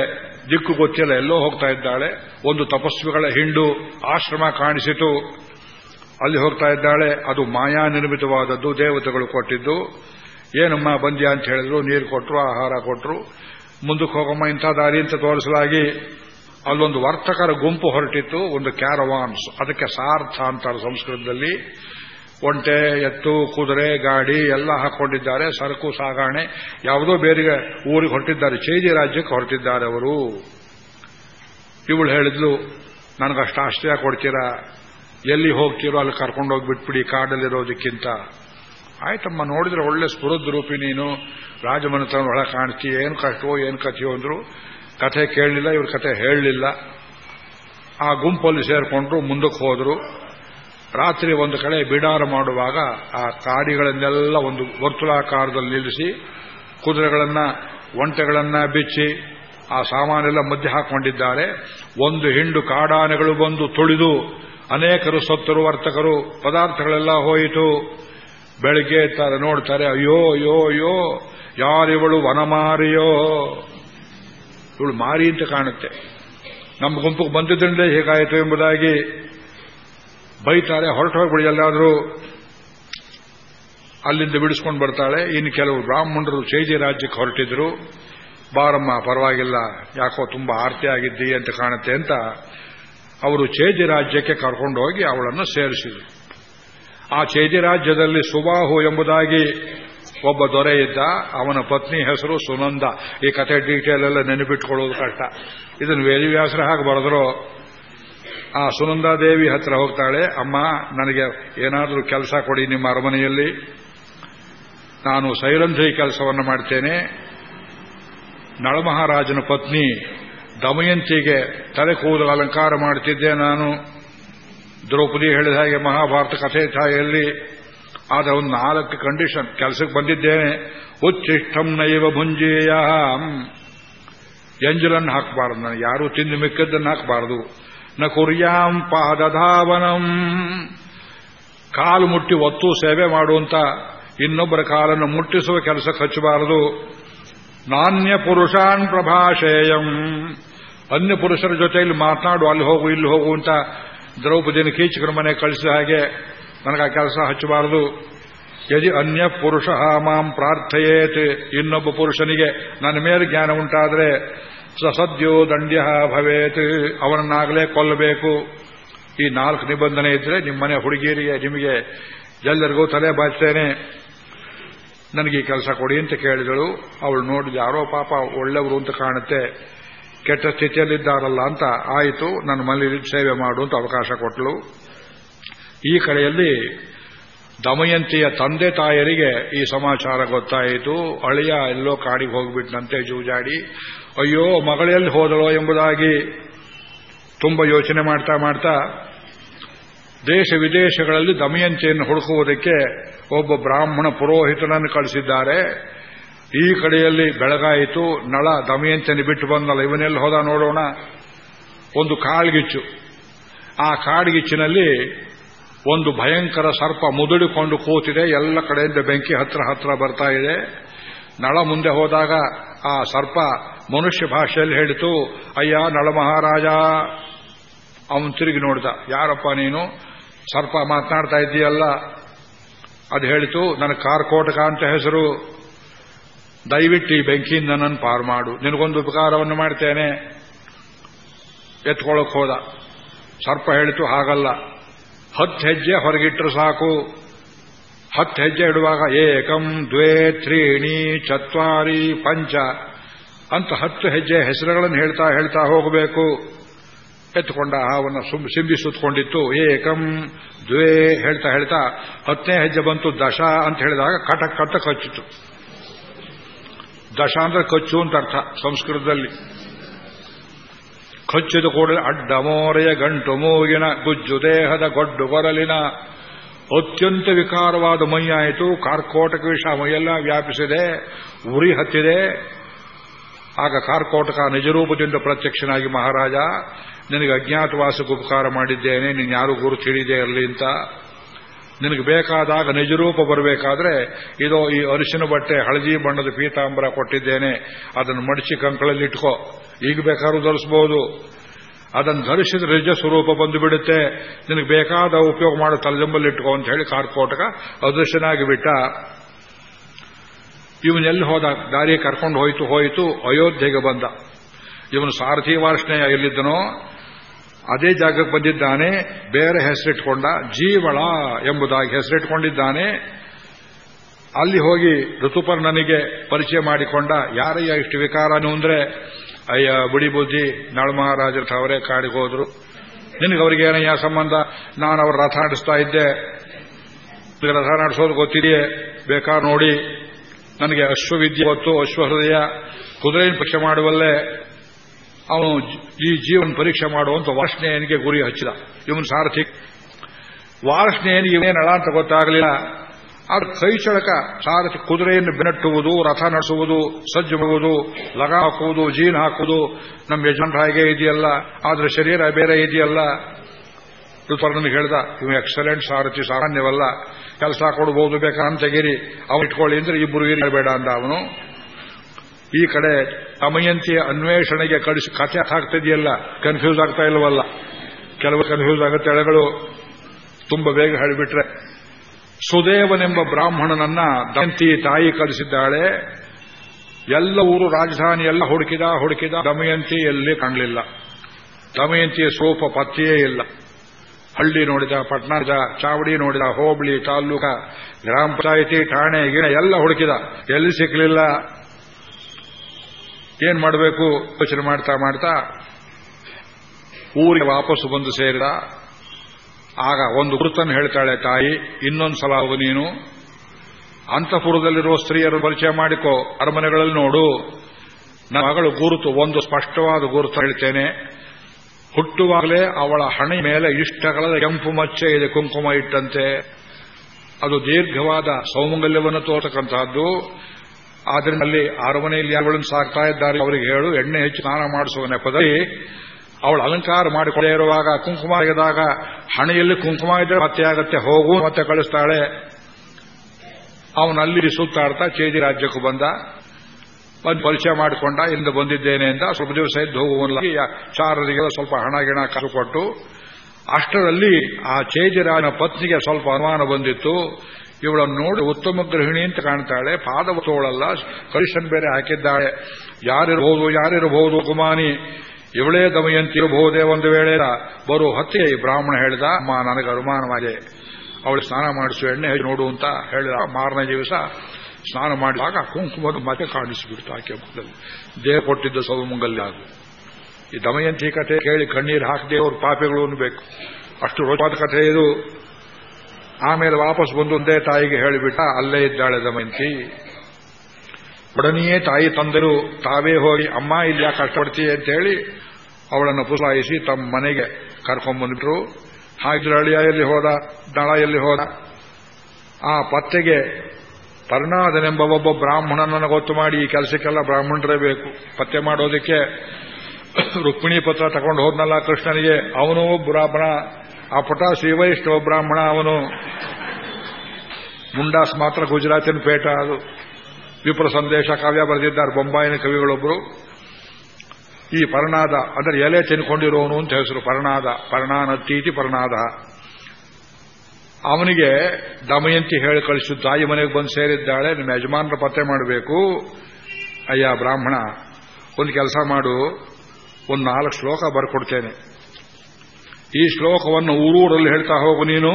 Speaker 1: ದಿಕ್ಕು ಗೊತ್ತಿಲ್ಲ, ಎಲ್ಲೋ ಹೋಗ್ತಾ ಇದ್ದಾಳೆ. ಒಂದು ತಪಸ್ವಿಗಳ ಹಿಂಡು ಆಶ್ರಮ ಕಾಣಿಸಿತು. ಅಲ್ಲಿ ಹೋಗ್ತಾ ಇದ್ದಾಳೆ. ಅದು ಮಾಯಾ ನಿರ್ಮಿತವಾದದ್ದು, ದೇವತೆಗಳು ಕೊಟ್ಟಿದ್ದು. ಏನಮ್ಮ ಬಂದ್ಯಾ ಅಂತ ಹೇಳಿದ್ರು, ನೀರು ಕೊಟ್ಟರು ಆಹಾರ ಕೊಟ್ಟರು ಮುಂದಕ್ಕೆ ಹೋಗಮ್ಮ, ಇಂಥ ದಾರಿ ಅಂತ ತೋರಿಸಲಾಗಿ ಅಲ್ಲೊಂದು ವರ್ತಕರ ಗುಂಪು ಹೊರಟಿತ್ತು, ಒಂದು ಕ್ಯಾರವಾನ್ಸ್. ಅದಕ್ಕೆ ಸಾರ್ಥ ಅಂತಾರೆ ಸಂಸ್ಕೃತದಲ್ಲಿ. ಒಂಟೆ, ಎತ್ತು, ಕುದುರೆ, ಗಾಡಿ ಎಲ್ಲ ಹಾಕೊಂಡಿದ್ದಾರೆ. ಸರಕು, ಸಾಗಾಣೆ ಯಾವುದೋ ಬೇರೆ ಊರಿಗೆ ಹೊರಟಿದ್ದಾರೆ. ಚೇಜಿ ರಾಜ್ಯಕ್ಕೆ ಹೊರಟಿದ್ದಾರೆ ಅವರು. ಇವಳು ಹೇಳಿದ್ಲು ನನಗಷ್ಟು ಆಶ್ರಯ ಕೊಡ್ತೀರಾ? ಎಲ್ಲಿ ಹೋಗ್ತೀರೋ ಅಲ್ಲಿ ಕರ್ಕೊಂಡೋಗಿ ಬಿಟ್ಬಿಡಿ ಕಾಡಲ್ಲಿರೋದಕ್ಕಿಂತ. ಆಯ್ತಮ್ಮ, ನೋಡಿದ್ರೆ ಒಳ್ಳೆ ಸ್ಫುರದ್ ರೂಪಿ ನೀನು. ರಾಜಮನೆತನ ಒಳಗೆ ಕಾಣ್ತೀಯ ಏನು ಕಷ್ಟವೋ, ಏನು ಕಥೆಯೋ ಅಂದ್ರು ಕಥೆ ಕೇಳಲಿಲ್ಲ, ಇವ್ರ ಕಥೆ ಹೇಳಲಿಲ್ಲ. ಆ ಗುಂಪಲ್ಲಿ ಸೇರಿಕೊಂಡ್ರು, ಮುಂದಕ್ಕೆ ಹೋದ್ರು. ರಾತ್ರಿ ಒಂದು ಕಡೆ ಬಿಡಾರ ಮಾಡುವಾಗ ಆ ಕಾಡಿಗಳನ್ನೆಲ್ಲ ಒಂದು ವರ್ತುಲಾಕಾರದಲ್ಲಿ ನಿಲ್ಲಿಸಿ ಕುದುರೆಗಳನ್ನ, ಒಂಟೆಗಳನ್ನ ಬಿಚ್ಚಿ ಆ ಸಾಮಾನೆಲ್ಲ ಮಧ್ಯೆ ಹಾಕೊಂಡಿದ್ದಾರೆ. ಒಂದು ಹಿಂಡು ಕಾಡಾನೆಗಳು ಬಂದು ತುಳಿದು ಅನೇಕರು ಸತ್ತರು, ವರ್ತಕರು ಪದಾರ್ಥಗಳೆಲ್ಲ ಹೋಯಿತು. ಬೆಳಿಗ್ಗೆ ತಾರೆ ನೋಡ್ತಾರೆ, ಅಯ್ಯೋ ಅಯ್ಯೋ ಅಯ್ಯೋ, ಯಾರಿವಳು ವನಮಾರಿಯೋ. ಇವಳು ಮಾರಿ ಅಂತ ಕಾಣುತ್ತೆ. ನಮ್ಮ ಗುಂಪಿಗೆ ಬಂದಿದ್ದರಿಂದ ಹೇಗಾಯಿತು ಎಂಬುದಾಗಿ ಬೈತಾರೆ ಹೊರಟು ಹೋಗ್ಬಿಡಿ ಎಲ್ಲಾದರೂ. ಅಲ್ಲಿಂದ ಬಿಡಿಸ್ಕೊಂಡು ಬರ್ತಾಳೆ. ಇನ್ನು ಕೆಲವು ಬ್ರಾಹ್ಮಣರು ಚೈಜಿ ರಾಜ್ಯಕ್ಕೆ ಹೊರಟಿದ್ರು. ಬಾರಮ್ಮ, ಪರವಾಗಿಲ್ಲ. ಯಾಕೋ ತುಂಬಾ ಆರ್ತಿ ಆಗಿದ್ದಿ ಅಂತ ಕಾಣುತ್ತೆ ಅಂತ ಅವರು ಚೇಜಿ ರಾಜ್ಯಕ್ಕೆ ಕರ್ಕೊಂಡು ಹೋಗಿ ಅವಳನ್ನು ಸೇರಿಸಿದರು. ಆ ಚೇಜಿ ರಾಜ್ಯದಲ್ಲಿ ಸುಬಾಹು ಎಂಬುದಾಗಿ ಒಬ್ಬ ದೊರೆ ಇದ್ದ. ಅವನ ಪತ್ನಿ ಹೆಸರು ಸುನಂದ. ಈ ಕಥೆ ಡೀಟೇಲ್ ಎಲ್ಲ ನೆನಪಿಟ್ಕೊಳ್ಳೋದು ಕಷ್ಟ. ಇದನ್ನು ವೇದಿವ್ಯಾಸರ ಹಾಗೆ ಬರೆದ್ರು. ಆ ಸುನಂದಾದೇವಿ ಹತ್ರ ಹೋಗ್ತಾಳೆ, ಅಮ್ಮ, ನನಗೆ ಏನಾದರೂ ಕೆಲಸ ಕೊಡಿ ನಿಮ್ಮ ಅರಮನೆಯಲ್ಲಿ. ನಾನು ಸೈರಂಧ್ರಿ ಕೆಲಸವನ್ನು ಮಾಡ್ತೇನೆ. ನಳಮಹಾರಾಜನ ಪತ್ನಿ ದಮಯಂತಿಗೆ ತಲೆ ಕೂದಲು ಅಲಂಕಾರ ಮಾಡ್ತಿದ್ದೆ ನಾನು. ದ್ರೌಪದಿ ಹೇಳಿದ ಹಾಗೆ ಮಹಾಭಾರತ ಕಥೆ ಛಾಯೆಯಲ್ಲಿ ಆದ ಒಂದು ನಾಲ್ಕು ಕಂಡೀಷನ್ ಕೆಲಸಕ್ಕೆ ಬಂದಿದ್ದೇನೆ. ಉಚ್ಚಿಷ್ಟಂ ನೈವ ಭುಂಜೇಯ ಎಂಜಲನ್ನು ಹಾಕಬಾರದು ನಾನು. ಯಾರೂ ತಿಂದು ಮಿಕ್ಕದ್ದನ್ನು ಹಾಕಬಾರದು. ನ ಕುರ್ಯಾಂ ಪಾದಧಾವನಂ. ಕಾಲು ಮುಟ್ಟಿ ಒತ್ತು ಸೇವೆ ಮಾಡುವಂತ ಇನ್ನೊಬ್ಬರ ಕಾಲನ್ನು ಮುಟ್ಟಿಸುವ ಕೆಲಸಕ್ಕೆ ಹಚ್ಚಬಾರದು ನಾಣ್ಯ ಪುರುಷಾನ್ ಪ್ರಭಾಷೇಯಂ. ಅನ್ಯ ಪುರುಷರ ಜೊತೆಯಲ್ಲಿ ಮಾತನಾಡು, ಅಲ್ಲಿ ಹೋಗು, ಇಲ್ಲಿ ಹೋಗು ಅಂತ ದ್ರೌಪದಿನ ಕೀಚಕರ ಮನೆ ಕಳಿಸಿದ ಹಾಗೆ ನನಗೆ ಆ ಕೆಲಸ ಹಚ್ಚಬಾರದು. ಯದಿ ಅನ್ಯ ಪುರುಷ ಮಾಂ ಪ್ರಾರ್ಥಯೇತ್. ಇನ್ನೊಬ್ಬ ಪುರುಷನಿಗೆ ನನ್ನ ಮೇಲೆ ಜ್ಞಾನ ಉಂಟಾದರೆ ಸಸದ್ಯೋ ದಂಡ್ಯ ಭವೇತ್. ಅವನನ್ನಾಗಲೇ ಕೊಲ್ಲಬೇಕು. ಈ ನಾಲ್ಕು ನಿಬಂಧನೆ ಇದ್ರೆ ನಿಮ್ಮನೆ ಹುಡುಗಿಯರಿಗೆ, ನಿಮಗೆ ಎಲ್ಲರಿಗೂ ತಲೆ ಬಾಚ್ತೇನೆ. ನನಗೆ ಈ ಕೆಲಸ ಕೊಡಿ ಅಂತ ಕೇಳಿದಳು. ಅವಳು ನೋಡಿದ ಯಾರೋ ಪಾಪ ಒಳ್ಳೆಯವರು ಅಂತ ಕಾಣುತ್ತೆ. ಕೆಟ್ಟ ಸ್ಥಿತಿಯಲ್ಲಿದ್ದಾರಲ್ಲ ಅಂತ ಆಯಿತು. ನನ್ನ ಮನೇಲಿ ಸೇವೆ ಮಾಡು ಅಂತ ಅವಕಾಶ ಕೊಟ್ಟಳು ಈ ಕಡೆಯಲ್ಲಿ ದಮಯಂತಿಯ ತಂದೆ ತಾಯರಿಗೆ ಈ ಸಮಾಚಾರ ಗೊತ್ತಾಯಿತು. ಅಳಿಯ ಎಲ್ಲೋ ಕಾಡಿಗೆ ಹೋಗ್ಬಿಟ್ನಂತೆ ಜೂಜಾಡಿ. ಅಯ್ಯೋ, ಮಗಳೆಲ್ಲಿ ಹೋದಳೋ ಎಂಬುದಾಗಿ ತುಂಬ ಯೋಚನೆ ಮಾಡ್ತಾ ಮಾಡ್ತಾ ದೇಶ ವಿದೇಶಗಳಲ್ಲಿ ದಮಯಂತಿಯನ್ನು ಹುಡುಕುವುದಕ್ಕೆ ಒಬ್ಬ ಬ್ರಾಹ್ಮಣ ಪುರೋಹಿತನನ್ನು ಕಳಿಸಿದ್ದಾರೆ. ಈ ಕಡೆಯಲ್ಲಿ ಬೆಳಗಾಯಿತು, ನಳ ದಮಯಂತಿಯನ್ನು ಬಿಟ್ಟು ಬಂದಲ್ಲ, ಇವನೆಲ್ಲಿ ಹೋದ ನೋಡೋಣ. ಒಂದು ಕಾಳ್ಗಿಚ್ಚು ಆ ಕಾಡ್ಗಿಚ್ಚಿನಲ್ಲಿ ಒಂದು ಭಯಂಕರ ಸರ್ಪ ಮುದುಡಿಕೊಂಡು ಕೂತಿದೆ. ಎಲ್ಲ ಕಡೆಯಿಂದ ಬೆಂಕಿ ಹತ್ರ ಹತ್ರ ಬರ್ತಾ ಇದೆ. ನಳ ಮುಂದೆ ಹೋದಾಗ ಆ ಸರ್ಪ ಮನುಷ್ಯ ಭಾಷೆಯಲ್ಲಿ ಹೇಳಿತು, ಅಯ್ಯ ನಳಮಹಾರಾಜ ಅವನು ತಿರುಗಿ ನೋಡಿದ, ಯಾರಪ್ಪ ನೀನು? ಸರ್ಪ ಮಾತನಾಡ್ತಾ ಇದ್ದೀಯಲ್ಲ. ಅದು ಹೇಳಿತು, ನನ್ನ ಕಾರ್ಕೋಟಕ ಅಂತ ಹೆಸರು. ದಯವಿಟ್ಟು ಈ ಬೆಂಕಿಯಿಂದ ನನ್ನ ಪಾರು ಮಾಡು. ನಿನಗೊಂದು ಉಪಕಾರವನ್ನು ಮಾಡ್ತೇನೆ. ಎತ್ಕೊಳ್ಳೋಕೆ ಹೋದ. ಸರ್ಪ ಹೇಳಿತು, ಹಾಗಲ್ಲ. ಹತ್ತು ಹೆಜ್ಜೆ ಹೊರಗಿಟ್ಟರು ಸಾಕು. ಹತ್ತು ಹೆಜ್ಜೆ ಇಡುವಾಗ ಏಕಂ ದ್ವೇ ತ್ರೀಣಿ ಚತ್ವಾರಿ ಪಂಚ. ಅಂತ ಹತ್ತು ಹೆಜ್ಜೆ ಹೆಸರುಗಳನ್ನು ಹೇಳ್ತಾ ಹೇಳ್ತಾ ಹೋಗಬೇಕು. ಎತ್ತುಕೊಂಡ ಹಾವನ್ನು ಸಿಂಬಿ ಸುತ್ತಕೊಂಡಿತ್ತು ಏಕಂ ದ್ವೇ ಹೇಳ್ತಾ ಹೇಳ್ತಾ ಹತ್ತನೇ ಹೆಜ್ಜೆ ಬಂತು ದಶ ಅಂತ ಹೇಳಿದಾಗ ಕಟಕ್ ಕಟ್ಟ ಕಚ್ಚಿತು. ದಶ ಅಂದ್ರೆ ಕಚ್ಚು ಅಂತ ಅರ್ಥ ಸಂಸ್ಕೃತದಲ್ಲಿ. ಕಚ್ಚಿದ ಕೂಡಲೇ ಅಡ್ಡಮೋರೆಯ ಗಂಟು ಮೂಗಿನ ಗುಜ್ಜು ದೇಹದ ಗೊಡ್ಡು ಬರಲಿನ ಅತ್ಯಂತ ವಿಕಾರವಾದ ಮೈಯಾಯಿತು. ಕಾರ್ಕೋಟಕ ವಿಷ ಮೈಯೆಲ್ಲ ವ್ಯಾಪಿಸಿದೆ, ಉರಿ ಹತ್ತಿದೆ. ಆಗ ಕಾರ್ಕೋಟಕ ನಿಜರೂಪದಿಂದ ಪ್ರತ್ಯಕ್ಷನಾಗಿ ಮಹಾರಾಜ, ನಿನಗೆ ಅಜ್ಞಾತವಾಸಕ್ಕೆ ಉಪಕಾರ ಮಾಡಿದ್ದೇನೆ, ನೀನು ಯಾರು ಗುರು ತಿಳಿದೇ ಇರಲಿ ಅಂತ. ನಿನಗೆ ಬೇಕಾದಾಗ ನಿಜರೂಪ ಬರಬೇಕಾದ್ರೆ, ಇದು ಈ ಅರಿಶಿನ ಬಟ್ಟೆ, ಹಳದಿ ಬಣ್ಣದ ಪೀತಾಂಬರ ಕೊಟ್ಟಿದ್ದೇನೆ, ಅದನ್ನು ಮಡಿಸಿ ಕಂಕಳಲ್ಲಿ ಇಟ್ಕೋ. ಈಗ ಬೇಕಾದ್ರೂ ಧರಿಸಬಹುದು ಅದನ್ನು ಧರಿಸಿದ್ರೆ ನಿಜ ಸ್ವರೂಪ ಬಂದುಬಿಡುತ್ತೆ ನಿನಗೆ ಬೇಕಾದ ಉಪಯೋಗ ಮಾಡೋ ತಲೆದಂಬಲ್ಲಿ ಇಟ್ಕೋ ಅಂತ ಹೇಳಿ ಕಾರ್ಕೋಟಕ ಅದೃಶ್ಯನಾಗಿ ಬಿಟ್ಟ. ಇವನೆಲ್ಲಿ ಹೋದ, ದಾರಿ ಕರ್ಕೊಂಡು ಹೋಯ್ತು, ಹೋಯಿತು, ಅಯೋಧ್ಯೆಗೆ ಬಂದ. ಇವನು ಸಾರಥಿ ವಾರ್ಷ್ಣೆಯ ಎಲ್ಲಿದ್ದನೋ, ಅದೇ ಜಾಗಕ್ಕೆ ಬಂದಿದ್ದಾನೆ, ಬೇರೆ ಹೆಸರಿಟ್ಕೊಂಡ, ಜೀವಳ ಎಂಬುದಾಗಿ ಹೆಸರಿಟ್ಕೊಂಡಿದ್ದಾನೆ. ಅಲ್ಲಿ ಹೋಗಿ ಋತುಪರ್ಣನಿಗೆ ಪರಿಚಯ ಮಾಡಿಕೊಂಡ, ಯಾರಯ್ಯ ಇಷ್ಟು ವಿಕಾರನು ಅಂದ್ರೆ? ಅಯ್ಯ, ಬುಡಿ ಬುದ್ಧಿ ನಳಮಹಾರಾಜರ ಅವರೇ ಕಾಡಿಗೆ ಹೋದ್ರು. ಅವರಿಗೇನಯ್ಯ ಸಂಬಂಧ? ನಾನು ಅವ್ರ ರಥ ನಡೆಸ್ತಾ ಇದ್ದೆ. ರಥ ನಡೆಸೋದು ಗೊತ್ತಿದೆಯೇ? ಬೇಕಾದ್ರೆ ನೋಡಿ. ನನಗೆ ಅಶ್ವವಿದ್ಯೆ ಹೊತ್ತು ಅಶ್ವಹೃದಯ, ಕುದುರೆಯನ್ನು ಪರೀಕ್ಷೆ ಮಾಡುವಲ್ಲೇ ಅವನು ಈ ಜೀವನ ಪರೀಕ್ಷೆ ಮಾಡುವಂತ ವಾರ್ಷ್ಣೇಯನಿಗೆ ಗುರಿ ಹಚ್ಚಿದ. ಇವನು ಸಾರಥಿ ವಾರ್ಷ್ಣೇಯನಿಗೆ ಇವನೇನಳ ಅಂತ ಗೊತ್ತಾಗಲಿಲ್ಲ. ಆದ್ರೆ ಕೈ ಚಳಕ ಸಾರಥಿ ಕುದುರೆಯನ್ನು ಬೆನ್ನಟ್ಟುವುದು, ರಥ ನಡೆಸುವುದು, ಸಜ್ಜು ಮಾಡುವುದು, ಲಗ ಹಾಕುವುದು, ಜೀನ್ ಹಾಕುವುದು ನಮ್ಮ ಯಜಮಾನ್ ಹಾಗೆ ಇದೆಯಲ್ಲ. ಆದ್ರೆ ಶರೀರ ಬೇರೆ ಇದೆಯಲ್ಲ. ಋತುಪರ್ಣನಿಗೆ ಹೇಳ್ದ, ಇವು ಎಕ್ಸಲೆಂಟ್ ಸಾರಥಿ, ಸಾಮಾನ್ಯವಲ್ಲ. ಕೆಲಸ ಕೊಡಬಹುದು ಬೇಕಾಂತ ತೆಗೀರಿ. ಅವನು ಇಟ್ಕೊಳ್ಳಿ ಅಂದ್ರೆ ಇಬ್ಬರು ಇರಬೇಡ ಅಂದ ಅವನು. ಈ ಕಡೆ ಅಮಯಂತಿಯ ಅನ್ವೇಷಣೆಗೆ ಕಳಿಸಿ ಕಥೆ ಹಾಕ್ತಿದೆಯಲ್ಲ ಕನ್ಫ್ಯೂಸ್ ಆಗ್ತಾ ಇಲ್ವಲ್ಲ. ಕೆಲವು ಕನ್ಫ್ಯೂಸ್ ಆಗುತ್ತೆ ಎಳೆಗಳು ತುಂಬ ಬೇಗ ಹೇಳಿಬಿಟ್ರೆ ಸುದೇವನೆಂಬ ಬ್ರಾಹ್ಮಣನನ್ನ ದಂತಿ ತಾಯಿ ಕಳಿಸಿದ್ದಾಳೆ ಎಲ್ಲ ಊರು ರಾಜಧಾನಿ ಎಲ್ಲ ಹುಡುಕಿದ ಹುಡುಕಿದ ದಮಯಂತಿ ಎಲ್ಲಿ ಕಾಣಲಿಲ್ಲ. ದಮಯಂತಿಯ ಸೋಪ ಪತ್ತೆಯೇ ಇಲ್ಲ. ಹಳ್ಳಿ ನೋಡಿದ ಪಟ್ನಾದ ಚಾವಡಿ ನೋಡಿದ, ಹೋಬಳಿ, ತಾಲ್ಲೂಕ, ಗ್ರಾಮ ಪಂಚಾಯಿತಿ, ಠಾಣೆ, ಗಿಣ ಎಲ್ಲ ಹುಡುಕಿದ. ಎಲ್ಲಿ ಸಿಕ್ಕಲಿಲ್ಲ ಏನ್ ಮಾಡಬೇಕು? ಯೋಚನೆ ಮಾಡ್ತಾ ಮಾಡ್ತಾ ಊರಿಗೆ ವಾಪಸ್ಸು ಬಂದು ಸೇರಿದ. ಆಗ ಒಂದು ಗುರುತನ್ನು ಹೇಳ್ತಾಳೆ, ತಾಯಿ, ಇನ್ನೊಂದು ಸಲ ಹೋಗು ನೀನು. ಅಂತಃಪುರದಲ್ಲಿರುವ ಸ್ತ್ರೀಯರು ಪರಿಚಯ ಮಾಡಿಕೋ. ಅರಮನೆಗಳಲ್ಲಿ ನೋಡು. ನನ್ನ ಮಗಳು ಗುರುತು, ಒಂದು ಸ್ಪಷ್ಟವಾದ ಗುರುತು ಹೇಳ್ತೇನೆ. ಹುಟ್ಟುವಾಗಲೇ ಅವಳ ಹಣೆ ಮೇಲೆ ಇಷ್ಟಗಳ ಕೆಂಪು ಮಚ್ಚೆ ಇದೆ, ಕುಂಕುಮ ಇಟ್ಟಂತೆ. ಅದು ದೀರ್ಘವಾದ ಸೌಮಂಗಲ್ಯವನ್ನು ತೋರ್ತಕ್ಕಂತಹದ್ದು. ಆದ್ರಿಂದ ಅಲ್ಲಿ ಅರಮನೆಯಲ್ಲಿ ಅವಳನ್ನು ಸಾಕ್ತಾ ಇದ್ದಾರೆ, ಅವರಿಗೆ ಹೇಳು, ಎಣ್ಣೆ ಹೆಚ್ಚು ಸ್ನಾನ ಮಾಡಿಸುವ ನೆಪದಲ್ಲಿ ಅವಳು ಅಲಂಕಾರ ಮಾಡಿಕೊಳ್ಳೇ ಇರುವಾಗ ಕುಂಕುಮ ತೆಗೆದಾಗ ಹಣೆಯಲ್ಲಿ ಕುಂಕುಮ ಇದ್ದರೆ ಮತ್ತೆ ಆಗತ್ತೆ, ಹೋಗು, ಮತ್ತೆ ಕಳಿಸ್ತಾಳೆ. ಅವನಲ್ಲಿ ಸುತ್ತಾಡ್ತಾ ಚೇದಿ ರಾಜ್ಯಕ್ಕೂ ಬಂದ. ಬಂದು ಪರಿಚಯ ಮಾಡಿಕೊಂಡ, ಇಂದ ಬಂದಿದ್ದೇನೆ ಅಂತ ಸ್ವಲ್ಪ ದಿವಸ ಇದ್ದು ಹೋಗುವಲ್ಲ ಚಾರರಿಗೆಲ್ಲ ಸ್ವಲ್ಪ ಹಣ, ಗಿಣ ಕಾಸು ಕೊಟ್ಟು, ಅಷ್ಟರಲ್ಲಿ ಆ ಚೇಜರಾಯನ ಪತ್ನಿಗೆ ಸ್ವಲ್ಪ ಅನುಮಾನ ಬಂದಿತ್ತು. ಇವಳನ್ನು ನೋಡಿ ಉತ್ತಮ ಗೃಹಿಣಿ ಅಂತ ಕಾಣ್ತಾಳೆ. ಪಾದ ತೋಳಲ್ಲ ಕರಿಷನ್ ಬೇರೆ ಹಾಕಿದ್ದಾಳೆ. ಯಾರಿರಬಹುದು ಯಾರಿರಬಹುದು ಕುಮಾನಿ ಇವಳೇ ದಮಯಂತಿ ಇರಬಹುದೇ ಒಂದು ವೇಳೆ ಬರೋ ಹತ್ಯೆ ಈ ಬ್ರಾಹ್ಮಣ ಹೇಳಿದ, ಅಮ್ಮ, ನನಗೆ ಅನುಮಾನವಾಗಿದೆ. ಅವಳು ಸ್ನಾನ ಮಾಡಿಸು, ಎಣ್ಣೆ ನೋಡು ಅಂತ ಹೇಳಿದ. ಮಾರನೇ ದಿವಸ ಸ್ನಾನ ಮಾಡಿದಾಗ ಕುಂಕುಮದ ಮತೆ ಕಾಣಿಸಿಬಿಡ್ತು ಆಕೆ ಮುಖದಲ್ಲಿ ದೇಹ ಕೊಟ್ಟಿದ್ದ ಸೌಮಂಗಲ್ಯ ಅದು. ಈ ದಮಯಂತಿ ಕಥೆ ಕೇಳಿ ಕಣ್ಣೀರು ಹಾಕದೆ ಅವ್ರ ಪಾಪೆಗಳು ಅನ್ಬೇಕು ಅಷ್ಟು ರೋಚವಾದ ಕಥೆ ಇದು. ಆಮೇಲೆ ವಾಪಸ್ ಬಂದು ಒಂದೇ ತಾಯಿಗೆ ಹೇಳಿಬಿಟ್ಟ, ಅಲ್ಲೇ ಇದ್ದಾಳೆ ದಮಯಂತಿ. ಒಡನೆಯೇ ತಾಯಿ ತಂದರು, ತಾವೇ ಹೋಗಿ, ಅಮ್ಮ, ಇಲ್ಲಿ ಕಷ್ಟಪಡ್ತೀಯ? ಅಂತ ಹೇಳಿ ಅವಳನ್ನು ಪುಸಾಯಿಸಿ ತಮ್ಮ ಮನೆಗೆ ಕರ್ಕೊಂಡ್ಬಂದ್ಬಿಟ್ರು ಹಾಗಿದ್ರಳಿಯ ಎಲ್ಲಿ ಹೋದ, ದಳ ಎಲ್ಲಿ ಹೋದ? ಆ ಪತ್ತೆಗೆ ಪರ್ಣಾದನೆಂಬ ಒಬ್ಬ ಬ್ರಾಹ್ಮಣನನ್ನು ಗೊತ್ತು ಮಾಡಿ ಈ ಕೆಲಸಕ್ಕೆಲ್ಲ ಬ್ರಾಹ್ಮಣರೇ ಬೇಕು. ಪತ್ತೆ ಮಾಡೋದಕ್ಕೆ ರುಕ್ಮಿಣಿ ಪತ್ರ ತಗೊಂಡು ಹೋದ್ನಲ್ಲ ಕೃಷ್ಣನಿಗೆ. ಅವನು ಬ್ರಾಹ್ಮಣ, ಆ ಪುಟ ಶ್ರೀವೈಷ್ಣವ ಬ್ರಾಹ್ಮಣ ಅವನು. ಮುಂಡಾಸ್ ಮಾತ್ರ ಗುಜರಾತಿನ ಪೇಟ ಅದು. ವಿಪ್ರ ಸಂದೇಶ ಕಾವ್ಯ ಬರೆದಿದ್ದಾರೆ ಬೊಂಬಾಯಿನ ಕವಿಗಳೊಬ್ಬರು ಈ ಪರ್ಣಾದ, ಅಂದರೆ ಎಲೆ ತಿನ್ಕೊಂಡಿರೋನು ಅಂತ ಹೆಸರು ಪರ್ಣಾದ. ಪರ್ಣಾನತ್ತೀತಿ ಪರ್ಣಾದ. ಅವನಿಗೆ ದಮಯಂತಿ ಹೇಳಿ ಕಳಿಸು ತಾಯಿ ಮನೆಗೆ ಬಂದು ಸೇರಿದ್ದಾಳೆ, ನಿಮ್ಮ ಯಜಮಾನರ ಪತ್ತೆ ಮಾಡಬೇಕು. ಅಯ್ಯ ಬ್ರಾಹ್ಮಣ, ಒಂದು ಕೆಲಸ ಮಾಡು, ಒಂದು ನಾಲ್ಕು ಶ್ಲೋಕ ಬರ್ಕೊಡ್ತೇನೆ. ಈ ಶ್ಲೋಕವನ್ನು ಊರೂರಲ್ಲಿ ಹೇಳ್ತಾ ಹೋಗು ನೀನು.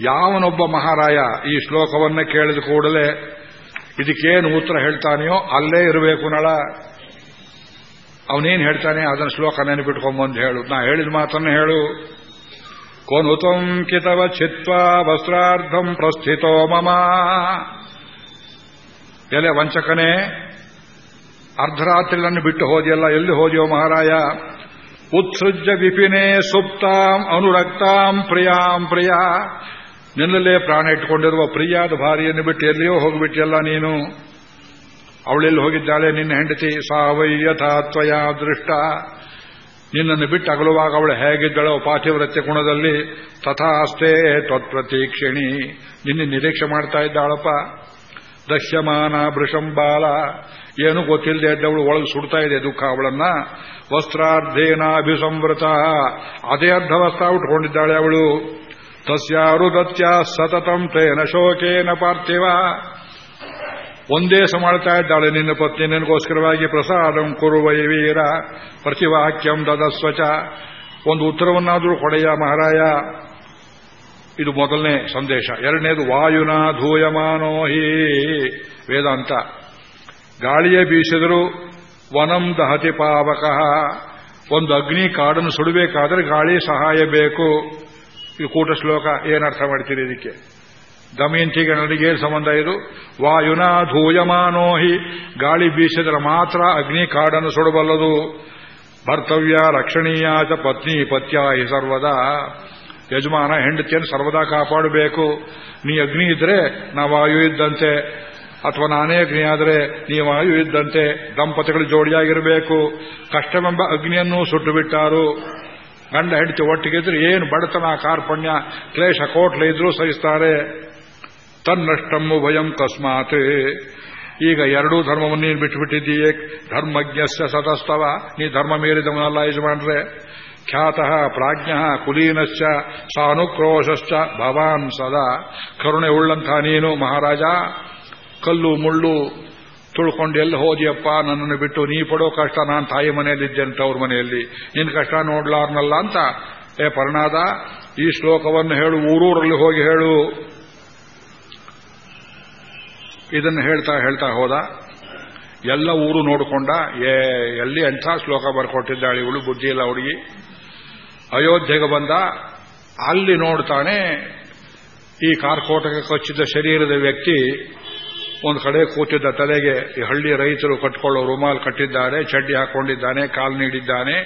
Speaker 1: ಯಾವನೊಬ್ಬ ಮಹಾರಾಯ ಈ ಶ್ಲೋಕವನ್ನ ಕೇಳಿದ ಕೂಡಲೇ ಇದಕ್ಕೇನು ಉತ್ತರ ಹೇಳ್ತಾನೆಯೋ ಅಲ್ಲೇ ಇರಬೇಕು ನಳ. ಅವನೇನು ಹೇಳ್ತಾನೆ? ಅದನ್ನು ಶ್ಲೋಕ ನೆನಪಿಟ್ಕೊಂಬಂದು ಹೇಳು. ನಾ ಹೇಳಿದ ಮಾತನ್ನು ಹೇಳು. ಕೋನುತಂ ಕಿತವ ಚಿತ್ವಾ ವಸ್ತ್ರಾರ್ಧಂ ಪ್ರಸ್ಥಿತೋ ಮಮ ಎಲೆ ವಂಚಕನೇ ಅರ್ಧರಾತ್ರಿ ನನ್ನ ಬಿಟ್ಟು ಹೋದಿಯಲ್ಲ ಎಲ್ಲಿ ಹೋದಿಯೋ ಮಹಾರಾಯ ಉತ್ಸೃಜ್ಯ ವಿಪಿನೇ ಸುಪ್ತಾಂ ಅನುರಕ್ತಾಂ ಪ್ರಿಯಾಂ ಪ್ರಿಯ ನಿನ್ನಲ್ಲೇ ಪ್ರಾಣ ಇಟ್ಕೊಂಡಿರುವ ಪ್ರಿಯಾದ ಭಾರಿಯನ್ನು ಬಿಟ್ಟು ಎಲ್ಲಿಯೋ ಹೋಗಿಬಿಟ್ಟಿಯಲ್ಲ ನೀನು? ಅವಳೆಲ್ಲಿ ಹೋಗಿದ್ದಾಳೆ ನಿನ್ನ ಹೆಂಡತಿ? ಸಾವಯ್ಯಥಾ ತ್ವಯ ದೃಷ್ಟ। ನಿನ್ನನ್ನು ಬಿಟ್ಟು ಅಗಲುವಾಗ ಅವಳು ಹೇಗಿದ್ದಳೋ ಕುಣದಲ್ಲಿ ಗುಣದಲ್ಲಿ ತಥಾಸ್ತೆ ತ್ವತ್ಪ್ರತೀಕ್ಷಿಣಿ. ನಿನ್ನೆ ನಿರೀಕ್ಷೆ ಮಾಡ್ತಾ ಇದ್ದಾಳಪ್ಪ. ದಶ್ಯಮಾನ ಭೃಷಂಬಾಲ ಏನು ಗೊತ್ತಿಲ್ಲದೆ ಇದ್ದವಳು ಒಳಗೆ ಸುಡ್ತಾ ಇದೆ ದುಃಖ ಅವಳನ್ನ. ವಸ್ತ್ರಾರ್ಧೇನಾಭಿಸಂವೃತ. ಅದೇ ಅರ್ಧ ವಸ್ತ್ರ ಉಟ್ಕೊಂಡಿದ್ದಾಳೆ ಅವಳು. ತಸ್ಯಾರು ದತ್ಯ ಸತತಂ ತೇನ ಶೋಕೇನ ಪಾರ್ಥಿವ. ಒಂದೇ ಮಾಡ್ತಾ ಇದ್ದಾಳೆ. ನಿನ್ನ ಪತ್ನಿ ನಿನಗೋಸ್ಕರವಾಗಿ ಪ್ರಸಾದಂ ಕುರುವೈ ವೀರ. ಪ್ರತಿವಾಕ್ಯಂ ದದಸ್ವಚ ಒಂದು ಉತ್ತರವನ್ನಾದರೂ ಕೊಡೆಯ ಮಹಾರಾಯ. ಇದು ಮೊದಲನೇ ಸಂದೇಶ. ಎರಡನೇದು, ವಾಯುನ ಧೂಯಮಾನೋ ವೇದಾಂತ. ಗಾಳಿಯೇ ಬೀಸಿದರೂ ವನಂ ದಹತಿ ಪಾವಕಃ. ಒಂದು ಅಗ್ನಿ ಕಾಡನ್ನು ಸುಡಬೇಕಾದ್ರೆ ಗಾಳಿ ಸಹಾಯ ಬೇಕು. ಇದು ಕೂಟ ಶ್ಲೋಕ ಏನರ್ಥ ಮಾಡ್ತೀರಿ ಇದಕ್ಕೆ? ದಮಯಂತಿಗೆ ನನಗೇ ಸಂಬಂಧ ಇದು. ವಾಯುನ ಧೂಯಮಾನೋ ಹಿ. ಗಾಳಿ ಬೀಸಿದರೆ ಮಾತ್ರ ಅಗ್ನಿ ಕಾಡನ್ನು ಸುಡಬಲ್ಲದು. ಭರ್ತವ್ಯ ರಕ್ಷಣೀಯ ಚ ಪತ್ನಿ ಪತ್ಯ ಹಿ ಸರ್ವದಾ. ಯಜಮಾನ ಹೆಂಡತಿಯನ್ನು ಸರ್ವದಾ ಕಾಪಾಡಬೇಕು. ನೀ ಅಗ್ನಿ ಇದ್ರೆ ನಾ ವಾಯು ಇದ್ದಂತೆ. ಅಥವಾ ನಾನೇ ಅಗ್ನಿ ಆದರೆ ನೀ ವಾಯು ಇದ್ದಂತೆ. ದಂಪತಿಗಳು ಜೋಡಿಯಾಗಿರಬೇಕು. ಕಷ್ಟವೆಂಬ ಅಗ್ನಿಯನ್ನು ಸುಟ್ಟು ಬಿಟ್ಟಾರು ಗಂಡ ಹೆಂಡತಿ ಒಟ್ಟಿಗಿದ್ರೆ ಏನು ಬಡತನ, ಕಾರ್ಪಣ್ಯ, ಕ್ಲೇಶ, ಕೋಟ್ಲೆ ಇದ್ರೂ ಸಹಿಸ್ತಾರೆ. ತನ್ನಷ್ಟಮ್ಮು ಭಯಂ ಕಸ್ಮಾತ್. ಈಗ ಎರಡೂ ಧರ್ಮವನ್ನು ನೀನು ಬಿಟ್ಟುಬಿಟ್ಟಿದ್ದೀಯೇ? ಧರ್ಮಜ್ಞಸ್ಯ ಸತಸ್ತವ. ನೀ ಧರ್ಮ ಮೀರಿದವನಲ್ಲ ಯಜಮಾನ್ರೆ. ಖ್ಯಾತ ಪ್ರಾಜ್ಞ ಕುಲೀನಶ್ಚ ಸಾನುಕ್ರೋಶಶ್ಚ ಭವಾನ್ ಸದಾ. ಕರುಣೆ ಉಳ್ಳಂಥ ನೀನು ಮಹಾರಾಜ. ಕಲ್ಲು ಮುಳ್ಳು ತುಳ್ಕೊಂಡು ಎಲ್ಲಿ ಹೋದಿಯಪ್ಪ? ನನ್ನನ್ನು ಬಿಟ್ಟು ನೀ ಪಡೋ ಕಷ್ಟ ನಾನು ತಾಯಿ ಮನೆಯಲ್ಲಿದ್ದೇನೆ ತವ್ರ ಮನೆಯಲ್ಲಿ. ನಿನ್ನ ಕಷ್ಟ ನೋಡ್ಲಾರ್ನಲ್ಲ ಅಂತ. ಏ ಪರ್ಣಾದ, ಈ ಶ್ಲೋಕವನ್ನು ಹೇಳು, ಊರೂರಲ್ಲಿ ಹೋಗಿ ಹೇಳು. ಇದನ್ನು ಹೇಳ್ತಾ ಹೇಳ್ತಾ ಹೋದ. ಎಲ್ಲ ಊರು ನೋಡಿಕೊಂಡ, ಏ, ಎಲ್ಲಿ ಎಂಥ ಶ್ಲೋಕ ಬರ್ಕೊಟ್ಟಿದ್ದಾಳೆ ಇವಳು ಬುದ್ಧಿ ಇಲ್ಲ ಹುಡುಗಿ. ಅಯೋಧ್ಯೆಗೆ ಬಂದ, ಅಲ್ಲಿ ನೋಡ್ತಾನೆ, ಈ ಕಾರ್ಕೋಟಕ್ಕೆ ಕಚ್ಚಿದ್ದ ಶರೀರದ ವ್ಯಕ್ತಿ ಒಂದು ಕಡೆ ಕೂತಿದ್ದ ತಲೆಗೆ, ಈ ಹಳ್ಳಿ ರೈತರು ಕಟ್ಕೊಳ್ಳೋ ರುಮಾಲ್ ಕಟ್ಟಿದ್ದಾರೆ, ಚಡ್ಡಿ ಹಾಕೊಂಡಿದ್ದಾನೆ, ಕಾಲು ನೀಡಿದ್ದಾನೆ.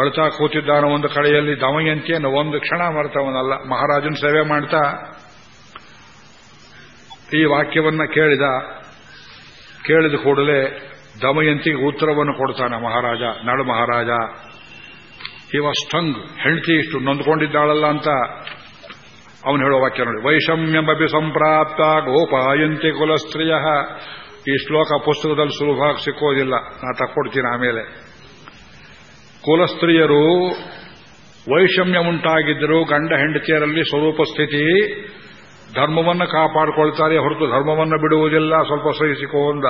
Speaker 1: ಅಳ್ತಾ ಕೂತಿದ್ದಾನೆ ಒಂದು ಕಡೆಯಲ್ಲಿ ದಮಯಂತಿಯನ್ನು ಒಂದು ಕ್ಷಣ ಮರ್ತವನಲ್ಲ. ಮಹಾರಾಜನ ಸೇವೆ ಮಾಡ್ತಾ ಈ ವಾಕ್ಯವನ್ನ ಕೇಳಿದ ಕೇಳಿದ ಕೂಡಲೇ ದಮಯಂತಿಗೆ ಉತ್ತರವನ್ನು ಕೊಡ್ತಾನೆ ಮಹಾರಾಜ, ನಡು ಮಹಾರಾಜ ಈ ಸ್ಟಂಗ್ ಹೆಂಡತಿ ಇಷ್ಟು ನೊಂದ್ಕೊಂಡಿದ್ದಾಳಲ್ಲ ಅಂತ ಅವನು ಹೇಳೋ ವಾಕ್ಯ ನೋಡಿ. ವೈಷಮ್ಯಮಿ ಸಂಪ್ರಾಪ್ತ ಗೋಪಾಯಂತಿ ಕುಲಸ್ತ್ರೀಯ. ಈ ಶ್ಲೋಕ ಪುಸ್ತಕದಲ್ಲಿ ಸುಲಭವಾಗಿ ಸಿಕ್ಕೋದಿಲ್ಲ. ನಾ ತಕ್ಕೊಡ್ತೀನಿ ಆಮೇಲೆ. ಕುಲಸ್ತ್ರೀಯರು ವೈಷಮ್ಯ ಉಂಟಾಗಿದ್ದರೂ ಗಂಡ ಹೆಂಡತಿಯರಲ್ಲಿ ಸ್ವರೂಪ ಸ್ಥಿತಿ ಧರ್ಮವನ್ನು ಕಾಪಾಡಿಕೊಳ್ತಾರೆ ಹೊರತು ಧರ್ಮವನ್ನು ಬಿಡುವುದಿಲ್ಲ. ಸ್ವಲ್ಪ ಸಹಿಸಿಕೊಂಡ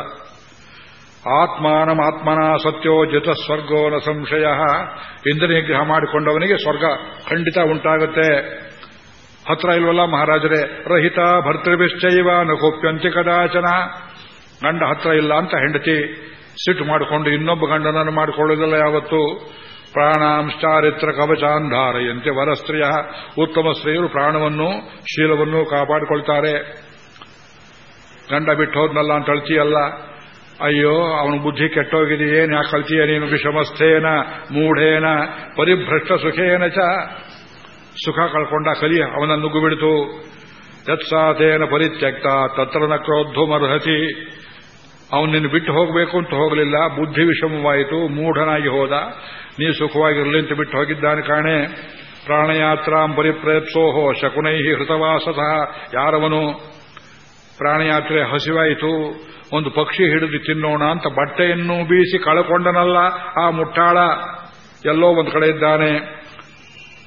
Speaker 1: ಆತ್ಮಾನಮಾತ್ಮನ ಸತ್ಯೋ ಜತ ಸ್ವರ್ಗೋ ನ ಸಂಶಯ. ಇಂದ್ರ ನಿಗ್ರಹ ಮಾಡಿಕೊಂಡವನಿಗೆ ಸ್ವರ್ಗ ಖಂಡಿತ ಉಂಟಾಗುತ್ತೆ. ಹತ್ರ ಇಲ್ವಲ್ಲ ಮಹಾರಾಜರೇ? ರಹಿತ ಭರ್ತೃಭಿಶ್ಚೈವ ನಕೋಪ್ಯಂತಿ ಕದಾಚನ. ಗಂಡ ಹತ್ರ ಇಲ್ಲ ಅಂತ ಹೆಂಡತಿ ಸಿಟ್ಟು ಮಾಡಿಕೊಂಡು ಇನ್ನೊಬ್ಬ ಗಂಡನನ್ನು ಮಾಡಿಕೊಳ್ಳೋದಿಲ್ಲ ಯಾವತ್ತು. ಪ್ರಾಣಾಂಶ್ಚಾರಿತ್ರ ಕವಚಾಂಧಾರೆಯಂತೆ ವರಸ್ತ್ರೀಯ ಉತ್ತಮ ಸ್ತ್ರೀಯರು ಪ್ರಾಣವನ್ನು, ಶೀಲವನ್ನು ಕಾಪಾಡಿಕೊಳ್ತಾರೆ. ಗಂಡ ಬಿಟ್ಟು ಹೋದ್ನಲ್ಲ ಅಂತ ಅಳ್ತೀಯಲ್ಲ. ಅಯ್ಯೋ, ಅವನ ಬುದ್ಧಿ ಕೆಟ್ಟೋಗಿದೆ ಏನು ಯಾಕೆ ಕಳ್ತೀಯ ನೀನು ವಿಷಮಸ್ಥೇನ, ಮೂಢೇನ, ಪರಿಭ್ರಷ್ಟ ಸುಖೇನ ಚ. ಸುಖ ಕಳ್ಕೊಂಡ ಕಲಿ ಅವನ ನುಗ್ಗು ಬಿಡಿತು. ಯತ್ಸಾತೇನ ಪರಿತ್ಯಕ್ತ ತತ್ರನ ನ ಕ್ರೋದ್ಧುಮರ್ಹತಿ. ಅವನನ್ನು ಬಿಟ್ಟು ಹೋಗಬೇಕು ಅಂತ ಹೋಗಲಿಲ್ಲ. ಬುದ್ಧಿ ವಿಷಮವಾಯಿತು. ಮೂಢನಾಗಿ ಹೋದ. ನೀ ಸುಖವಾಗಿರಲಿ ಅಂತ ಬಿಟ್ಟು ಹೋಗಿದ್ದಾನೆ ಕಾಣೆ. ಪ್ರಾಣಯಾತ್ರಾಂ ಪರಿಪ್ರೇಪ್ಸೋಹೋ ಶಕುನೈಹಿ ಹೃತವಾಸತಃ ಯಾರವನು ಪ್ರಾಣಯಾತ್ರೆ ಹಸಿವಾಯಿತು. ಒಂದು ಪಕ್ಷಿ ಹಿಡಿದು ತಿನ್ನೋಣ ಅಂತ ಬಟ್ಟೆಯನ್ನು ಬೀಸಿ ಕಳಕೊಂಡನಲ್ಲ. ಆ ಮುಟ್ಟಾಳ ಎಲ್ಲೋ ಒಂದು ಕಡೆ ಇದ್ದಾನೆ.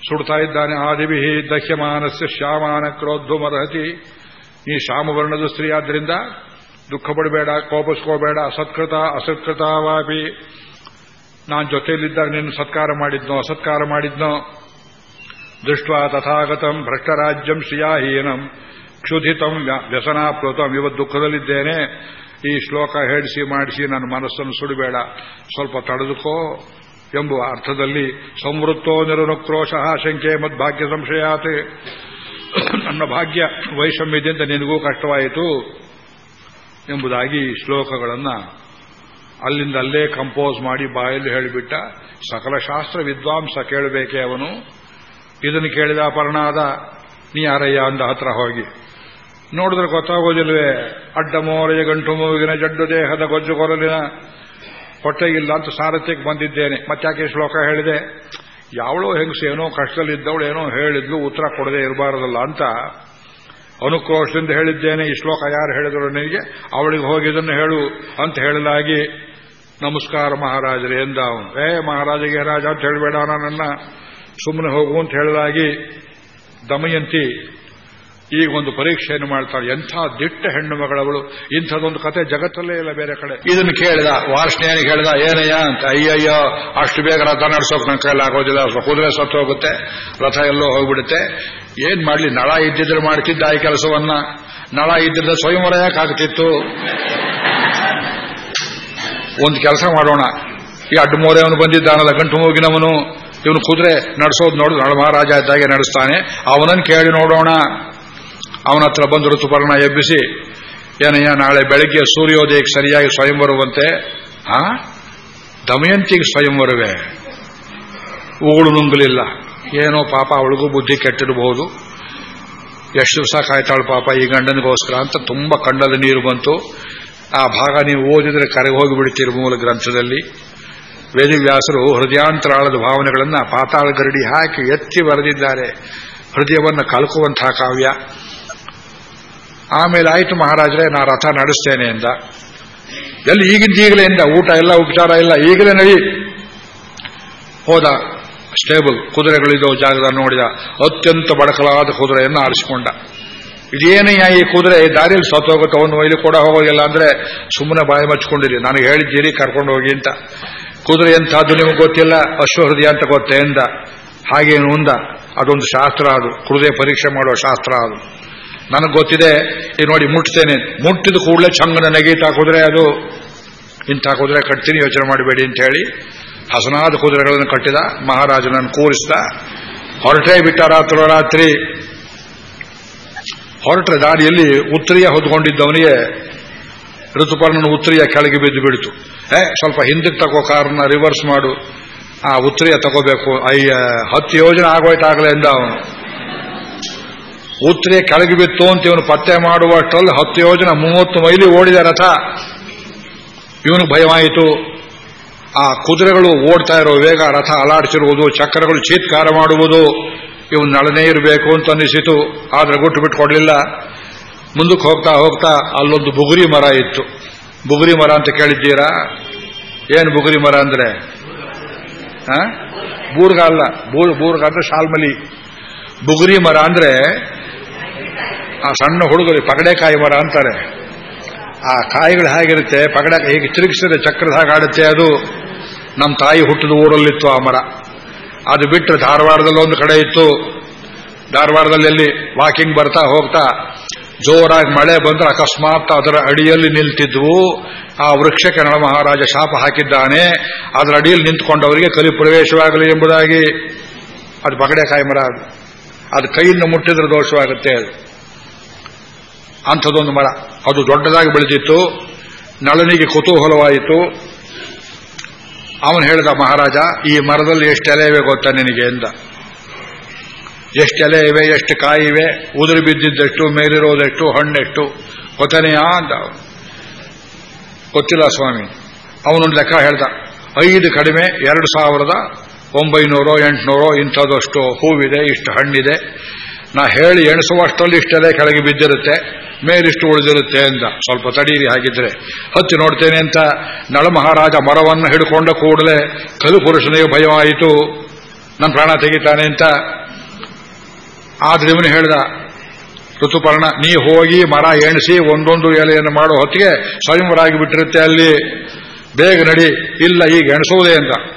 Speaker 1: ಸುಡ್ತಾ ಇದ್ದಾನೆ. ಆದಿವಿಹಿ ದಹ್ಯಮಾನಸ್ಯ ಶ್ಯಾಮಾನ ಕ್ರೋದ್ಧುಮರ್ಹತಿ ಈ ಶ್ಯಾಮವರ್ಣದ ಸ್ತ್ರೀ ಆದ್ದರಿಂದ ದುಃಖ ಪಡಬೇಡ ಕೋಪಿಸ್ಕೋಬೇಡ ಸತ್ಕೃತ ಅಸತ್ಕೃತವಾಪಿ ನಾನು ಜೊತೆಯಲ್ಲಿದ್ದಾಗ ನಿನ್ನ ಸತ್ಕಾರ ಮಾಡಿದ್ನೋ, ಅಸತ್ಕಾರ ಮಾಡಿದ್ನೋ? ದೃಷ್ಟ ತಥಾಗತಂ ಭ್ರಷ್ಟರಾಜ್ಯಂ ಶ್ರಿಯಾಹೀನಂ ಕ್ಷುಧಿತಂ ವ್ಯಸನಾಪ್ಲುತಂ. ಇವತ್ತು ದುಃಖದಲ್ಲಿದ್ದೇನೆ. ಈ ಶ್ಲೋಕ ಹೇಳಿಸಿ ಮಾಡಿಸಿ ನನ್ನ ಮನಸ್ಸನ್ನು ಸುಡಬೇಡ. ಸ್ವಲ್ಪ ತಡೆದುಕೋ ಎಂಬುವ ಅರ್ಥದಲ್ಲಿ ಸಂವೃತ್ತೋ ನಿರನುಕ್ರೋಶ ಶಂಕೆ ಮದ್ಭಾಗ್ಯ ಸಂಶಯಾತ್. ನನ್ನ ಭಾಗ್ಯ ವೈಷಮ್ಯದಿಂದ ನಿನಗೂ ಕಷ್ಟವಾಯಿತು. ಎಂಬುದಾಗಿ ಶ್ಲೋಕಗಳನ್ನು ಅಲ್ಲಿಂದಲ್ಲೇ ಕಂಪೋಸ್ ಮಾಡಿ ಬಾಯಲ್ಲಿ ಹೇಳಿಬಿಟ್ಟ ಸಕಲ ಶಾಸ್ತ್ರ ವಿದ್ವಾಂಸ ಕೇಳಬೇಕೆ ಅವನು. ಇದನ್ನು ಕೇಳಿದ ಅಪರ್ಣಾದ, ನೀ ಯಾರಯ್ಯ ಅಂದ ಹತ್ರ ಹೋಗಿ. ನೋಡಿದ್ರೆ ಗೊತ್ತಾಗೋದಿಲ್ವೇ? ಅಡ್ಡ ಮೋರೆಯ ಗಂಟು ಮೂಗಿನ, ಜಡ್ಡು ದೇಹದ ಗೊಜ್ಜು ಕೊರಲಿನ ಹೊಟ್ಟೆಗಿಲ್ಲ ಅಂತ ಸಾರಥ್ಯಕ್ಕೆ ಬಂದಿದ್ದೇನೆ. ಮತ್ತಾಕೆ ಶ್ಲೋಕ ಹೇಳಿದೆ, ಯಾವಳೋ ಹೆಂಗಸು ಏನೋ ಕಷ್ಟದಲ್ಲಿದ್ದವಳು, ಏನೋ ಹೇಳಿದ್ಲು, ಉತ್ತರ ಕೊಡದೆ ಇರಬಾರದಲ್ಲ ಅಂತ ಅನುಕ್ರೋಶದಿಂದ ಹೇಳಿದ್ದೇನೆ, ಈ ಶ್ಲೋಕ ಯಾರು ಹೇಳಿದ್ರು ನಿನಗೆ ಅವಳಿಗೆ ಹೋಗಿ ಇದನ್ನು ಹೇಳು ಅಂತ ಹೇಳಲಾಗಿ ನಮಸ್ಕಾರ ಮಹಾರಾಜರೇ ಎಂದ ಅವನು. ಏ ಮಹಾರಾಜಗೆ ರಾಜ ಅಂತ ಹೇಳಬೇಡ ನನ್ನ ಸುಮ್ಮನೆ ಹೋಗು ಅಂತ ಹೇಳಲಾಗಿ ದಮಯಂತಿ ಈಗ ಒಂದು ಪರೀಕ್ಷೆಯನ್ನು ಮಾಡ್ತಾಳೆ. ಎಂಥ ದಿಟ್ಟ ಹೆಣ್ಣು ಮಗಳವಳು. ಇಂಥದೊಂದು ಕತೆ ಜಗತ್ತಲ್ಲೇ ಇಲ್ಲ ಬೇರೆ ಕಡೆ. ಇದನ್ನು ಕೇಳಿದ ವಾರ್ಷಣೆಯನ್ನು ಕೇಳಿದ ಏನಯ್ಯ ಅಂತ, ಅಯ್ಯಯ್ಯೋ, ಅಷ್ಟು ಬೇಗ ರಥ ನಡೆಸೋಕೆ ನನ್ನ ಕೈಯಲ್ಲಿ ಆಗೋದಿಲ್ಲ. ಕುದುರೆ ಸತ್ತು ಹೋಗುತ್ತೆ. ರಥ ಎಲ್ಲೋ ಹೋಗ್ಬಿಡುತ್ತೆ. ಏನ್ ಮಾಡ್ಲಿ? ನಳ ಇದ್ದಿದ್ರೆ ಮಾಡ್ತಿದ್ದ ಈ ಕೆಲಸವನ್ನ. ನಳ ಇದ್ದಿದ್ರೆ ಸ್ವಯಂವರ ಯಾಕಾಗ್ತಿತ್ತು ಒಂದು ಕೆಲಸ ಮಾಡೋಣ. ಈ ಅಡ್ಡ ಅವನು ಬಂದಿದ್ದಾನಲ್ಲ, ಗಂಟು ಮೂಗಿನವನು. ಇವನು ಕುದುರೆ ನಡೆಸೋದು ನೋಡು. ನಳ ಮಹಾರಾಜ ಇದ್ದಾಗೆ ನಡೆಸ್ತಾನೆ. ಅವನನ್ನು ಕೇಳಿ ನೋಡೋಣ. ಅವನ ಹತ್ರ ಬಂದು ಋತುಪರ್ಣ ಎಬ್ಬಿಸಿ ಏನಯ್ಯ ನಾಳೆ ಬೆಳಗ್ಗೆ ಸೂರ್ಯೋದಯಕ್ಕೆ ಸರಿಯಾಗಿ ಸ್ವಯಂ ಬರುವಂತೆ, ಆ? ದಮಯಂತಿಗೆ ಸ್ವಯಂವರವೇ ಉಗುಳು ನುಂಗಲಿಲ್ಲ. ಏನೋ ಪಾಪ, ಅವಳಿಗೂ ಬುದ್ಧಿ ಕೆಟ್ಟಿರಬಹುದು. ಎಷ್ಟು ದಿವಸ ಕಾಯ್ತಾಳು ಪಾಪ, ಈ ಗಂಡನಿಗೋಸ್ಕರ ಅಂತ ತುಂಬಾ ಕಣ್ಣಲ್ಲಿ ನೀರು ಬಂತು. ಆ ಭಾಗ ನೀವು ಓದಿದ್ರೆ ಕರೆಗೆ ಹೋಗಿ ಬಿಡ್ತೀರಿ ಮೂಲ ಗ್ರಂಥದಲ್ಲಿ. ವೇದಿವ್ಯಾಸರು ಹೃದಯಾಂತರಾಳದ ಭಾವನೆಗಳನ್ನು ಪಾತಾಳ ಗರಡಿ ಹಾಕಿ ಎತ್ತಿ ಬರೆದಿದ್ದಾರೆ. ಹೃದಯವನ್ನು ಕಲ್ಕುವಂತಹ ಕಾವ್ಯ. ಆಮೇಲೆ ಆಯಿತು ಮಹಾರಾಜರೇ, ನಾ ರಥ ನಡೆಸ್ತೇನೆ ಎಂದ. ಎಲ್ಲಿ ಈಗಿನ ಈಗಲೇ ಎಂದ? ಊಟ ಎಲ್ಲ ಉಪಚಾರ ಇಲ್ಲ ಈಗಲೇ ನಡಿ. ಹೋದ ಸ್ಟೇಬಲ್ ಕುದುರೆಗಳಿದ್ದೋ ಜಾಗದ ನೋಡಿದ ಅತ್ಯಂತ ಬಡಕಲಾದ ಕುದುರೆಯನ್ನು ಆರಿಸಿಕೊಂಡ. ಇದೇನಯ್ಯ ಈ ಕುದುರೆ? ದಾರಿಯಲ್ಲಿ ಸತ್ತೋಗುತ್ತೆ ಒಂದು ಮೈಲಿ ಕೂಡ ಹೋಗೋದಿಲ್ಲ ಅಂದ್ರೆ ಸುಮ್ಮನೆ ಬಾಯಿ ಮಚ್ಕೊಂಡಿರಿ. ನನಗೆ ಹೇಳಿದ್ದೀರಿ, ಕರ್ಕೊಂಡು ಹೋಗಿ ಅಂತ. ಕುದುರೆ ಎಂಥದ್ದು ನಿಮಗೆ ಗೊತ್ತಿಲ್ಲ? ಅಶ್ವಹೃದಯ ಅಂತ ಗೊತ್ತೇ ಎಂದ. ಹಾಗೇನು ಉಂದ ಅದೊಂದು ಶಾಸ್ತ್ರ ಅದು. ಹೃದಯ ಪರೀಕ್ಷೆ ಮಾಡುವ ಶಾಸ್ತ್ರ ಅದು. ನನಗೆ ಗೊತ್ತಿದೆ, ಈ ನೋಡಿ ಮುಟ್ತೇನೆ. ಮುಟ್ಟಿದ ಕೂಡಲೇ ಚಂಗನ ನೆಗೀತಾ ಕುದುರೆ ಅದು, ಇಂಥ ಕುದುರೆ ಕಟ್ತೀನಿ, ಯೋಚನೆ ಮಾಡಬೇಡಿ ಅಂತ ಹೇಳಿ ಹಸನಾದ ಕುದುರೆಗಳನ್ನು ಕಟ್ಟಿದ, ಮಹಾರಾಜನನ್ನು ಕೂರಿಸಿದ. ಹೊರಟೇ ಬಿಟ್ಟ ರಾತ್ರಿ ಹೊರಟ್ರೆ ದಾರಿಯಲ್ಲಿ ಉತ್ತರಿಯ ಹೊದ್ಕೊಂಡಿದ್ದವನಿಗೆ ಋತುಪರ್ಣನ ಉತ್ತರಿಯ ಕೆಳಗೆ ಬಿದ್ದು ಬಿಡ್ತು. ಏ, ಸ್ವಲ್ಪ ಹಿಂದಕ್ಕೆ ತಗೋ ಕಾರನ್ನ ರಿವರ್ಸ್ ಮಾಡು. ಆ ಉತ್ತರಿಯ ತಗೋಬೇಕು. ಅಯ್ಯ, ಹತ್ತು ಯೋಜನೆ ಆಗೋಯ್ತಾಗಲೇ ಎಂದ ಅವನು. ಉತ್ತರಿಯ ಕೆಳಗೆ ಬಿತ್ತು ಅಂತ ಇವನು ಪತ್ತೆ ಮಾಡುವಷ್ಟರಲ್ಲಿ ಹತ್ತು ಯೋಜನೆ ಮೂವತ್ತು ಮೈಲಿ ಓಡಿದ ರಥ. ಇವನು ಭಯವಾಯಿತು. ಆ ಕುದುರೆಗಳು ಓಡ್ತಾ ಇರೋ ವೇಗ ರಥ ಅಲಾಡಿಸಿರುವುದು ಚಕ್ರಗಳು ಚೀತ್ಕಾರ ಮಾಡುವುದು, ಇವನು ನಳನೇ ಇರಬೇಕು ಅಂತ ಅನ್ನಿಸಿತು. ಆದರೆ ಗುಟ್ಟು ಬಿಟ್ಕೊಡ್ಲಿಲ್ಲ ಮುಂದಕ್ಕೆ ಹೋಗ್ತಾ ಹೋಗ್ತಾ ಅಲ್ಲೊಂದು ಬುಗುರಿ ಮರ ಇತ್ತು. ಬುಗುರಿ ಮರ ಅಂತ ಕೇಳಿದ್ದೀರಾ? ಏನು ಬುಗುರಿ ಮರ ಅಂದ್ರೆ? ಬೂರ್ಗ ಅಲ್ಲ. ಬೂರ್ಗ ಅಂದ್ರೆ ಶಾಲ್ಮಲಿ. ಬುಗುರಿ ಮರ ಅಂದ್ರೆ ಆ ಸಣ್ಣ ಹುಡುಗರು ಪಗಡೆಕಾಯಿ ಮರ ಅಂತಾರೆ. ಆ ಕಾಯಿಗಳು ಹೇಗಿರುತ್ತೆ? ಪಗಡೆ ಹೇಗೆ ತಿರುಗಿಸಿದ್ರೆ ಚಕ್ರದ ಹಾಗೆ ಆಡುತ್ತೆ ಅದು? ನಮ್ಮ ತಾಯಿ ಹುಟ್ಟಿದ ಊರಲ್ಲಿತ್ತು ಆ ಮರ. ಅದು ಬಿಟ್ಟರೆ ಧಾರವಾಡದಲ್ಲಿ ಒಂದು ಕಡೆ ಇತ್ತು. ಧಾರವಾಡದಲ್ಲಿ ವಾಕಿಂಗ್ ಬರ್ತಾ ಹೋಗ್ತಾ ಜೋರಾಗಿ ಮಳೆ ಬಂದ್ರೆ ಅಕಸ್ಮಾತ್ ಅದರ ಅಡಿಯಲ್ಲಿ ನಿಲ್ತಿದ್ವು. ಆ ವೃಕ್ಷಕ್ಕೆ ನಳ ಮಹಾರಾಜ ಶಾಪ ಹಾಕಿದ್ದಾನೆ. ಅದರ ಅಡಿಯಲ್ಲಿ ನಿಂತ್ಕೊಂಡವರಿಗೆ ಕಲಿ ಪ್ರವೇಶವಾಗಲಿ ಎಂಬುದಾಗಿ. ಅದು ಬಗಡೆಕಾಯಿ ಮರ ಅದು. ಅದು ಕೈಯಿಂದ ಮುಟ್ಟಿದ್ರೆ ದೋಷವಾಗುತ್ತೆ ಅದು. ಅಂಥದ್ದೊಂದು ಮರ ಅದು ದೊಡ್ಡದಾಗಿ ಬೆಳೆದಿತ್ತು, ನಳನಿಗೆ ಕುತೂಹಲವಾಯಿತು. ಅವನು ಹೇಳಿದ ಮಹಾರಾಜ, ಈ ಮರದಲ್ಲಿ ಎಷ್ಟು ಎಲೆ ಇವೆ ಗೊತ್ತಾ ನಿನಗೆ ಎಂದ. ಎಷ್ಟು ಎಲೆ ಇವೆ ಎಷ್ಟು ಕಾಯಿ ಇವೆ ಉದುರು ಬಿದ್ದಿದ್ದೆಷ್ಟು, ಮೇಲಿರೋದೆಷ್ಟು, ಹಣ್ಣೆಷ್ಟು. ಗೊತ್ತನೆಯಾ ಅಂತ ಗೊತ್ತಿಲ್ಲ ಸ್ವಾಮಿ. ಅವನೊಂದು ಲೆಕ್ಕ ಹೇಳ್ದ. ಐದು ಕಡಿಮೆ, ಎರಡು ಸಾವಿರದ ಒಂಬೈನೂರೋ, ಎಂಟುನೂರೋ ಇಂಥದಷ್ಟು ಹೂವಿದೆ, ಇಷ್ಟು ಹಣ್ಣಿದೆ. ನಾ ಹೇಳಿ ಎಣಿಸುವಷ್ಟರಲ್ಲಿ ಇಷ್ಟೆಲೆ ಕೆಳಗೆ ಬಿದ್ದಿರುತ್ತೆ. ಮೇಲಿಷ್ಟು ಉಳಿದಿರುತ್ತೆ ಅಂತ. ಸ್ವಲ್ಪ ತಡೀರಿ ಹಾಗಿದ್ರೆ. ಹತ್ತಿ ನೋಡ್ತೇನೆ ಅಂತ ನಳಮಹಾರಾಜ ಮರವನ್ನು ಹಿಡ್ಕೊಂಡ ಕೂಡಲೇ ಕಲು ಪುರುಷನಿಗೆ ಭಯವಾಯಿತು. ನನ್ನ ಪ್ರಾಣ ತೆಗಿತಾನೆ ಅಂತ. ಆದ್ರೆ ಇವನು ಹೇಳ್ದ, ಋತುಪರ್ಣ, ನೀ ಹೋಗಿ ಮರ ಎಣಿಸಿ ಒಂದೊಂದು ಎಲೆಯನ್ನು ಮಾಡೋ ಹೊತ್ತಿಗೆ ಸ್ವಯಂವರಾಗಿ ಬಿಟ್ಟಿರುತ್ತೆ ಅಲ್ಲಿ. ಬೇಗ ನಡಿ, ಇಲ್ಲ ಈಗ ಎಣಿಸೋದೇ ಅಂತ.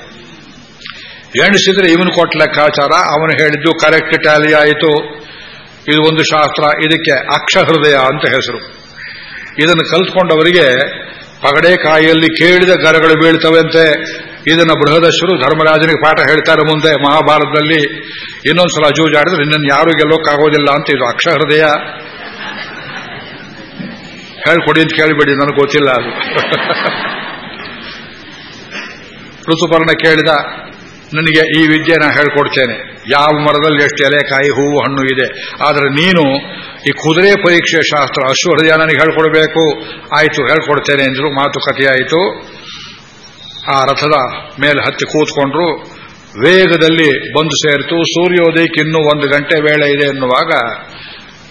Speaker 1: ಎಣಿಸಿದ್ರೆ ಇವನು ಕೊಟ್ಟ ಲೆಕ್ಕಾಚಾರ. ಅವನು ಹೇಳಿದ್ದು ಕರೆಕ್ಟ್ ಟ್ಯಾಲಿ ಆಯಿತು. ಇದು ಒಂದು ಶಾಸ್ತ್ರ, ಇದಕ್ಕೆ ಅಕ್ಷಹೃದಯ ಅಂತ ಹೆಸರು. ಇದನ್ನು ಕಲ್ತ್ಕೊಂಡವರಿಗೆ ಪಗಡೆಕಾಯಿಯಲ್ಲಿ ಕೇಳಿದ ಗರಗಳು ಬೀಳ್ತವಂತೆ. ಇದನ್ನು ಬೃಹದಶ್ವರು ಧರ್ಮರಾಜನಿಗೆ ಪಾಠ ಹೇಳ್ತಾರೆ ಮುಂದೆ ಮಹಾಭಾರತದಲ್ಲಿ. ಇನ್ನೊಂದ್ಸಲ ಜೂಜಾಡಿದ್ರೆ ನಿನ್ನನ್ನು ಯಾರು ಗೆಲ್ಲೋಕ್ಕಾಗೋದಿಲ್ಲ ಅಂತ ಇದು ಅಕ್ಷಹೃದಯ. ಹೇಳ್ಕೊಡಿ ಅಂತ ಕೇಳಿಬಿಡಿ, ನನಗೆ ಗೊತ್ತಿಲ್ಲ ಅದು. ಋತುಪರ್ಣ ಕೇಳಿದ ನನಗೆ ಈ ವಿದ್ಯೆ ನಾನು ಹೇಳ್ಕೊಡ್ತೇನೆ. ಯಾವ ಮರದಲ್ಲಿ ಎಷ್ಟು ಎಲೆ ಕಾಯಿ ಹೂವು, ಹಣ್ಣು ಇದೆ. ಆದರೆ ನೀನು ಈ ಕುದುರೆ ಪರೀಕ್ಷೆ ಶಾಸ್ತ್ರ ಅಶ್ವಹೃದಯ ನನಗೆ ಹೇಳ್ಕೊಡ್ಬೇಕು. ಆಯಿತು, ಹೇಳ್ಕೊಡ್ತೇನೆ ಎಂದರು ಮಾತುಕತೆಯಾಯಿತು ಆ ರಥದ ಮೇಲೆ ಹತ್ತಿ ಕೂತ್ಕೊಂಡ್ರು. ವೇಗದಲ್ಲಿ ಬಂದು ಸೇರಿತು. ಸೂರ್ಯೋದಯಕ್ಕೆ ಇನ್ನೂ ಒಂದು ಗಂಟೆ ವೇಳೆ ಇದೆ ಎನ್ನುವಾಗ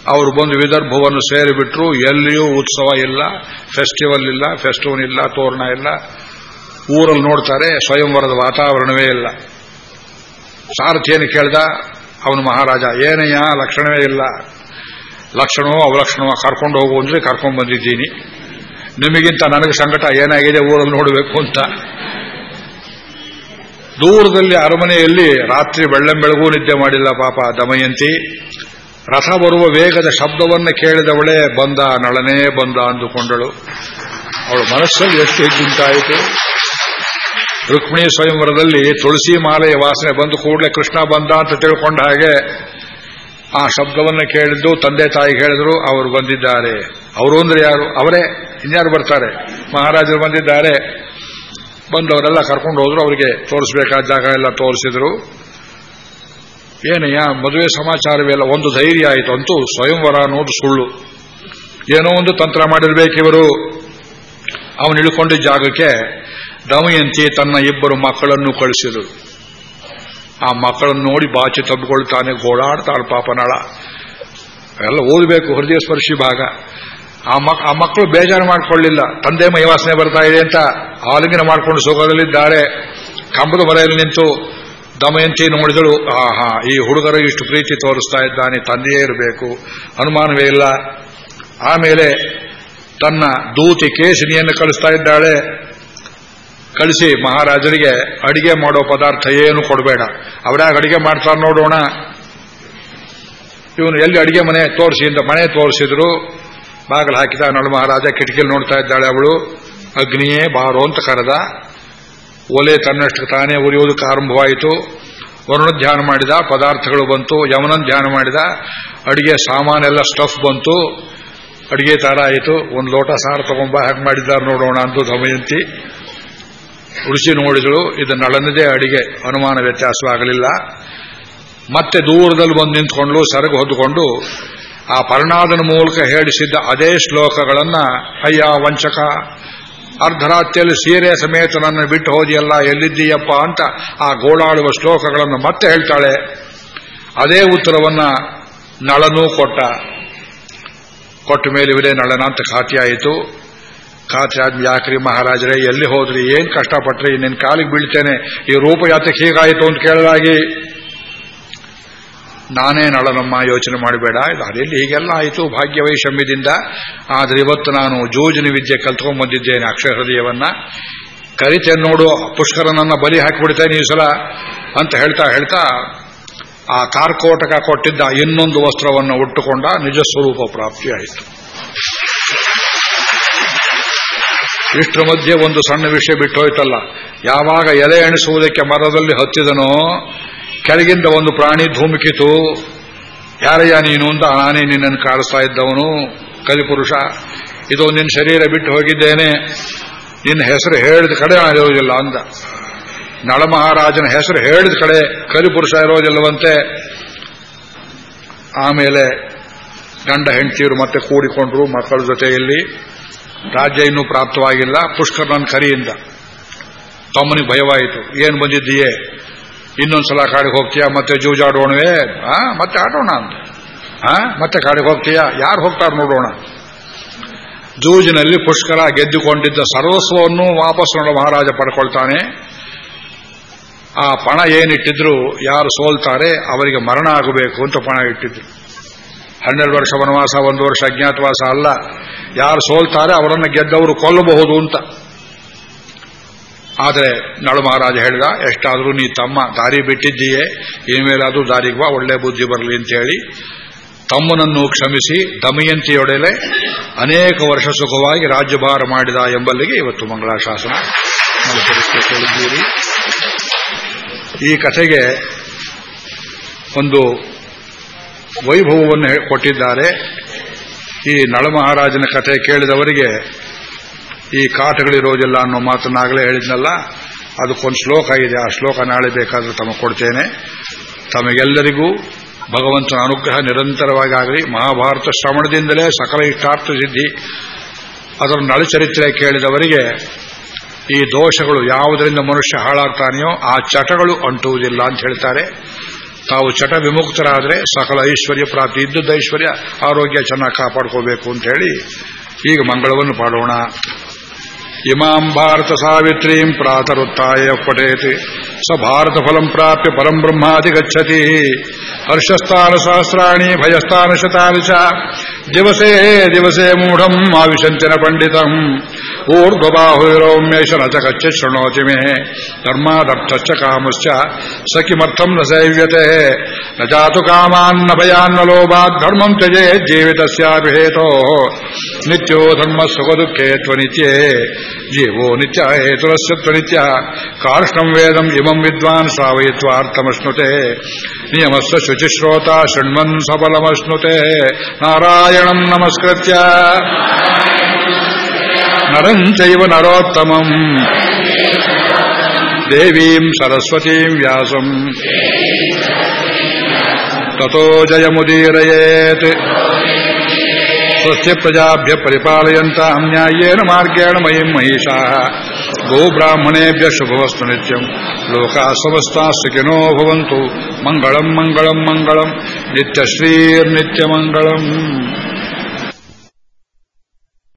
Speaker 1: ಅವರು ಬಂದು ವಿದರ್ಭವನ್ನು ಸೇರಿಬಿಟ್ರು. ಎಲ್ಲಿಯೂ ಉತ್ಸವ ಇಲ್ಲ. ಫೆಸ್ಟಿವಲ್ ಇಲ್ಲ. ಫೆಸ್ಟಿವಲ್ ಇಲ್ಲ. ತೋರಣ ಇಲ್ಲ. ಊರಲ್ಲಿ ನೋಡ್ತಾರೆ, ಸ್ವಯಂವರದ ವಾತಾವರಣವೇ ಇಲ್ಲ. ಸಾರಥಿಯನ್ನು ಕೇಳ್ದ, ಅವನು ಮಹಾರಾಜ ಏನಯ್ಯ ಲಕ್ಷಣವೇ ಇಲ್ಲ. ಲಕ್ಷಣವೋ, ಅವಲಕ್ಷಣವೋ, ಕರ್ಕೊಂಡು ಹೋಗು ಅಂದ್ರೆ ಕರ್ಕೊಂಡು ಬಂದಿದ್ದೀನಿ. ನಿಮಗಿಂತ ನನಗೆ ಸಂಕಟ ಏನಾಗಿದೆ, ಊರನ್ನು ನೋಡಬೇಕು ಅಂತ. ದೂರದಲ್ಲಿ ಅರಮನೆಯಲ್ಲಿ ರಾತ್ರಿ ಬೆಳ್ಳಂಬೆಳಗೂ ನಿದ್ದೆ ಮಾಡಿಲ್ಲ ಪಾಪ ದಮಯಂತಿ. ರಥ ಬರುವ ವೇಗದ ಶಬ್ದವನ್ನು ಕೇಳಿದವಳೇ, ಬಂದ, ನಳನೇ ಬಂದ ಅಂದುಕೊಂಡಳು. ಅವಳು ಮನಸ್ಸಲ್ಲಿ ಎಷ್ಟು ಹೆಜ್ಜುಂಟಾಯಿತು ರುಕ್ಮಿಣಿ ಸ್ವಯಂವರದಲ್ಲಿ ತುಳಸಿ ಮಾಲೆಯ ವಾಸನೆ ಬಂದು ಕೂಡಲೇ ಕೃಷ್ಣ ಬಂದ ಅಂತ ತಿಳ್ಕೊಂಡ ಹಾಗೆ ಆ ಶಬ್ದವನ್ನು ಕೇಳಿದ್ದು ತಂದೆ ತಾಯಿ ಹೇಳಿದ್ರು, ಅವರು ಬಂದಿದ್ದಾರೆ. ಅವರು ಅಂದ್ರೆ ಯಾರು? ಅವರೇ. ಇನ್ಯಾರು ಬರ್ತಾರೆ? ಮಹಾರಾಜರು ಬಂದಿದ್ದಾರೆ. ಬಂದವರೆಲ್ಲ ಕರ್ಕೊಂಡು ಹೋದ್ರು, ಅವರಿಗೆ ತೋರಿಸಬೇಕಾದ ಜಾಗ ಎಲ್ಲ ತೋರಿಸಿದ್ರು. ಏನಯ್ಯ ಮದುವೆ ಸಮಾಚಾರವೆಲ್ಲ ಒಂದು ಧೈರ್ಯ ಆಯಿತು. ಅಂತೂ ಸ್ವಯಂವರ ಅನ್ನೋದು ಸುಳ್ಳು. ಏನೋ ಒಂದು ತಂತ್ರ ಮಾಡಿರ್ಬೇಕಿವರು ಅವನು ಇಳ್ಕೊಂಡಿದ್ದ ಜಾಗಕ್ಕೆ ದಮಯಂತಿ ತನ್ನ ಇಬ್ಬರು ಮಕ್ಕಳನ್ನು ಕಳಿಸಿದರು ಆ ಮಕ್ಕಳನ್ನು ನೋಡಿ ಬಾಚಿ ತಬ್ಬಿಕೊಳ್ತಾನೆ ಗೋಳಾಡ್ತಾಳೆ ಪಾಪನಾಳ. ಎಲ್ಲ ಓದಬೇಕು ಹೃದಯ ಸ್ಪರ್ಶಿ ಭಾಗ. ಆ ಮಕ್, ಆ ಮಕ್ಕಳು ಬೇಜಾರು ಮಾಡಿಕೊಳ್ಳಿಲ್ಲ. ತಂದೆ ಮೈವಾಸನೆ ಬರ್ತಾ ಇದೆ ಅಂತ ಆಲಿಂಗನ ಮಾಡಿಕೊಂಡು ಸುಖದಲ್ಲಿದ್ದಾರೆ ಕಂಬದ ಮರೆಯಲ್ಲಿ ನಿಂತು ದಮಯಂತಿ ನೋಡಿದಳು, ಆಹಾ, ಈ ಹುಡುಗರು ಇಷ್ಟು ಪ್ರೀತಿ ತೋರಿಸ್ತಾ ಇದ್ದಾನೆ, ತಂದೆಯೇ ಇರಬೇಕು, ಅನುಮಾನವೇ ಇಲ್ಲ. ಆಮೇಲೆ ತನ್ನ ದೂತಿ ಕೇಸಿನಿಯನ್ನು ಕಳಿಸ್ತಾ ಇದ್ದಾಳೆ. ಕಳಿಸಿ ಮಹಾರಾಜರಿಗೆ ಅಡಿಗೆ ಮಾಡೋ ಪದಾರ್ಥ ಏನು ಕೊಡಬೇಡ. ಅವರಾಗ ಅಡಿಗೆ ಮಾಡ್ತಾರೆ ನೋಡೋಣ. ಇವನು ಎಲ್ಲಿ ಅಡಿಗೆ ಮನೆ ತೋರಿಸಿ ಅಂತ ಮನೆ ತೋರಿಸಿದ್ರು. ಬಾಗಿಲು ಹಾಕಿದ ನಳು ಮಹಾರಾಜ ಕಿಟಕಿಲಿ ನೋಡ್ತಾ ಇದ್ದಾಳೆ ಅವಳು. ಅಗ್ನಿಯೇ ಬಾರೋ ಅಂತ ಕರೆದ. ಒಲೆ ತನ್ನಷ್ಟು ತಾನೇ ಉರಿಯುವುದಕ್ಕೆ ಆರಂಭವಾಯಿತು. ವರುಣ ಧ್ಯಾನ ಮಾಡಿದ, ಪದಾರ್ಥಗಳು ಬಂತು. ಯಮನ ಧ್ಯಾನ ಮಾಡಿದ. ಅಡಿಗೆ ಸಾಮಾನೆಲ್ಲ ಸ್ಟಫ್ ಬಂತು. ಅಡಿಗೆ ತಾರ ಆಯಿತು ಒಂದು ಲೋಟ ಸಾರು ತಗೊಂಬ, ಹಾಗೆ ಮಾಡಿದ್ದಾರೆ ನೋಡೋಣ ಅಂತ ದಮಯಂತಿ ಉಳಿಸಿ ನೋಡಿದಳು ಇದು ನಳನದೇ ಅಡಿಗೆ, ಅನುಮಾನ ವ್ಯತ್ಯಾಸವಾಗಲಿಲ್ಲ. ಮತ್ತೆ ದೂರದಲ್ಲಿ ಬಂದು ನಿಂತ್ಕೊಂಡು ಸರಗು ಹೊದ್ದುಕೊಂಡು, ಆ ಪರ್ಣಾದನ ಮೂಲಕ ಹೇಳಿಸಿದ್ದ ಅದೇ ಶ್ಲೋಕಗಳನ್ನ, ಅಯ್ಯ ವಂಚಕ, ಅರ್ಧರಾತ್ರಿಯಲ್ಲಿ ಸೀರೆ ಸಮೇತ ನನ್ನ ಬಿಟ್ಟು ಹೋದಿಯಲ್ಲ, ಎಲ್ಲಿದ್ದೀಯಪ್ಪ ಅಂತ ಆ ಗೋಳಾಡುವ ಶ್ಲೋಕಗಳನ್ನು ಮತ್ತೆ ಹೇಳ್ತಾಳೆ. ಅದೇ ಉತ್ತರವನ್ನ ನಳನೂ ಕೊಟ್ಟ. ಕೊಟ್ಟ ಮೇಲೆ ಇವರೇ ನಳನ ಅಂತ ಖಾತಿಯಾಯಿತು ಆದ್ಮೇಲೆ ಯಾಕ್ರಿ ಮಹಾರಾಜರೇ, ಎಲ್ಲಿ ಹೋದ್ರಿ, ಏನ್ ಕಷ್ಟಪಟ್ರಿ ನಿನ್ನ ಕಾಲಿಗೆ ಬೀಳ್ತೇನೆ, ಈ ರೂಪಯಾತಕ್ಕೆ ಹೀಗಾಯಿತು ಅಂತ ಕೇಳಲಾಗಿ. ನಾನೇ ನಳನಮ್ಮ ಯೋಚನೆ ಮಾಡಬೇಡ, ಇದು ಅದೆಲ್ಲಿ ಹೀಗೆಲ್ಲ ಆಯಿತು ಭಾಗ್ಯವೈಷಮ್ಯದಿಂದ. ಆದರೆ ಇವತ್ತು ನಾನು ಜೋಜನ ವಿದ್ಯೆ ಕಲ್ತ್ಕೊಂಡ್ ಬಂದಿದ್ದೇನೆ ಅಕ್ಷರ ಹೃದಯವನ್ನ. ಕರಿತೇನೆ ನೋಡು ಪುಷ್ಕರನನ್ನ ಬಲಿ ಹಾಕಿಬಿಡ್ತೇನೆ ಈ ಸಲ ಅಂತ ಹೇಳ್ತಾ ಹೇಳ್ತಾ ಆ ಕಾರ್ಕೋಟಕ ಕೊಟ್ಟಿದ್ದ ಇನ್ನೊಂದು ವಸ್ತ್ರವನ್ನು ಉಟ್ಟುಕೊಂಡ ನಿಜ ಸ್ವರೂಪ ಪ್ರಾಪ್ತಿಯಾಯಿತು. ಇಷ್ಟರ ಮಧ್ಯೆ ಒಂದು ಸಣ್ಣ ವಿಷಯ ಬಿಟ್ಟು ಹೋಯ್ತಲ್ಲ ಯಾವಾಗ ಎಲೆ ಎಣಿಸುವುದಕ್ಕೆ ಮರದಲ್ಲಿ ಹತ್ತಿದನೋ, ಕೆಳಗಿಂದ ಒಂದು ಪ್ರಾಣಿ ಧೂಮಿಕಿತು, ಯಾರಯ್ಯ ನೀನು? ಅಂತ ನಾನೇ ನಿನ್ನನ್ನು ಕಾಡಿಸ್ತಾ ಇದ್ದವನು, ಕಲಿಪುರುಷ. ಇದು ನಿನ್ನ ಶರೀರ ಬಿಟ್ಟು ಹೋಗಿದ್ದೇನೆ. ನಿನ್ನ ಹೆಸರು ಹೇಳಿದ ಕಡೆ ಇರೋದಿಲ್ಲ ಅಂದ. ನಳಮಹಾರಾಜನ ಹೆಸರು ಹೇಳಿದ ಕಡೆ ಕಲಿಪುರುಷ ಇರೋದಿಲ್ಲವಂತೆ. ಆಮೇಲೆ ಗಂಡ ಹೆಂಡತಿಯರು ಮತ್ತೆ ಕೂಡಿಕೊಂಡ್ರು ಮಕ್ಕಳ ಜೊತೆಯಲ್ಲಿ. ರಾಜ್ಯ ಇನ್ನೂ ಪ್ರಾಪ್ತವಾಗಿಲ್ಲ. ಪುಷ್ಕರನ ಕರಿಯಿಂದ. ತಮ್ಮನಿಗೆ ಭಯವಾಯಿತು. ಏನು ಬಂದಿದ್ದೀಯೇ? ಇನ್ನೊಂದ್ಸಲ ಕಾಡಿಗೆ ಹೋಗ್ತೀಯಾ? ಮತ್ತೆ ಜೂಜಾಡೋಣವೇ? ಆ, ಮತ್ತೆ ಆಡೋಣ ಅಂತ. ಮತ್ತೆ ಕಾಡಿಗೆ ಹೋಗ್ತೀಯಾ? ಯಾರು ಹೋಗ್ತಾರೆ ನೋಡೋಣ. ಜೂಜಿನಲ್ಲಿ ಪುಷ್ಕರ ಗೆದ್ದುಕೊಂಡಿದ್ದ ಸರ್ವಸ್ವವನ್ನು ವಾಪಸ್ ನೋಡ ಮಹಾರಾಜ ಪಡ್ಕೊಳ್ತಾನೆ. ಆ ಪಣ ಏನಿಟ್ಟಿದ್ರು, ಯಾರು ಸೋಲ್ತಾರೆ, ಅವರಿಗೆ ಮರಣ ಆಗಬೇಕು ಅಂತ ಪಣ ಇಟ್ಟಿದ್ರು. ಹನ್ನೆರಡು ವರ್ಷ ವನವಾಸ, ಒಂದು ವರ್ಷ ಅಜ್ಞಾತವಾಸ ಅಲ್ಲ. ಯಾರು ಸೋಲ್ತಾರೆ ಅವರನ್ನು ಗೆದ್ದವರು ಕೊಲ್ಲಬಹುದು ಅಂತ. ಆದರೆ ನಳು ಮಹಾರಾಜ ಹೇಳಿದ, ಎಷ್ಟಾದರೂ ನೀ ತಮ್ಮ ದಾರಿ ಬಿಟ್ಟಿದ್ದೀಯೇ ಏನ್ಮೇಲಾದರೂ ದಾರಿಗೆ ಬಾ, ಒಳ್ಳೆ ಬುದ್ಧಿ ಬರಲಿ ಅಂತ ಹೇಳಿ ತಮ್ಮನನ್ನು ಕ್ಷಮಿಸಿ ದಮಯಂತಿಯೊಡೆಲೆ ಅನೇಕ ವರ್ಷ ಸುಖವಾಗಿ ರಾಜ್ಯಭಾರ ಮಾಡಿದ ಎಂಬಲ್ಲಿಗೆ ಇವತ್ತು ಮಂಗಳಾ ಶಾಸನ ಈ ಕಥೆಗೆ ಒಂದು ವೈಭವವನ್ನು ಕೊಟ್ಟಿದ್ದಾರೆ. ಈ ನಳಮಹಾರಾಜನ ಕಥೆ ಕೇಳಿದವರಿಗೆ ಈ ಕಾಟಗಳಿರೋದಿಲ್ಲ ಅನ್ನೋ ಮಾತನ್ನಾಗಲೇ ಹೇಳಿದ್ನಲ್ಲ, ಅದಕ್ಕೊಂದು ಶ್ಲೋಕ ಇದೆ. ಆ ಶ್ಲೋಕ ನಾಳೆ ಬೇಕಾದ್ರೆ ತಮಗೆ ಕೊಡ್ತೇನೆ. ತಮಗೆಲ್ಲರಿಗೂ ಭಗವಂತನ ಅನುಗ್ರಹ ನಿರಂತರವಾಗಿ ಆಗಲಿ ಮಹಾಭಾರತ ಶ್ರವಣದಿಂದಲೇ ಸಕಲ ಇಷ್ಟಾರ್ಥ ಸಿದ್ಧಿ. ಅದರ ನಳಚರಿತ್ರೆ ಕೇಳಿದವರಿಗೆ ಈ ದೋಷಗಳು ಯಾವುದರಿಂದ ಮನುಷ್ಯ ಹಾಳಾಗ್ತಾನೆಯೋ ಆ ಚಟಗಳು ಅಂಟುವುದಿಲ್ಲ ಅಂತ ಹೇಳ್ತಾರೆ. ತಾವು ಚಟ ವಿಮುಕ್ತರಾದರೆ ಸಕಲ ಐಶ್ವರ್ಯ ಪ್ರಾಪ್ತಿ ಇದ್ದದ್ದು ಐಶ್ವರ್ಯ ಆರೋಗ್ಯ ಚೆನ್ನಾಗಿ ಕಾಪಾಡ್ಕೋಬೇಕು ಅಂತ ಹೇಳಿ ಈಗ ಮಂಗಳವನ್ನು ಪಾಡೋಣ. ಇಮಾಂ ಭಾರತ ಸಾವಿತ್ರೀಂ ಪ್ರಾತರುತ್ತಾಯ ಪಠೇತಿ. ಸ ಭಾರತ ಫಲಂ ಪ್ರಾಪ್ಯ ಪರಂ ಬ್ರಹ್ಮಾಧಿಗಚ್ಚತಿ ಹರ್ಷಸ್ಥಾನ ಸಹಸ್ರಾಣಿ ಭಯಸ್ಥಾನ ಶತಾನಿ ಚ ದಿವಸೇ ದಿವಸೇ ಮೂಢಂ ಆವಿಶಂಚನ ಪಂಡಿತಂ. ಊರ್ಧ್ವಬಾಹುರೌಮ್ಯೇಶ ನ ಚ ಕಚ್ಚ ಶೃಣೋತಿ ಮೇ ಧರ್ಮಾದರ್ಥಶ್ಚ ಕಾಮಶ್ಚ ಸ ಕಿಮರ್ಥಂ ನ ಸೇವ್ಯತೆ ನ ಜಾತು ಕಾಮಾನ್ನ ಭಯಾನ್ನ ಲೋಭಾತ್ ಧರ್ಮಂ ತ್ಯಜೇ ಜೀವಿತಸ್ಯಾಪಿ ಹೇತೋ ನಿತ್ಯೋ ಧರ್ಮ ಸುಖ ದುಃಖೇ ತ್ವನಿತ್ಯೇ ಜೀವೋ ನಿತ್ಯ ಹೇತುರಸ್ಯ ತ್ವನಿತ್ಯ ಕಾರ್ಷ್ಣಂ ವೇದಂ ಇಮಂ ವಿದ್ವಾನ್ ಶ್ರಾವಯಿತ್ವಾರ್ಥಮಶ್ನುತೆ ನಿಯಮಸ್ಸ ಶುಚಿಶ್ರೋತ ಶೃಣ್ವನ್ ಸಫಲಮಶ್ನುತೆ ನಾರಾಯಣಂ ನಮಸ್ಕೃತ್ಯ ನರಂ ಚೈವ ನರೋತ್ತಮಂ ದೇವೀಂ ಸರಸ್ವತೀಂ ವ್ಯಾಸಂ ತಥೋ ಜಯಮುದೀರಯೇತ್ ಸ್ವಸ್ಯ ಪ್ರಜಾಭ್ಯ ಪರಿಪಾಲಯಂತಾಂ ನ್ಯಾಯೇನ ಮಾರ್ಗೇಣ ಮಯಿಂ ಮಹಿಷಾಃ ಗೋಬ್ರಾಹ್ಮಣೇಭ್ಯ ಶುಭವಸ್ತು ನಿತ್ಯಂ ಲೋಕಾ ಸಮಸ್ತಾ ಸುಖಿನೋ ಭವಂತು ಮಂಗಳಂ ಮಂಗಳಂ ಮಂಗಳಂ ನಿತ್ಯಶ್ರೀರ್ನಿತ್ಯಮಂಗಳಂ